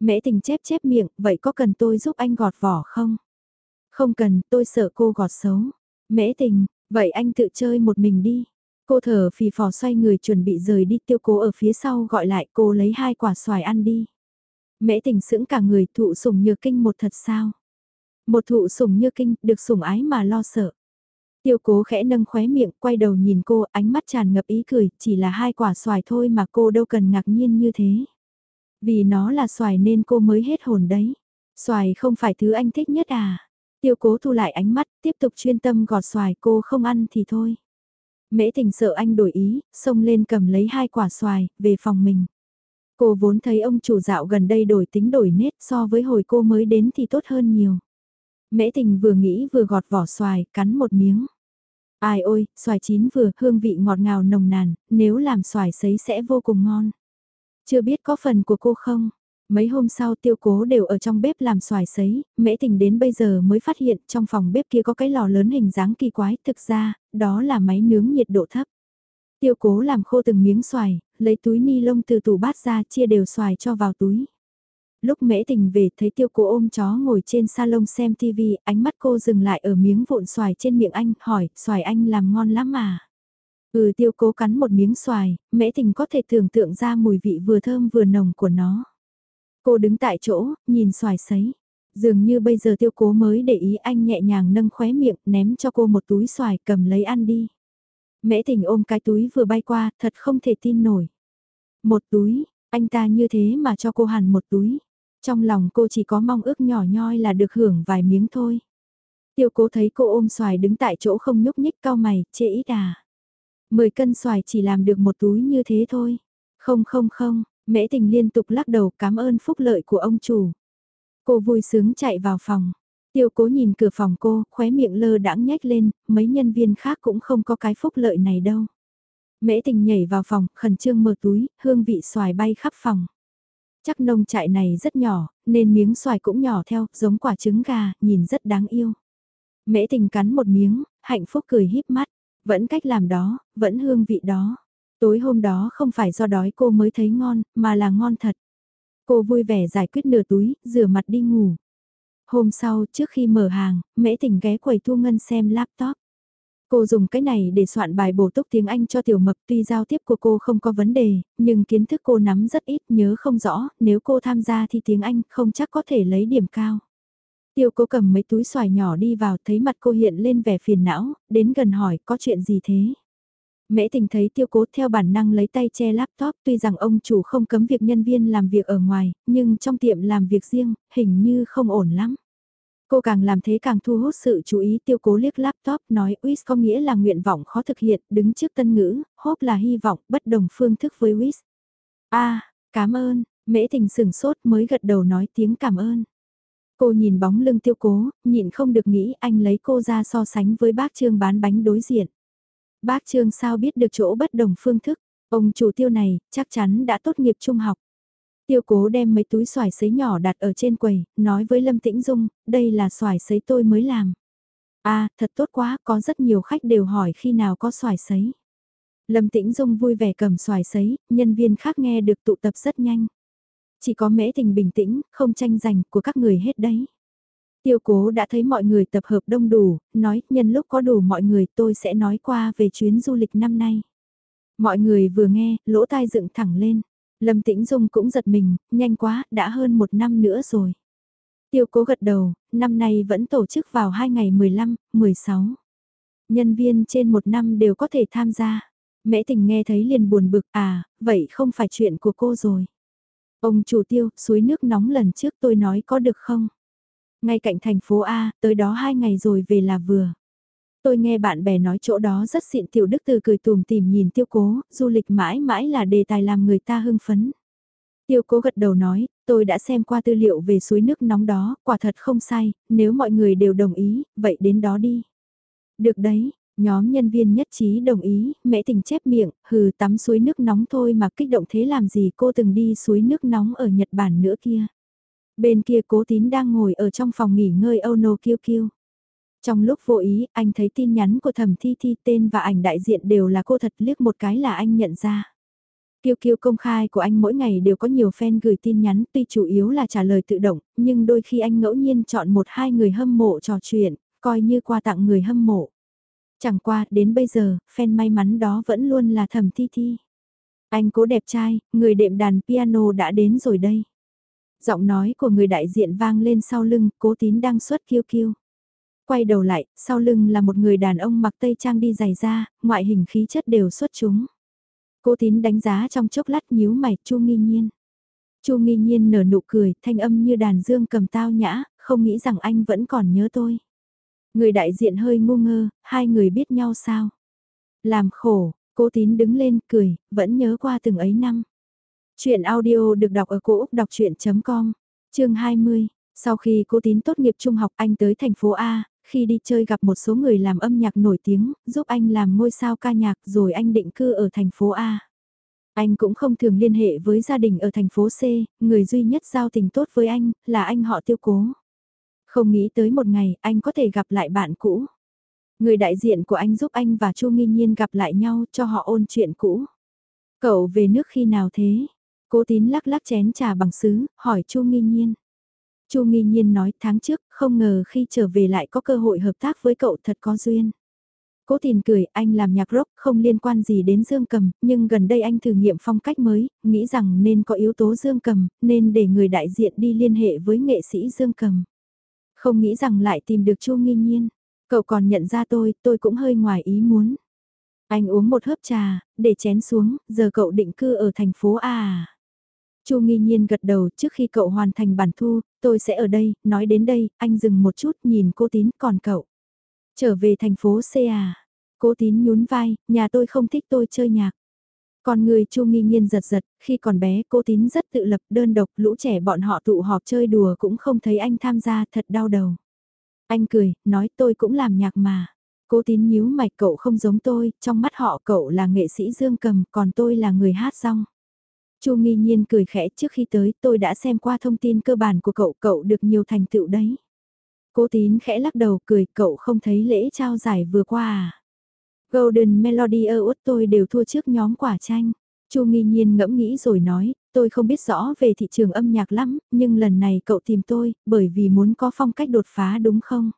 Mễ tình chép chép miệng, vậy có cần tôi giúp anh gọt vỏ không? Không cần, tôi sợ cô gọt xấu. Mễ tình, vậy anh tự chơi một mình đi. Cô thở phì phò xoay người chuẩn bị rời đi tiêu cố ở phía sau gọi lại cô lấy hai quả xoài ăn đi. Mễ tình sững cả người thụ sủng nhược kinh một thật sao. Một thụ sủng như kinh được sủng ái mà lo sợ. Tiêu cố khẽ nâng khóe miệng quay đầu nhìn cô ánh mắt tràn ngập ý cười chỉ là hai quả xoài thôi mà cô đâu cần ngạc nhiên như thế. Vì nó là xoài nên cô mới hết hồn đấy. Xoài không phải thứ anh thích nhất à. Tiêu cố thu lại ánh mắt tiếp tục chuyên tâm gọt xoài cô không ăn thì thôi. Mễ tình sợ anh đổi ý, xông lên cầm lấy hai quả xoài, về phòng mình. Cô vốn thấy ông chủ dạo gần đây đổi tính đổi nết so với hồi cô mới đến thì tốt hơn nhiều. Mễ tình vừa nghĩ vừa gọt vỏ xoài, cắn một miếng. Ai ôi, xoài chín vừa, hương vị ngọt ngào nồng nàn, nếu làm xoài sấy sẽ vô cùng ngon. Chưa biết có phần của cô không? Mấy hôm sau tiêu cố đều ở trong bếp làm xoài sấy, mễ tình đến bây giờ mới phát hiện trong phòng bếp kia có cái lò lớn hình dáng kỳ quái, thực ra, đó là máy nướng nhiệt độ thấp. Tiêu cố làm khô từng miếng xoài, lấy túi ni lông từ tủ bát ra chia đều xoài cho vào túi. Lúc mễ tình về thấy tiêu cố ôm chó ngồi trên salon xem TV, ánh mắt cô dừng lại ở miếng vụn xoài trên miệng anh, hỏi, xoài anh làm ngon lắm mà. Ừ tiêu cố cắn một miếng xoài, mễ tình có thể tưởng tượng ra mùi vị vừa thơm vừa nồng của nó. Cô đứng tại chỗ, nhìn xoài sấy. Dường như bây giờ tiêu cố mới để ý anh nhẹ nhàng nâng khóe miệng, ném cho cô một túi xoài cầm lấy ăn đi. Mễ tình ôm cái túi vừa bay qua, thật không thể tin nổi. Một túi, anh ta như thế mà cho cô hẳn một túi. Trong lòng cô chỉ có mong ước nhỏ nhoi là được hưởng vài miếng thôi. Tiêu cố thấy cô ôm xoài đứng tại chỗ không nhúc nhích cao mày, chê ít à. Mười cân xoài chỉ làm được một túi như thế thôi. Không không không, mễ tình liên tục lắc đầu cảm ơn phúc lợi của ông chủ. Cô vui sướng chạy vào phòng. Tiêu cố nhìn cửa phòng cô, khóe miệng lơ đãng nhếch lên, mấy nhân viên khác cũng không có cái phúc lợi này đâu. Mễ tình nhảy vào phòng, khẩn trương mở túi, hương vị xoài bay khắp phòng. Chắc nông trại này rất nhỏ, nên miếng xoài cũng nhỏ theo, giống quả trứng gà, nhìn rất đáng yêu. Mễ tình cắn một miếng, hạnh phúc cười híp mắt, vẫn cách làm đó, vẫn hương vị đó. Tối hôm đó không phải do đói cô mới thấy ngon, mà là ngon thật. Cô vui vẻ giải quyết nửa túi, rửa mặt đi ngủ. Hôm sau, trước khi mở hàng, mễ tình ghé quầy thu ngân xem laptop. Cô dùng cái này để soạn bài bổ túc tiếng Anh cho tiểu mập tuy giao tiếp của cô không có vấn đề, nhưng kiến thức cô nắm rất ít nhớ không rõ, nếu cô tham gia thì tiếng Anh không chắc có thể lấy điểm cao. Tiêu cố cầm mấy túi xoài nhỏ đi vào thấy mặt cô hiện lên vẻ phiền não, đến gần hỏi có chuyện gì thế. Mễ tình thấy tiêu cố theo bản năng lấy tay che laptop tuy rằng ông chủ không cấm việc nhân viên làm việc ở ngoài, nhưng trong tiệm làm việc riêng, hình như không ổn lắm. Cô càng làm thế càng thu hút sự chú ý tiêu cố liếc laptop nói wish có nghĩa là nguyện vọng khó thực hiện, đứng trước tân ngữ, hope là hy vọng, bất đồng phương thức với wish. a à, cảm ơn, mễ tình sừng sốt mới gật đầu nói tiếng cảm ơn. Cô nhìn bóng lưng tiêu cố, nhịn không được nghĩ anh lấy cô ra so sánh với bác Trương bán bánh đối diện. Bác Trương sao biết được chỗ bất đồng phương thức, ông chủ tiêu này chắc chắn đã tốt nghiệp trung học. Tiêu cố đem mấy túi xoài sấy nhỏ đặt ở trên quầy, nói với Lâm Tĩnh Dung, đây là xoài sấy tôi mới làm. À, thật tốt quá, có rất nhiều khách đều hỏi khi nào có xoài sấy. Lâm Tĩnh Dung vui vẻ cầm xoài sấy, nhân viên khác nghe được tụ tập rất nhanh. Chỉ có mễ tình bình tĩnh, không tranh giành của các người hết đấy. Tiêu cố đã thấy mọi người tập hợp đông đủ, nói nhân lúc có đủ mọi người tôi sẽ nói qua về chuyến du lịch năm nay. Mọi người vừa nghe, lỗ tai dựng thẳng lên. Lâm Tĩnh Dung cũng giật mình, nhanh quá, đã hơn một năm nữa rồi. Tiêu cố gật đầu, năm nay vẫn tổ chức vào hai ngày 15, 16. Nhân viên trên một năm đều có thể tham gia. Mễ tình nghe thấy liền buồn bực à, vậy không phải chuyện của cô rồi. Ông chủ tiêu, suối nước nóng lần trước tôi nói có được không? Ngay cạnh thành phố A, tới đó hai ngày rồi về là vừa. Tôi nghe bạn bè nói chỗ đó rất xịn tiểu đức từ cười tùm tìm nhìn tiêu cố, du lịch mãi mãi là đề tài làm người ta hưng phấn. Tiêu cố gật đầu nói, tôi đã xem qua tư liệu về suối nước nóng đó, quả thật không sai, nếu mọi người đều đồng ý, vậy đến đó đi. Được đấy, nhóm nhân viên nhất trí đồng ý, mẹ tình chép miệng, hừ tắm suối nước nóng thôi mà kích động thế làm gì cô từng đi suối nước nóng ở Nhật Bản nữa kia. Bên kia cố tín đang ngồi ở trong phòng nghỉ ngơi Ono Kiêu Kiêu. Trong lúc vô ý, anh thấy tin nhắn của thẩm thi thi tên và ảnh đại diện đều là cô thật liếc một cái là anh nhận ra. Kiêu kiêu công khai của anh mỗi ngày đều có nhiều fan gửi tin nhắn tuy chủ yếu là trả lời tự động, nhưng đôi khi anh ngẫu nhiên chọn một hai người hâm mộ trò chuyện, coi như quà tặng người hâm mộ. Chẳng qua, đến bây giờ, fan may mắn đó vẫn luôn là thẩm thi thi. Anh cố đẹp trai, người đệm đàn piano đã đến rồi đây. Giọng nói của người đại diện vang lên sau lưng, cố tín đang xuất kiêu kiêu. Quay đầu lại, sau lưng là một người đàn ông mặc tây trang đi giày da, ngoại hình khí chất đều xuất chúng. Cố tín đánh giá trong chốc lát nhíu mày, chu nghi nhiên. chu nghi nhiên nở nụ cười, thanh âm như đàn dương cầm tao nhã, không nghĩ rằng anh vẫn còn nhớ tôi. Người đại diện hơi ngu ngơ, hai người biết nhau sao? Làm khổ, cố tín đứng lên cười, vẫn nhớ qua từng ấy năm. Chuyện audio được đọc ở cổ Úc đọc chuyện.com, chương 20. Sau khi cô tín tốt nghiệp trung học anh tới thành phố A, khi đi chơi gặp một số người làm âm nhạc nổi tiếng, giúp anh làm ngôi sao ca nhạc rồi anh định cư ở thành phố A. Anh cũng không thường liên hệ với gia đình ở thành phố C, người duy nhất giao tình tốt với anh là anh họ tiêu cố. Không nghĩ tới một ngày anh có thể gặp lại bạn cũ. Người đại diện của anh giúp anh và Chu Nghi Nhiên gặp lại nhau cho họ ôn chuyện cũ. Cậu về nước khi nào thế? Cố tín lắc lắc chén trà bằng sứ, hỏi Chu Nghi Nhiên. Chu Nghi Nhiên nói tháng trước, không ngờ khi trở về lại có cơ hội hợp tác với cậu thật có duyên. Cố tình cười, anh làm nhạc rock không liên quan gì đến dương cầm, nhưng gần đây anh thử nghiệm phong cách mới, nghĩ rằng nên có yếu tố dương cầm, nên để người đại diện đi liên hệ với nghệ sĩ dương cầm. Không nghĩ rằng lại tìm được Chu Nghi Nhiên. Cậu còn nhận ra tôi, tôi cũng hơi ngoài ý muốn. Anh uống một hớp trà, để chén xuống, giờ cậu định cư ở thành phố A à? Chu nghi nhiên gật đầu trước khi cậu hoàn thành bản thu, tôi sẽ ở đây, nói đến đây, anh dừng một chút nhìn cô tín còn cậu. Trở về thành phố C à? Cô tín nhún vai, nhà tôi không thích tôi chơi nhạc. Còn người Chu Nghi Nhiên giật giật, khi còn bé cô tín rất tự lập đơn độc, lũ trẻ bọn họ tụ họp chơi đùa cũng không thấy anh tham gia thật đau đầu. Anh cười, nói tôi cũng làm nhạc mà. Cố tín nhíu mạch cậu không giống tôi, trong mắt họ cậu là nghệ sĩ dương cầm, còn tôi là người hát rong. Chu nghi nhiên cười khẽ trước khi tới tôi đã xem qua thông tin cơ bản của cậu, cậu được nhiều thành tựu đấy. Cố tín khẽ lắc đầu cười, cậu không thấy lễ trao giải vừa qua à? Golden Melody Award tôi đều thua trước nhóm quả chanh. Chu nghi nhiên ngẫm nghĩ rồi nói, tôi không biết rõ về thị trường âm nhạc lắm, nhưng lần này cậu tìm tôi, bởi vì muốn có phong cách đột phá đúng không?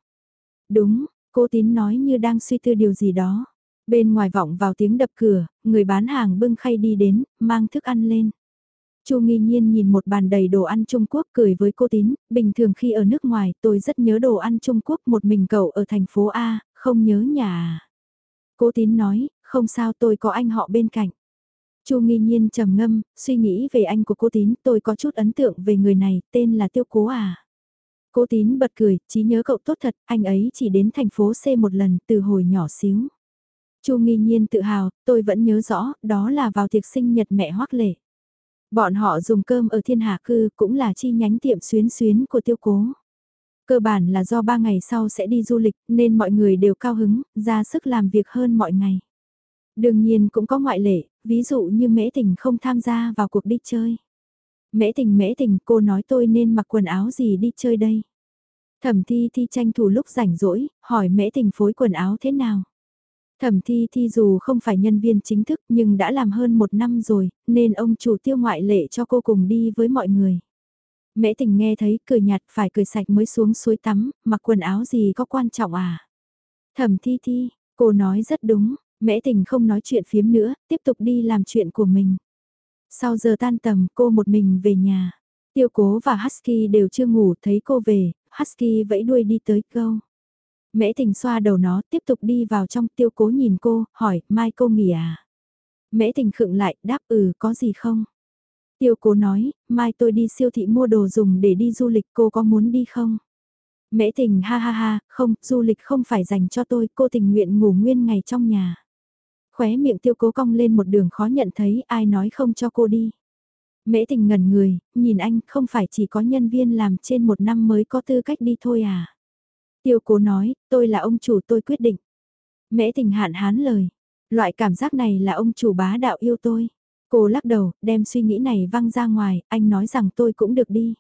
Đúng, cô tín nói như đang suy tư điều gì đó. Bên ngoài vọng vào tiếng đập cửa, người bán hàng bưng khay đi đến, mang thức ăn lên. Chu nghi nhiên nhìn một bàn đầy đồ ăn Trung Quốc cười với cô tín, bình thường khi ở nước ngoài tôi rất nhớ đồ ăn Trung Quốc một mình cậu ở thành phố A, không nhớ nhà à. Cô tín nói, không sao tôi có anh họ bên cạnh. Chu nghi nhiên trầm ngâm, suy nghĩ về anh của cô tín, tôi có chút ấn tượng về người này, tên là Tiêu Cố à. Cô tín bật cười, trí nhớ cậu tốt thật, anh ấy chỉ đến thành phố C một lần từ hồi nhỏ xíu. Chu nghi nhiên tự hào, tôi vẫn nhớ rõ, đó là vào tiệc sinh nhật mẹ hoắc lệ. Bọn họ dùng cơm ở thiên hạ cư cũng là chi nhánh tiệm xuyến xuyến của tiêu cố. Cơ bản là do ba ngày sau sẽ đi du lịch nên mọi người đều cao hứng, ra sức làm việc hơn mọi ngày. Đương nhiên cũng có ngoại lệ, ví dụ như mễ tình không tham gia vào cuộc đi chơi. Mễ tình mễ tình cô nói tôi nên mặc quần áo gì đi chơi đây. Thẩm thi thi tranh thủ lúc rảnh rỗi, hỏi mễ tình phối quần áo thế nào. Thẩm thi thi dù không phải nhân viên chính thức nhưng đã làm hơn một năm rồi, nên ông chủ tiêu ngoại lệ cho cô cùng đi với mọi người. Mễ tình nghe thấy cười nhạt phải cười sạch mới xuống suối tắm, mặc quần áo gì có quan trọng à. Thẩm thi thi, cô nói rất đúng, mễ tình không nói chuyện phiếm nữa, tiếp tục đi làm chuyện của mình. Sau giờ tan tầm cô một mình về nhà. Tiêu cố và Husky đều chưa ngủ thấy cô về, Husky vẫy đuôi đi tới câu. Mễ tình xoa đầu nó tiếp tục đi vào trong tiêu cố nhìn cô, hỏi, mai cô nghỉ à? Mễ tình khựng lại, đáp ừ, có gì không? Tiêu cố nói, mai tôi đi siêu thị mua đồ dùng để đi du lịch, cô có muốn đi không? Mễ tình ha ha ha, không, du lịch không phải dành cho tôi, cô tình nguyện ngủ nguyên ngày trong nhà. Khóe miệng tiêu cố cong lên một đường khó nhận thấy ai nói không cho cô đi. Mễ tình ngẩn người, nhìn anh không phải chỉ có nhân viên làm trên một năm mới có tư cách đi thôi à. Tiêu cố nói, tôi là ông chủ tôi quyết định. Mễ tình hạn hán lời. Loại cảm giác này là ông chủ bá đạo yêu tôi. Cô lắc đầu, đem suy nghĩ này văng ra ngoài, anh nói rằng tôi cũng được đi.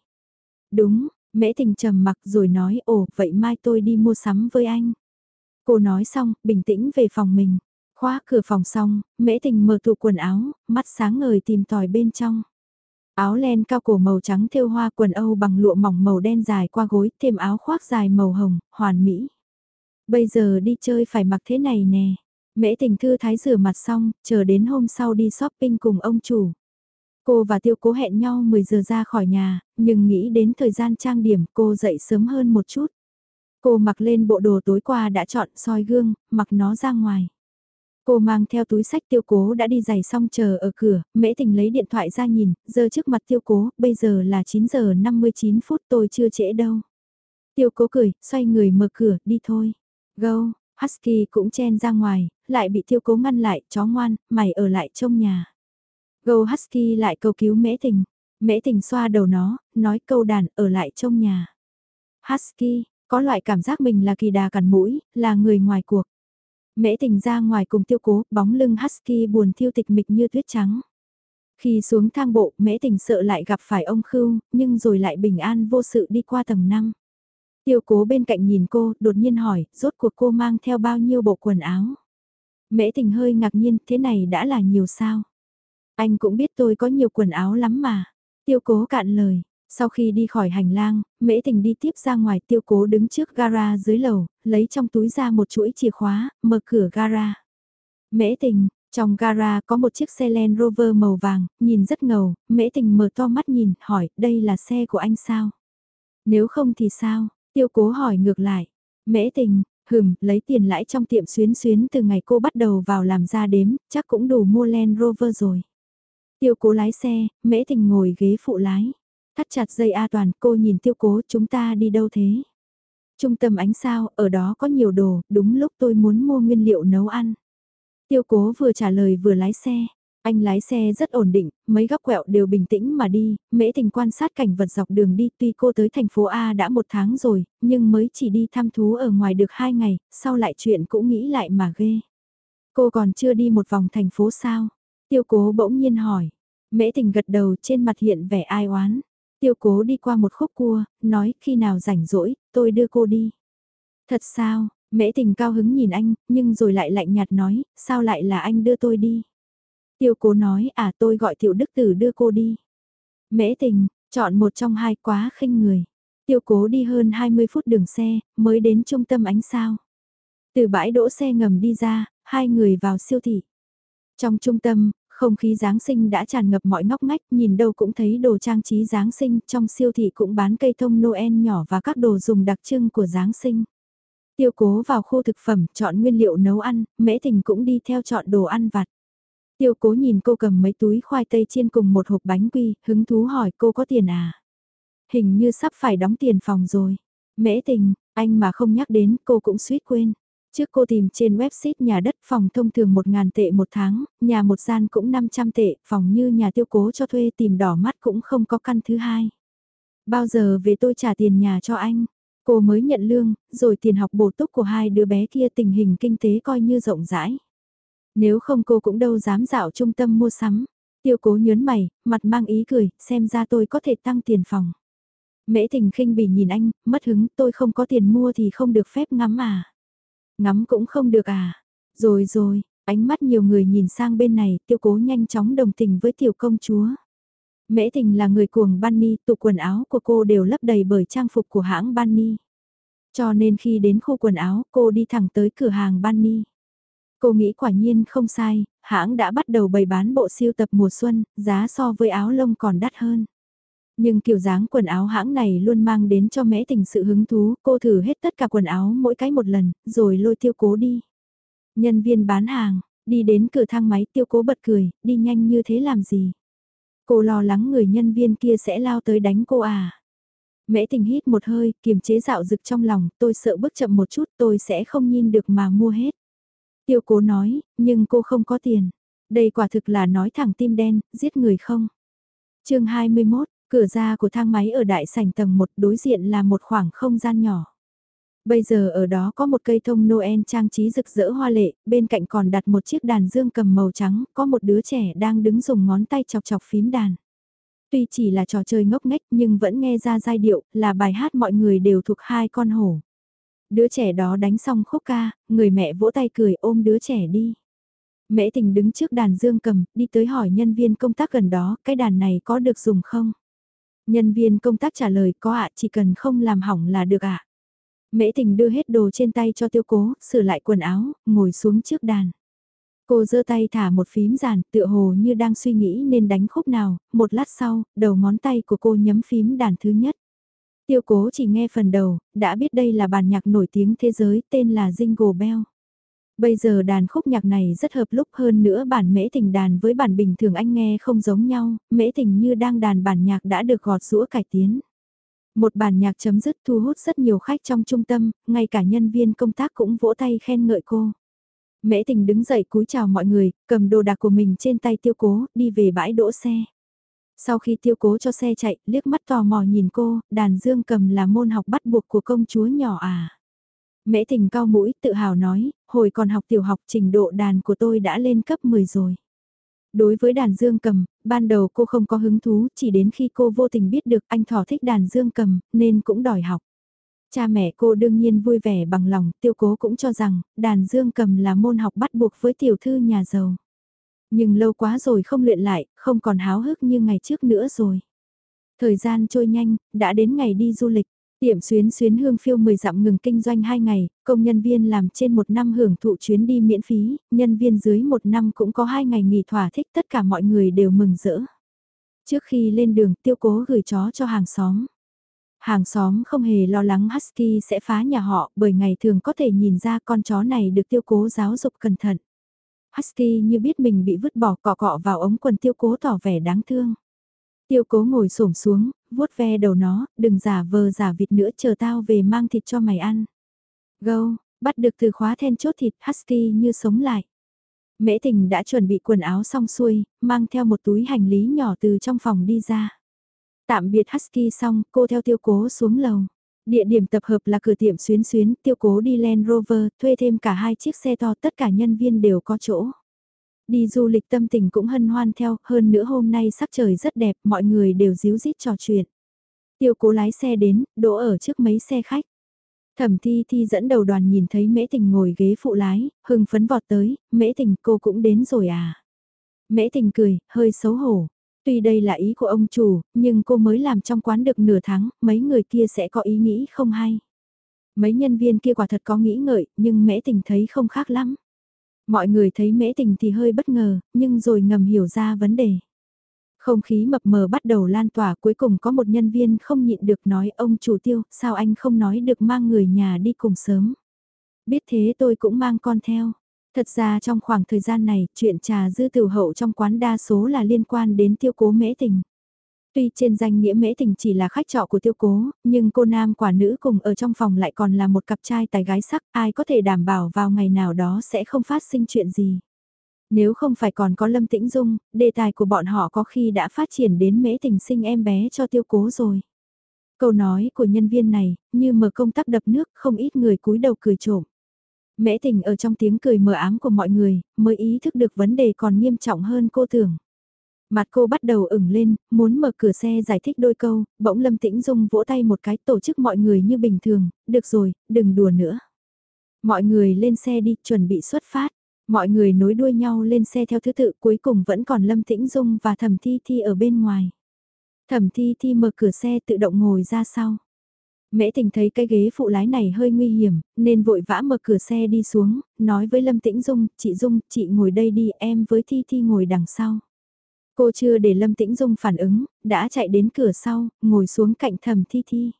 Đúng, mễ tình trầm mặc rồi nói, ồ, vậy mai tôi đi mua sắm với anh. Cô nói xong, bình tĩnh về phòng mình. Khóa cửa phòng xong, mễ tình mở tủ quần áo, mắt sáng ngời tìm tòi bên trong. Áo len cao cổ màu trắng thêu hoa quần Âu bằng lụa mỏng màu đen dài qua gối, thêm áo khoác dài màu hồng, hoàn mỹ. Bây giờ đi chơi phải mặc thế này nè. Mễ tình thư thái rửa mặt xong, chờ đến hôm sau đi shopping cùng ông chủ. Cô và tiêu cố hẹn nhau 10 giờ ra khỏi nhà, nhưng nghĩ đến thời gian trang điểm cô dậy sớm hơn một chút. Cô mặc lên bộ đồ tối qua đã chọn soi gương, mặc nó ra ngoài. Cô mang theo túi sách tiêu cố đã đi giày xong chờ ở cửa, mễ tình lấy điện thoại ra nhìn, giờ trước mặt tiêu cố, bây giờ là 9 giờ 59 phút tôi chưa trễ đâu. Tiêu cố cười, xoay người mở cửa, đi thôi. Go, Husky cũng chen ra ngoài, lại bị tiêu cố ngăn lại, chó ngoan, mày ở lại trong nhà. Go Husky lại cầu cứu mễ tình. Mễ tình xoa đầu nó, nói câu đàn ở lại trong nhà. Husky, Có loại cảm giác mình là kỳ đà cằn mũi, là người ngoài cuộc. Mễ tình ra ngoài cùng tiêu cố, bóng lưng husky buồn thiêu tịch mịch như tuyết trắng. Khi xuống thang bộ, mễ tình sợ lại gặp phải ông Khưu, nhưng rồi lại bình an vô sự đi qua tầng 5. Tiêu cố bên cạnh nhìn cô, đột nhiên hỏi, rốt cuộc cô mang theo bao nhiêu bộ quần áo. Mễ tình hơi ngạc nhiên, thế này đã là nhiều sao. Anh cũng biết tôi có nhiều quần áo lắm mà. Tiêu cố cạn lời, sau khi đi khỏi hành lang, mễ tình đi tiếp ra ngoài tiêu cố đứng trước gara dưới lầu, lấy trong túi ra một chuỗi chìa khóa, mở cửa gara. Mễ tình, trong gara có một chiếc xe Land Rover màu vàng, nhìn rất ngầu, mễ tình mở to mắt nhìn, hỏi, đây là xe của anh sao? Nếu không thì sao? Tiêu cố hỏi ngược lại. Mễ tình, hừm, lấy tiền lãi trong tiệm xuyến xuyến từ ngày cô bắt đầu vào làm ra đếm, chắc cũng đủ mua Land Rover rồi. Tiêu cố lái xe, mễ tình ngồi ghế phụ lái. Thắt chặt dây A toàn, cô nhìn tiêu cố chúng ta đi đâu thế? Trung tâm ánh sao, ở đó có nhiều đồ, đúng lúc tôi muốn mua nguyên liệu nấu ăn. Tiêu cố vừa trả lời vừa lái xe. Anh lái xe rất ổn định, mấy góc quẹo đều bình tĩnh mà đi, mễ tình quan sát cảnh vật dọc đường đi tuy cô tới thành phố A đã một tháng rồi, nhưng mới chỉ đi thăm thú ở ngoài được hai ngày, sau lại chuyện cũng nghĩ lại mà ghê. Cô còn chưa đi một vòng thành phố sao? Tiêu cố bỗng nhiên hỏi. Mễ tình gật đầu trên mặt hiện vẻ ai oán. Tiêu cố đi qua một khúc cua, nói khi nào rảnh rỗi, tôi đưa cô đi. Thật sao, mễ tình cao hứng nhìn anh, nhưng rồi lại lạnh nhạt nói, sao lại là anh đưa tôi đi. Tiêu cố nói, à tôi gọi tiểu đức tử đưa cô đi. Mễ tình, chọn một trong hai quá khinh người. Tiêu cố đi hơn 20 phút đường xe, mới đến trung tâm ánh sao. Từ bãi đỗ xe ngầm đi ra, hai người vào siêu thị. Trong trung tâm, không khí Giáng sinh đã tràn ngập mọi ngóc ngách, nhìn đâu cũng thấy đồ trang trí Giáng sinh, trong siêu thị cũng bán cây thông Noel nhỏ và các đồ dùng đặc trưng của Giáng sinh. Tiêu cố vào khu thực phẩm, chọn nguyên liệu nấu ăn, mễ tình cũng đi theo chọn đồ ăn vặt. Tiêu cố nhìn cô cầm mấy túi khoai tây chiên cùng một hộp bánh quy, hứng thú hỏi cô có tiền à? Hình như sắp phải đóng tiền phòng rồi. Mễ tình, anh mà không nhắc đến cô cũng suýt quên. Trước cô tìm trên website nhà đất phòng thông thường 1.000 tệ một tháng, nhà một gian cũng 500 tệ, phòng như nhà tiêu cố cho thuê tìm đỏ mắt cũng không có căn thứ hai. Bao giờ về tôi trả tiền nhà cho anh? Cô mới nhận lương, rồi tiền học bổ túc của hai đứa bé kia tình hình kinh tế coi như rộng rãi. Nếu không cô cũng đâu dám dạo trung tâm mua sắm. Tiêu cố nhớn mày, mặt mang ý cười, xem ra tôi có thể tăng tiền phòng. Mễ tình khinh bỉ nhìn anh, mất hứng, tôi không có tiền mua thì không được phép ngắm à. Ngắm cũng không được à. Rồi rồi, ánh mắt nhiều người nhìn sang bên này, tiêu cố nhanh chóng đồng tình với tiểu công chúa. Mễ tình là người cuồng Bunny, tụ quần áo của cô đều lấp đầy bởi trang phục của hãng Bunny. Cho nên khi đến khu quần áo, cô đi thẳng tới cửa hàng Bunny. Cô nghĩ quả nhiên không sai, hãng đã bắt đầu bày bán bộ siêu tập mùa xuân, giá so với áo lông còn đắt hơn. Nhưng kiểu dáng quần áo hãng này luôn mang đến cho mẽ tình sự hứng thú, cô thử hết tất cả quần áo mỗi cái một lần, rồi lôi tiêu cố đi. Nhân viên bán hàng, đi đến cửa thang máy tiêu cố bật cười, đi nhanh như thế làm gì? Cô lo lắng người nhân viên kia sẽ lao tới đánh cô à? Mễ tình hít một hơi, kiềm chế dạo rực trong lòng, tôi sợ bước chậm một chút tôi sẽ không nhìn được mà mua hết. Tiêu cố nói, nhưng cô không có tiền. Đây quả thực là nói thẳng tim đen, giết người không. chương 21, cửa ra của thang máy ở đại sảnh tầng 1 đối diện là một khoảng không gian nhỏ. Bây giờ ở đó có một cây thông Noel trang trí rực rỡ hoa lệ, bên cạnh còn đặt một chiếc đàn dương cầm màu trắng, có một đứa trẻ đang đứng dùng ngón tay chọc chọc phím đàn. Tuy chỉ là trò chơi ngốc nghếch nhưng vẫn nghe ra giai điệu, là bài hát mọi người đều thuộc hai con hổ. Đứa trẻ đó đánh xong khúc ca, người mẹ vỗ tay cười ôm đứa trẻ đi. Mễ tình đứng trước đàn dương cầm, đi tới hỏi nhân viên công tác gần đó, cái đàn này có được dùng không? Nhân viên công tác trả lời có ạ, chỉ cần không làm hỏng là được ạ. Mễ tình đưa hết đồ trên tay cho tiêu cố, sửa lại quần áo, ngồi xuống trước đàn. Cô giơ tay thả một phím giàn, tựa hồ như đang suy nghĩ nên đánh khúc nào, một lát sau, đầu ngón tay của cô nhấm phím đàn thứ nhất. Tiêu cố chỉ nghe phần đầu, đã biết đây là bản nhạc nổi tiếng thế giới tên là Jingle Bell. Bây giờ đàn khúc nhạc này rất hợp lúc hơn nữa bản mễ tình đàn với bản bình thường anh nghe không giống nhau, mễ tình như đang đàn bản nhạc đã được gọt rũa cải tiến. Một bản nhạc chấm dứt thu hút rất nhiều khách trong trung tâm, ngay cả nhân viên công tác cũng vỗ tay khen ngợi cô. Mễ tình đứng dậy cúi chào mọi người, cầm đồ đạc của mình trên tay tiêu cố, đi về bãi đỗ xe. Sau khi tiêu cố cho xe chạy, liếc mắt tò mò nhìn cô, đàn dương cầm là môn học bắt buộc của công chúa nhỏ à. Mễ tình cao mũi tự hào nói, hồi còn học tiểu học trình độ đàn của tôi đã lên cấp 10 rồi. Đối với đàn dương cầm, ban đầu cô không có hứng thú, chỉ đến khi cô vô tình biết được anh thỏ thích đàn dương cầm, nên cũng đòi học. Cha mẹ cô đương nhiên vui vẻ bằng lòng, tiêu cố cũng cho rằng, đàn dương cầm là môn học bắt buộc với tiểu thư nhà giàu. Nhưng lâu quá rồi không luyện lại, không còn háo hức như ngày trước nữa rồi. Thời gian trôi nhanh, đã đến ngày đi du lịch. Tiệm xuyến xuyến hương phiêu 10 dặm ngừng kinh doanh 2 ngày, công nhân viên làm trên một năm hưởng thụ chuyến đi miễn phí, nhân viên dưới một năm cũng có 2 ngày nghỉ thỏa thích tất cả mọi người đều mừng rỡ. Trước khi lên đường tiêu cố gửi chó cho hàng xóm. Hàng xóm không hề lo lắng Husky sẽ phá nhà họ bởi ngày thường có thể nhìn ra con chó này được tiêu cố giáo dục cẩn thận. Husky như biết mình bị vứt bỏ cọ cọ vào ống quần tiêu cố tỏ vẻ đáng thương. Tiêu cố ngồi xổm xuống, vuốt ve đầu nó, đừng giả vờ giả vịt nữa chờ tao về mang thịt cho mày ăn. Gâu, bắt được từ khóa then chốt thịt Husky như sống lại. Mễ tình đã chuẩn bị quần áo xong xuôi, mang theo một túi hành lý nhỏ từ trong phòng đi ra. Tạm biệt Husky xong, cô theo tiêu cố xuống lầu. Địa điểm tập hợp là cửa tiệm xuyến xuyến, tiêu cố đi Land Rover, thuê thêm cả hai chiếc xe to, tất cả nhân viên đều có chỗ. Đi du lịch tâm tình cũng hân hoan theo, hơn nữa hôm nay sắc trời rất đẹp, mọi người đều díu dít trò chuyện. Tiêu cố lái xe đến, đỗ ở trước mấy xe khách. Thẩm thi thi dẫn đầu đoàn nhìn thấy mễ tình ngồi ghế phụ lái, hưng phấn vọt tới, mễ tình cô cũng đến rồi à. Mễ tình cười, hơi xấu hổ. Tuy đây là ý của ông chủ, nhưng cô mới làm trong quán được nửa tháng, mấy người kia sẽ có ý nghĩ không hay. Mấy nhân viên kia quả thật có nghĩ ngợi, nhưng mễ tình thấy không khác lắm. Mọi người thấy mễ tình thì hơi bất ngờ, nhưng rồi ngầm hiểu ra vấn đề. Không khí mập mờ bắt đầu lan tỏa cuối cùng có một nhân viên không nhịn được nói ông chủ tiêu, sao anh không nói được mang người nhà đi cùng sớm. Biết thế tôi cũng mang con theo. Thật ra trong khoảng thời gian này, chuyện trà dư tử hậu trong quán đa số là liên quan đến tiêu cố mễ tình. Tuy trên danh nghĩa mễ tình chỉ là khách trọ của tiêu cố, nhưng cô nam quả nữ cùng ở trong phòng lại còn là một cặp trai tài gái sắc, ai có thể đảm bảo vào ngày nào đó sẽ không phát sinh chuyện gì. Nếu không phải còn có Lâm Tĩnh Dung, đề tài của bọn họ có khi đã phát triển đến mễ tình sinh em bé cho tiêu cố rồi. Câu nói của nhân viên này, như mở công tắc đập nước, không ít người cúi đầu cười trộm. Mễ tình ở trong tiếng cười mờ ám của mọi người, mới ý thức được vấn đề còn nghiêm trọng hơn cô tưởng. Mặt cô bắt đầu ửng lên, muốn mở cửa xe giải thích đôi câu, bỗng Lâm Tĩnh Dung vỗ tay một cái tổ chức mọi người như bình thường, được rồi, đừng đùa nữa. Mọi người lên xe đi, chuẩn bị xuất phát. Mọi người nối đuôi nhau lên xe theo thứ tự cuối cùng vẫn còn Lâm Tĩnh Dung và Thẩm Thi Thi ở bên ngoài. Thẩm Thi Thi mở cửa xe tự động ngồi ra sau. Mễ tình thấy cái ghế phụ lái này hơi nguy hiểm, nên vội vã mở cửa xe đi xuống, nói với Lâm Tĩnh Dung, chị Dung, chị ngồi đây đi, em với Thi Thi ngồi đằng sau. Cô chưa để Lâm Tĩnh Dung phản ứng, đã chạy đến cửa sau, ngồi xuống cạnh thầm Thi Thi.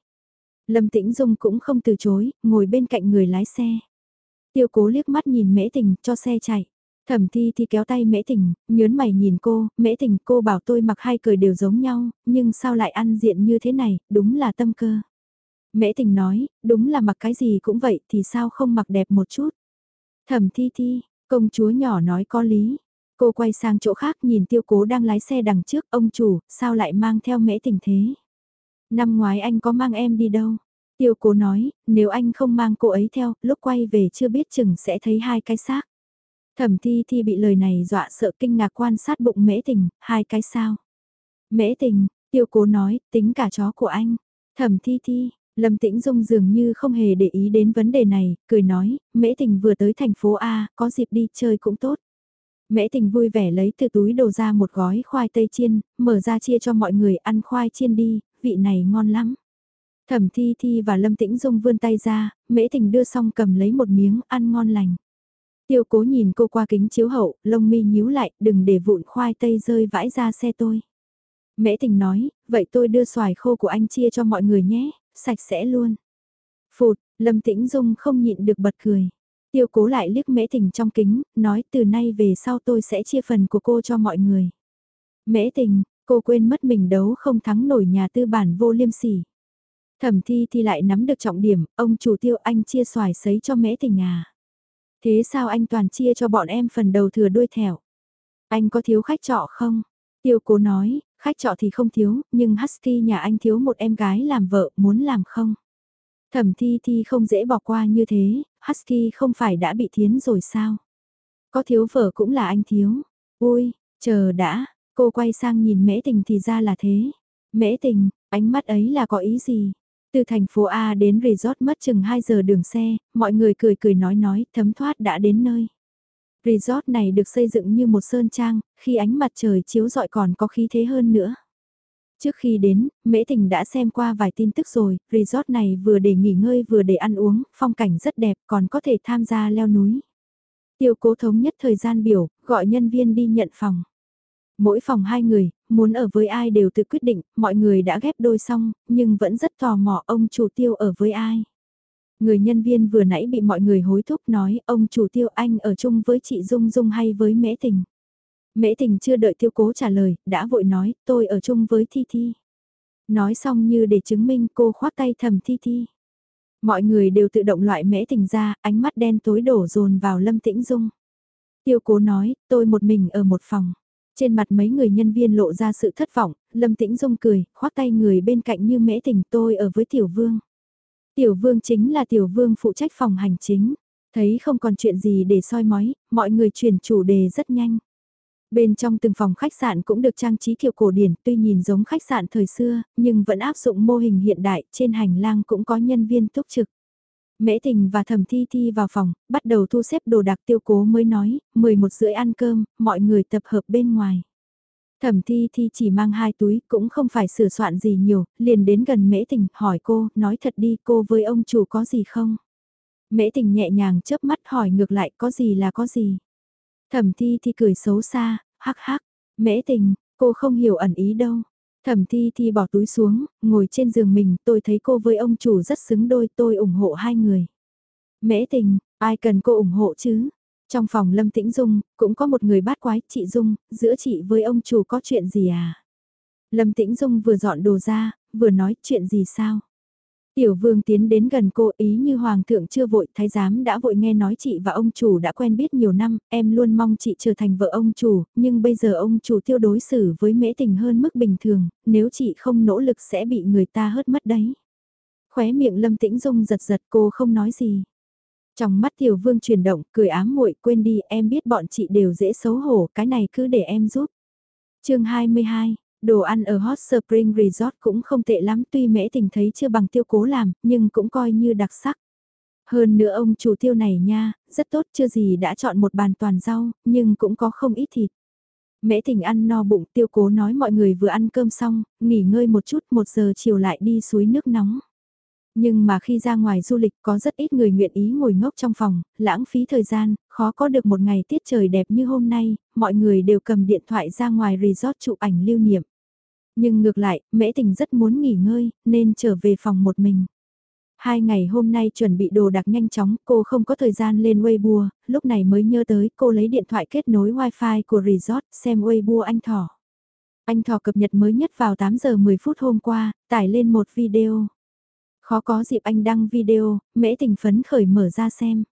Lâm Tĩnh Dung cũng không từ chối, ngồi bên cạnh người lái xe. Tiêu cố liếc mắt nhìn mễ tình, cho xe chạy. Thẩm thi thì kéo tay mễ tình, nhớn mày nhìn cô, mễ tình cô bảo tôi mặc hai cười đều giống nhau, nhưng sao lại ăn diện như thế này, đúng là tâm cơ. Mễ tình nói, đúng là mặc cái gì cũng vậy thì sao không mặc đẹp một chút. Thẩm thi thi, công chúa nhỏ nói có lý. Cô quay sang chỗ khác nhìn tiêu cố đang lái xe đằng trước, ông chủ, sao lại mang theo mễ tình thế? Năm ngoái anh có mang em đi đâu? Tiêu cố nói, nếu anh không mang cô ấy theo, lúc quay về chưa biết chừng sẽ thấy hai cái xác. Thẩm thi thi bị lời này dọa sợ kinh ngạc quan sát bụng mễ tình, hai cái sao. Mễ tình, tiêu cố nói, tính cả chó của anh. Thẩm thi thi, Lâm Tĩnh Dung dường như không hề để ý đến vấn đề này, cười nói, Mễ Tình vừa tới thành phố A, có dịp đi chơi cũng tốt. Mễ Tình vui vẻ lấy từ túi đồ ra một gói khoai tây chiên, mở ra chia cho mọi người ăn khoai chiên đi, vị này ngon lắm. Thẩm Thi Thi và Lâm Tĩnh Dung vươn tay ra, Mễ Tình đưa xong cầm lấy một miếng ăn ngon lành. Tiêu cố nhìn cô qua kính chiếu hậu, lông mi nhíu lại, đừng để vụn khoai tây rơi vãi ra xe tôi. Mễ Tình nói, vậy tôi đưa xoài khô của anh chia cho mọi người nhé sạch sẽ luôn. Phụt, Lâm Tĩnh Dung không nhịn được bật cười. Tiêu cố lại liếc mễ tình trong kính, nói từ nay về sau tôi sẽ chia phần của cô cho mọi người. Mễ tình, cô quên mất mình đấu không thắng nổi nhà tư bản vô liêm sỉ. Thẩm thi thì lại nắm được trọng điểm, ông chủ tiêu anh chia xoài sấy cho mễ tình à. Thế sao anh toàn chia cho bọn em phần đầu thừa đuôi thẻo? Anh có thiếu khách trọ không? Tiêu cố nói, Khách trọ thì không thiếu, nhưng Husky nhà anh thiếu một em gái làm vợ, muốn làm không? Thẩm thi thi không dễ bỏ qua như thế, Husky không phải đã bị thiến rồi sao? Có thiếu vợ cũng là anh thiếu. Ui, chờ đã, cô quay sang nhìn mễ tình thì ra là thế. Mễ tình, ánh mắt ấy là có ý gì? Từ thành phố A đến resort mất chừng 2 giờ đường xe, mọi người cười cười nói nói, thấm thoát đã đến nơi. Resort này được xây dựng như một sơn trang, khi ánh mặt trời chiếu rọi còn có khí thế hơn nữa. Trước khi đến, Mễ Thình đã xem qua vài tin tức rồi, resort này vừa để nghỉ ngơi vừa để ăn uống, phong cảnh rất đẹp còn có thể tham gia leo núi. Tiêu cố thống nhất thời gian biểu, gọi nhân viên đi nhận phòng. Mỗi phòng hai người, muốn ở với ai đều tự quyết định, mọi người đã ghép đôi xong, nhưng vẫn rất tò mò ông chủ tiêu ở với ai. Người nhân viên vừa nãy bị mọi người hối thúc nói ông chủ tiêu anh ở chung với chị Dung Dung hay với Mễ Tình. Mễ Tình chưa đợi tiêu cố trả lời, đã vội nói tôi ở chung với Thi Thi. Nói xong như để chứng minh cô khoác tay thầm Thi Thi. Mọi người đều tự động loại Mễ Tình ra, ánh mắt đen tối đổ dồn vào Lâm Tĩnh Dung. Tiêu cố nói, tôi một mình ở một phòng. Trên mặt mấy người nhân viên lộ ra sự thất vọng, Lâm Tĩnh Dung cười, khoác tay người bên cạnh như mễ tình tôi ở với Tiểu Vương. Tiểu Vương chính là Tiểu Vương phụ trách phòng hành chính. Thấy không còn chuyện gì để soi mói, mọi người chuyển chủ đề rất nhanh. Bên trong từng phòng khách sạn cũng được trang trí kiểu cổ điển, tuy nhìn giống khách sạn thời xưa, nhưng vẫn áp dụng mô hình hiện đại, trên hành lang cũng có nhân viên túc trực. Mễ Tình và Thẩm Thi Thi vào phòng, bắt đầu thu xếp đồ đạc tiêu cố mới nói, 11 rưỡi ăn cơm, mọi người tập hợp bên ngoài. Thẩm Thi Thi chỉ mang hai túi, cũng không phải sửa soạn gì nhiều, liền đến gần Mễ Tình, hỏi cô, nói thật đi, cô với ông chủ có gì không? Mễ Tình nhẹ nhàng chớp mắt hỏi ngược lại, có gì là có gì? Thẩm Thi Thi cười xấu xa, hắc hắc, Mễ Tình, cô không hiểu ẩn ý đâu. Thẩm thi thi bỏ túi xuống, ngồi trên giường mình, tôi thấy cô với ông chủ rất xứng đôi, tôi ủng hộ hai người. Mễ tình, ai cần cô ủng hộ chứ? Trong phòng Lâm Tĩnh Dung, cũng có một người bát quái, chị Dung, giữa chị với ông chủ có chuyện gì à? Lâm Tĩnh Dung vừa dọn đồ ra, vừa nói chuyện gì sao? Tiểu vương tiến đến gần cô ý như hoàng thượng chưa vội, thái giám đã vội nghe nói chị và ông chủ đã quen biết nhiều năm, em luôn mong chị trở thành vợ ông chủ, nhưng bây giờ ông chủ tiêu đối xử với mễ tình hơn mức bình thường, nếu chị không nỗ lực sẽ bị người ta hớt mất đấy. Khóe miệng lâm tĩnh dung giật giật cô không nói gì. Trong mắt tiểu vương chuyển động, cười ám muội quên đi em biết bọn chị đều dễ xấu hổ, cái này cứ để em giúp. chương 22 Đồ ăn ở Hot Spring Resort cũng không tệ lắm tuy mễ tình thấy chưa bằng tiêu cố làm, nhưng cũng coi như đặc sắc. Hơn nữa ông chủ tiêu này nha, rất tốt chưa gì đã chọn một bàn toàn rau, nhưng cũng có không ít thịt. Mễ tình ăn no bụng tiêu cố nói mọi người vừa ăn cơm xong, nghỉ ngơi một chút một giờ chiều lại đi suối nước nóng. Nhưng mà khi ra ngoài du lịch có rất ít người nguyện ý ngồi ngốc trong phòng, lãng phí thời gian, khó có được một ngày tiết trời đẹp như hôm nay, mọi người đều cầm điện thoại ra ngoài resort chụp ảnh lưu niệm. Nhưng ngược lại, mễ tình rất muốn nghỉ ngơi, nên trở về phòng một mình. Hai ngày hôm nay chuẩn bị đồ đạc nhanh chóng, cô không có thời gian lên Weibo, lúc này mới nhớ tới cô lấy điện thoại kết nối wifi của resort xem Weibo anh Thỏ. Anh Thỏ cập nhật mới nhất vào 8 giờ 10 phút hôm qua, tải lên một video. Khó có dịp anh đăng video, mễ tình phấn khởi mở ra xem.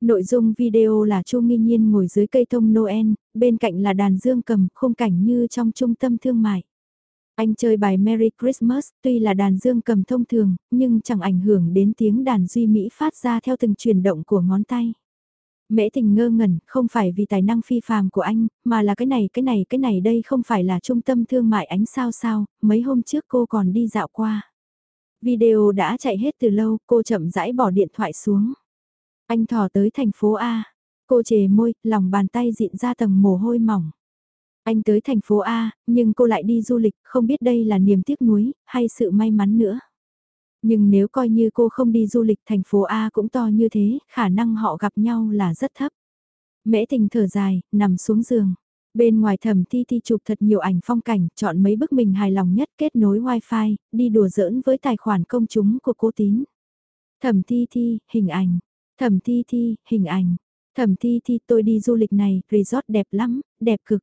Nội dung video là Chu Nghi Nhiên ngồi dưới cây thông Noel, bên cạnh là đàn dương cầm, khung cảnh như trong trung tâm thương mại. Anh chơi bài Merry Christmas, tuy là đàn dương cầm thông thường, nhưng chẳng ảnh hưởng đến tiếng đàn duy mỹ phát ra theo từng chuyển động của ngón tay. Mễ tình ngơ ngẩn, không phải vì tài năng phi phàm của anh, mà là cái này cái này cái này đây không phải là trung tâm thương mại ánh sao sao, mấy hôm trước cô còn đi dạo qua. Video đã chạy hết từ lâu, cô chậm rãi bỏ điện thoại xuống. Anh thò tới thành phố A. Cô chề môi, lòng bàn tay dịn ra tầng mồ hôi mỏng. Anh tới thành phố A, nhưng cô lại đi du lịch, không biết đây là niềm tiếc nuối, hay sự may mắn nữa. Nhưng nếu coi như cô không đi du lịch thành phố A cũng to như thế, khả năng họ gặp nhau là rất thấp. Mễ tình thở dài, nằm xuống giường. Bên ngoài thẩm thi thi chụp thật nhiều ảnh phong cảnh, chọn mấy bức mình hài lòng nhất kết nối wifi, đi đùa giỡn với tài khoản công chúng của cô tín. Thẩm thi thi, hình ảnh. Thẩm thi thi, hình ảnh. Thẩm thi thi tôi đi du lịch này, resort đẹp lắm, đẹp cực.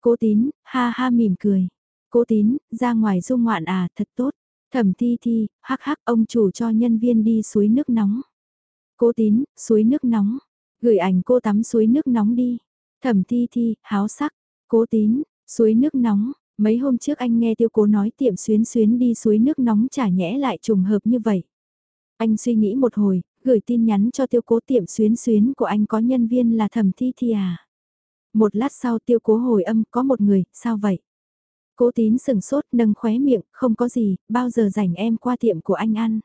Cố tín, ha ha mỉm cười. Cố tín, ra ngoài du ngoạn à, thật tốt. Thẩm thi thi, hắc hắc ông chủ cho nhân viên đi suối nước nóng. Cố tín, suối nước nóng. Gửi ảnh cô tắm suối nước nóng đi. Thẩm thi thi, háo sắc. Cố tín, suối nước nóng. Mấy hôm trước anh nghe tiêu cố nói tiệm xuyến xuyến đi suối nước nóng chả nhẽ lại trùng hợp như vậy. Anh suy nghĩ một hồi, gửi tin nhắn cho tiêu cố tiệm xuyến xuyến của anh có nhân viên là thẩm thi thi à. Một lát sau tiêu cố hồi âm có một người, sao vậy? Cố tín sừng sốt nâng khóe miệng, không có gì, bao giờ rảnh em qua tiệm của anh ăn.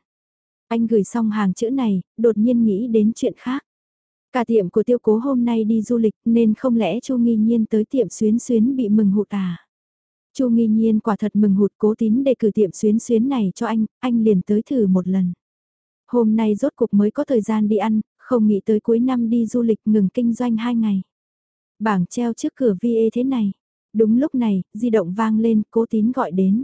Anh gửi xong hàng chữ này, đột nhiên nghĩ đến chuyện khác. Cả tiệm của tiêu cố hôm nay đi du lịch nên không lẽ Chu Nghi Nhiên tới tiệm xuyến xuyến bị mừng hụt à? Chu Nghi Nhiên quả thật mừng hụt cố tín để cử tiệm xuyến xuyến này cho anh, anh liền tới thử một lần. Hôm nay rốt cuộc mới có thời gian đi ăn, không nghĩ tới cuối năm đi du lịch ngừng kinh doanh hai ngày. Bảng treo trước cửa VA thế này. Đúng lúc này, di động vang lên, cố tín gọi đến.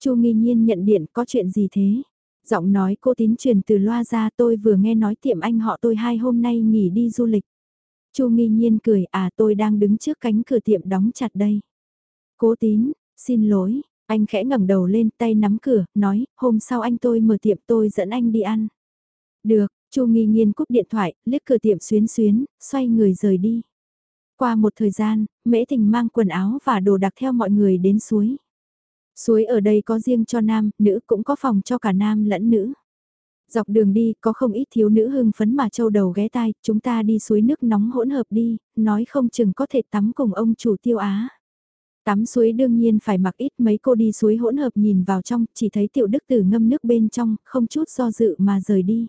Chu nghi nhiên nhận điện có chuyện gì thế? Giọng nói cô tín truyền từ loa ra tôi vừa nghe nói tiệm anh họ tôi hai hôm nay nghỉ đi du lịch. Chu nghi nhiên cười à tôi đang đứng trước cánh cửa tiệm đóng chặt đây. Cố tín, xin lỗi, anh khẽ ngẩng đầu lên tay nắm cửa, nói, hôm sau anh tôi mở tiệm tôi dẫn anh đi ăn. Được, Chu nghi nhiên cúp điện thoại, liếc cửa tiệm xuyến xuyến, xoay người rời đi. Qua một thời gian, Mễ Tình mang quần áo và đồ đặc theo mọi người đến suối. Suối ở đây có riêng cho nam, nữ cũng có phòng cho cả nam lẫn nữ. Dọc đường đi, có không ít thiếu nữ hưng phấn mà châu đầu ghé tai, chúng ta đi suối nước nóng hỗn hợp đi, nói không chừng có thể tắm cùng ông chủ tiêu á. Tắm suối đương nhiên phải mặc ít mấy cô đi suối hỗn hợp nhìn vào trong, chỉ thấy tiểu đức tử ngâm nước bên trong, không chút do dự mà rời đi.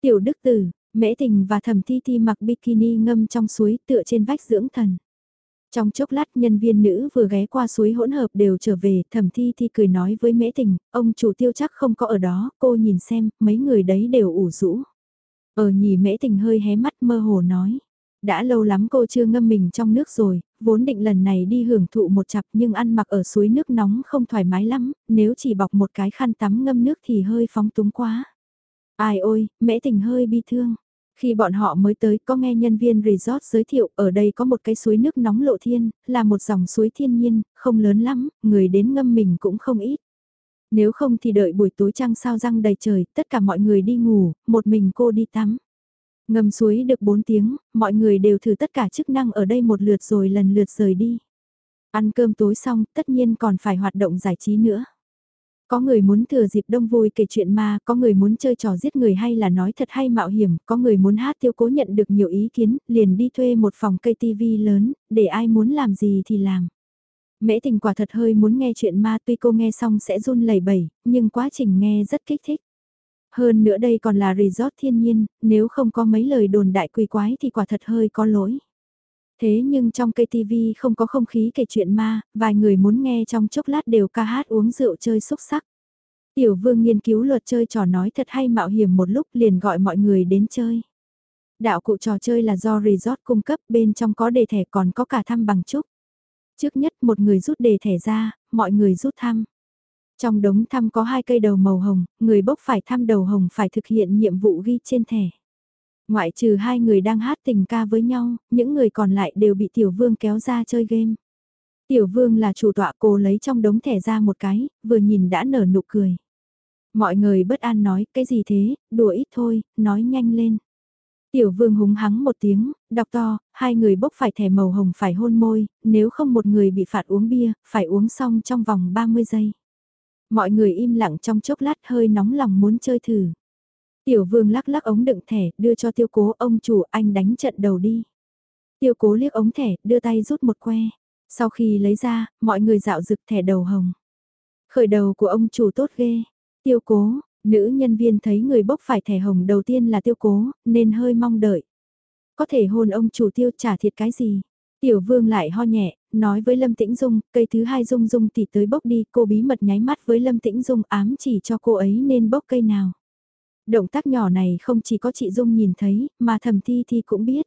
Tiểu đức tử, Mễ Tình và Thẩm Thi Thi mặc bikini ngâm trong suối tựa trên vách dưỡng thần. Trong chốc lát nhân viên nữ vừa ghé qua suối hỗn hợp đều trở về, Thẩm Thi Thi cười nói với Mễ Tình, ông chủ tiêu chắc không có ở đó, cô nhìn xem, mấy người đấy đều ủ rũ. Ờ ở nhì Mễ Tình hơi hé mắt mơ hồ nói. Đã lâu lắm cô chưa ngâm mình trong nước rồi, vốn định lần này đi hưởng thụ một chặp nhưng ăn mặc ở suối nước nóng không thoải mái lắm, nếu chỉ bọc một cái khăn tắm ngâm nước thì hơi phóng túng quá. Ai ôi, mễ tình hơi bi thương. Khi bọn họ mới tới có nghe nhân viên resort giới thiệu ở đây có một cái suối nước nóng lộ thiên, là một dòng suối thiên nhiên, không lớn lắm, người đến ngâm mình cũng không ít. Nếu không thì đợi buổi tối trăng sao răng đầy trời, tất cả mọi người đi ngủ, một mình cô đi tắm. Ngâm suối được 4 tiếng, mọi người đều thử tất cả chức năng ở đây một lượt rồi lần lượt rời đi. Ăn cơm tối xong, tất nhiên còn phải hoạt động giải trí nữa. Có người muốn thừa dịp đông vui kể chuyện ma, có người muốn chơi trò giết người hay là nói thật hay mạo hiểm, có người muốn hát tiêu cố nhận được nhiều ý kiến, liền đi thuê một phòng cây tivi lớn, để ai muốn làm gì thì làm. Mễ tình quả thật hơi muốn nghe chuyện ma tuy cô nghe xong sẽ run lẩy bẩy, nhưng quá trình nghe rất kích thích. Hơn nữa đây còn là resort thiên nhiên, nếu không có mấy lời đồn đại quỷ quái thì quả thật hơi có lỗi. Thế nhưng trong cây TV không có không khí kể chuyện ma, vài người muốn nghe trong chốc lát đều ca hát uống rượu chơi xúc sắc. Tiểu vương nghiên cứu luật chơi trò nói thật hay mạo hiểm một lúc liền gọi mọi người đến chơi. Đạo cụ trò chơi là do resort cung cấp bên trong có đề thẻ còn có cả thăm bằng chúc. Trước nhất một người rút đề thẻ ra, mọi người rút thăm. Trong đống thăm có hai cây đầu màu hồng, người bốc phải thăm đầu hồng phải thực hiện nhiệm vụ ghi trên thẻ. Ngoại trừ hai người đang hát tình ca với nhau, những người còn lại đều bị tiểu vương kéo ra chơi game. Tiểu vương là chủ tọa cô lấy trong đống thẻ ra một cái, vừa nhìn đã nở nụ cười. Mọi người bất an nói, cái gì thế, đùa ít thôi, nói nhanh lên. Tiểu vương húng hắng một tiếng, đọc to, hai người bốc phải thẻ màu hồng phải hôn môi, nếu không một người bị phạt uống bia, phải uống xong trong vòng 30 giây. Mọi người im lặng trong chốc lát hơi nóng lòng muốn chơi thử. Tiểu vương lắc lắc ống đựng thẻ, đưa cho tiêu cố ông chủ anh đánh trận đầu đi. Tiêu cố liếc ống thẻ, đưa tay rút một que. Sau khi lấy ra, mọi người dạo rực thẻ đầu hồng. Khởi đầu của ông chủ tốt ghê. Tiêu cố, nữ nhân viên thấy người bốc phải thẻ hồng đầu tiên là tiêu cố, nên hơi mong đợi. Có thể hôn ông chủ tiêu trả thiệt cái gì? Tiểu vương lại ho nhẹ, nói với Lâm Tĩnh Dung, cây thứ hai Dung Dung tỷ tới bốc đi, cô bí mật nháy mắt với Lâm Tĩnh Dung ám chỉ cho cô ấy nên bốc cây nào. Động tác nhỏ này không chỉ có chị Dung nhìn thấy, mà thầm thi thi cũng biết.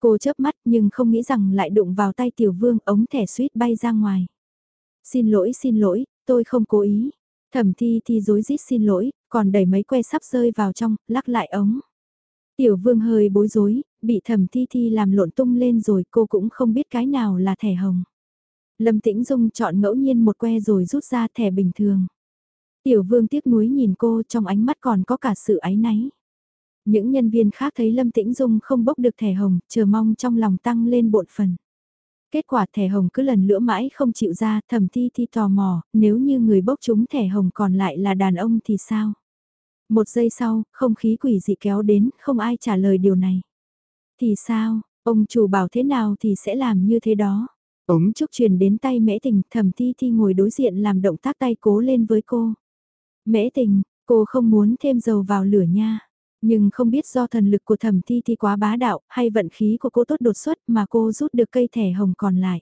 Cô chớp mắt nhưng không nghĩ rằng lại đụng vào tay tiểu vương ống thẻ suýt bay ra ngoài. Xin lỗi xin lỗi, tôi không cố ý. Thẩm thi thi dối rít xin lỗi, còn đẩy mấy que sắp rơi vào trong, lắc lại ống. Tiểu vương hơi bối rối, bị thẩm thi thi làm lộn tung lên rồi cô cũng không biết cái nào là thẻ hồng. Lâm Tĩnh Dung chọn ngẫu nhiên một que rồi rút ra thẻ bình thường. Tiểu vương tiếc nuối nhìn cô trong ánh mắt còn có cả sự áy náy. Những nhân viên khác thấy Lâm Tĩnh Dung không bốc được thẻ hồng, chờ mong trong lòng tăng lên bộn phần. Kết quả thẻ hồng cứ lần lữa mãi không chịu ra, thẩm thi thi tò mò, nếu như người bốc chúng thẻ hồng còn lại là đàn ông thì sao? Một giây sau, không khí quỷ dị kéo đến, không ai trả lời điều này. Thì sao, ông chủ bảo thế nào thì sẽ làm như thế đó. Ống trúc truyền đến tay mễ tình, thẩm thi thi ngồi đối diện làm động tác tay cố lên với cô. Mễ tình, cô không muốn thêm dầu vào lửa nha. Nhưng không biết do thần lực của thẩm thi thi quá bá đạo hay vận khí của cô tốt đột xuất mà cô rút được cây thẻ hồng còn lại.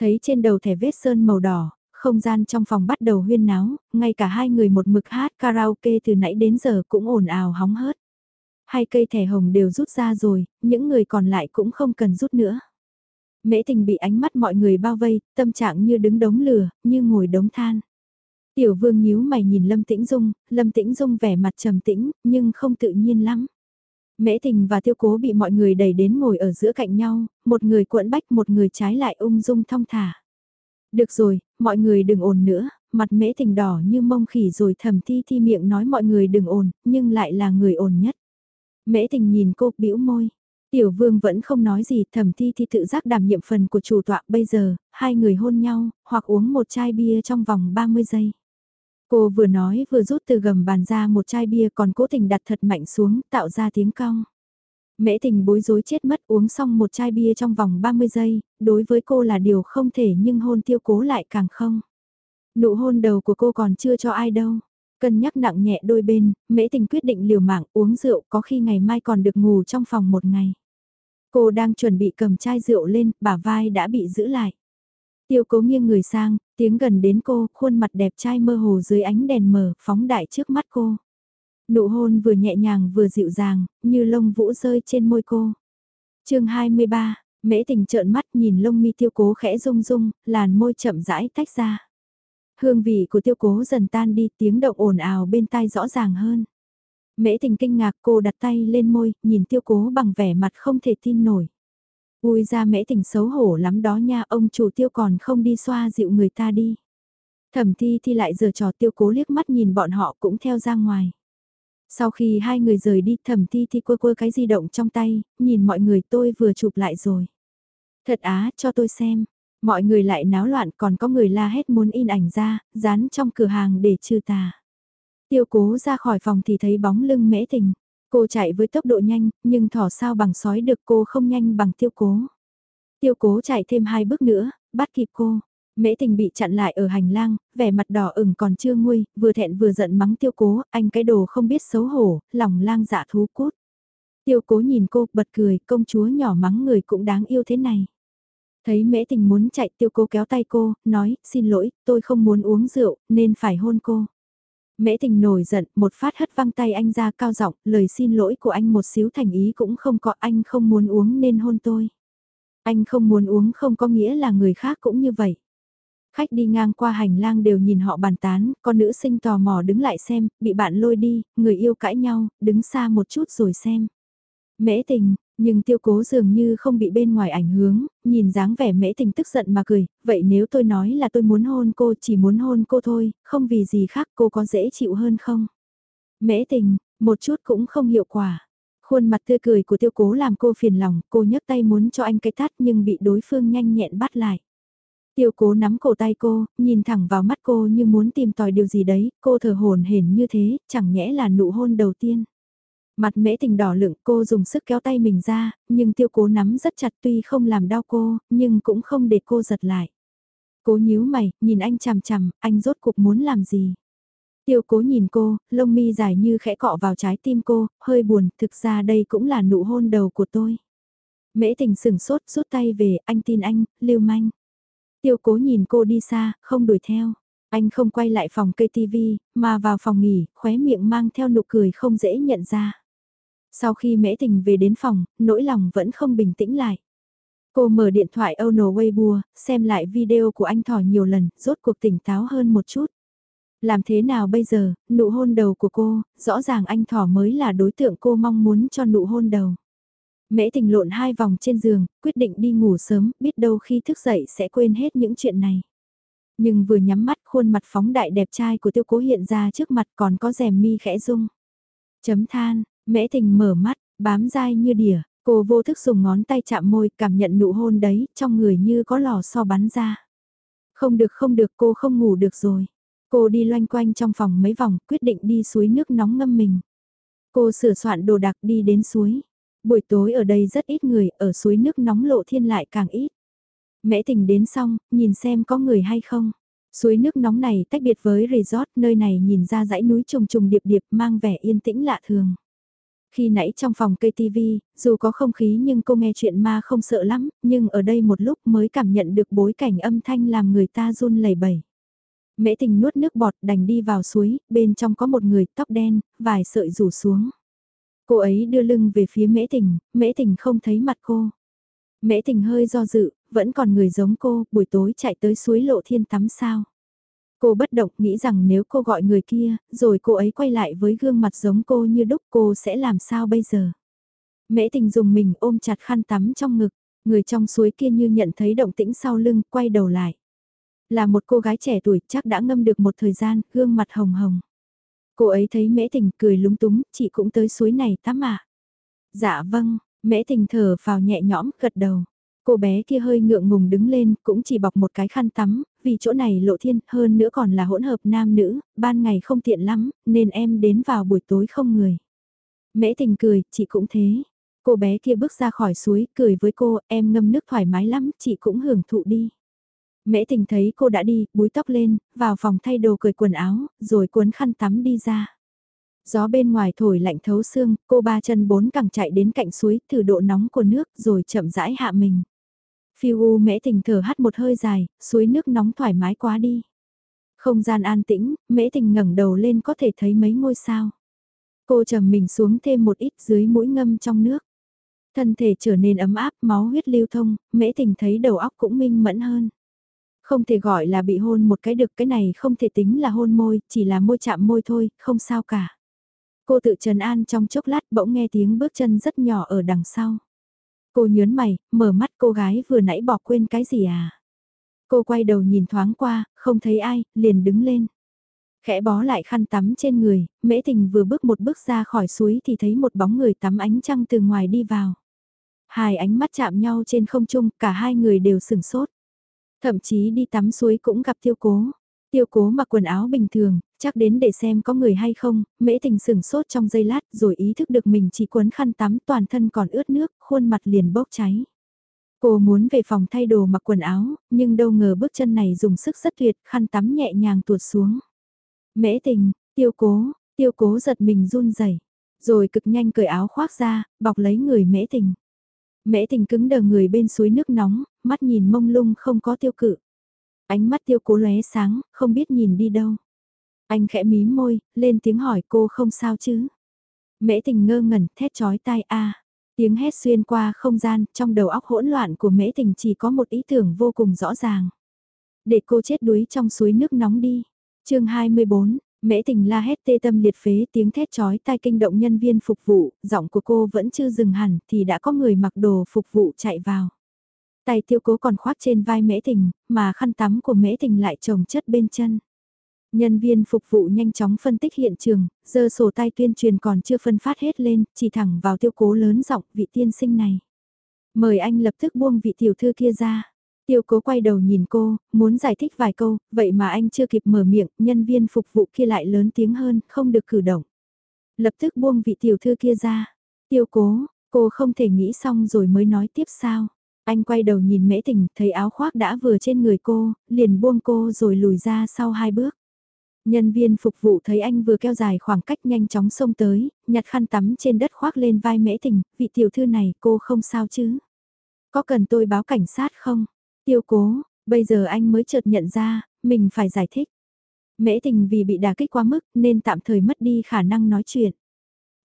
Thấy trên đầu thẻ vết sơn màu đỏ, không gian trong phòng bắt đầu huyên náo, ngay cả hai người một mực hát karaoke từ nãy đến giờ cũng ồn ào hóng hớt. Hai cây thẻ hồng đều rút ra rồi, những người còn lại cũng không cần rút nữa. Mễ tình bị ánh mắt mọi người bao vây, tâm trạng như đứng đống lửa, như ngồi đống than. Tiểu vương nhíu mày nhìn Lâm Tĩnh Dung, Lâm Tĩnh Dung vẻ mặt trầm tĩnh, nhưng không tự nhiên lắm. Mễ tình và tiêu cố bị mọi người đẩy đến ngồi ở giữa cạnh nhau, một người cuộn bách một người trái lại ung dung thong thả. Được rồi, mọi người đừng ồn nữa, mặt mễ tình đỏ như mông khỉ rồi thầm thi thi miệng nói mọi người đừng ồn, nhưng lại là người ồn nhất. Mễ tình nhìn cô bĩu môi. Tiểu vương vẫn không nói gì, thầm thi thi tự giác đảm nhiệm phần của chủ tọa bây giờ, hai người hôn nhau, hoặc uống một chai bia trong vòng 30 giây. Cô vừa nói vừa rút từ gầm bàn ra một chai bia còn cố tình đặt thật mạnh xuống, tạo ra tiếng cong. Mễ tình bối rối chết mất uống xong một chai bia trong vòng 30 giây, đối với cô là điều không thể nhưng hôn tiêu cố lại càng không. Nụ hôn đầu của cô còn chưa cho ai đâu. Cân nhắc nặng nhẹ đôi bên, mễ tình quyết định liều mạng uống rượu có khi ngày mai còn được ngủ trong phòng một ngày. Cô đang chuẩn bị cầm chai rượu lên, bả vai đã bị giữ lại. Tiêu cố nghiêng người sang, tiếng gần đến cô, khuôn mặt đẹp trai mơ hồ dưới ánh đèn mờ, phóng đại trước mắt cô. Nụ hôn vừa nhẹ nhàng vừa dịu dàng, như lông vũ rơi trên môi cô. chương 23, mễ tình trợn mắt nhìn lông mi tiêu cố khẽ rung rung, làn môi chậm rãi tách ra. Hương vị của tiêu cố dần tan đi tiếng động ồn ào bên tai rõ ràng hơn. Mễ tình kinh ngạc cô đặt tay lên môi, nhìn tiêu cố bằng vẻ mặt không thể tin nổi. Ui ra mẽ tình xấu hổ lắm đó nha, ông chủ tiêu còn không đi xoa dịu người ta đi. Thẩm thi thì lại giờ trò tiêu cố liếc mắt nhìn bọn họ cũng theo ra ngoài. Sau khi hai người rời đi thẩm thi thì quơ quơ cái di động trong tay, nhìn mọi người tôi vừa chụp lại rồi. Thật á, cho tôi xem. Mọi người lại náo loạn còn có người la hét muốn in ảnh ra, dán trong cửa hàng để trừ tà. Tiêu cố ra khỏi phòng thì thấy bóng lưng mễ tình. Cô chạy với tốc độ nhanh, nhưng thỏ sao bằng sói được cô không nhanh bằng tiêu cố. Tiêu cố chạy thêm hai bước nữa, bắt kịp cô. Mễ tình bị chặn lại ở hành lang, vẻ mặt đỏ ửng còn chưa nguôi, vừa thẹn vừa giận mắng tiêu cố, anh cái đồ không biết xấu hổ, lòng lang dạ thú cút. Tiêu cố nhìn cô, bật cười, công chúa nhỏ mắng người cũng đáng yêu thế này. Thấy mễ tình muốn chạy tiêu cố kéo tay cô, nói, xin lỗi, tôi không muốn uống rượu, nên phải hôn cô. Mễ tình nổi giận, một phát hất văng tay anh ra cao giọng, lời xin lỗi của anh một xíu thành ý cũng không có, anh không muốn uống nên hôn tôi. Anh không muốn uống không có nghĩa là người khác cũng như vậy. Khách đi ngang qua hành lang đều nhìn họ bàn tán, con nữ sinh tò mò đứng lại xem, bị bạn lôi đi, người yêu cãi nhau, đứng xa một chút rồi xem. Mễ tình, nhưng tiêu cố dường như không bị bên ngoài ảnh hưởng, nhìn dáng vẻ mễ tình tức giận mà cười, vậy nếu tôi nói là tôi muốn hôn cô chỉ muốn hôn cô thôi, không vì gì khác cô có dễ chịu hơn không? Mễ tình, một chút cũng không hiệu quả. Khuôn mặt tươi cười của tiêu cố làm cô phiền lòng, cô nhấc tay muốn cho anh cái tát nhưng bị đối phương nhanh nhẹn bắt lại. Tiêu cố nắm cổ tay cô, nhìn thẳng vào mắt cô như muốn tìm tòi điều gì đấy, cô thở hồn hển như thế, chẳng nhẽ là nụ hôn đầu tiên. Mặt mễ tình đỏ lựng cô dùng sức kéo tay mình ra, nhưng tiêu cố nắm rất chặt tuy không làm đau cô, nhưng cũng không để cô giật lại. Cố nhíu mày, nhìn anh chằm chằm, anh rốt cuộc muốn làm gì? Tiêu cố nhìn cô, lông mi dài như khẽ cọ vào trái tim cô, hơi buồn, thực ra đây cũng là nụ hôn đầu của tôi. Mễ tình sửng sốt, rút tay về, anh tin anh, lưu manh. Tiêu cố nhìn cô đi xa, không đuổi theo. Anh không quay lại phòng cây tivi mà vào phòng nghỉ, khóe miệng mang theo nụ cười không dễ nhận ra. Sau khi mễ tình về đến phòng, nỗi lòng vẫn không bình tĩnh lại. Cô mở điện thoại Ono Weibo, xem lại video của anh thỏ nhiều lần, rốt cuộc tỉnh táo hơn một chút. Làm thế nào bây giờ, nụ hôn đầu của cô, rõ ràng anh thỏ mới là đối tượng cô mong muốn cho nụ hôn đầu. Mễ tình lộn hai vòng trên giường, quyết định đi ngủ sớm, biết đâu khi thức dậy sẽ quên hết những chuyện này. Nhưng vừa nhắm mắt khuôn mặt phóng đại đẹp trai của tiêu cố hiện ra trước mặt còn có rèm mi khẽ rung. Chấm than, Mễ tình mở mắt, bám dai như đỉa, Cô vô thức dùng ngón tay chạm môi, cảm nhận nụ hôn đấy, trong người như có lò xo bắn ra. Không được không được cô không ngủ được rồi. Cô đi loanh quanh trong phòng mấy vòng, quyết định đi suối nước nóng ngâm mình. Cô sửa soạn đồ đạc đi đến suối. Buổi tối ở đây rất ít người, ở suối nước nóng lộ thiên lại càng ít. Mễ tình đến xong, nhìn xem có người hay không. Suối nước nóng này tách biệt với resort, nơi này nhìn ra dãy núi trùng trùng điệp điệp mang vẻ yên tĩnh lạ thường. Khi nãy trong phòng cây TV, dù có không khí nhưng cô nghe chuyện ma không sợ lắm, nhưng ở đây một lúc mới cảm nhận được bối cảnh âm thanh làm người ta run lẩy bẩy. Mễ tình nuốt nước bọt đành đi vào suối, bên trong có một người tóc đen, vài sợi rủ xuống. Cô ấy đưa lưng về phía mễ tình, mễ tình không thấy mặt cô. Mễ tình hơi do dự, vẫn còn người giống cô, buổi tối chạy tới suối lộ thiên tắm sao. Cô bất động nghĩ rằng nếu cô gọi người kia, rồi cô ấy quay lại với gương mặt giống cô như đúc cô sẽ làm sao bây giờ. Mễ tình dùng mình ôm chặt khăn tắm trong ngực, người trong suối kia như nhận thấy động tĩnh sau lưng, quay đầu lại. Là một cô gái trẻ tuổi chắc đã ngâm được một thời gian, gương mặt hồng hồng. Cô ấy thấy mễ tình cười lúng túng, chị cũng tới suối này tắm à. Dạ vâng, mễ tình thở vào nhẹ nhõm, gật đầu. Cô bé kia hơi ngượng ngùng đứng lên, cũng chỉ bọc một cái khăn tắm, vì chỗ này lộ thiên, hơn nữa còn là hỗn hợp nam nữ, ban ngày không tiện lắm, nên em đến vào buổi tối không người. Mễ tình cười, chị cũng thế. Cô bé kia bước ra khỏi suối, cười với cô, em ngâm nước thoải mái lắm, chị cũng hưởng thụ đi. Mễ tình thấy cô đã đi, búi tóc lên, vào phòng thay đồ cởi quần áo, rồi cuốn khăn tắm đi ra. Gió bên ngoài thổi lạnh thấu xương, cô ba chân bốn cẳng chạy đến cạnh suối, thử độ nóng của nước, rồi chậm rãi hạ mình. Phiêu u mễ tình thở hắt một hơi dài, suối nước nóng thoải mái quá đi. Không gian an tĩnh, mễ tình ngẩng đầu lên có thể thấy mấy ngôi sao. Cô trầm mình xuống thêm một ít dưới mũi ngâm trong nước. Thân thể trở nên ấm áp, máu huyết lưu thông, mễ tình thấy đầu óc cũng minh mẫn hơn. Không thể gọi là bị hôn một cái được cái này không thể tính là hôn môi, chỉ là môi chạm môi thôi, không sao cả. Cô tự trần an trong chốc lát bỗng nghe tiếng bước chân rất nhỏ ở đằng sau. Cô nhớn mày, mở mắt cô gái vừa nãy bỏ quên cái gì à? Cô quay đầu nhìn thoáng qua, không thấy ai, liền đứng lên. Khẽ bó lại khăn tắm trên người, mễ tình vừa bước một bước ra khỏi suối thì thấy một bóng người tắm ánh trăng từ ngoài đi vào. Hai ánh mắt chạm nhau trên không trung, cả hai người đều sừng sốt. Thậm chí đi tắm suối cũng gặp tiêu cố. Tiêu cố mặc quần áo bình thường, chắc đến để xem có người hay không, mễ tình sửng sốt trong giây lát rồi ý thức được mình chỉ quấn khăn tắm toàn thân còn ướt nước, khuôn mặt liền bốc cháy. Cô muốn về phòng thay đồ mặc quần áo, nhưng đâu ngờ bước chân này dùng sức rất tuyệt, khăn tắm nhẹ nhàng tuột xuống. Mễ tình, tiêu cố, tiêu cố giật mình run rẩy rồi cực nhanh cởi áo khoác ra, bọc lấy người mễ tình. Mễ tình cứng đờ người bên suối nước nóng, mắt nhìn mông lung không có tiêu cự. Ánh mắt tiêu cố lóe sáng, không biết nhìn đi đâu. Anh khẽ mím môi, lên tiếng hỏi cô không sao chứ. Mễ tình ngơ ngẩn, thét chói tai a Tiếng hét xuyên qua không gian, trong đầu óc hỗn loạn của mễ tình chỉ có một ý tưởng vô cùng rõ ràng. Để cô chết đuối trong suối nước nóng đi. chương 24, Mễ tình la hét tê tâm liệt phế tiếng thét chói tai kinh động nhân viên phục vụ, giọng của cô vẫn chưa dừng hẳn thì đã có người mặc đồ phục vụ chạy vào. Tay tiêu cố còn khoác trên vai mễ tình, mà khăn tắm của mễ tình lại trồng chất bên chân. Nhân viên phục vụ nhanh chóng phân tích hiện trường, giờ sổ tay tuyên truyền còn chưa phân phát hết lên, chỉ thẳng vào tiêu cố lớn giọng vị tiên sinh này. Mời anh lập tức buông vị tiểu thư kia ra. Tiêu cố quay đầu nhìn cô, muốn giải thích vài câu, vậy mà anh chưa kịp mở miệng, nhân viên phục vụ kia lại lớn tiếng hơn, không được cử động. Lập tức buông vị tiểu thư kia ra. Tiêu cố, cô không thể nghĩ xong rồi mới nói tiếp sao. Anh quay đầu nhìn mễ tình, thấy áo khoác đã vừa trên người cô, liền buông cô rồi lùi ra sau hai bước. Nhân viên phục vụ thấy anh vừa keo dài khoảng cách nhanh chóng xông tới, nhặt khăn tắm trên đất khoác lên vai mễ tình, vị tiểu thư này cô không sao chứ? Có cần tôi báo cảnh sát không? Tiêu cố, bây giờ anh mới chợt nhận ra, mình phải giải thích. Mễ tình vì bị đả kích quá mức nên tạm thời mất đi khả năng nói chuyện.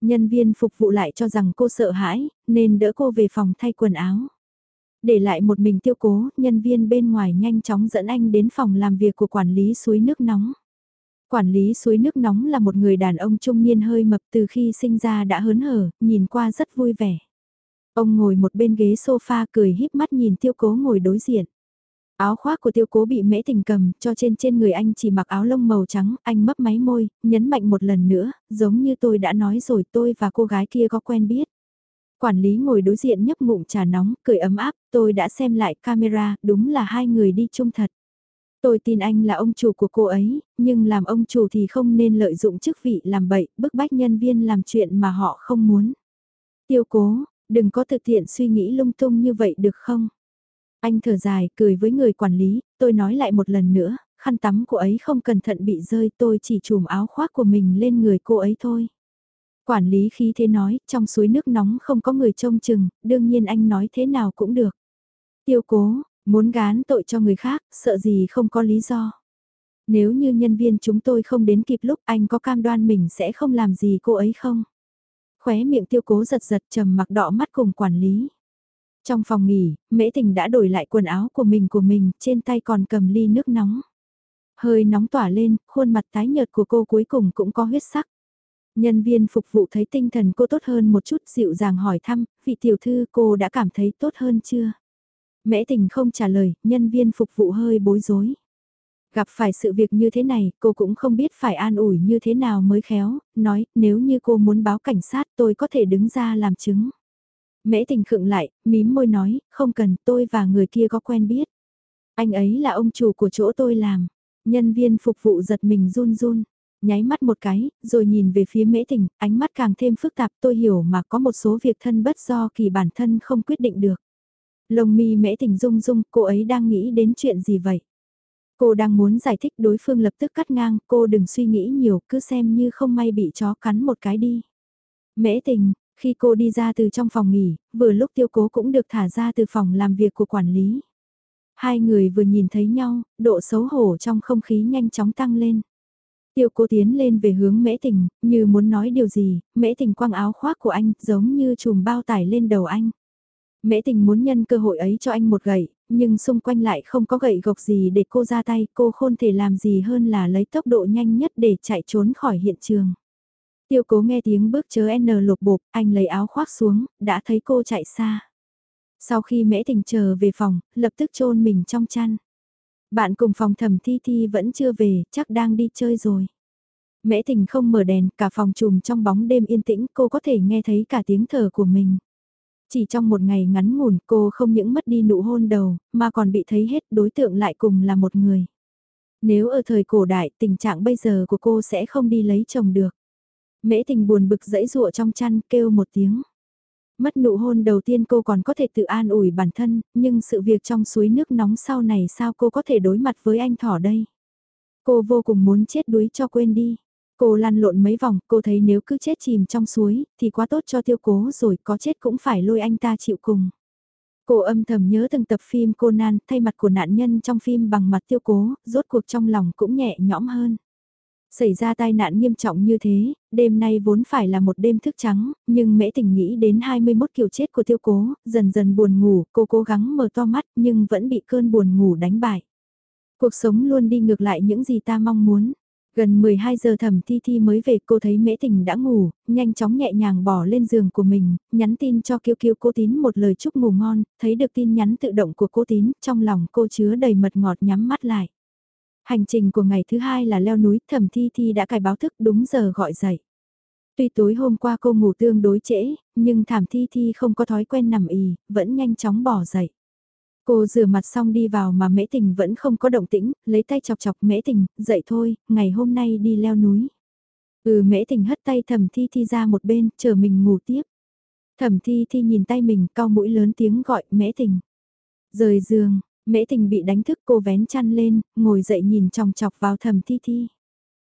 Nhân viên phục vụ lại cho rằng cô sợ hãi, nên đỡ cô về phòng thay quần áo. Để lại một mình tiêu cố, nhân viên bên ngoài nhanh chóng dẫn anh đến phòng làm việc của quản lý suối nước nóng. Quản lý suối nước nóng là một người đàn ông trung niên hơi mập từ khi sinh ra đã hớn hở, nhìn qua rất vui vẻ. Ông ngồi một bên ghế sofa cười híp mắt nhìn tiêu cố ngồi đối diện. Áo khoác của tiêu cố bị mễ tình cầm, cho trên trên người anh chỉ mặc áo lông màu trắng, anh mấp máy môi, nhấn mạnh một lần nữa, giống như tôi đã nói rồi tôi và cô gái kia có quen biết. Quản lý ngồi đối diện nhấp ngụm trà nóng, cười ấm áp, tôi đã xem lại camera, đúng là hai người đi chung thật. Tôi tin anh là ông chủ của cô ấy, nhưng làm ông chủ thì không nên lợi dụng chức vị làm bậy, bức bách nhân viên làm chuyện mà họ không muốn. Tiêu cố, đừng có thực tiện suy nghĩ lung tung như vậy được không? Anh thở dài, cười với người quản lý, tôi nói lại một lần nữa, khăn tắm của ấy không cẩn thận bị rơi tôi chỉ chùm áo khoác của mình lên người cô ấy thôi. Quản lý khí thế nói, trong suối nước nóng không có người trông chừng, đương nhiên anh nói thế nào cũng được. Tiêu cố, muốn gán tội cho người khác, sợ gì không có lý do. Nếu như nhân viên chúng tôi không đến kịp lúc anh có cam đoan mình sẽ không làm gì cô ấy không? Khóe miệng tiêu cố giật giật trầm mặc đỏ mắt cùng quản lý. Trong phòng nghỉ, mễ tình đã đổi lại quần áo của mình của mình, trên tay còn cầm ly nước nóng. Hơi nóng tỏa lên, khuôn mặt tái nhợt của cô cuối cùng cũng có huyết sắc. Nhân viên phục vụ thấy tinh thần cô tốt hơn một chút dịu dàng hỏi thăm, vị tiểu thư cô đã cảm thấy tốt hơn chưa? Mễ tình không trả lời, nhân viên phục vụ hơi bối rối. Gặp phải sự việc như thế này, cô cũng không biết phải an ủi như thế nào mới khéo, nói nếu như cô muốn báo cảnh sát tôi có thể đứng ra làm chứng. Mễ tình khựng lại, mím môi nói, không cần tôi và người kia có quen biết. Anh ấy là ông chủ của chỗ tôi làm. Nhân viên phục vụ giật mình run run nháy mắt một cái, rồi nhìn về phía mễ tình, ánh mắt càng thêm phức tạp tôi hiểu mà có một số việc thân bất do kỳ bản thân không quyết định được. Lồng mi mễ tình rung rung, cô ấy đang nghĩ đến chuyện gì vậy? Cô đang muốn giải thích đối phương lập tức cắt ngang, cô đừng suy nghĩ nhiều, cứ xem như không may bị chó cắn một cái đi. Mễ tình, khi cô đi ra từ trong phòng nghỉ, vừa lúc tiêu cố cũng được thả ra từ phòng làm việc của quản lý. Hai người vừa nhìn thấy nhau, độ xấu hổ trong không khí nhanh chóng tăng lên. Tiêu cố tiến lên về hướng mễ tình, như muốn nói điều gì, mễ tình quăng áo khoác của anh, giống như chùm bao tải lên đầu anh. Mễ tình muốn nhân cơ hội ấy cho anh một gậy, nhưng xung quanh lại không có gậy gộc gì để cô ra tay, cô không thể làm gì hơn là lấy tốc độ nhanh nhất để chạy trốn khỏi hiện trường. Tiêu cố nghe tiếng bước chớ N lột bột, anh lấy áo khoác xuống, đã thấy cô chạy xa. Sau khi mễ tình chờ về phòng, lập tức chôn mình trong chăn. Bạn cùng phòng thẩm thi thi vẫn chưa về, chắc đang đi chơi rồi. Mễ tình không mở đèn, cả phòng trùm trong bóng đêm yên tĩnh, cô có thể nghe thấy cả tiếng thở của mình. Chỉ trong một ngày ngắn ngủn cô không những mất đi nụ hôn đầu, mà còn bị thấy hết đối tượng lại cùng là một người. Nếu ở thời cổ đại tình trạng bây giờ của cô sẽ không đi lấy chồng được. Mễ tình buồn bực dẫy dụa trong chăn kêu một tiếng. Mất nụ hôn đầu tiên cô còn có thể tự an ủi bản thân, nhưng sự việc trong suối nước nóng sau này sao cô có thể đối mặt với anh thỏ đây? Cô vô cùng muốn chết đuối cho quên đi. Cô lăn lộn mấy vòng, cô thấy nếu cứ chết chìm trong suối, thì quá tốt cho tiêu cố rồi, có chết cũng phải lôi anh ta chịu cùng. Cô âm thầm nhớ từng tập phim Conan thay mặt của nạn nhân trong phim bằng mặt tiêu cố, rốt cuộc trong lòng cũng nhẹ nhõm hơn. Xảy ra tai nạn nghiêm trọng như thế, đêm nay vốn phải là một đêm thức trắng, nhưng mễ tình nghĩ đến 21 kiểu chết của tiêu cố, dần dần buồn ngủ, cô cố gắng mở to mắt nhưng vẫn bị cơn buồn ngủ đánh bại. Cuộc sống luôn đi ngược lại những gì ta mong muốn. Gần 12 giờ thẩm thi thi mới về cô thấy mễ tình đã ngủ, nhanh chóng nhẹ nhàng bỏ lên giường của mình, nhắn tin cho kiêu kiêu cô tín một lời chúc ngủ ngon, thấy được tin nhắn tự động của cô tín, trong lòng cô chứa đầy mật ngọt nhắm mắt lại. Hành trình của ngày thứ hai là leo núi, thẩm thi thi đã cài báo thức đúng giờ gọi dậy. Tuy tối hôm qua cô ngủ tương đối trễ, nhưng thảm thi thi không có thói quen nằm ì, vẫn nhanh chóng bỏ dậy. Cô rửa mặt xong đi vào mà mễ tình vẫn không có động tĩnh, lấy tay chọc chọc mễ tình, dậy thôi, ngày hôm nay đi leo núi. Ừ mễ tình hất tay thẩm thi thi ra một bên, chờ mình ngủ tiếp. Thẩm thi thi nhìn tay mình, cau mũi lớn tiếng gọi mễ tình. Rời giường, Mễ tình bị đánh thức cô vén chăn lên, ngồi dậy nhìn chòng chọc vào thẩm thi thi.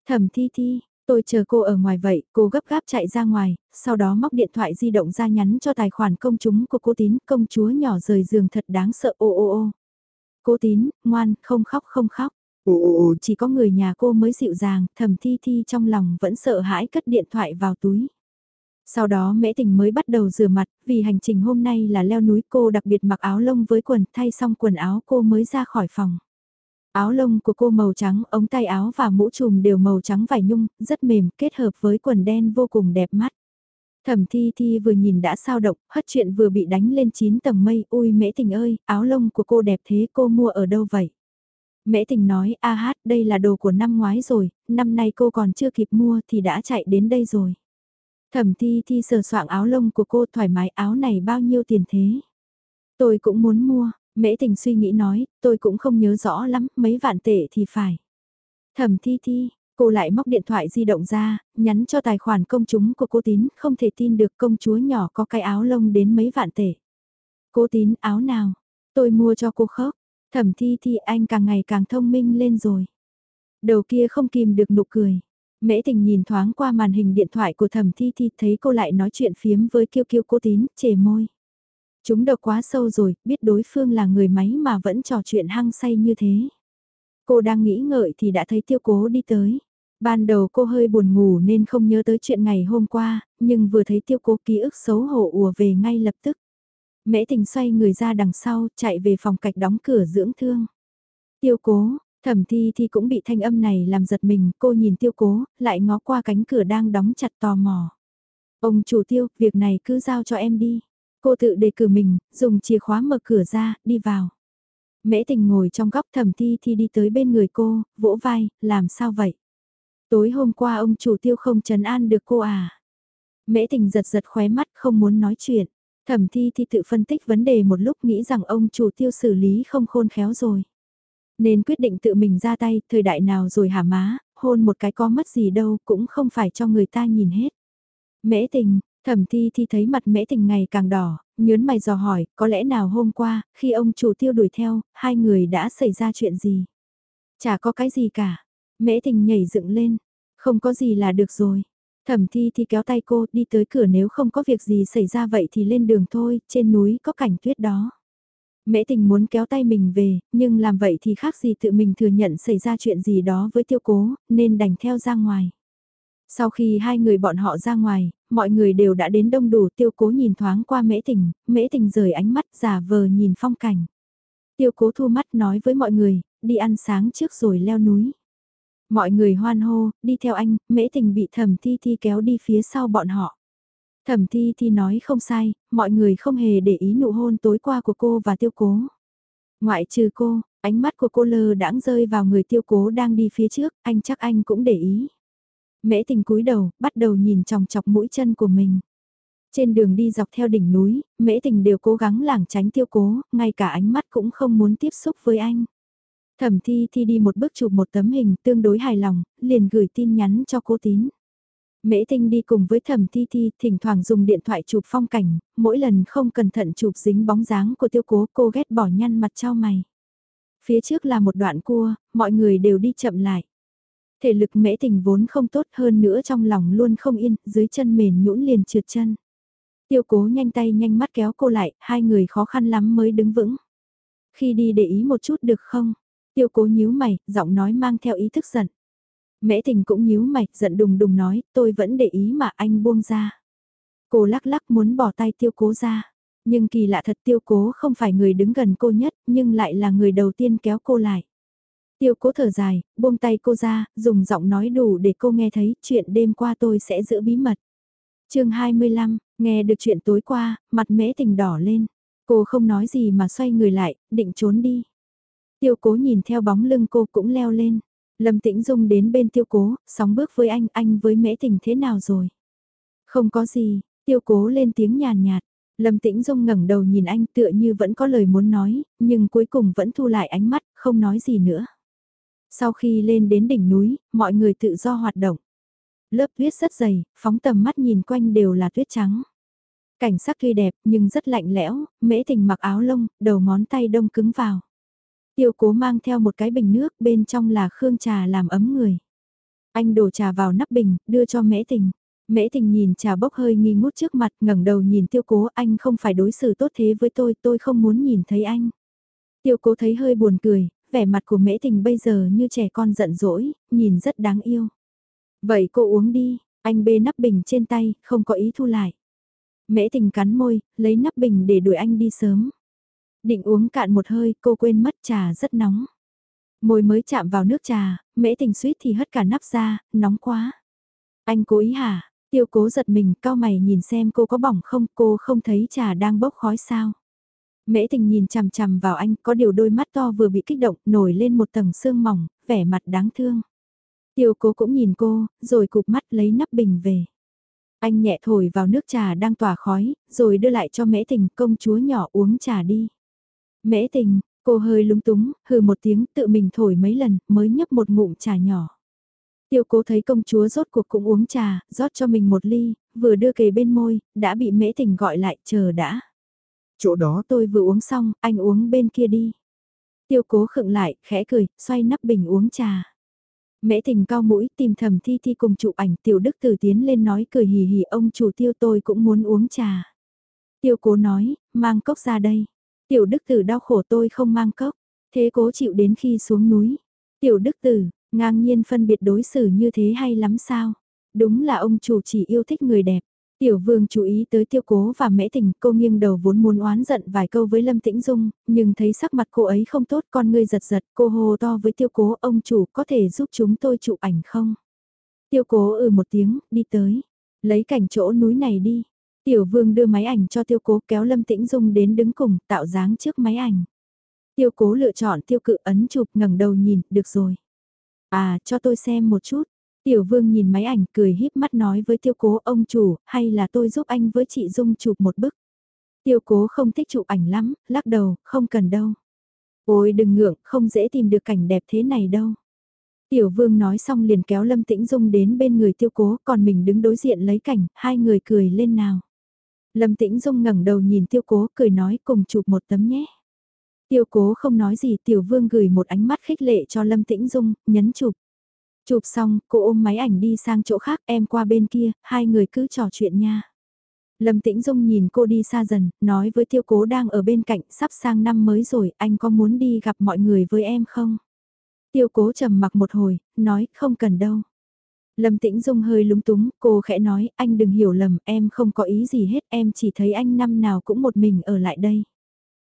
Thẩm thi thi, tôi chờ cô ở ngoài vậy, cô gấp gáp chạy ra ngoài, sau đó móc điện thoại di động ra nhắn cho tài khoản công chúng của cô tín, công chúa nhỏ rời giường thật đáng sợ ô ô ô. Cô tín, ngoan, không khóc không khóc. Ồ ồ ồ, chỉ có người nhà cô mới dịu dàng, thầm thi thi trong lòng vẫn sợ hãi cất điện thoại vào túi. Sau đó mễ tình mới bắt đầu rửa mặt, vì hành trình hôm nay là leo núi cô đặc biệt mặc áo lông với quần, thay xong quần áo cô mới ra khỏi phòng. Áo lông của cô màu trắng, ống tay áo và mũ trùm đều màu trắng vải nhung, rất mềm, kết hợp với quần đen vô cùng đẹp mắt. Thẩm thi thi vừa nhìn đã sao động, hất chuyện vừa bị đánh lên 9 tầng mây, ui mễ tình ơi, áo lông của cô đẹp thế cô mua ở đâu vậy? Mễ tình nói, a hát, đây là đồ của năm ngoái rồi, năm nay cô còn chưa kịp mua thì đã chạy đến đây rồi. Thẩm thi thi sờ soạng áo lông của cô thoải mái áo này bao nhiêu tiền thế? Tôi cũng muốn mua, mễ tình suy nghĩ nói, tôi cũng không nhớ rõ lắm, mấy vạn tệ thì phải. Thẩm thi thi, cô lại móc điện thoại di động ra, nhắn cho tài khoản công chúng của cô tín, không thể tin được công chúa nhỏ có cái áo lông đến mấy vạn tệ. Cô tín áo nào? Tôi mua cho cô khóc. Thẩm thi thi anh càng ngày càng thông minh lên rồi. Đầu kia không kìm được nụ cười. Mễ tình nhìn thoáng qua màn hình điện thoại của thẩm thi thi thấy cô lại nói chuyện phiếm với kiêu kiêu cô tín, chề môi. Chúng độc quá sâu rồi, biết đối phương là người máy mà vẫn trò chuyện hăng say như thế. Cô đang nghĩ ngợi thì đã thấy tiêu cố đi tới. Ban đầu cô hơi buồn ngủ nên không nhớ tới chuyện ngày hôm qua, nhưng vừa thấy tiêu cố ký ức xấu hổ ùa về ngay lập tức. Mễ tình xoay người ra đằng sau, chạy về phòng cạch đóng cửa dưỡng thương. Tiêu cố, thẩm thi thì cũng bị thanh âm này làm giật mình, cô nhìn tiêu cố, lại ngó qua cánh cửa đang đóng chặt tò mò. Ông chủ tiêu, việc này cứ giao cho em đi. Cô tự đề cử mình, dùng chìa khóa mở cửa ra, đi vào. Mễ tình ngồi trong góc thẩm thi thì đi tới bên người cô, vỗ vai, làm sao vậy? Tối hôm qua ông chủ tiêu không trấn an được cô à? Mễ tình giật giật khóe mắt không muốn nói chuyện. Thẩm thi thì tự phân tích vấn đề một lúc nghĩ rằng ông chủ tiêu xử lý không khôn khéo rồi. Nên quyết định tự mình ra tay, thời đại nào rồi hả má, hôn một cái có mất gì đâu, cũng không phải cho người ta nhìn hết. Mễ tình, thẩm thi thì thấy mặt mễ tình ngày càng đỏ, nhớn mày dò hỏi, có lẽ nào hôm qua, khi ông chủ tiêu đuổi theo, hai người đã xảy ra chuyện gì? Chả có cái gì cả. Mễ tình nhảy dựng lên, không có gì là được rồi. Thẩm thi thì kéo tay cô đi tới cửa nếu không có việc gì xảy ra vậy thì lên đường thôi, trên núi có cảnh tuyết đó. Mễ tình muốn kéo tay mình về, nhưng làm vậy thì khác gì tự mình thừa nhận xảy ra chuyện gì đó với tiêu cố, nên đành theo ra ngoài. Sau khi hai người bọn họ ra ngoài, mọi người đều đã đến đông đủ tiêu cố nhìn thoáng qua mễ tình, mễ tình rời ánh mắt giả vờ nhìn phong cảnh. Tiêu cố thu mắt nói với mọi người, đi ăn sáng trước rồi leo núi. Mọi người hoan hô, đi theo anh, mễ tình bị thầm thi thi kéo đi phía sau bọn họ. Thẩm thi thi nói không sai, mọi người không hề để ý nụ hôn tối qua của cô và tiêu cố. Ngoại trừ cô, ánh mắt của cô lơ đãng rơi vào người tiêu cố đang đi phía trước, anh chắc anh cũng để ý. Mễ tình cúi đầu, bắt đầu nhìn chòng chọc mũi chân của mình. Trên đường đi dọc theo đỉnh núi, mễ tình đều cố gắng lảng tránh tiêu cố, ngay cả ánh mắt cũng không muốn tiếp xúc với anh. Thẩm thi thi đi một bước chụp một tấm hình tương đối hài lòng, liền gửi tin nhắn cho cô tín. Mễ Tinh đi cùng với Thẩm Thi Thi, thỉnh thoảng dùng điện thoại chụp phong cảnh, mỗi lần không cẩn thận chụp dính bóng dáng của tiêu cố cô ghét bỏ nhăn mặt trao mày. Phía trước là một đoạn cua, mọi người đều đi chậm lại. Thể lực mễ tình vốn không tốt hơn nữa trong lòng luôn không yên, dưới chân mềm nhũn liền trượt chân. Tiêu cố nhanh tay nhanh mắt kéo cô lại, hai người khó khăn lắm mới đứng vững. Khi đi để ý một chút được không? Tiêu cố nhíu mày, giọng nói mang theo ý thức giận. Mễ tình cũng nhíu mày, giận đùng đùng nói, tôi vẫn để ý mà anh buông ra. Cô lắc lắc muốn bỏ tay tiêu cố ra. Nhưng kỳ lạ thật tiêu cố không phải người đứng gần cô nhất, nhưng lại là người đầu tiên kéo cô lại. Tiêu cố thở dài, buông tay cô ra, dùng giọng nói đủ để cô nghe thấy chuyện đêm qua tôi sẽ giữ bí mật. chương 25, nghe được chuyện tối qua, mặt mễ tình đỏ lên. Cô không nói gì mà xoay người lại, định trốn đi. Tiêu cố nhìn theo bóng lưng cô cũng leo lên. Lâm Tĩnh Dung đến bên tiêu cố, sóng bước với anh, anh với mễ tình thế nào rồi? Không có gì, tiêu cố lên tiếng nhàn nhạt. Lâm Tĩnh Dung ngẩng đầu nhìn anh tựa như vẫn có lời muốn nói, nhưng cuối cùng vẫn thu lại ánh mắt, không nói gì nữa. Sau khi lên đến đỉnh núi, mọi người tự do hoạt động. Lớp tuyết rất dày, phóng tầm mắt nhìn quanh đều là tuyết trắng. Cảnh sắc tuy đẹp nhưng rất lạnh lẽo, mễ tình mặc áo lông, đầu ngón tay đông cứng vào. Tiêu cố mang theo một cái bình nước bên trong là khương trà làm ấm người. Anh đổ trà vào nắp bình, đưa cho mễ tình. Mễ tình nhìn trà bốc hơi nghi ngút trước mặt, ngẩng đầu nhìn tiêu cố, anh không phải đối xử tốt thế với tôi, tôi không muốn nhìn thấy anh. Tiêu cố thấy hơi buồn cười, vẻ mặt của mễ tình bây giờ như trẻ con giận dỗi, nhìn rất đáng yêu. Vậy cô uống đi, anh bê nắp bình trên tay, không có ý thu lại. Mễ tình cắn môi, lấy nắp bình để đuổi anh đi sớm. Định uống cạn một hơi, cô quên mất trà rất nóng. Môi mới chạm vào nước trà, mễ tình suýt thì hất cả nắp ra, nóng quá. Anh cố ý hả? Tiêu cố giật mình, cao mày nhìn xem cô có bỏng không, cô không thấy trà đang bốc khói sao. Mễ tình nhìn chằm chằm vào anh, có điều đôi mắt to vừa bị kích động, nổi lên một tầng sương mỏng, vẻ mặt đáng thương. Tiêu cố cũng nhìn cô, rồi cụp mắt lấy nắp bình về. Anh nhẹ thổi vào nước trà đang tỏa khói, rồi đưa lại cho mễ tình công chúa nhỏ uống trà đi. Mễ tình, cô hơi lúng túng, hừ một tiếng tự mình thổi mấy lần mới nhấp một ngụm trà nhỏ. Tiêu cố thấy công chúa rốt cuộc cũng uống trà, rót cho mình một ly, vừa đưa kề bên môi, đã bị mễ tình gọi lại, chờ đã. Chỗ đó tôi vừa uống xong, anh uống bên kia đi. Tiêu cố khựng lại, khẽ cười, xoay nắp bình uống trà. Mễ tình cao mũi tìm thầm thi thi cùng chụp ảnh tiểu đức tử tiến lên nói cười hì hì ông chủ tiêu tôi cũng muốn uống trà. Tiêu cố nói, mang cốc ra đây. Tiểu đức tử đau khổ tôi không mang cốc. Thế cố chịu đến khi xuống núi. Tiểu đức tử, ngang nhiên phân biệt đối xử như thế hay lắm sao? Đúng là ông chủ chỉ yêu thích người đẹp. Tiểu vương chú ý tới tiêu cố và mễ tình, cô nghiêng đầu vốn muốn oán giận vài câu với Lâm Tĩnh Dung, nhưng thấy sắc mặt cô ấy không tốt con ngươi giật giật, cô hồ to với tiêu cố ông chủ có thể giúp chúng tôi chụp ảnh không? Tiêu cố ừ một tiếng, đi tới, lấy cảnh chỗ núi này đi. Tiểu vương đưa máy ảnh cho tiêu cố kéo Lâm Tĩnh Dung đến đứng cùng, tạo dáng trước máy ảnh. Tiêu cố lựa chọn tiêu cự ấn chụp ngẩng đầu nhìn, được rồi. À, cho tôi xem một chút. Tiểu vương nhìn máy ảnh cười híp mắt nói với tiêu cố ông chủ, hay là tôi giúp anh với chị Dung chụp một bức. Tiêu cố không thích chụp ảnh lắm, lắc đầu, không cần đâu. Ôi đừng ngượng, không dễ tìm được cảnh đẹp thế này đâu. Tiểu vương nói xong liền kéo Lâm Tĩnh Dung đến bên người tiêu cố, còn mình đứng đối diện lấy cảnh, hai người cười lên nào. Lâm Tĩnh Dung ngẩng đầu nhìn tiêu cố cười nói cùng chụp một tấm nhé. Tiêu cố không nói gì tiểu vương gửi một ánh mắt khích lệ cho Lâm Tĩnh Dung, nhấn chụp. Chụp xong, cô ôm máy ảnh đi sang chỗ khác, em qua bên kia, hai người cứ trò chuyện nha. Lâm Tĩnh Dung nhìn cô đi xa dần, nói với tiêu cố đang ở bên cạnh, sắp sang năm mới rồi, anh có muốn đi gặp mọi người với em không? Tiêu cố trầm mặc một hồi, nói, không cần đâu. Lâm Tĩnh Dung hơi lúng túng, cô khẽ nói, anh đừng hiểu lầm, em không có ý gì hết, em chỉ thấy anh năm nào cũng một mình ở lại đây.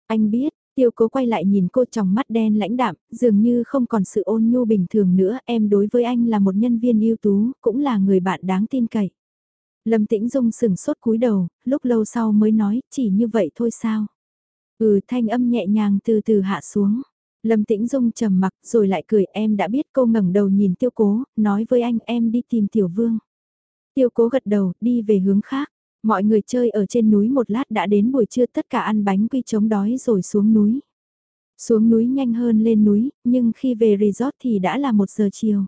Anh biết, Tiêu cố quay lại nhìn cô trong mắt đen lãnh đạm, dường như không còn sự ôn nhu bình thường nữa, em đối với anh là một nhân viên ưu tú, cũng là người bạn đáng tin cậy. Lâm Tĩnh Dung sừng sốt cúi đầu, lúc lâu sau mới nói, chỉ như vậy thôi sao? Ừ, thanh âm nhẹ nhàng từ từ hạ xuống. Lâm Tĩnh Dung trầm mặc rồi lại cười em đã biết cô ngẩng đầu nhìn tiêu cố, nói với anh em đi tìm tiểu vương. Tiêu cố gật đầu, đi về hướng khác. Mọi người chơi ở trên núi một lát đã đến buổi trưa tất cả ăn bánh quy chống đói rồi xuống núi. Xuống núi nhanh hơn lên núi, nhưng khi về resort thì đã là một giờ chiều.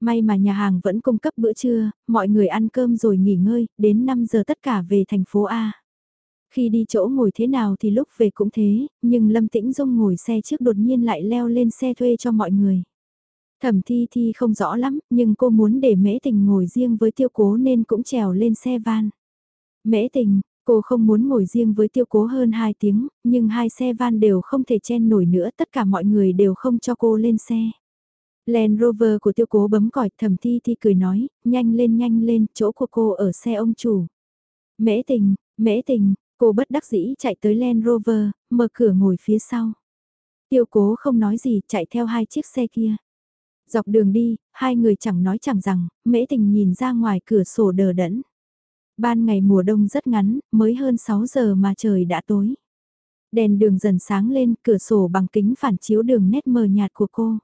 May mà nhà hàng vẫn cung cấp bữa trưa, mọi người ăn cơm rồi nghỉ ngơi, đến 5 giờ tất cả về thành phố A. Khi đi chỗ ngồi thế nào thì lúc về cũng thế, nhưng Lâm Tĩnh Dung ngồi xe trước đột nhiên lại leo lên xe thuê cho mọi người. Thẩm thi thi không rõ lắm, nhưng cô muốn để mễ tình ngồi riêng với tiêu cố nên cũng trèo lên xe van. Mễ tình, cô không muốn ngồi riêng với tiêu cố hơn 2 tiếng, nhưng hai xe van đều không thể chen nổi nữa, tất cả mọi người đều không cho cô lên xe. Land Rover của tiêu cố bấm còi thẩm thi thi cười nói, nhanh lên nhanh lên, chỗ của cô ở xe ông chủ. Mễ tình, mễ tình, cô bất đắc dĩ chạy tới Land Rover, mở cửa ngồi phía sau. Tiêu cố không nói gì, chạy theo hai chiếc xe kia. Dọc đường đi, hai người chẳng nói chẳng rằng, mễ tình nhìn ra ngoài cửa sổ đờ đẫn. Ban ngày mùa đông rất ngắn, mới hơn 6 giờ mà trời đã tối. Đèn đường dần sáng lên, cửa sổ bằng kính phản chiếu đường nét mờ nhạt của cô.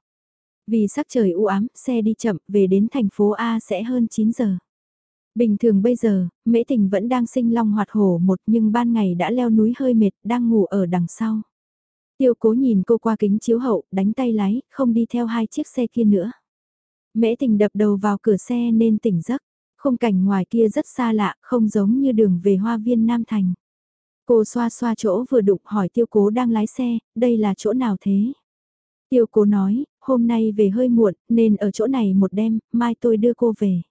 Vì sắc trời u ám, xe đi chậm, về đến thành phố A sẽ hơn 9 giờ. Bình thường bây giờ, Mễ Tình vẫn đang sinh long hoạt hổ một nhưng ban ngày đã leo núi hơi mệt, đang ngủ ở đằng sau. Tiêu cố nhìn cô qua kính chiếu hậu, đánh tay lái, không đi theo hai chiếc xe kia nữa. Mễ Tình đập đầu vào cửa xe nên tỉnh giấc. Khung cảnh ngoài kia rất xa lạ, không giống như đường về hoa viên Nam Thành. Cô xoa xoa chỗ vừa đụng hỏi tiêu cố đang lái xe, đây là chỗ nào thế? Tiêu cố nói, hôm nay về hơi muộn, nên ở chỗ này một đêm, mai tôi đưa cô về.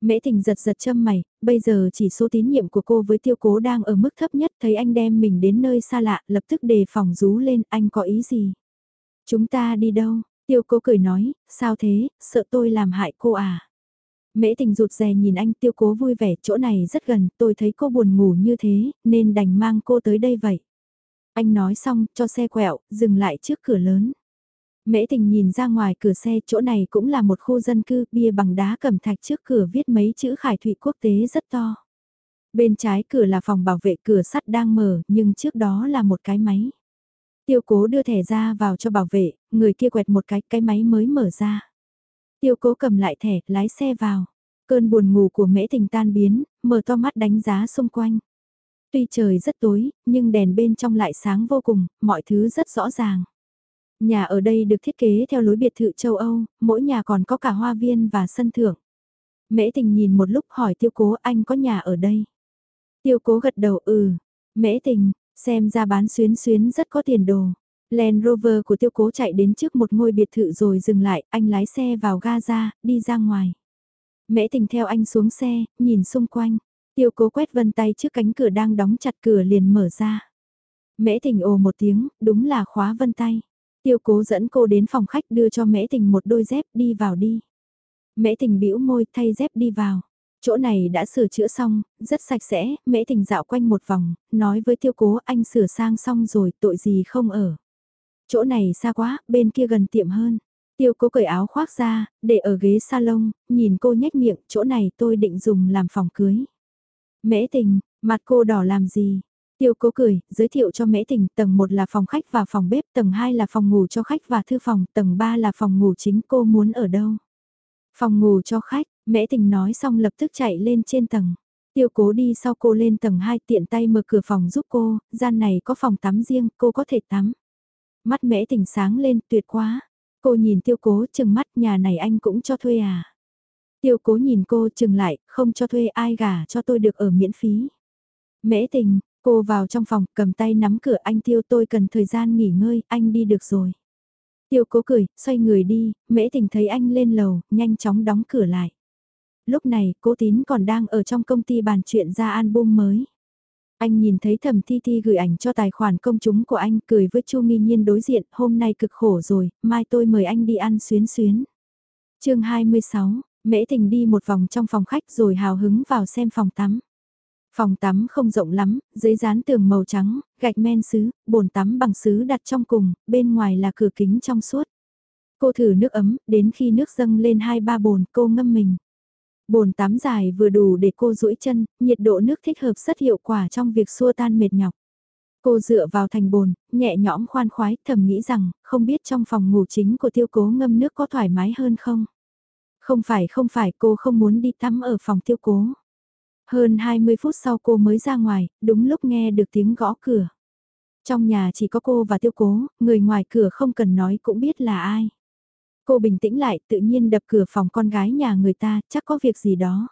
Mễ Thịnh giật giật châm mày, bây giờ chỉ số tín nhiệm của cô với tiêu cố đang ở mức thấp nhất, thấy anh đem mình đến nơi xa lạ, lập tức đề phòng rú lên, anh có ý gì? Chúng ta đi đâu? Tiêu cố cười nói, sao thế, sợ tôi làm hại cô à? Mễ tình rụt rè nhìn anh tiêu cố vui vẻ, chỗ này rất gần, tôi thấy cô buồn ngủ như thế, nên đành mang cô tới đây vậy. Anh nói xong, cho xe quẹo, dừng lại trước cửa lớn. Mễ tình nhìn ra ngoài cửa xe, chỗ này cũng là một khu dân cư, bia bằng đá cẩm thạch trước cửa viết mấy chữ khải thụy quốc tế rất to. Bên trái cửa là phòng bảo vệ cửa sắt đang mở, nhưng trước đó là một cái máy. Tiêu cố đưa thẻ ra vào cho bảo vệ, người kia quẹt một cái, cái máy mới mở ra. Tiêu cố cầm lại thẻ, lái xe vào. Cơn buồn ngủ của mễ tình tan biến, mở to mắt đánh giá xung quanh. Tuy trời rất tối, nhưng đèn bên trong lại sáng vô cùng, mọi thứ rất rõ ràng. Nhà ở đây được thiết kế theo lối biệt thự châu Âu, mỗi nhà còn có cả hoa viên và sân thượng. Mễ tình nhìn một lúc hỏi tiêu cố anh có nhà ở đây. Tiêu cố gật đầu ừ. Mễ tình, xem ra bán xuyến xuyến rất có tiền đồ. Land Rover của tiêu cố chạy đến trước một ngôi biệt thự rồi dừng lại, anh lái xe vào ga ra, đi ra ngoài. Mễ tình theo anh xuống xe, nhìn xung quanh. Tiêu cố quét vân tay trước cánh cửa đang đóng chặt cửa liền mở ra. Mễ tình ồ một tiếng, đúng là khóa vân tay. Tiêu cố dẫn cô đến phòng khách đưa cho mễ tình một đôi dép đi vào đi. Mễ tình bĩu môi thay dép đi vào. Chỗ này đã sửa chữa xong, rất sạch sẽ, mễ tình dạo quanh một vòng, nói với tiêu cố anh sửa sang xong rồi, tội gì không ở. Chỗ này xa quá, bên kia gần tiệm hơn. Tiêu cố cởi áo khoác ra, để ở ghế salon, nhìn cô nhếch miệng, chỗ này tôi định dùng làm phòng cưới. Mễ tình, mặt cô đỏ làm gì? Tiêu cố cười, giới thiệu cho mễ tình, tầng 1 là phòng khách và phòng bếp, tầng 2 là phòng ngủ cho khách và thư phòng, tầng 3 là phòng ngủ chính cô muốn ở đâu. Phòng ngủ cho khách, mễ tình nói xong lập tức chạy lên trên tầng. Tiêu cố đi sau cô lên tầng 2 tiện tay mở cửa phòng giúp cô, gian này có phòng tắm riêng, cô có thể tắm. Mắt mễ tình sáng lên, tuyệt quá. Cô nhìn tiêu cố chừng mắt nhà này anh cũng cho thuê à. Tiêu cố nhìn cô chừng lại, không cho thuê ai gả cho tôi được ở miễn phí. Mễ tình, cô vào trong phòng, cầm tay nắm cửa anh tiêu tôi cần thời gian nghỉ ngơi, anh đi được rồi. Tiêu cố cười, xoay người đi, mễ tình thấy anh lên lầu, nhanh chóng đóng cửa lại. Lúc này, cố tín còn đang ở trong công ty bàn chuyện ra album mới. Anh nhìn thấy thẩm thi thi gửi ảnh cho tài khoản công chúng của anh cười với Chu Nghi Nhiên đối diện, hôm nay cực khổ rồi, mai tôi mời anh đi ăn xuyến xuyến. chương 26, Mễ Tình đi một vòng trong phòng khách rồi hào hứng vào xem phòng tắm. Phòng tắm không rộng lắm, dưới dán tường màu trắng, gạch men sứ, bồn tắm bằng sứ đặt trong cùng, bên ngoài là cửa kính trong suốt. Cô thử nước ấm, đến khi nước dâng lên hai ba bồn cô ngâm mình. Bồn tắm dài vừa đủ để cô duỗi chân, nhiệt độ nước thích hợp rất hiệu quả trong việc xua tan mệt nhọc. Cô dựa vào thành bồn, nhẹ nhõm khoan khoái, thầm nghĩ rằng, không biết trong phòng ngủ chính của tiêu cố ngâm nước có thoải mái hơn không? Không phải không phải cô không muốn đi tắm ở phòng tiêu cố. Hơn 20 phút sau cô mới ra ngoài, đúng lúc nghe được tiếng gõ cửa. Trong nhà chỉ có cô và tiêu cố, người ngoài cửa không cần nói cũng biết là ai. Cô bình tĩnh lại, tự nhiên đập cửa phòng con gái nhà người ta, chắc có việc gì đó.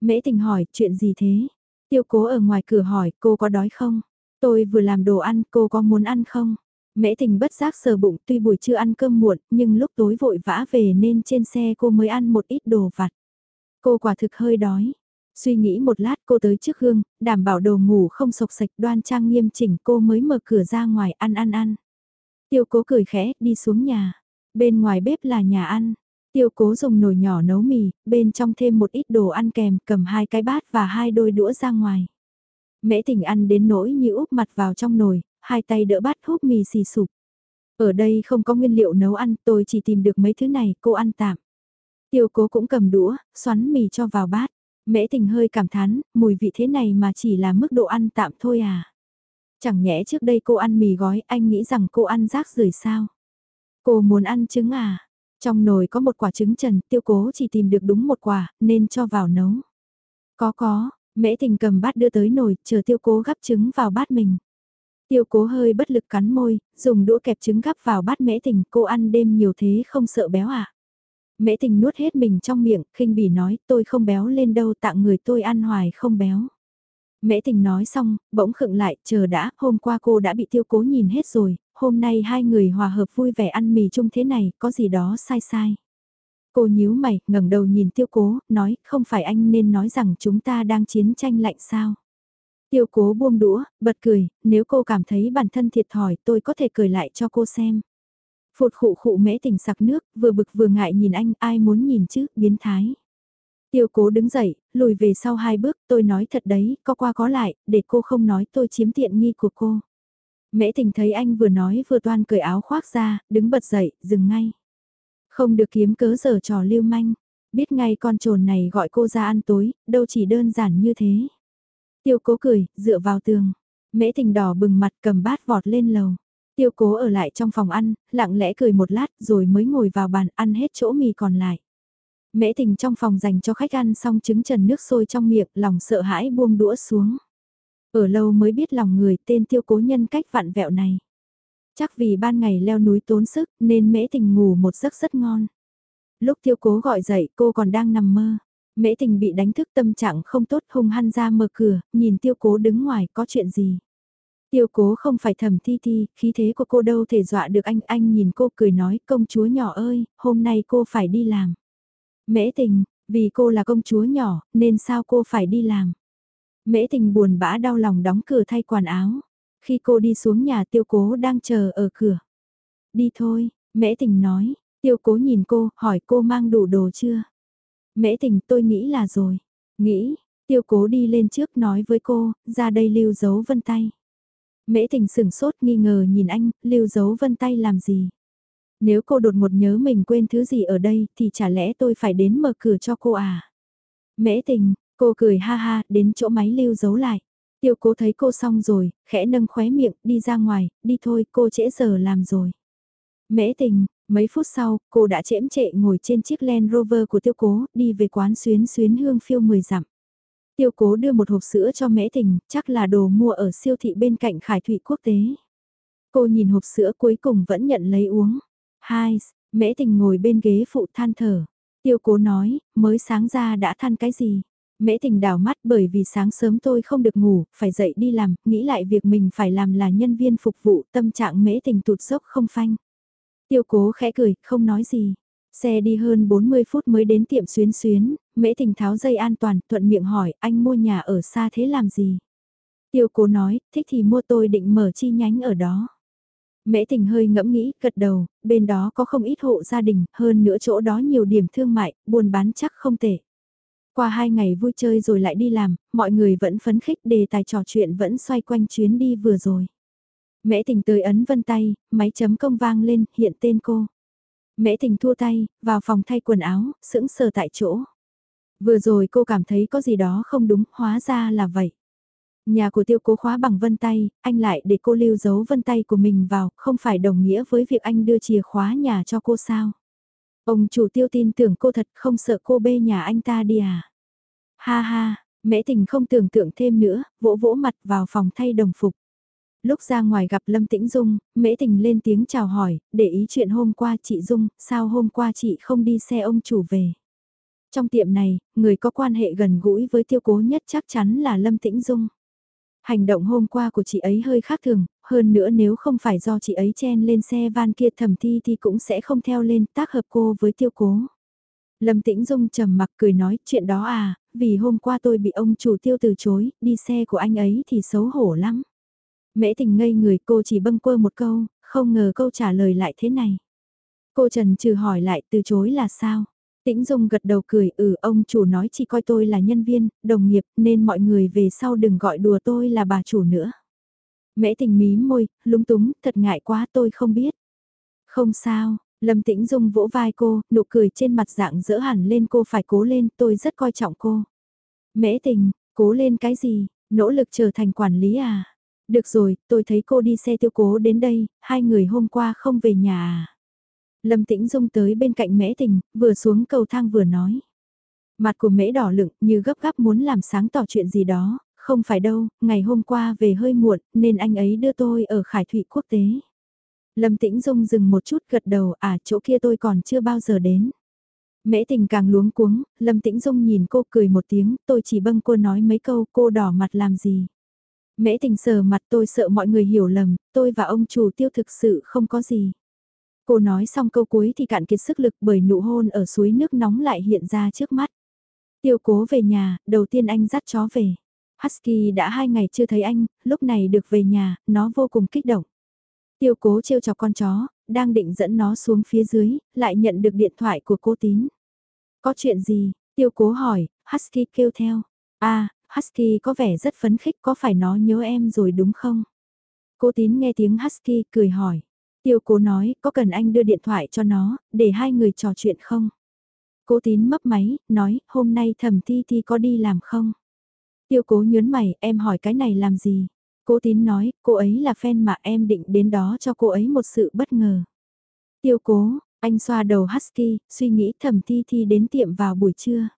Mễ tình hỏi, chuyện gì thế? Tiêu cố ở ngoài cửa hỏi, cô có đói không? Tôi vừa làm đồ ăn, cô có muốn ăn không? Mễ tình bất giác sờ bụng, tuy buổi trưa ăn cơm muộn, nhưng lúc tối vội vã về nên trên xe cô mới ăn một ít đồ vặt. Cô quả thực hơi đói. Suy nghĩ một lát cô tới trước gương, đảm bảo đồ ngủ không sộc sạch đoan trang nghiêm chỉnh cô mới mở cửa ra ngoài ăn ăn ăn. Tiêu cố cười khẽ, đi xuống nhà. Bên ngoài bếp là nhà ăn. Tiêu cố dùng nồi nhỏ nấu mì, bên trong thêm một ít đồ ăn kèm, cầm hai cái bát và hai đôi đũa ra ngoài. Mễ tình ăn đến nỗi như úp mặt vào trong nồi, hai tay đỡ bát húp mì xì sụp. Ở đây không có nguyên liệu nấu ăn, tôi chỉ tìm được mấy thứ này, cô ăn tạm. Tiêu cố cũng cầm đũa, xoắn mì cho vào bát. Mễ tình hơi cảm thán, mùi vị thế này mà chỉ là mức độ ăn tạm thôi à. Chẳng nhẽ trước đây cô ăn mì gói, anh nghĩ rằng cô ăn rác rưởi sao? Cô muốn ăn trứng à? Trong nồi có một quả trứng trần, tiêu cố chỉ tìm được đúng một quả, nên cho vào nấu. Có có, mễ tình cầm bát đưa tới nồi, chờ tiêu cố gắp trứng vào bát mình. Tiêu cố hơi bất lực cắn môi, dùng đũa kẹp trứng gắp vào bát mễ tình, cô ăn đêm nhiều thế không sợ béo à? Mễ tình nuốt hết mình trong miệng, khinh bỉ nói, tôi không béo lên đâu tặng người tôi ăn hoài không béo. Mễ tình nói xong, bỗng khựng lại, chờ đã, hôm qua cô đã bị tiêu cố nhìn hết rồi, hôm nay hai người hòa hợp vui vẻ ăn mì chung thế này, có gì đó sai sai. Cô nhíu mày, ngẩng đầu nhìn tiêu cố, nói, không phải anh nên nói rằng chúng ta đang chiến tranh lạnh sao. Tiêu cố buông đũa, bật cười, nếu cô cảm thấy bản thân thiệt thòi tôi có thể cười lại cho cô xem. Phụt khụ khụ mễ tình sặc nước, vừa bực vừa ngại nhìn anh, ai muốn nhìn chứ, biến thái. Tiêu cố đứng dậy, lùi về sau hai bước, tôi nói thật đấy, có qua có lại, để cô không nói tôi chiếm tiện nghi của cô. Mễ tình thấy anh vừa nói vừa toan cởi áo khoác ra, đứng bật dậy, dừng ngay. Không được kiếm cớ giờ trò lưu manh, biết ngay con trồn này gọi cô ra ăn tối, đâu chỉ đơn giản như thế. Tiêu cố cười, dựa vào tường. Mễ tình đỏ bừng mặt cầm bát vọt lên lầu. Tiêu cố ở lại trong phòng ăn, lặng lẽ cười một lát rồi mới ngồi vào bàn ăn hết chỗ mì còn lại. Mễ tình trong phòng dành cho khách ăn xong trứng trần nước sôi trong miệng, lòng sợ hãi buông đũa xuống. Ở lâu mới biết lòng người tên tiêu cố nhân cách vặn vẹo này. Chắc vì ban ngày leo núi tốn sức nên mễ tình ngủ một giấc rất ngon. Lúc tiêu cố gọi dậy cô còn đang nằm mơ. Mễ tình bị đánh thức tâm trạng không tốt hung hăng ra mở cửa, nhìn tiêu cố đứng ngoài có chuyện gì. Tiêu cố không phải thầm thi thi, khí thế của cô đâu thể dọa được anh, anh nhìn cô cười nói công chúa nhỏ ơi, hôm nay cô phải đi làm. Mễ tình, vì cô là công chúa nhỏ, nên sao cô phải đi làm. Mễ tình buồn bã đau lòng đóng cửa thay quần áo. Khi cô đi xuống nhà tiêu cố đang chờ ở cửa. Đi thôi, mễ tình nói, tiêu cố nhìn cô, hỏi cô mang đủ đồ chưa. Mễ tình tôi nghĩ là rồi. Nghĩ, tiêu cố đi lên trước nói với cô, ra đây lưu dấu vân tay. Mễ tình sửng sốt nghi ngờ nhìn anh, lưu dấu vân tay làm gì? Nếu cô đột một nhớ mình quên thứ gì ở đây thì chả lẽ tôi phải đến mở cửa cho cô à? Mễ tình, cô cười ha ha, đến chỗ máy lưu dấu lại. Tiêu cố thấy cô xong rồi, khẽ nâng khóe miệng, đi ra ngoài, đi thôi, cô trễ giờ làm rồi. Mễ tình, mấy phút sau, cô đã chễm trệ ngồi trên chiếc Land Rover của tiêu cố, đi về quán xuyến xuyến hương phiêu 10 dặm. Tiêu cố đưa một hộp sữa cho mễ tình, chắc là đồ mua ở siêu thị bên cạnh Khải Thụy Quốc tế. Cô nhìn hộp sữa cuối cùng vẫn nhận lấy uống. Hai, mễ tình ngồi bên ghế phụ than thở. Tiêu cố nói, mới sáng ra đã than cái gì? Mễ tình đảo mắt bởi vì sáng sớm tôi không được ngủ, phải dậy đi làm, nghĩ lại việc mình phải làm là nhân viên phục vụ, tâm trạng mễ tình tụt dốc không phanh. Tiêu cố khẽ cười, không nói gì. Xe đi hơn 40 phút mới đến tiệm xuyến xuyến, mễ tình tháo dây an toàn, thuận miệng hỏi, anh mua nhà ở xa thế làm gì? Tiêu cố nói, thích thì mua tôi định mở chi nhánh ở đó. Mễ tình hơi ngẫm nghĩ, gật đầu, bên đó có không ít hộ gia đình, hơn nữa chỗ đó nhiều điểm thương mại, buôn bán chắc không tệ. Qua hai ngày vui chơi rồi lại đi làm, mọi người vẫn phấn khích đề tài trò chuyện vẫn xoay quanh chuyến đi vừa rồi. Mễ tình tới ấn vân tay, máy chấm công vang lên, hiện tên cô. Mễ tình thua tay, vào phòng thay quần áo, sững sờ tại chỗ. Vừa rồi cô cảm thấy có gì đó không đúng, hóa ra là vậy. Nhà của tiêu cố khóa bằng vân tay, anh lại để cô lưu dấu vân tay của mình vào, không phải đồng nghĩa với việc anh đưa chìa khóa nhà cho cô sao. Ông chủ tiêu tin tưởng cô thật không sợ cô bê nhà anh ta đi à. Ha ha, mễ tình không tưởng tượng thêm nữa, vỗ vỗ mặt vào phòng thay đồng phục. Lúc ra ngoài gặp Lâm Tĩnh Dung, Mễ Tình lên tiếng chào hỏi, để ý chuyện hôm qua chị Dung, sao hôm qua chị không đi xe ông chủ về. Trong tiệm này, người có quan hệ gần gũi với tiêu cố nhất chắc chắn là Lâm Tĩnh Dung. Hành động hôm qua của chị ấy hơi khác thường, hơn nữa nếu không phải do chị ấy chen lên xe van kia thẩm thi thì cũng sẽ không theo lên tác hợp cô với tiêu cố. Lâm Tĩnh Dung trầm mặc cười nói chuyện đó à, vì hôm qua tôi bị ông chủ tiêu từ chối, đi xe của anh ấy thì xấu hổ lắm. Mễ tình ngây người cô chỉ bâng quơ một câu, không ngờ câu trả lời lại thế này. Cô Trần trừ hỏi lại từ chối là sao? Tĩnh Dung gật đầu cười ừ ông chủ nói chỉ coi tôi là nhân viên, đồng nghiệp nên mọi người về sau đừng gọi đùa tôi là bà chủ nữa. Mễ tình mí môi, lúng túng, thật ngại quá tôi không biết. Không sao, Lâm Tĩnh Dung vỗ vai cô, nụ cười trên mặt dạng dỡ hẳn lên cô phải cố lên, tôi rất coi trọng cô. Mễ tình, cố lên cái gì, nỗ lực trở thành quản lý à? Được rồi, tôi thấy cô đi xe tiêu cố đến đây, hai người hôm qua không về nhà à? Lâm Tĩnh Dung tới bên cạnh mễ tình, vừa xuống cầu thang vừa nói. Mặt của mễ đỏ lựng như gấp gáp muốn làm sáng tỏ chuyện gì đó, không phải đâu, ngày hôm qua về hơi muộn nên anh ấy đưa tôi ở Khải Thụy Quốc tế. Lâm Tĩnh Dung dừng một chút gật đầu à chỗ kia tôi còn chưa bao giờ đến. Mễ tình càng luống cuống, Lâm Tĩnh Dung nhìn cô cười một tiếng, tôi chỉ bâng cô nói mấy câu cô đỏ mặt làm gì. Mễ tình sờ mặt tôi sợ mọi người hiểu lầm, tôi và ông chủ tiêu thực sự không có gì. Cô nói xong câu cuối thì cạn kiệt sức lực bởi nụ hôn ở suối nước nóng lại hiện ra trước mắt. Tiêu cố về nhà, đầu tiên anh dắt chó về. Husky đã hai ngày chưa thấy anh, lúc này được về nhà, nó vô cùng kích động. Tiêu cố trêu chọc con chó, đang định dẫn nó xuống phía dưới, lại nhận được điện thoại của cô tín. Có chuyện gì? Tiêu cố hỏi, Husky kêu theo. À, Husky có vẻ rất phấn khích có phải nó nhớ em rồi đúng không? Cô tín nghe tiếng Husky cười hỏi. Tiêu cố nói, có cần anh đưa điện thoại cho nó, để hai người trò chuyện không? Cố tín mấp máy, nói, hôm nay thẩm thi thi có đi làm không? Tiêu cố nhớn mày, em hỏi cái này làm gì? Cố tín nói, cô ấy là fan mà em định đến đó cho cô ấy một sự bất ngờ. Tiêu cố, Anh xoa đầu Husky, suy nghĩ thầm thi thi đến tiệm vào buổi trưa.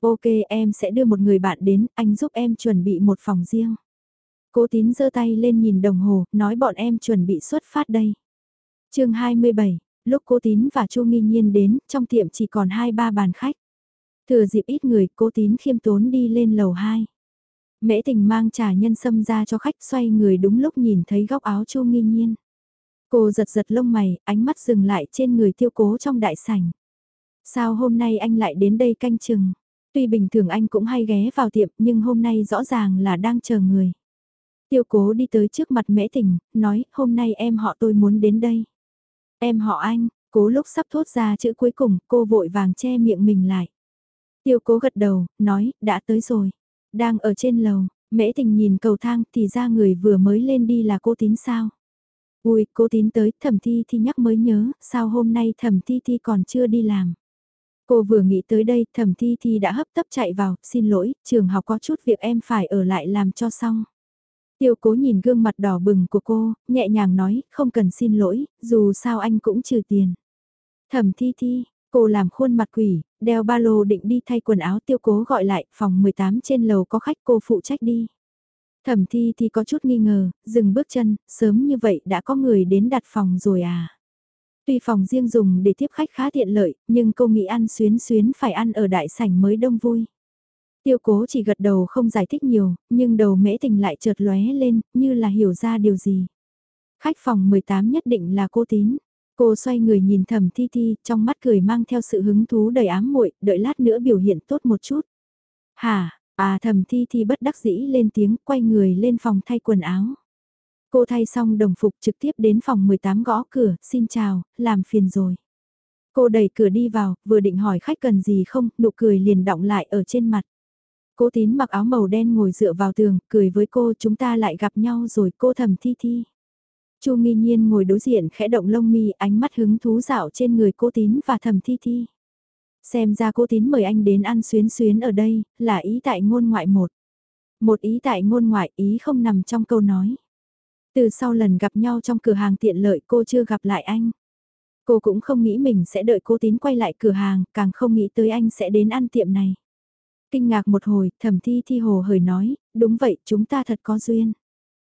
Ok em sẽ đưa một người bạn đến, anh giúp em chuẩn bị một phòng riêng. Cố tín giơ tay lên nhìn đồng hồ, nói bọn em chuẩn bị xuất phát đây. chương 27, lúc cố tín và chu nghi nhiên đến, trong tiệm chỉ còn 2-3 bàn khách. Thừa dịp ít người, cố tín khiêm tốn đi lên lầu 2. Mễ tình mang trà nhân sâm ra cho khách xoay người đúng lúc nhìn thấy góc áo chu nghi nhiên. Cô giật giật lông mày, ánh mắt dừng lại trên người tiêu cố trong đại sảnh. Sao hôm nay anh lại đến đây canh chừng? Tuy bình thường anh cũng hay ghé vào tiệm nhưng hôm nay rõ ràng là đang chờ người. Tiêu cố đi tới trước mặt mễ tình, nói hôm nay em họ tôi muốn đến đây. Em họ anh, cố lúc sắp thốt ra chữ cuối cùng cô vội vàng che miệng mình lại. Tiêu cố gật đầu, nói, đã tới rồi. Đang ở trên lầu, mễ tình nhìn cầu thang thì ra người vừa mới lên đi là cô tín sao. Ui, cô tín tới, thẩm thi thi nhắc mới nhớ, sao hôm nay thẩm thi thi còn chưa đi làm. Cô vừa nghĩ tới đây, thẩm thi thi đã hấp tấp chạy vào, xin lỗi, trường học có chút việc em phải ở lại làm cho xong. Tiêu cố nhìn gương mặt đỏ bừng của cô, nhẹ nhàng nói, không cần xin lỗi, dù sao anh cũng trừ tiền. Thẩm thi thi, cô làm khuôn mặt quỷ, đeo ba lô định đi thay quần áo tiêu cố gọi lại, phòng 18 trên lầu có khách cô phụ trách đi. Thẩm thi thì có chút nghi ngờ, dừng bước chân, sớm như vậy đã có người đến đặt phòng rồi à. Tuy phòng riêng dùng để tiếp khách khá tiện lợi, nhưng cô nghĩ ăn xuyến xuyến phải ăn ở đại sảnh mới đông vui. Tiêu cố chỉ gật đầu không giải thích nhiều, nhưng đầu mễ tình lại chợt lóe lên, như là hiểu ra điều gì. Khách phòng 18 nhất định là cô tín. Cô xoay người nhìn thầm thi thi, trong mắt cười mang theo sự hứng thú đầy ám muội đợi lát nữa biểu hiện tốt một chút. Hà à thầm thi thi bất đắc dĩ lên tiếng, quay người lên phòng thay quần áo. Cô thay xong đồng phục trực tiếp đến phòng 18 gõ cửa, xin chào, làm phiền rồi. Cô đẩy cửa đi vào, vừa định hỏi khách cần gì không, nụ cười liền động lại ở trên mặt. Cố tín mặc áo màu đen ngồi dựa vào tường, cười với cô chúng ta lại gặp nhau rồi cô thầm thi thi. Chu nghi nhiên ngồi đối diện khẽ động lông mi ánh mắt hứng thú dạo trên người cô tín và thầm thi thi. Xem ra cô tín mời anh đến ăn xuyến xuyến ở đây, là ý tại ngôn ngoại một. Một ý tại ngôn ngoại ý không nằm trong câu nói. Từ sau lần gặp nhau trong cửa hàng tiện lợi cô chưa gặp lại anh. Cô cũng không nghĩ mình sẽ đợi cô tín quay lại cửa hàng, càng không nghĩ tới anh sẽ đến ăn tiệm này. Kinh ngạc một hồi, thẩm thi thi hồ hời nói, đúng vậy, chúng ta thật có duyên.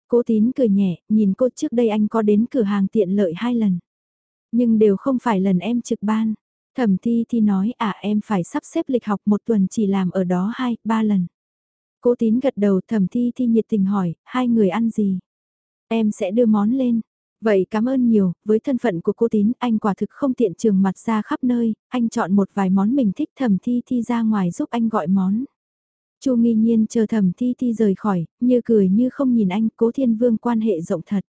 Cô tín cười nhẹ, nhìn cô trước đây anh có đến cửa hàng tiện lợi hai lần. Nhưng đều không phải lần em trực ban. Thẩm thi thi nói à em phải sắp xếp lịch học một tuần chỉ làm ở đó hai, ba lần. Cô tín gật đầu thẩm thi thi nhiệt tình hỏi, hai người ăn gì? Em sẽ đưa món lên. Vậy cảm ơn nhiều, với thân phận của cô tín anh quả thực không tiện trường mặt ra khắp nơi, anh chọn một vài món mình thích thẩm thi thi ra ngoài giúp anh gọi món. Chu nghi nhiên chờ thẩm thi thi rời khỏi, như cười như không nhìn anh, cố thiên vương quan hệ rộng thật.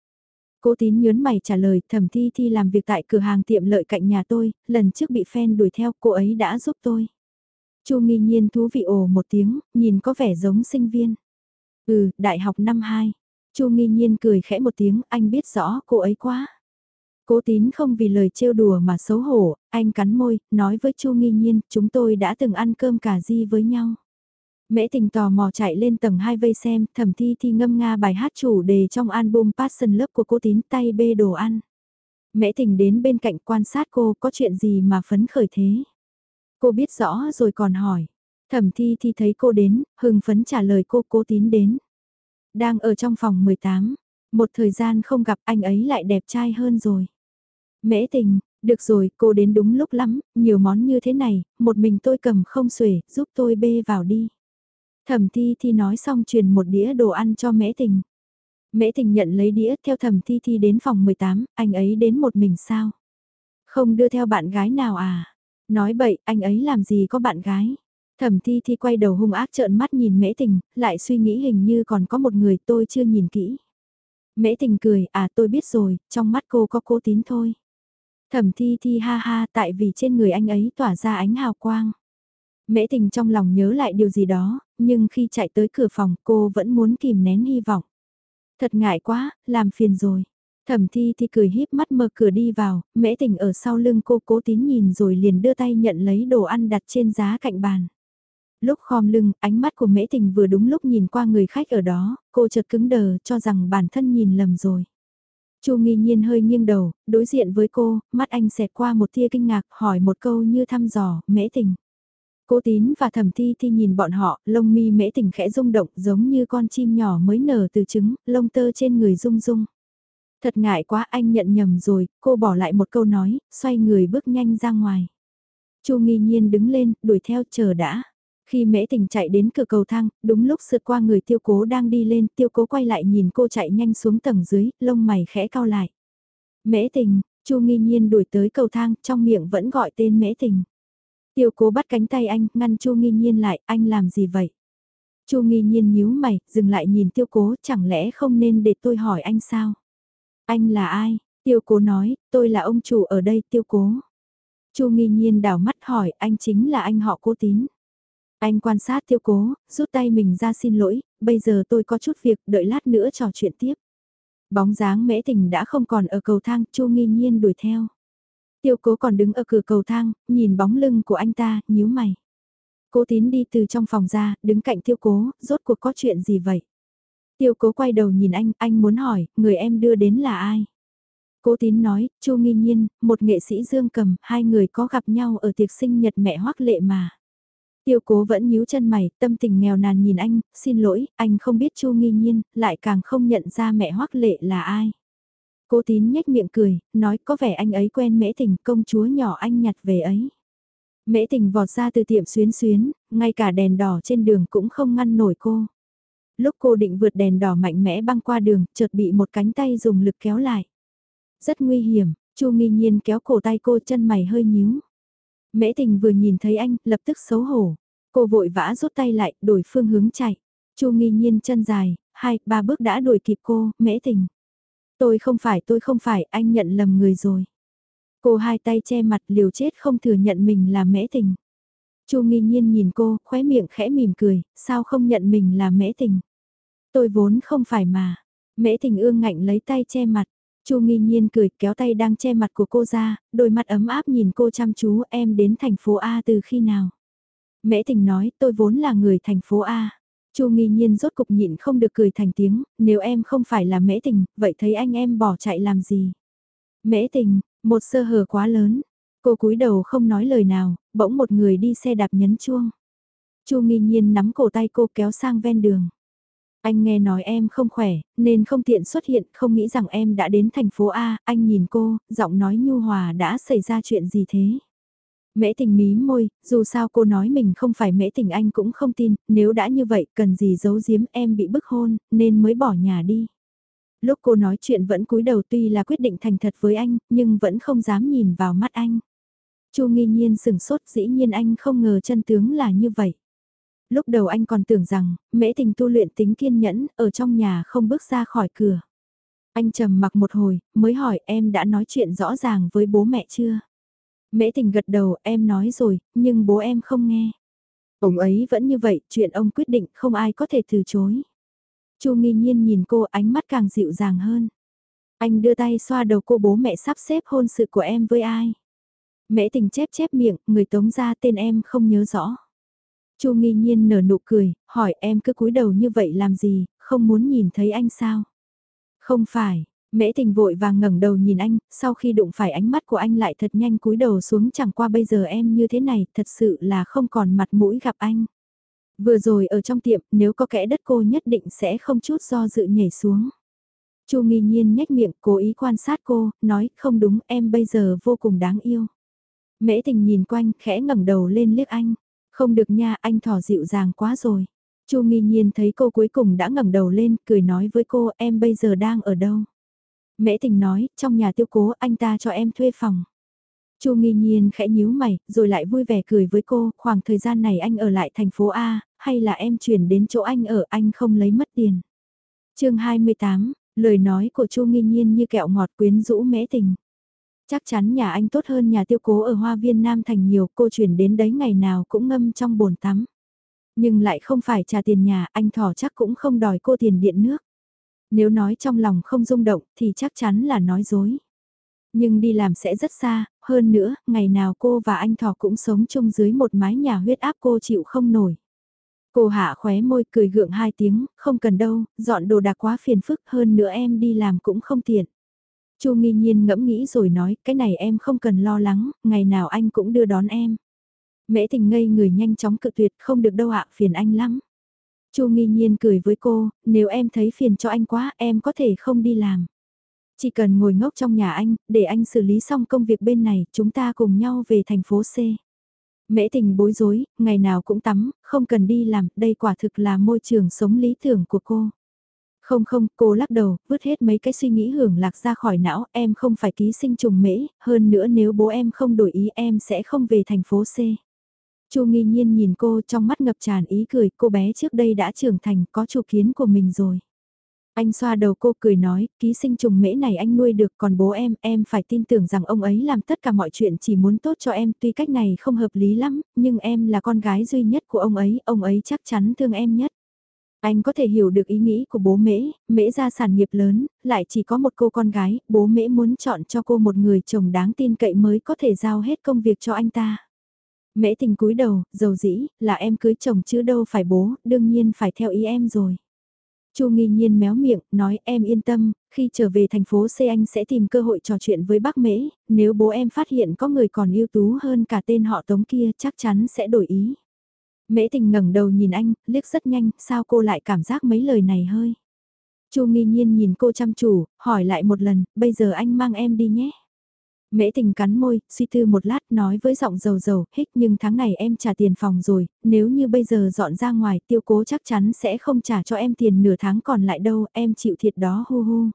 Cố tín nhớn mày trả lời thẩm thi thi làm việc tại cửa hàng tiệm lợi cạnh nhà tôi, lần trước bị fan đuổi theo cô ấy đã giúp tôi. Chu nghi nhiên thú vị ồ một tiếng, nhìn có vẻ giống sinh viên. Ừ, đại học năm 2. Chu nghi nhiên cười khẽ một tiếng, anh biết rõ cô ấy quá. Cố tín không vì lời trêu đùa mà xấu hổ, anh cắn môi, nói với Chu nghi nhiên, chúng tôi đã từng ăn cơm cà ri với nhau. Mễ tình tò mò chạy lên tầng 2 vây xem, thẩm thi thi ngâm nga bài hát chủ đề trong album Passion Love của cô tín tay bê đồ ăn. Mễ tình đến bên cạnh quan sát cô có chuyện gì mà phấn khởi thế. Cô biết rõ rồi còn hỏi. Thẩm thi thi thấy cô đến, hưng phấn trả lời cô cố tín đến. Đang ở trong phòng 18, một thời gian không gặp anh ấy lại đẹp trai hơn rồi. Mễ tình, được rồi, cô đến đúng lúc lắm, nhiều món như thế này, một mình tôi cầm không xuể, giúp tôi bê vào đi. Thẩm thi thi nói xong truyền một đĩa đồ ăn cho mễ tình. Mễ tình nhận lấy đĩa theo thẩm thi thi đến phòng 18, anh ấy đến một mình sao? Không đưa theo bạn gái nào à? Nói bậy, anh ấy làm gì có bạn gái? Thẩm thi thi quay đầu hung ác trợn mắt nhìn mễ tình, lại suy nghĩ hình như còn có một người tôi chưa nhìn kỹ. Mễ tình cười, à tôi biết rồi, trong mắt cô có cố tín thôi. Thẩm thi thi ha ha tại vì trên người anh ấy tỏa ra ánh hào quang. Mễ tình trong lòng nhớ lại điều gì đó, nhưng khi chạy tới cửa phòng cô vẫn muốn kìm nén hy vọng. Thật ngại quá, làm phiền rồi. Thẩm thi thì cười híp mắt mở cửa đi vào, mễ tình ở sau lưng cô cố tín nhìn rồi liền đưa tay nhận lấy đồ ăn đặt trên giá cạnh bàn. Lúc khom lưng, ánh mắt của mễ tình vừa đúng lúc nhìn qua người khách ở đó, cô chợt cứng đờ cho rằng bản thân nhìn lầm rồi. Chu nghi nhiên hơi nghiêng đầu, đối diện với cô, mắt anh xẹt qua một tia kinh ngạc hỏi một câu như thăm dò, mễ tình. Cố tín và thẩm thi thi nhìn bọn họ, lông mi mễ tình khẽ rung động giống như con chim nhỏ mới nở từ trứng, lông tơ trên người rung rung. Thật ngại quá anh nhận nhầm rồi, cô bỏ lại một câu nói, xoay người bước nhanh ra ngoài. Chu nghi nhiên đứng lên, đuổi theo chờ đã. Khi mễ tình chạy đến cửa cầu thang, đúng lúc sượt qua người tiêu cố đang đi lên, tiêu cố quay lại nhìn cô chạy nhanh xuống tầng dưới, lông mày khẽ cao lại. Mễ tình, chu nghi nhiên đuổi tới cầu thang, trong miệng vẫn gọi tên mễ tình. Tiêu cố bắt cánh tay anh, ngăn chu nghi nhiên lại, anh làm gì vậy? chu nghi nhiên nhíu mày, dừng lại nhìn tiêu cố, chẳng lẽ không nên để tôi hỏi anh sao? Anh là ai? Tiêu cố nói, tôi là ông chủ ở đây tiêu cố. chu nghi nhiên đảo mắt hỏi, anh chính là anh họ cố tín. Anh quan sát tiêu cố, rút tay mình ra xin lỗi, bây giờ tôi có chút việc, đợi lát nữa trò chuyện tiếp. Bóng dáng mễ tình đã không còn ở cầu thang, chu nghi nhiên đuổi theo. Tiêu cố còn đứng ở cửa cầu thang, nhìn bóng lưng của anh ta, nhíu mày. Cố tín đi từ trong phòng ra, đứng cạnh tiêu cố, rốt cuộc có chuyện gì vậy? Tiêu cố quay đầu nhìn anh, anh muốn hỏi, người em đưa đến là ai? Cố tín nói, chu nghi nhiên, một nghệ sĩ dương cầm, hai người có gặp nhau ở tiệc sinh nhật mẹ hoắc lệ mà. Tiêu cố vẫn nhíu chân mày, tâm tình nghèo nàn nhìn anh, xin lỗi, anh không biết chu nghi nhiên, lại càng không nhận ra mẹ hoắc lệ là ai. Cố tín nhếch miệng cười, nói có vẻ anh ấy quen mễ tình công chúa nhỏ anh nhặt về ấy. Mễ tình vọt ra từ tiệm xuyến xuyến, ngay cả đèn đỏ trên đường cũng không ngăn nổi cô. Lúc cô định vượt đèn đỏ mạnh mẽ băng qua đường, chợt bị một cánh tay dùng lực kéo lại. Rất nguy hiểm, Chu nghi nhiên kéo cổ tay cô chân mày hơi nhíu. Mễ tình vừa nhìn thấy anh, lập tức xấu hổ. Cô vội vã rút tay lại, đổi phương hướng chạy. Chu nghi nhiên chân dài, hai, ba bước đã đuổi kịp cô, mễ tình. Tôi không phải, tôi không phải, anh nhận lầm người rồi. Cô hai tay che mặt liều chết không thừa nhận mình là mễ tình. Chu nghi nhiên nhìn cô, khóe miệng khẽ mỉm cười, sao không nhận mình là mễ tình. Tôi vốn không phải mà. Mễ tình ương ngạnh lấy tay che mặt. Chu nghi nhiên cười kéo tay đang che mặt của cô ra, đôi mắt ấm áp nhìn cô chăm chú em đến thành phố A từ khi nào. Mễ tình nói tôi vốn là người thành phố A. Chu nghi nhiên rốt cục nhịn không được cười thành tiếng, nếu em không phải là mễ tình, vậy thấy anh em bỏ chạy làm gì? Mễ tình, một sơ hở quá lớn. Cô cúi đầu không nói lời nào, bỗng một người đi xe đạp nhấn chuông. Chu nghi nhiên nắm cổ tay cô kéo sang ven đường. Anh nghe nói em không khỏe, nên không tiện xuất hiện, không nghĩ rằng em đã đến thành phố A, anh nhìn cô, giọng nói nhu hòa đã xảy ra chuyện gì thế? Mễ tình mí môi, dù sao cô nói mình không phải mễ tình anh cũng không tin, nếu đã như vậy cần gì giấu giếm em bị bức hôn, nên mới bỏ nhà đi. Lúc cô nói chuyện vẫn cúi đầu tuy là quyết định thành thật với anh, nhưng vẫn không dám nhìn vào mắt anh. Chu nghi nhiên sừng sốt dĩ nhiên anh không ngờ chân tướng là như vậy. Lúc đầu anh còn tưởng rằng, mễ tình tu luyện tính kiên nhẫn, ở trong nhà không bước ra khỏi cửa. Anh trầm mặc một hồi, mới hỏi em đã nói chuyện rõ ràng với bố mẹ chưa? Mễ tình gật đầu, em nói rồi, nhưng bố em không nghe. Ông ấy vẫn như vậy, chuyện ông quyết định không ai có thể từ chối. Chu nghi nhiên nhìn cô ánh mắt càng dịu dàng hơn. Anh đưa tay xoa đầu cô bố mẹ sắp xếp hôn sự của em với ai. Mễ tình chép chép miệng, người tống ra tên em không nhớ rõ. Chu nghi nhiên nở nụ cười, hỏi em cứ cúi đầu như vậy làm gì, không muốn nhìn thấy anh sao? Không phải, Mễ tình vội vàng ngẩng đầu nhìn anh, sau khi đụng phải ánh mắt của anh lại thật nhanh cúi đầu xuống chẳng qua bây giờ em như thế này, thật sự là không còn mặt mũi gặp anh. Vừa rồi ở trong tiệm, nếu có kẽ đất cô nhất định sẽ không chút do dự nhảy xuống. Chu nghi nhiên nhếch miệng, cố ý quan sát cô, nói, không đúng, em bây giờ vô cùng đáng yêu. Mễ tình nhìn quanh, khẽ ngẩng đầu lên liếc anh. Không được nha, anh thỏ dịu dàng quá rồi. Chu nghi nhiên thấy cô cuối cùng đã ngẩng đầu lên, cười nói với cô, em bây giờ đang ở đâu? Mễ tình nói, trong nhà tiêu cố anh ta cho em thuê phòng. Chu nghi nhiên khẽ nhíu mày, rồi lại vui vẻ cười với cô, khoảng thời gian này anh ở lại thành phố A, hay là em chuyển đến chỗ anh ở anh không lấy mất tiền. chương 28, lời nói của Chu nghi nhiên như kẹo ngọt quyến rũ mễ tình. Chắc chắn nhà anh tốt hơn nhà tiêu cố ở Hoa Viên Nam Thành nhiều, cô chuyển đến đấy ngày nào cũng ngâm trong bồn tắm. Nhưng lại không phải trả tiền nhà, anh thỏ chắc cũng không đòi cô tiền điện nước. Nếu nói trong lòng không rung động thì chắc chắn là nói dối. Nhưng đi làm sẽ rất xa, hơn nữa, ngày nào cô và anh thỏ cũng sống chung dưới một mái nhà huyết áp cô chịu không nổi. Cô hạ khóe môi cười gượng hai tiếng, không cần đâu, dọn đồ đạc quá phiền phức hơn nữa em đi làm cũng không tiện. Chu nghi nhiên ngẫm nghĩ rồi nói, cái này em không cần lo lắng, ngày nào anh cũng đưa đón em. Mễ tình ngây người nhanh chóng cự tuyệt, không được đâu ạ, phiền anh lắm. Chu nghi nhiên cười với cô, nếu em thấy phiền cho anh quá, em có thể không đi làm. Chỉ cần ngồi ngốc trong nhà anh, để anh xử lý xong công việc bên này, chúng ta cùng nhau về thành phố C. Mễ tình bối rối, ngày nào cũng tắm, không cần đi làm, đây quả thực là môi trường sống lý tưởng của cô. Không không, cô lắc đầu, vứt hết mấy cái suy nghĩ hưởng lạc ra khỏi não, em không phải ký sinh trùng mễ, hơn nữa nếu bố em không đổi ý em sẽ không về thành phố C. Chu nghi nhiên nhìn cô trong mắt ngập tràn ý cười, cô bé trước đây đã trưởng thành, có chủ kiến của mình rồi. Anh xoa đầu cô cười nói, ký sinh trùng mễ này anh nuôi được còn bố em, em phải tin tưởng rằng ông ấy làm tất cả mọi chuyện chỉ muốn tốt cho em, tuy cách này không hợp lý lắm, nhưng em là con gái duy nhất của ông ấy, ông ấy chắc chắn thương em nhất. Anh có thể hiểu được ý nghĩ của bố mễ, mễ ra sản nghiệp lớn, lại chỉ có một cô con gái, bố mễ muốn chọn cho cô một người chồng đáng tin cậy mới có thể giao hết công việc cho anh ta. Mễ tình cúi đầu, dầu dĩ, là em cưới chồng chứ đâu phải bố, đương nhiên phải theo ý em rồi. Chu nghi nhiên méo miệng, nói em yên tâm, khi trở về thành phố C anh sẽ tìm cơ hội trò chuyện với bác Mễ, nếu bố em phát hiện có người còn ưu tú hơn cả tên họ tống kia chắc chắn sẽ đổi ý. Mễ tình ngẩng đầu nhìn anh, liếc rất nhanh, sao cô lại cảm giác mấy lời này hơi. Chu nghi nhiên nhìn cô chăm chủ, hỏi lại một lần, bây giờ anh mang em đi nhé. Mễ tình cắn môi, suy tư một lát nói với giọng dầu dầu, hích nhưng tháng này em trả tiền phòng rồi, nếu như bây giờ dọn ra ngoài tiêu cố chắc chắn sẽ không trả cho em tiền nửa tháng còn lại đâu, em chịu thiệt đó hu hu.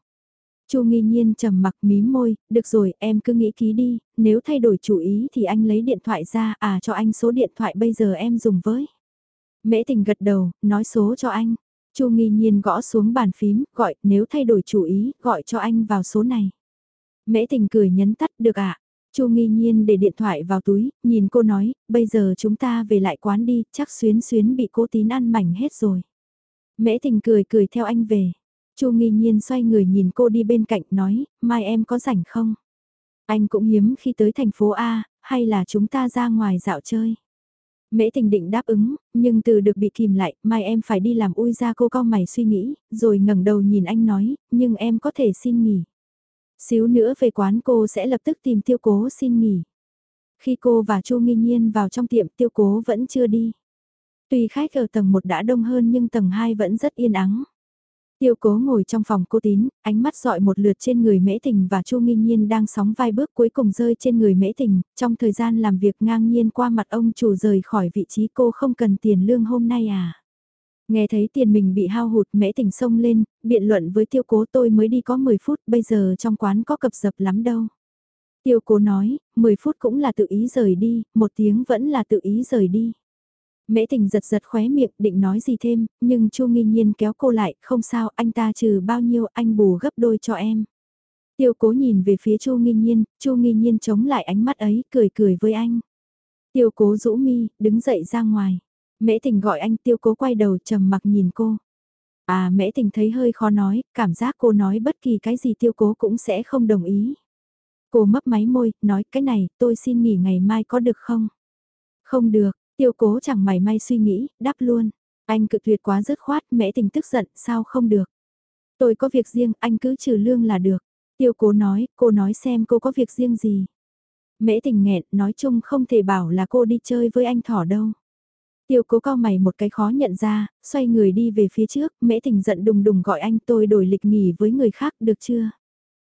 Chu nghi nhiên trầm mặc mím môi, được rồi em cứ nghĩ ký đi, nếu thay đổi chủ ý thì anh lấy điện thoại ra, à cho anh số điện thoại bây giờ em dùng với. Mễ tình gật đầu, nói số cho anh. Chu nghi nhiên gõ xuống bàn phím, gọi, nếu thay đổi chủ ý, gọi cho anh vào số này. Mễ tình cười nhấn tắt được ạ. À? Chu nghi nhiên để điện thoại vào túi, nhìn cô nói, bây giờ chúng ta về lại quán đi, chắc xuyến xuyến bị cô tín ăn mảnh hết rồi. Mễ tình cười cười theo anh về. Chu nghi nhiên xoay người nhìn cô đi bên cạnh nói, mai em có rảnh không? Anh cũng hiếm khi tới thành phố A, hay là chúng ta ra ngoài dạo chơi? Mễ tình định đáp ứng, nhưng từ được bị kìm lại, mai em phải đi làm ui ra cô cao mày suy nghĩ, rồi ngẩng đầu nhìn anh nói, nhưng em có thể xin nghỉ. Xíu nữa về quán cô sẽ lập tức tìm tiêu cố xin nghỉ. Khi cô và Chu Nghi Nhiên vào trong tiệm tiêu cố vẫn chưa đi. Tuy khách ở tầng 1 đã đông hơn nhưng tầng 2 vẫn rất yên ắng. Tiêu cố ngồi trong phòng cô tín, ánh mắt dọi một lượt trên người mễ tình và Chu Nghi Nhiên đang sóng vai bước cuối cùng rơi trên người mễ tình, trong thời gian làm việc ngang nhiên qua mặt ông chủ rời khỏi vị trí cô không cần tiền lương hôm nay à. Nghe thấy tiền mình bị hao hụt mễ tình sông lên, biện luận với tiêu cố tôi mới đi có 10 phút, bây giờ trong quán có cập dập lắm đâu. Tiêu cố nói, 10 phút cũng là tự ý rời đi, một tiếng vẫn là tự ý rời đi. Mễ tình giật giật khóe miệng định nói gì thêm, nhưng Chu nghi nhiên kéo cô lại, không sao, anh ta trừ bao nhiêu anh bù gấp đôi cho em. Tiêu cố nhìn về phía Chu nghi nhiên, Chu nghi nhiên chống lại ánh mắt ấy, cười cười với anh. Tiêu cố rũ mi, đứng dậy ra ngoài. Mễ tình gọi anh tiêu cố quay đầu trầm mặc nhìn cô. À mễ tình thấy hơi khó nói, cảm giác cô nói bất kỳ cái gì tiêu cố cũng sẽ không đồng ý. Cô mấp máy môi, nói cái này, tôi xin nghỉ ngày mai có được không? Không được, tiêu cố chẳng mày may suy nghĩ, đáp luôn. Anh cự tuyệt quá dứt khoát, mễ tình tức giận, sao không được? Tôi có việc riêng, anh cứ trừ lương là được. Tiêu cố nói, cô nói xem cô có việc riêng gì. Mễ tình nghẹn, nói chung không thể bảo là cô đi chơi với anh thỏ đâu. Tiêu cố cao mày một cái khó nhận ra, xoay người đi về phía trước, mễ tình giận đùng đùng gọi anh tôi đổi lịch nghỉ với người khác được chưa?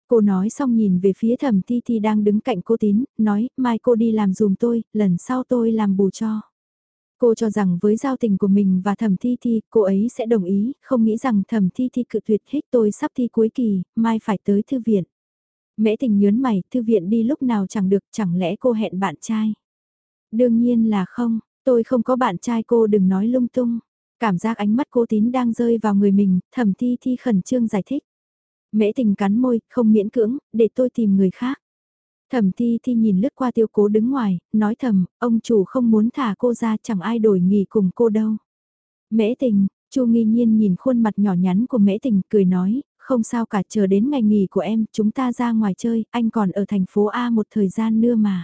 Cô nói xong nhìn về phía thẩm thi thi đang đứng cạnh cô tín, nói, mai cô đi làm dùm tôi, lần sau tôi làm bù cho. Cô cho rằng với giao tình của mình và thẩm thi thi, cô ấy sẽ đồng ý, không nghĩ rằng thẩm thi thi cự tuyệt hết tôi sắp thi cuối kỳ, mai phải tới thư viện. Mễ tình nhớn mày, thư viện đi lúc nào chẳng được, chẳng lẽ cô hẹn bạn trai? Đương nhiên là không, Tôi không có bạn trai cô đừng nói lung tung. Cảm giác ánh mắt cô tín đang rơi vào người mình, thẩm thi thi khẩn trương giải thích. Mễ tình cắn môi, không miễn cưỡng, để tôi tìm người khác. Thẩm thi thi nhìn lướt qua tiêu cố đứng ngoài, nói thầm, ông chủ không muốn thả cô ra chẳng ai đổi nghỉ cùng cô đâu. Mễ tình, chu nghi nhiên nhìn khuôn mặt nhỏ nhắn của mễ tình cười nói, không sao cả chờ đến ngày nghỉ của em, chúng ta ra ngoài chơi, anh còn ở thành phố A một thời gian nữa mà.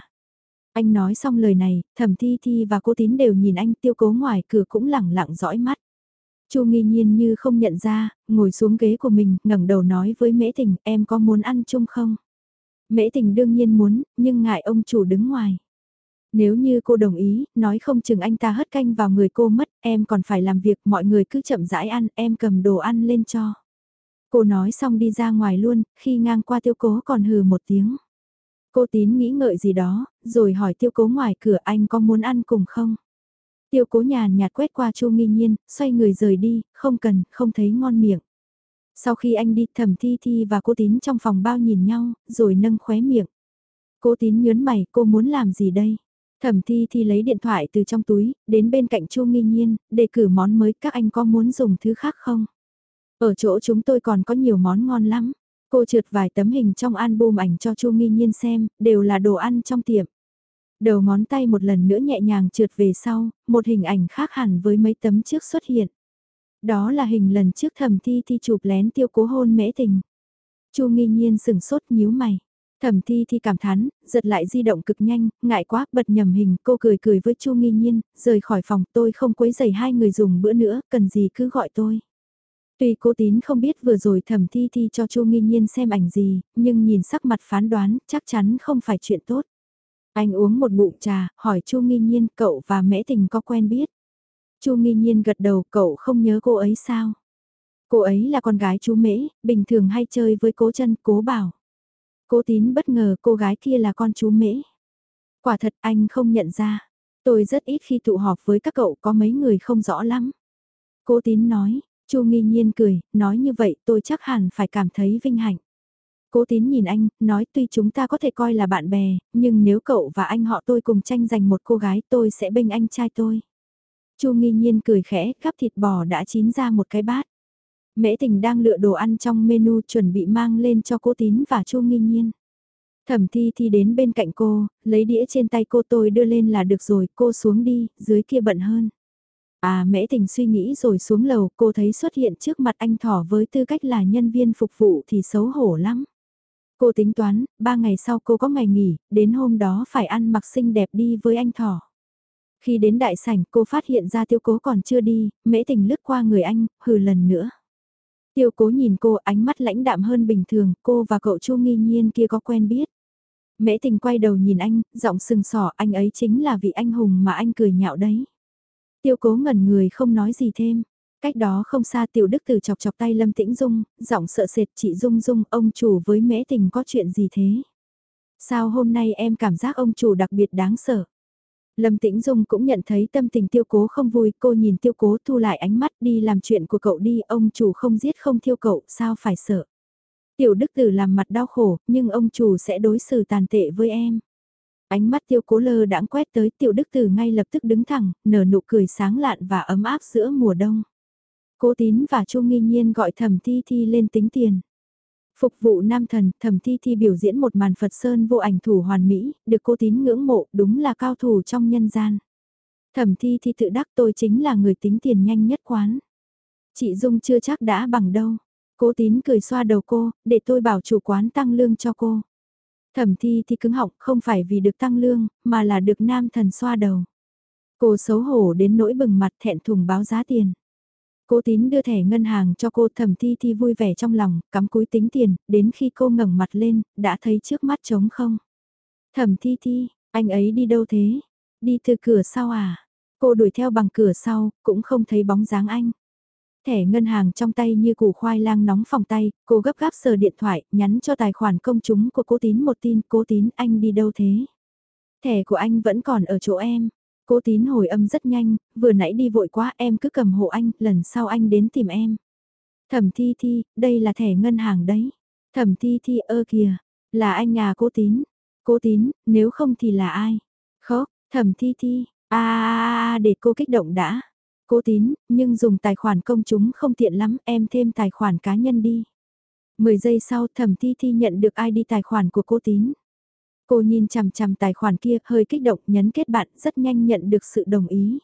Anh nói xong lời này, thẩm thi thi và cô tín đều nhìn anh tiêu cố ngoài cửa cũng lẳng lặng dõi mắt. Chu nghi nhiên như không nhận ra, ngồi xuống ghế của mình, ngẩng đầu nói với mễ tình, em có muốn ăn chung không? Mễ tình đương nhiên muốn, nhưng ngại ông chủ đứng ngoài. Nếu như cô đồng ý, nói không chừng anh ta hất canh vào người cô mất, em còn phải làm việc, mọi người cứ chậm rãi ăn, em cầm đồ ăn lên cho. Cô nói xong đi ra ngoài luôn, khi ngang qua tiêu cố còn hừ một tiếng. Cô tín nghĩ ngợi gì đó, rồi hỏi tiêu cố ngoài cửa anh có muốn ăn cùng không? Tiêu cố nhàn nhạt quét qua chu nghi nhiên, xoay người rời đi, không cần, không thấy ngon miệng. Sau khi anh đi thẩm thi thi và cô tín trong phòng bao nhìn nhau, rồi nâng khóe miệng. Cô tín nhớn mày, cô muốn làm gì đây? Thẩm thi thi lấy điện thoại từ trong túi, đến bên cạnh chu nghi nhiên, để cử món mới các anh có muốn dùng thứ khác không? Ở chỗ chúng tôi còn có nhiều món ngon lắm. Cô trượt vài tấm hình trong album ảnh cho Chu Nghi Nhiên xem, đều là đồ ăn trong tiệm. Đầu ngón tay một lần nữa nhẹ nhàng trượt về sau, một hình ảnh khác hẳn với mấy tấm trước xuất hiện. Đó là hình lần trước thẩm thi thi chụp lén tiêu cố hôn mễ tình. Chu nghi nhiên sừng sốt nhíu mày. Thẩm thi thi cảm thán, giật lại di động cực nhanh, ngại quá, bật nhầm hình, cô cười cười với Chu nghi nhiên, rời khỏi phòng tôi không quấy giày hai người dùng bữa nữa, cần gì cứ gọi tôi. Tuy cô tín không biết vừa rồi thẩm thi thi cho Chu nghi nhiên xem ảnh gì, nhưng nhìn sắc mặt phán đoán, chắc chắn không phải chuyện tốt. Anh uống một ngụm trà, hỏi Chu nghi nhiên cậu và mễ tình có quen biết. Chu nghi nhiên gật đầu cậu không nhớ cô ấy sao? Cô ấy là con gái chú Mễ, bình thường hay chơi với cố chân cố bảo. Cố tín bất ngờ cô gái kia là con chú Mễ. Quả thật anh không nhận ra. Tôi rất ít khi tụ họp với các cậu có mấy người không rõ lắm. Cố tín nói, Chu nghi nhiên cười, nói như vậy tôi chắc hẳn phải cảm thấy vinh hạnh. Cố tín nhìn anh, nói tuy chúng ta có thể coi là bạn bè, nhưng nếu cậu và anh họ tôi cùng tranh giành một cô gái tôi sẽ bênh anh trai tôi. Chu nghi nhiên cười khẽ, cắp thịt bò đã chín ra một cái bát. Mễ tình đang lựa đồ ăn trong menu chuẩn bị mang lên cho cô tín và Chu nghi nhiên. Thẩm thi thi đến bên cạnh cô, lấy đĩa trên tay cô tôi đưa lên là được rồi, cô xuống đi, dưới kia bận hơn. À mễ tình suy nghĩ rồi xuống lầu, cô thấy xuất hiện trước mặt anh thỏ với tư cách là nhân viên phục vụ thì xấu hổ lắm. Cô tính toán, ba ngày sau cô có ngày nghỉ, đến hôm đó phải ăn mặc xinh đẹp đi với anh thỏ. Khi đến đại sảnh cô phát hiện ra tiêu cố còn chưa đi, mễ tình lướt qua người anh, hừ lần nữa. Tiêu cố nhìn cô ánh mắt lãnh đạm hơn bình thường, cô và cậu chu nghi nhiên kia có quen biết. Mễ tình quay đầu nhìn anh, giọng sừng sỏ anh ấy chính là vị anh hùng mà anh cười nhạo đấy. Tiêu cố ngẩn người không nói gì thêm. Cách đó không xa tiểu đức từ chọc chọc tay Lâm Tĩnh Dung, giọng sợ sệt chị Dung Dung, ông chủ với mễ tình có chuyện gì thế? Sao hôm nay em cảm giác ông chủ đặc biệt đáng sợ? Lâm Tĩnh Dung cũng nhận thấy tâm tình tiêu cố không vui, cô nhìn tiêu cố thu lại ánh mắt đi làm chuyện của cậu đi, ông chủ không giết không thiêu cậu, sao phải sợ? Tiểu đức tử làm mặt đau khổ, nhưng ông chủ sẽ đối xử tàn tệ với em. Ánh mắt tiêu cố lơ đãng quét tới tiểu đức tử ngay lập tức đứng thẳng, nở nụ cười sáng lạn và ấm áp giữa mùa đông. Cố tín và Chu nghi nhiên gọi thẩm thi thi lên tính tiền. Phục vụ nam thần, thẩm thi thi biểu diễn một màn Phật Sơn vô ảnh thủ hoàn mỹ, được cô tín ngưỡng mộ, đúng là cao thủ trong nhân gian. Thẩm thi thi tự đắc tôi chính là người tính tiền nhanh nhất quán. Chị Dung chưa chắc đã bằng đâu. Cố tín cười xoa đầu cô, để tôi bảo chủ quán tăng lương cho cô. Thẩm thi thì cứng họng không phải vì được tăng lương, mà là được nam thần xoa đầu. Cô xấu hổ đến nỗi bừng mặt thẹn thùng báo giá tiền. Cố tín đưa thẻ ngân hàng cho cô thẩm thi thi vui vẻ trong lòng, cắm cúi tính tiền, đến khi cô ngẩng mặt lên, đã thấy trước mắt trống không. Thẩm thi thi, anh ấy đi đâu thế? Đi từ cửa sau à? Cô đuổi theo bằng cửa sau, cũng không thấy bóng dáng anh. Thẻ ngân hàng trong tay như củ khoai lang nóng phòng tay, cô gấp gáp sờ điện thoại, nhắn cho tài khoản công chúng của cố tín một tin, cố tín anh đi đâu thế? Thẻ của anh vẫn còn ở chỗ em. Cố tín hồi âm rất nhanh, vừa nãy đi vội quá em cứ cầm hộ anh, lần sau anh đến tìm em. Thẩm thi thi, đây là thẻ ngân hàng đấy. Thẩm thi thi ơ kìa, là anh à cố tín. Cố tín, nếu không thì là ai? Khóc, thẩm thi thi, a để cô kích động đã. Cố tín, nhưng dùng tài khoản công chúng không tiện lắm, em thêm tài khoản cá nhân đi. 10 giây sau thẩm thi thi nhận được ID tài khoản của cô tín. Cô nhìn chằm chằm tài khoản kia hơi kích động nhấn kết bạn rất nhanh nhận được sự đồng ý.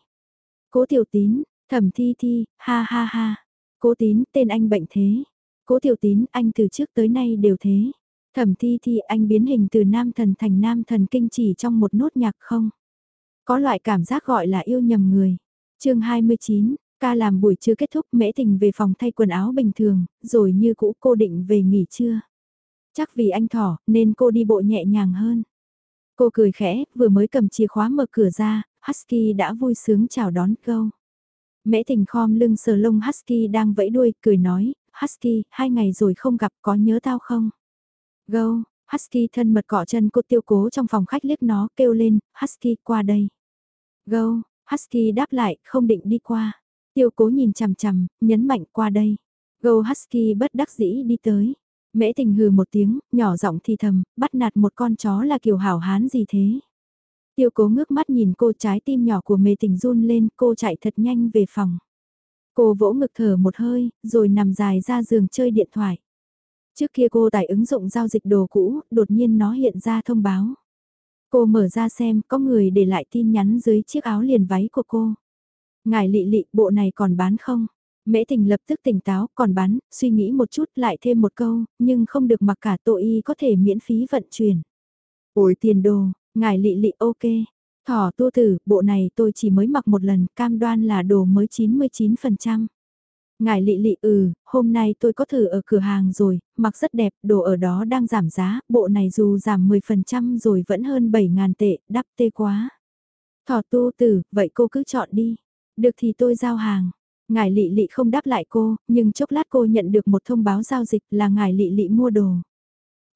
Cố tiểu tín, thẩm thi thi, ha ha ha. Cố tín, tên anh bệnh thế. Cố tiểu tín, anh từ trước tới nay đều thế. Thẩm thi thi anh biến hình từ nam thần thành nam thần kinh chỉ trong một nốt nhạc không? Có loại cảm giác gọi là yêu nhầm người. chương 29, Ca làm buổi trưa kết thúc mễ tình về phòng thay quần áo bình thường, rồi như cũ cô định về nghỉ trưa. Chắc vì anh thỏ, nên cô đi bộ nhẹ nhàng hơn. Cô cười khẽ, vừa mới cầm chìa khóa mở cửa ra, Husky đã vui sướng chào đón câu. Mễ tình khom lưng sờ lông Husky đang vẫy đuôi, cười nói, Husky, hai ngày rồi không gặp có nhớ tao không? gâu Husky thân mật cọ chân cô tiêu cố trong phòng khách liếc nó kêu lên, Husky qua đây. gâu Husky đáp lại, không định đi qua. Tiêu cố nhìn chằm chằm, nhấn mạnh qua đây. gâu Husky bất đắc dĩ đi tới. Mễ tình hừ một tiếng, nhỏ giọng thì thầm, bắt nạt một con chó là kiểu hảo hán gì thế. Tiêu cố ngước mắt nhìn cô trái tim nhỏ của mê tình run lên, cô chạy thật nhanh về phòng. Cô vỗ ngực thở một hơi, rồi nằm dài ra giường chơi điện thoại. Trước kia cô tải ứng dụng giao dịch đồ cũ, đột nhiên nó hiện ra thông báo. Cô mở ra xem có người để lại tin nhắn dưới chiếc áo liền váy của cô. Ngài lị lị bộ này còn bán không? Mễ tình lập tức tỉnh táo, còn bán, suy nghĩ một chút lại thêm một câu, nhưng không được mặc cả tội y có thể miễn phí vận chuyển. Ôi tiền đồ, ngài lị lị ok. Thỏ tu tử, bộ này tôi chỉ mới mặc một lần, cam đoan là đồ mới 99%. Ngài lị lị ừ, hôm nay tôi có thử ở cửa hàng rồi, mặc rất đẹp, đồ ở đó đang giảm giá, bộ này dù giảm 10% rồi vẫn hơn 7.000 tệ, đắp tê quá. Thỏ tu tử, vậy cô cứ chọn đi. Được thì tôi giao hàng. Ngài lị lị không đáp lại cô, nhưng chốc lát cô nhận được một thông báo giao dịch là ngài lị lị mua đồ.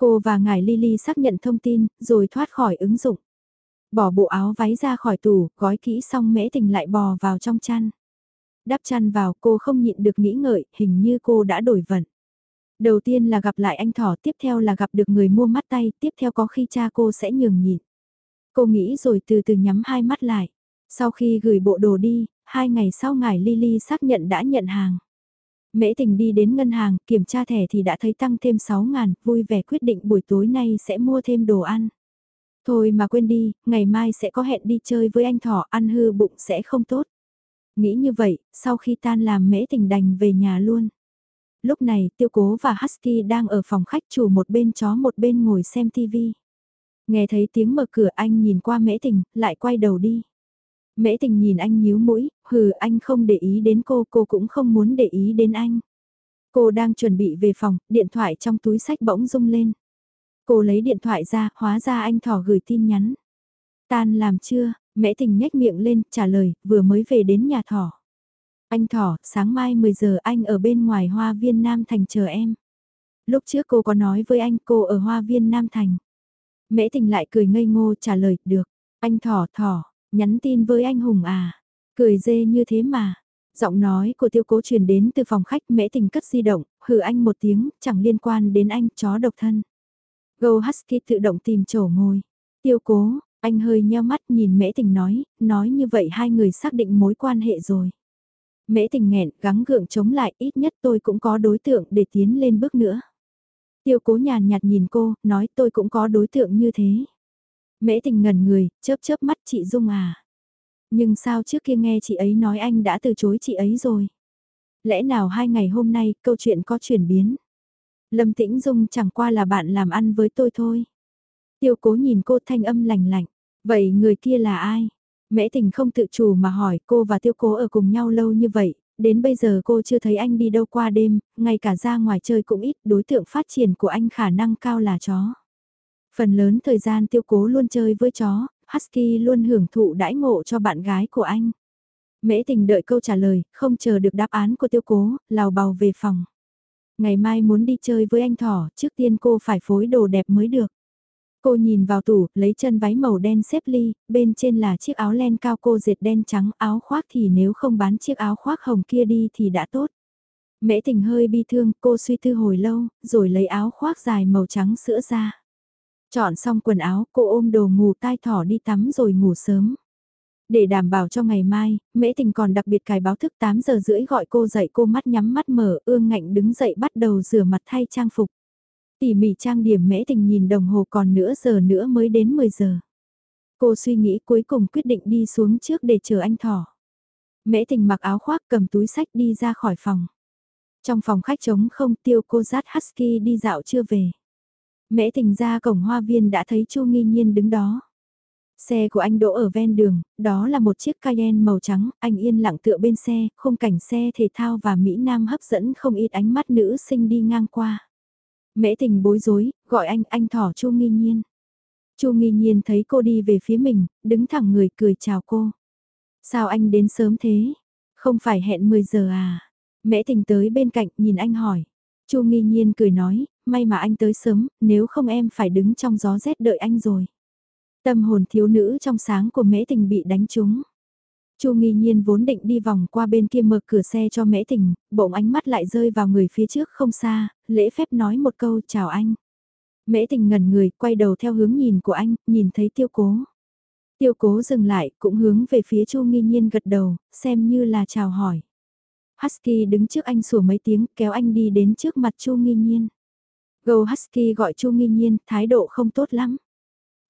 Cô và ngài Lily xác nhận thông tin, rồi thoát khỏi ứng dụng. Bỏ bộ áo váy ra khỏi tủ, gói kỹ xong mễ tình lại bò vào trong chăn. Đắp chăn vào cô không nhịn được nghĩ ngợi, hình như cô đã đổi vận. Đầu tiên là gặp lại anh thỏ, tiếp theo là gặp được người mua mắt tay, tiếp theo có khi cha cô sẽ nhường nhịn. Cô nghĩ rồi từ từ nhắm hai mắt lại. Sau khi gửi bộ đồ đi, hai ngày sau ngài Lily xác nhận đã nhận hàng. Mễ tình đi đến ngân hàng, kiểm tra thẻ thì đã thấy tăng thêm 6 ngàn, vui vẻ quyết định buổi tối nay sẽ mua thêm đồ ăn. Thôi mà quên đi, ngày mai sẽ có hẹn đi chơi với anh thỏ, ăn hư bụng sẽ không tốt. Nghĩ như vậy, sau khi tan làm mễ tình đành về nhà luôn. Lúc này, tiêu cố và Husky đang ở phòng khách chủ một bên chó một bên ngồi xem TV. Nghe thấy tiếng mở cửa anh nhìn qua mễ tình, lại quay đầu đi. Mễ tình nhìn anh nhíu mũi, hừ anh không để ý đến cô, cô cũng không muốn để ý đến anh. Cô đang chuẩn bị về phòng, điện thoại trong túi sách bỗng rung lên. Cô lấy điện thoại ra, hóa ra anh thỏ gửi tin nhắn. Tan làm chưa, mễ tình nhếch miệng lên, trả lời, vừa mới về đến nhà thỏ. Anh thỏ, sáng mai 10 giờ anh ở bên ngoài hoa viên Nam Thành chờ em. Lúc trước cô có nói với anh cô ở hoa viên Nam Thành. Mễ tình lại cười ngây ngô trả lời, được. Anh thỏ thỏ, Nhắn tin với anh Hùng à? Cười dê như thế mà. Giọng nói của tiêu cố truyền đến từ phòng khách mễ tình cất di động, hừ anh một tiếng, chẳng liên quan đến anh, chó độc thân. Go Husky tự động tìm chỗ ngồi. Tiêu cố, anh hơi nheo mắt nhìn mễ tình nói, nói như vậy hai người xác định mối quan hệ rồi. Mễ tình nghẹn, gắng gượng chống lại, ít nhất tôi cũng có đối tượng để tiến lên bước nữa. Tiêu cố nhàn nhạt nhìn cô, nói tôi cũng có đối tượng như thế. Mễ tình ngẩn người, chớp chớp mắt chị Dung à. Nhưng sao trước kia nghe chị ấy nói anh đã từ chối chị ấy rồi? Lẽ nào hai ngày hôm nay câu chuyện có chuyển biến? Lâm Tĩnh Dung chẳng qua là bạn làm ăn với tôi thôi. Tiêu cố nhìn cô thanh âm lành lạnh. Vậy người kia là ai? Mễ tình không tự chủ mà hỏi cô và tiêu cố ở cùng nhau lâu như vậy, đến bây giờ cô chưa thấy anh đi đâu qua đêm, ngay cả ra ngoài chơi cũng ít, đối tượng phát triển của anh khả năng cao là chó. Phần lớn thời gian tiêu cố luôn chơi với chó, Husky luôn hưởng thụ đãi ngộ cho bạn gái của anh. Mễ tình đợi câu trả lời, không chờ được đáp án của tiêu cố, lào bào về phòng. Ngày mai muốn đi chơi với anh thỏ, trước tiên cô phải phối đồ đẹp mới được. Cô nhìn vào tủ, lấy chân váy màu đen xếp ly, bên trên là chiếc áo len cao cô dệt đen trắng, áo khoác thì nếu không bán chiếc áo khoác hồng kia đi thì đã tốt. Mễ tình hơi bi thương, cô suy tư hồi lâu, rồi lấy áo khoác dài màu trắng sữa ra. Chọn xong quần áo, cô ôm đồ ngủ tai thỏ đi tắm rồi ngủ sớm. Để đảm bảo cho ngày mai, Mễ Tình còn đặc biệt cài báo thức 8 giờ rưỡi gọi cô dậy cô mắt nhắm mắt mở ương ngạnh đứng dậy bắt đầu rửa mặt thay trang phục. Tỉ mỉ trang điểm Mễ Tình nhìn đồng hồ còn nửa giờ nữa mới đến 10 giờ. Cô suy nghĩ cuối cùng quyết định đi xuống trước để chờ anh thỏ. Mễ Tình mặc áo khoác cầm túi sách đi ra khỏi phòng. Trong phòng khách trống không tiêu cô dắt Husky đi dạo chưa về. Mễ tình ra cổng hoa viên đã thấy Chu Nghi Nhiên đứng đó. Xe của anh đỗ ở ven đường, đó là một chiếc Cayenne màu trắng, anh yên lặng tựa bên xe, khung cảnh xe thể thao và Mỹ Nam hấp dẫn không ít ánh mắt nữ sinh đi ngang qua. Mễ tình bối rối, gọi anh, anh thỏ Chu nghi nhiên. Chu nghi nhiên thấy cô đi về phía mình, đứng thẳng người cười chào cô. Sao anh đến sớm thế? Không phải hẹn 10 giờ à? Mễ tình tới bên cạnh nhìn anh hỏi. Chu nghi nhiên cười nói, may mà anh tới sớm, nếu không em phải đứng trong gió rét đợi anh rồi. Tâm hồn thiếu nữ trong sáng của mễ tình bị đánh trúng. Chu nghi nhiên vốn định đi vòng qua bên kia mở cửa xe cho mễ tình, bỗng ánh mắt lại rơi vào người phía trước không xa, lễ phép nói một câu chào anh. Mễ tình ngẩn người, quay đầu theo hướng nhìn của anh, nhìn thấy tiêu cố. Tiêu cố dừng lại, cũng hướng về phía Chu nghi nhiên gật đầu, xem như là chào hỏi. Husky đứng trước anh sủa mấy tiếng, kéo anh đi đến trước mặt Chu nghi nhiên. Go Husky gọi Chu nghi nhiên, thái độ không tốt lắm.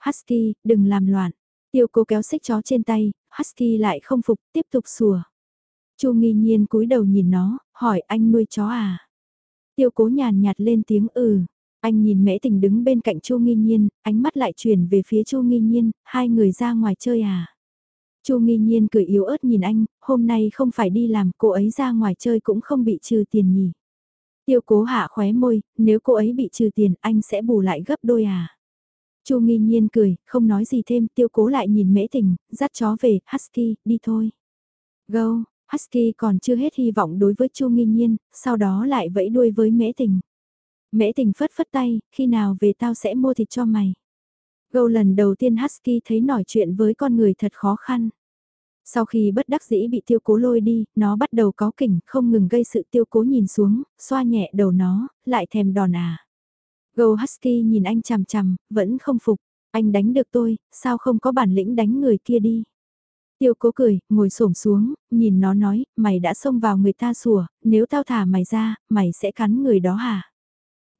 Husky, đừng làm loạn. Tiêu cố kéo xích chó trên tay, Husky lại không phục, tiếp tục sủa. Chu nghi nhiên cúi đầu nhìn nó, hỏi anh nuôi chó à? Tiêu cố nhàn nhạt lên tiếng ừ. Anh nhìn mễ tình đứng bên cạnh Chu nghi nhiên, ánh mắt lại chuyển về phía Chu nghi nhiên, hai người ra ngoài chơi à? Chu nghi nhiên cười yếu ớt nhìn anh, hôm nay không phải đi làm, cô ấy ra ngoài chơi cũng không bị trừ tiền nhỉ. Tiêu cố hạ khóe môi, nếu cô ấy bị trừ tiền anh sẽ bù lại gấp đôi à? Chu nghi nhiên cười, không nói gì thêm, tiêu cố lại nhìn mễ tình, dắt chó về, Husky, đi thôi. Go, Husky còn chưa hết hy vọng đối với Chu nghi nhiên, sau đó lại vẫy đuôi với mễ tình. Mễ tình phất phất tay, khi nào về tao sẽ mua thịt cho mày. Go lần đầu tiên Husky thấy nói chuyện với con người thật khó khăn. Sau khi bất đắc dĩ bị tiêu cố lôi đi, nó bắt đầu có kỉnh, không ngừng gây sự tiêu cố nhìn xuống, xoa nhẹ đầu nó, lại thèm đòn à. Go Husky nhìn anh chằm chằm, vẫn không phục. Anh đánh được tôi, sao không có bản lĩnh đánh người kia đi. Tiêu cố cười, ngồi xổm xuống, nhìn nó nói, mày đã xông vào người ta sủa, nếu tao thả mày ra, mày sẽ cắn người đó hả?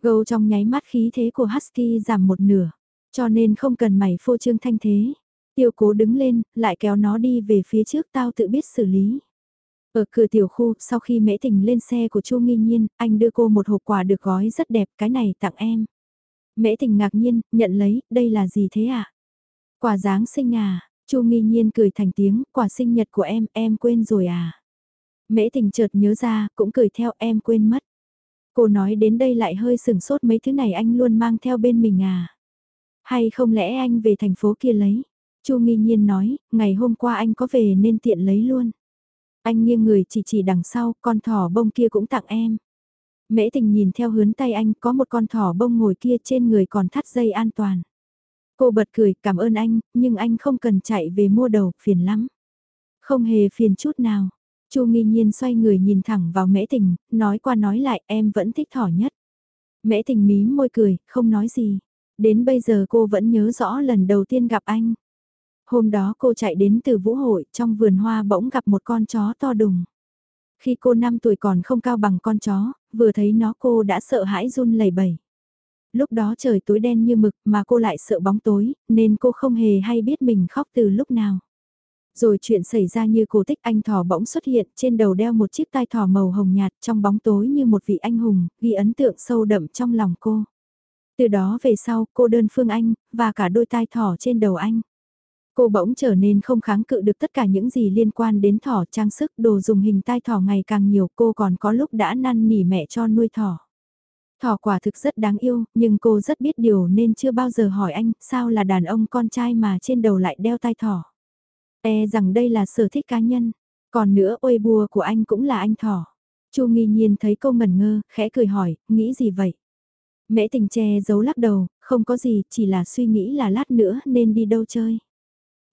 Gâu trong nháy mắt khí thế của Husky giảm một nửa, cho nên không cần mày phô trương thanh thế. Tiêu cố đứng lên, lại kéo nó đi về phía trước tao tự biết xử lý. Ở cửa tiểu khu, sau khi mễ tình lên xe của Chu Nghi Nhiên, anh đưa cô một hộp quà được gói rất đẹp, cái này tặng em. Mễ tình ngạc nhiên, nhận lấy, đây là gì thế ạ? À? Quà Giáng sinh à? Chu Nghi Nhiên cười thành tiếng, quà sinh nhật của em, em quên rồi à? Mễ tình chợt nhớ ra, cũng cười theo em quên mất. Cô nói đến đây lại hơi sừng sốt mấy thứ này anh luôn mang theo bên mình à? Hay không lẽ anh về thành phố kia lấy? Chu Nghi Nhiên nói, ngày hôm qua anh có về nên tiện lấy luôn. Anh nghiêng người chỉ chỉ đằng sau, con thỏ bông kia cũng tặng em. Mễ tình nhìn theo hướng tay anh, có một con thỏ bông ngồi kia trên người còn thắt dây an toàn. Cô bật cười, cảm ơn anh, nhưng anh không cần chạy về mua đầu, phiền lắm. Không hề phiền chút nào. Chu nghi nhiên xoay người nhìn thẳng vào mễ tình, nói qua nói lại em vẫn thích thỏ nhất. Mễ tình mí môi cười, không nói gì. Đến bây giờ cô vẫn nhớ rõ lần đầu tiên gặp anh. Hôm đó cô chạy đến từ vũ hội, trong vườn hoa bỗng gặp một con chó to đùng. Khi cô 5 tuổi còn không cao bằng con chó, vừa thấy nó cô đã sợ hãi run lẩy bẩy. Lúc đó trời tối đen như mực mà cô lại sợ bóng tối, nên cô không hề hay biết mình khóc từ lúc nào. Rồi chuyện xảy ra như cổ tích anh thỏ bỗng xuất hiện trên đầu đeo một chiếc tai thỏ màu hồng nhạt trong bóng tối như một vị anh hùng, ghi ấn tượng sâu đậm trong lòng cô. Từ đó về sau cô đơn phương anh, và cả đôi tai thỏ trên đầu anh. Cô bỗng trở nên không kháng cự được tất cả những gì liên quan đến thỏ trang sức đồ dùng hình tai thỏ ngày càng nhiều cô còn có lúc đã năn nỉ mẹ cho nuôi thỏ. Thỏ quả thực rất đáng yêu, nhưng cô rất biết điều nên chưa bao giờ hỏi anh sao là đàn ông con trai mà trên đầu lại đeo tai thỏ. E rằng đây là sở thích cá nhân, còn nữa ôi bùa của anh cũng là anh thỏ. Chu nghi nhiên thấy cô ngẩn ngơ, khẽ cười hỏi, nghĩ gì vậy? Mễ tình che giấu lắc đầu, không có gì, chỉ là suy nghĩ là lát nữa nên đi đâu chơi.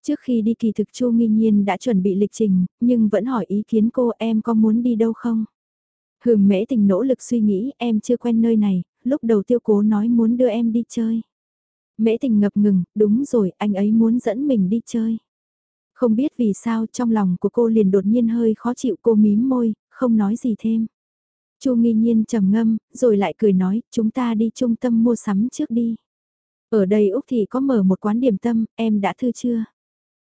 Trước khi đi kỳ thực Chu Nghi Nhiên đã chuẩn bị lịch trình, nhưng vẫn hỏi ý kiến cô em có muốn đi đâu không? Hừm mễ tình nỗ lực suy nghĩ em chưa quen nơi này, lúc đầu tiêu cố nói muốn đưa em đi chơi. Mễ tình ngập ngừng, đúng rồi, anh ấy muốn dẫn mình đi chơi. Không biết vì sao trong lòng của cô liền đột nhiên hơi khó chịu cô mím môi, không nói gì thêm. Chu nghi nhiên trầm ngâm, rồi lại cười nói, chúng ta đi trung tâm mua sắm trước đi. Ở đây Úc Thị có mở một quán điểm tâm, em đã thư chưa?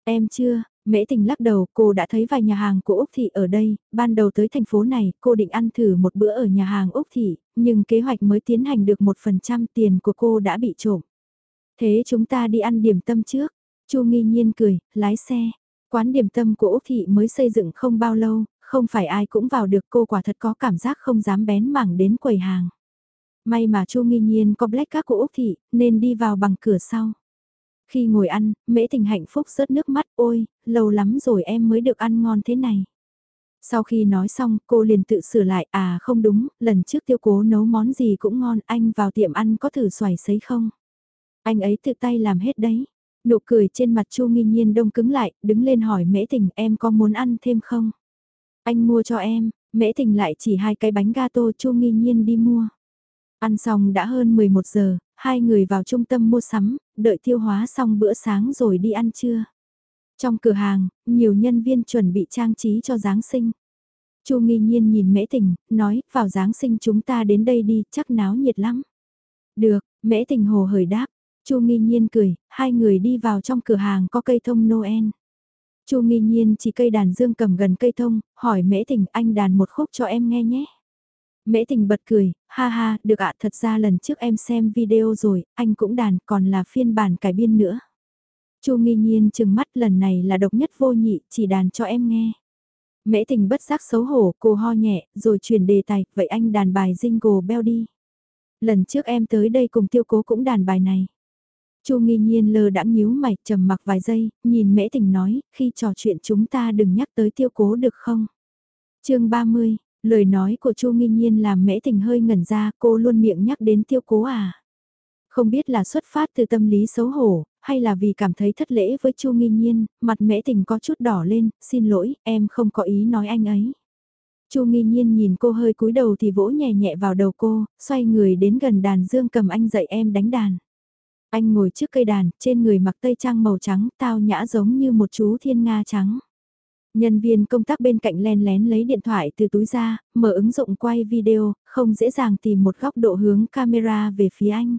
Em chưa, Mễ tình lắc đầu, cô đã thấy vài nhà hàng của Úc Thị ở đây, ban đầu tới thành phố này, cô định ăn thử một bữa ở nhà hàng Úc Thị, nhưng kế hoạch mới tiến hành được một phần trăm tiền của cô đã bị trộm. Thế chúng ta đi ăn điểm tâm trước. Chu nghi nhiên cười, lái xe. Quán điểm tâm của Úc Thị mới xây dựng không bao lâu, không phải ai cũng vào được cô quả thật có cảm giác không dám bén mảng đến quầy hàng. May mà Chu nghi nhiên có black card của Úc Thị, nên đi vào bằng cửa sau. Khi ngồi ăn, mễ tình hạnh phúc rớt nước mắt, ôi, lâu lắm rồi em mới được ăn ngon thế này. Sau khi nói xong, cô liền tự sửa lại, à không đúng, lần trước tiêu cố nấu món gì cũng ngon, anh vào tiệm ăn có thử xoài sấy không? Anh ấy tự tay làm hết đấy. Nụ cười trên mặt Chu Nghi Nhiên đông cứng lại, đứng lên hỏi Mễ Tình em có muốn ăn thêm không? Anh mua cho em, Mễ Tình lại chỉ hai cái bánh gato Chu Nghi Nhiên đi mua. Ăn xong đã hơn 11 giờ, hai người vào trung tâm mua sắm, đợi tiêu hóa xong bữa sáng rồi đi ăn trưa. Trong cửa hàng, nhiều nhân viên chuẩn bị trang trí cho Giáng sinh. Chu nghi nhiên nhìn mễ tình, nói, vào Giáng sinh chúng ta đến đây đi, chắc náo nhiệt lắm. Được, mễ tình hồ hởi đáp, Chu nghi nhiên cười, hai người đi vào trong cửa hàng có cây thông Noel. Chu nghi nhiên chỉ cây đàn dương cầm gần cây thông, hỏi mễ tình anh đàn một khúc cho em nghe nhé. Mễ tình bật cười, ha ha, được ạ thật ra lần trước em xem video rồi, anh cũng đàn còn là phiên bản cải biên nữa. Chu nghi nhiên chừng mắt lần này là độc nhất vô nhị, chỉ đàn cho em nghe. Mễ tình bất giác xấu hổ, cô ho nhẹ, rồi chuyển đề tài, vậy anh đàn bài jingle bell đi. Lần trước em tới đây cùng tiêu cố cũng đàn bài này. Chu nghi nhiên lơ đãng nhíu mày, trầm mặc vài giây, nhìn mễ tình nói, khi trò chuyện chúng ta đừng nhắc tới tiêu cố được không? chương 30, lời nói của Chu nghi nhiên làm mễ tình hơi ngẩn ra, cô luôn miệng nhắc đến tiêu cố à? Không biết là xuất phát từ tâm lý xấu hổ, hay là vì cảm thấy thất lễ với Chu Nghi Nhiên, mặt mễ tình có chút đỏ lên, xin lỗi, em không có ý nói anh ấy. Chu Nghi Nhiên nhìn cô hơi cúi đầu thì vỗ nhẹ nhẹ vào đầu cô, xoay người đến gần đàn dương cầm anh dạy em đánh đàn. Anh ngồi trước cây đàn, trên người mặc tây trang màu trắng, tao nhã giống như một chú thiên nga trắng. Nhân viên công tác bên cạnh len lén lấy điện thoại từ túi ra, mở ứng dụng quay video, không dễ dàng tìm một góc độ hướng camera về phía anh.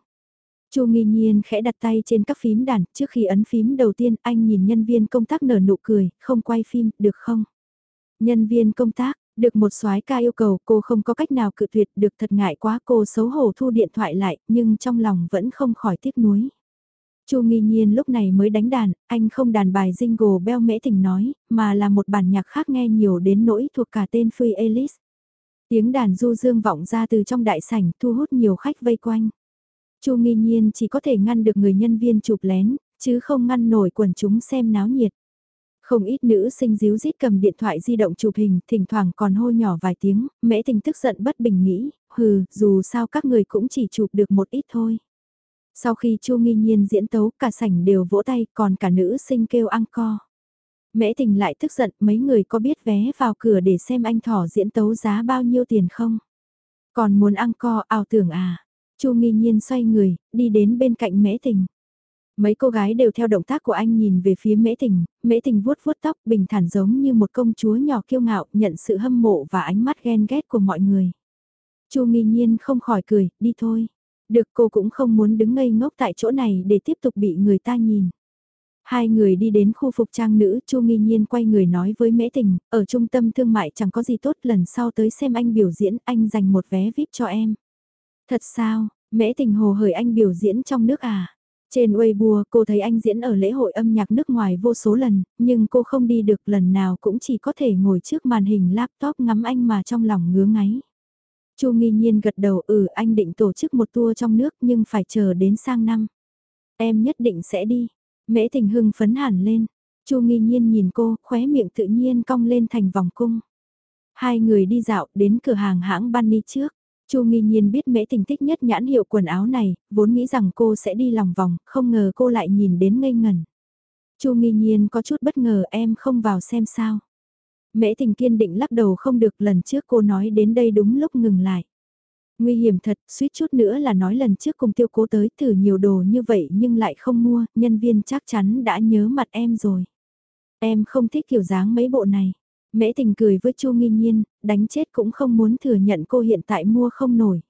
Chu nghi nhiên khẽ đặt tay trên các phím đàn, trước khi ấn phím đầu tiên anh nhìn nhân viên công tác nở nụ cười, không quay phim, được không? Nhân viên công tác, được một soái ca yêu cầu cô không có cách nào cự tuyệt được thật ngại quá cô xấu hổ thu điện thoại lại nhưng trong lòng vẫn không khỏi tiếc nuối. Chu nghi nhiên lúc này mới đánh đàn, anh không đàn bài jingle bell mễ tình nói, mà là một bản nhạc khác nghe nhiều đến nỗi thuộc cả tên Free Alice. Tiếng đàn du dương vọng ra từ trong đại sảnh thu hút nhiều khách vây quanh. Chu nghi nhiên chỉ có thể ngăn được người nhân viên chụp lén, chứ không ngăn nổi quần chúng xem náo nhiệt. Không ít nữ sinh díu dít cầm điện thoại di động chụp hình, thỉnh thoảng còn hô nhỏ vài tiếng, mễ tình tức giận bất bình nghĩ, hừ, dù sao các người cũng chỉ chụp được một ít thôi. Sau khi Chu Nghi Nhiên diễn tấu, cả sảnh đều vỗ tay, còn cả nữ sinh kêu ăn co. Mễ tình lại tức giận, mấy người có biết vé vào cửa để xem anh thỏ diễn tấu giá bao nhiêu tiền không? Còn muốn ăn co, ảo tưởng à? Chu nghi nhiên xoay người, đi đến bên cạnh mễ tình. Mấy cô gái đều theo động tác của anh nhìn về phía mễ tình, mễ tình vuốt vuốt tóc bình thản giống như một công chúa nhỏ kiêu ngạo nhận sự hâm mộ và ánh mắt ghen ghét của mọi người. Chu nghi nhiên không khỏi cười, đi thôi. Được cô cũng không muốn đứng ngây ngốc tại chỗ này để tiếp tục bị người ta nhìn. Hai người đi đến khu phục trang nữ, Chu Nghi Nhiên quay người nói với Mễ Tình, ở trung tâm thương mại chẳng có gì tốt, lần sau tới xem anh biểu diễn, anh dành một vé VIP cho em. Thật sao, mễ tình hồ hởi anh biểu diễn trong nước à? Trên Weibo cô thấy anh diễn ở lễ hội âm nhạc nước ngoài vô số lần, nhưng cô không đi được lần nào cũng chỉ có thể ngồi trước màn hình laptop ngắm anh mà trong lòng ngứa ngáy. Chu nghi nhiên gật đầu ừ anh định tổ chức một tour trong nước nhưng phải chờ đến sang năm. Em nhất định sẽ đi. Mễ tình hưng phấn hẳn lên. Chu nghi nhiên nhìn cô, khóe miệng tự nhiên cong lên thành vòng cung. Hai người đi dạo đến cửa hàng hãng Bunny trước. Chu nghi nhiên biết mễ tình thích nhất nhãn hiệu quần áo này, vốn nghĩ rằng cô sẽ đi lòng vòng, không ngờ cô lại nhìn đến ngây ngần. Chu nghi nhiên có chút bất ngờ em không vào xem sao. Mễ tình kiên định lắc đầu không được lần trước cô nói đến đây đúng lúc ngừng lại. Nguy hiểm thật, suýt chút nữa là nói lần trước cùng tiêu cố tới thử nhiều đồ như vậy nhưng lại không mua, nhân viên chắc chắn đã nhớ mặt em rồi. Em không thích kiểu dáng mấy bộ này. Mễ tình cười với Chu Nghi Nhiên, đánh chết cũng không muốn thừa nhận cô hiện tại mua không nổi.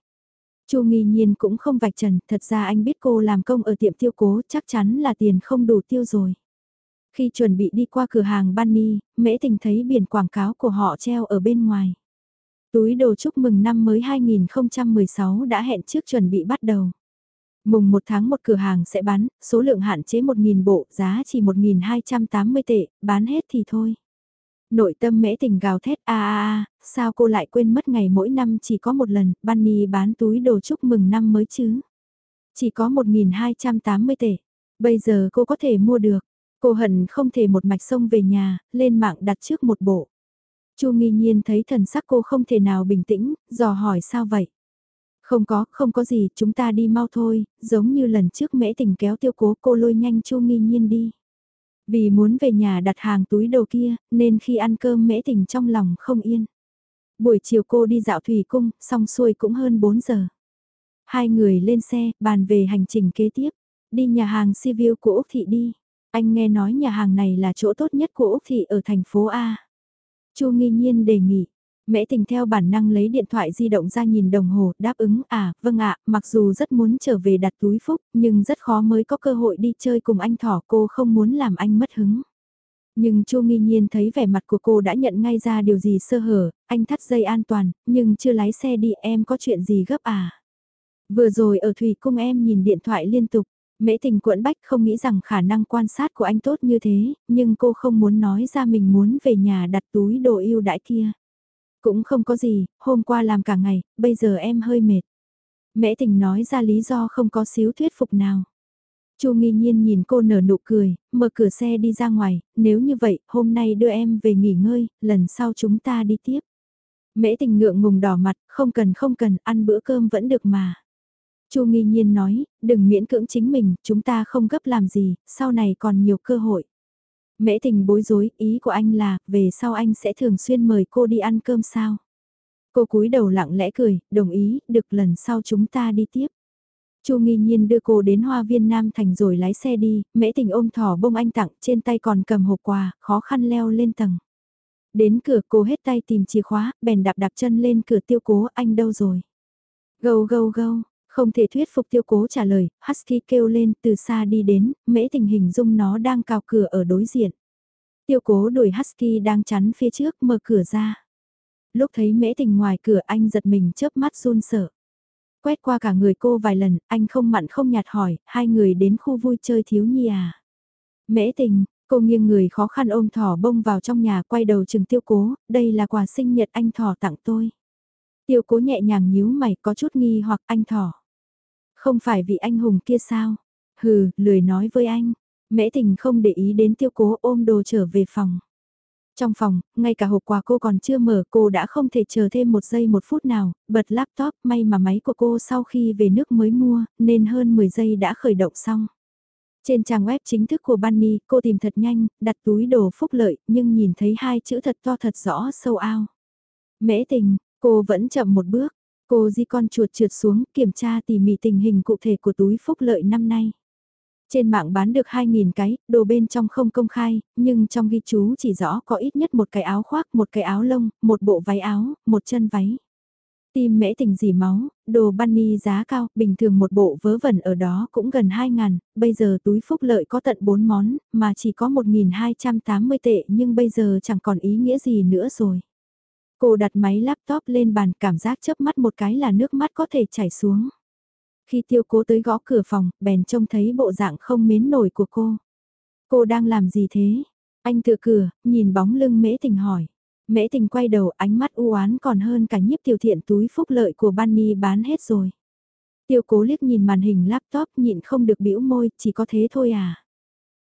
Chu Nghi Nhiên cũng không vạch trần, thật ra anh biết cô làm công ở tiệm tiêu cố chắc chắn là tiền không đủ tiêu rồi. Khi chuẩn bị đi qua cửa hàng Bunny, Mễ Tình thấy biển quảng cáo của họ treo ở bên ngoài. Túi đồ chúc mừng năm mới 2016 đã hẹn trước chuẩn bị bắt đầu. Mùng một tháng một cửa hàng sẽ bán, số lượng hạn chế 1.000 bộ, giá chỉ 1.280 tệ, bán hết thì thôi. Nội tâm mễ tình gào thét a a a, sao cô lại quên mất ngày mỗi năm chỉ có một lần, Bunny bán túi đồ chúc mừng năm mới chứ. Chỉ có 1.280 tệ, bây giờ cô có thể mua được. Cô hận không thể một mạch sông về nhà, lên mạng đặt trước một bộ. Chu nghi nhiên thấy thần sắc cô không thể nào bình tĩnh, dò hỏi sao vậy. Không có, không có gì, chúng ta đi mau thôi, giống như lần trước mễ tình kéo tiêu cố cô lôi nhanh chu nghi nhiên đi. Vì muốn về nhà đặt hàng túi đồ kia, nên khi ăn cơm mễ tình trong lòng không yên. Buổi chiều cô đi dạo thủy cung, xong xuôi cũng hơn 4 giờ. Hai người lên xe, bàn về hành trình kế tiếp. Đi nhà hàng Sivu của Úc Thị đi. Anh nghe nói nhà hàng này là chỗ tốt nhất của Úc Thị ở thành phố A. Chu nghi nhiên đề nghị. Mễ tình theo bản năng lấy điện thoại di động ra nhìn đồng hồ, đáp ứng à, vâng ạ, mặc dù rất muốn trở về đặt túi phúc, nhưng rất khó mới có cơ hội đi chơi cùng anh thỏ cô không muốn làm anh mất hứng. Nhưng Chu Nghi Nhiên thấy vẻ mặt của cô đã nhận ngay ra điều gì sơ hở, anh thắt dây an toàn, nhưng chưa lái xe đi em có chuyện gì gấp à. Vừa rồi ở Thủy Cung em nhìn điện thoại liên tục, Mễ tình cuộn bách không nghĩ rằng khả năng quan sát của anh tốt như thế, nhưng cô không muốn nói ra mình muốn về nhà đặt túi đồ yêu đãi kia. Cũng không có gì, hôm qua làm cả ngày, bây giờ em hơi mệt. Mễ tình nói ra lý do không có xíu thuyết phục nào. Chu nghi nhiên nhìn cô nở nụ cười, mở cửa xe đi ra ngoài, nếu như vậy, hôm nay đưa em về nghỉ ngơi, lần sau chúng ta đi tiếp. Mễ tình ngượng ngùng đỏ mặt, không cần không cần, ăn bữa cơm vẫn được mà. Chu nghi nhiên nói, đừng miễn cưỡng chính mình, chúng ta không gấp làm gì, sau này còn nhiều cơ hội. Mễ tình bối rối, ý của anh là, về sau anh sẽ thường xuyên mời cô đi ăn cơm sao? Cô cúi đầu lặng lẽ cười, đồng ý, được lần sau chúng ta đi tiếp. Chu nghi nhiên đưa cô đến hoa viên Nam Thành rồi lái xe đi, mễ tình ôm thỏ bông anh tặng, trên tay còn cầm hộp quà, khó khăn leo lên tầng. Đến cửa cô hết tay tìm chìa khóa, bèn đạp đạp chân lên cửa tiêu cố anh đâu rồi. Gâu gâu gâu, không thể thuyết phục tiêu cố trả lời, Husky kêu lên từ xa đi đến, mễ tình hình dung nó đang cào cửa ở đối diện. Tiêu cố đuổi Husky đang chắn phía trước mở cửa ra. Lúc thấy mễ tình ngoài cửa anh giật mình chớp mắt run sợ. Quét qua cả người cô vài lần, anh không mặn không nhạt hỏi, hai người đến khu vui chơi thiếu nhi à. Mễ tình, cô nghiêng người khó khăn ôm thỏ bông vào trong nhà quay đầu chừng tiêu cố, đây là quà sinh nhật anh thỏ tặng tôi. Tiêu cố nhẹ nhàng nhíu mày có chút nghi hoặc anh thỏ. Không phải vị anh hùng kia sao? Hừ, lười nói với anh. Mễ tình không để ý đến tiêu cố ôm đồ trở về phòng. Trong phòng, ngay cả hộp quà cô còn chưa mở cô đã không thể chờ thêm một giây một phút nào, bật laptop may mà máy của cô sau khi về nước mới mua, nên hơn 10 giây đã khởi động xong. Trên trang web chính thức của Bunny, cô tìm thật nhanh, đặt túi đồ phúc lợi, nhưng nhìn thấy hai chữ thật to thật rõ sâu ao. Mễ tình, cô vẫn chậm một bước, Cô di con chuột trượt xuống kiểm tra tỉ mỉ tình hình cụ thể của túi phúc lợi năm nay. Trên mạng bán được 2.000 cái, đồ bên trong không công khai, nhưng trong ghi chú chỉ rõ có ít nhất một cái áo khoác, một cái áo lông, một bộ váy áo, một chân váy. Tim mễ tình dì máu, đồ bunny giá cao, bình thường một bộ vớ vẩn ở đó cũng gần 2.000, bây giờ túi phúc lợi có tận 4 món, mà chỉ có 1.280 tệ nhưng bây giờ chẳng còn ý nghĩa gì nữa rồi. Cô đặt máy laptop lên bàn cảm giác chớp mắt một cái là nước mắt có thể chảy xuống. Khi tiêu cố tới gõ cửa phòng, bèn trông thấy bộ dạng không mến nổi của cô. Cô đang làm gì thế? Anh tựa cửa, nhìn bóng lưng mễ tình hỏi. Mễ tình quay đầu ánh mắt u oán còn hơn cả nhiếp tiêu thiện túi phúc lợi của Bunny bán hết rồi. Tiêu cố liếc nhìn màn hình laptop nhịn không được bĩu môi, chỉ có thế thôi à.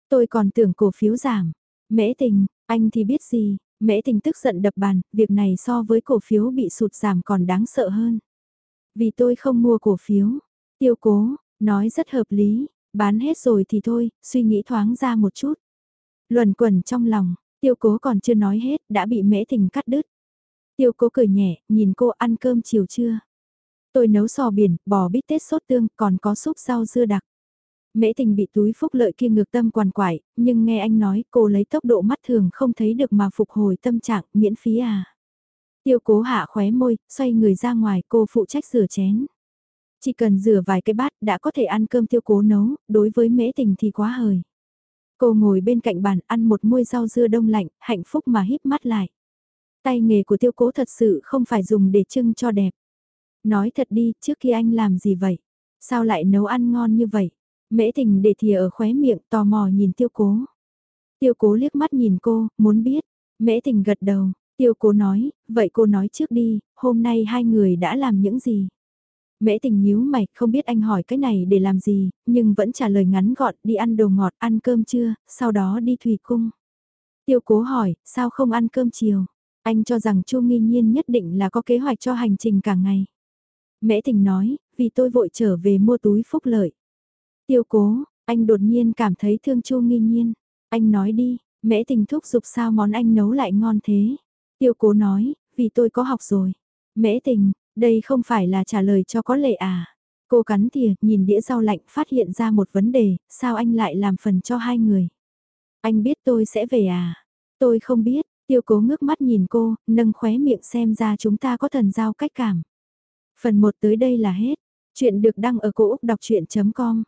Tôi còn tưởng cổ phiếu giảm. Mễ tình, anh thì biết gì, Mễ tình tức giận đập bàn, việc này so với cổ phiếu bị sụt giảm còn đáng sợ hơn. Vì tôi không mua cổ phiếu, tiêu cố, nói rất hợp lý, bán hết rồi thì thôi, suy nghĩ thoáng ra một chút. Luẩn quẩn trong lòng, tiêu cố còn chưa nói hết, đã bị mễ tình cắt đứt. Tiêu cố cười nhẹ, nhìn cô ăn cơm chiều trưa. Tôi nấu sò biển, bò bít tết sốt tương, còn có súp rau dưa đặc. Mễ tình bị túi phúc lợi kia ngược tâm quằn quại, nhưng nghe anh nói cô lấy tốc độ mắt thường không thấy được mà phục hồi tâm trạng miễn phí à. Tiêu cố hạ khóe môi, xoay người ra ngoài cô phụ trách rửa chén. Chỉ cần rửa vài cái bát đã có thể ăn cơm tiêu cố nấu, đối với mễ tình thì quá hời. Cô ngồi bên cạnh bàn ăn một muôi rau dưa đông lạnh, hạnh phúc mà híp mắt lại. Tay nghề của tiêu cố thật sự không phải dùng để trưng cho đẹp. Nói thật đi, trước kia anh làm gì vậy? Sao lại nấu ăn ngon như vậy? Mễ tình để thìa ở khóe miệng tò mò nhìn tiêu cố. Tiêu cố liếc mắt nhìn cô, muốn biết. Mễ tình gật đầu, tiêu cố nói, vậy cô nói trước đi, hôm nay hai người đã làm những gì? Mễ tình nhíu mày, không biết anh hỏi cái này để làm gì, nhưng vẫn trả lời ngắn gọn, đi ăn đồ ngọt, ăn cơm trưa, sau đó đi thủy cung. Tiêu cố hỏi, sao không ăn cơm chiều? Anh cho rằng Chu Nghi Nhiên nhất định là có kế hoạch cho hành trình cả ngày. Mễ tình nói, vì tôi vội trở về mua túi phúc lợi. Tiêu cố, anh đột nhiên cảm thấy thương Chu Nghi Nhiên. Anh nói đi, mễ tình thúc giục sao món anh nấu lại ngon thế. Tiêu cố nói, vì tôi có học rồi. Mễ tình, đây không phải là trả lời cho có lệ à. Cô cắn thìa, nhìn đĩa rau lạnh phát hiện ra một vấn đề, sao anh lại làm phần cho hai người. Anh biết tôi sẽ về à? Tôi không biết, tiêu cố ngước mắt nhìn cô, nâng khóe miệng xem ra chúng ta có thần giao cách cảm. Phần 1 tới đây là hết. Chuyện được đăng ở cổ Úc đọc chuyện.com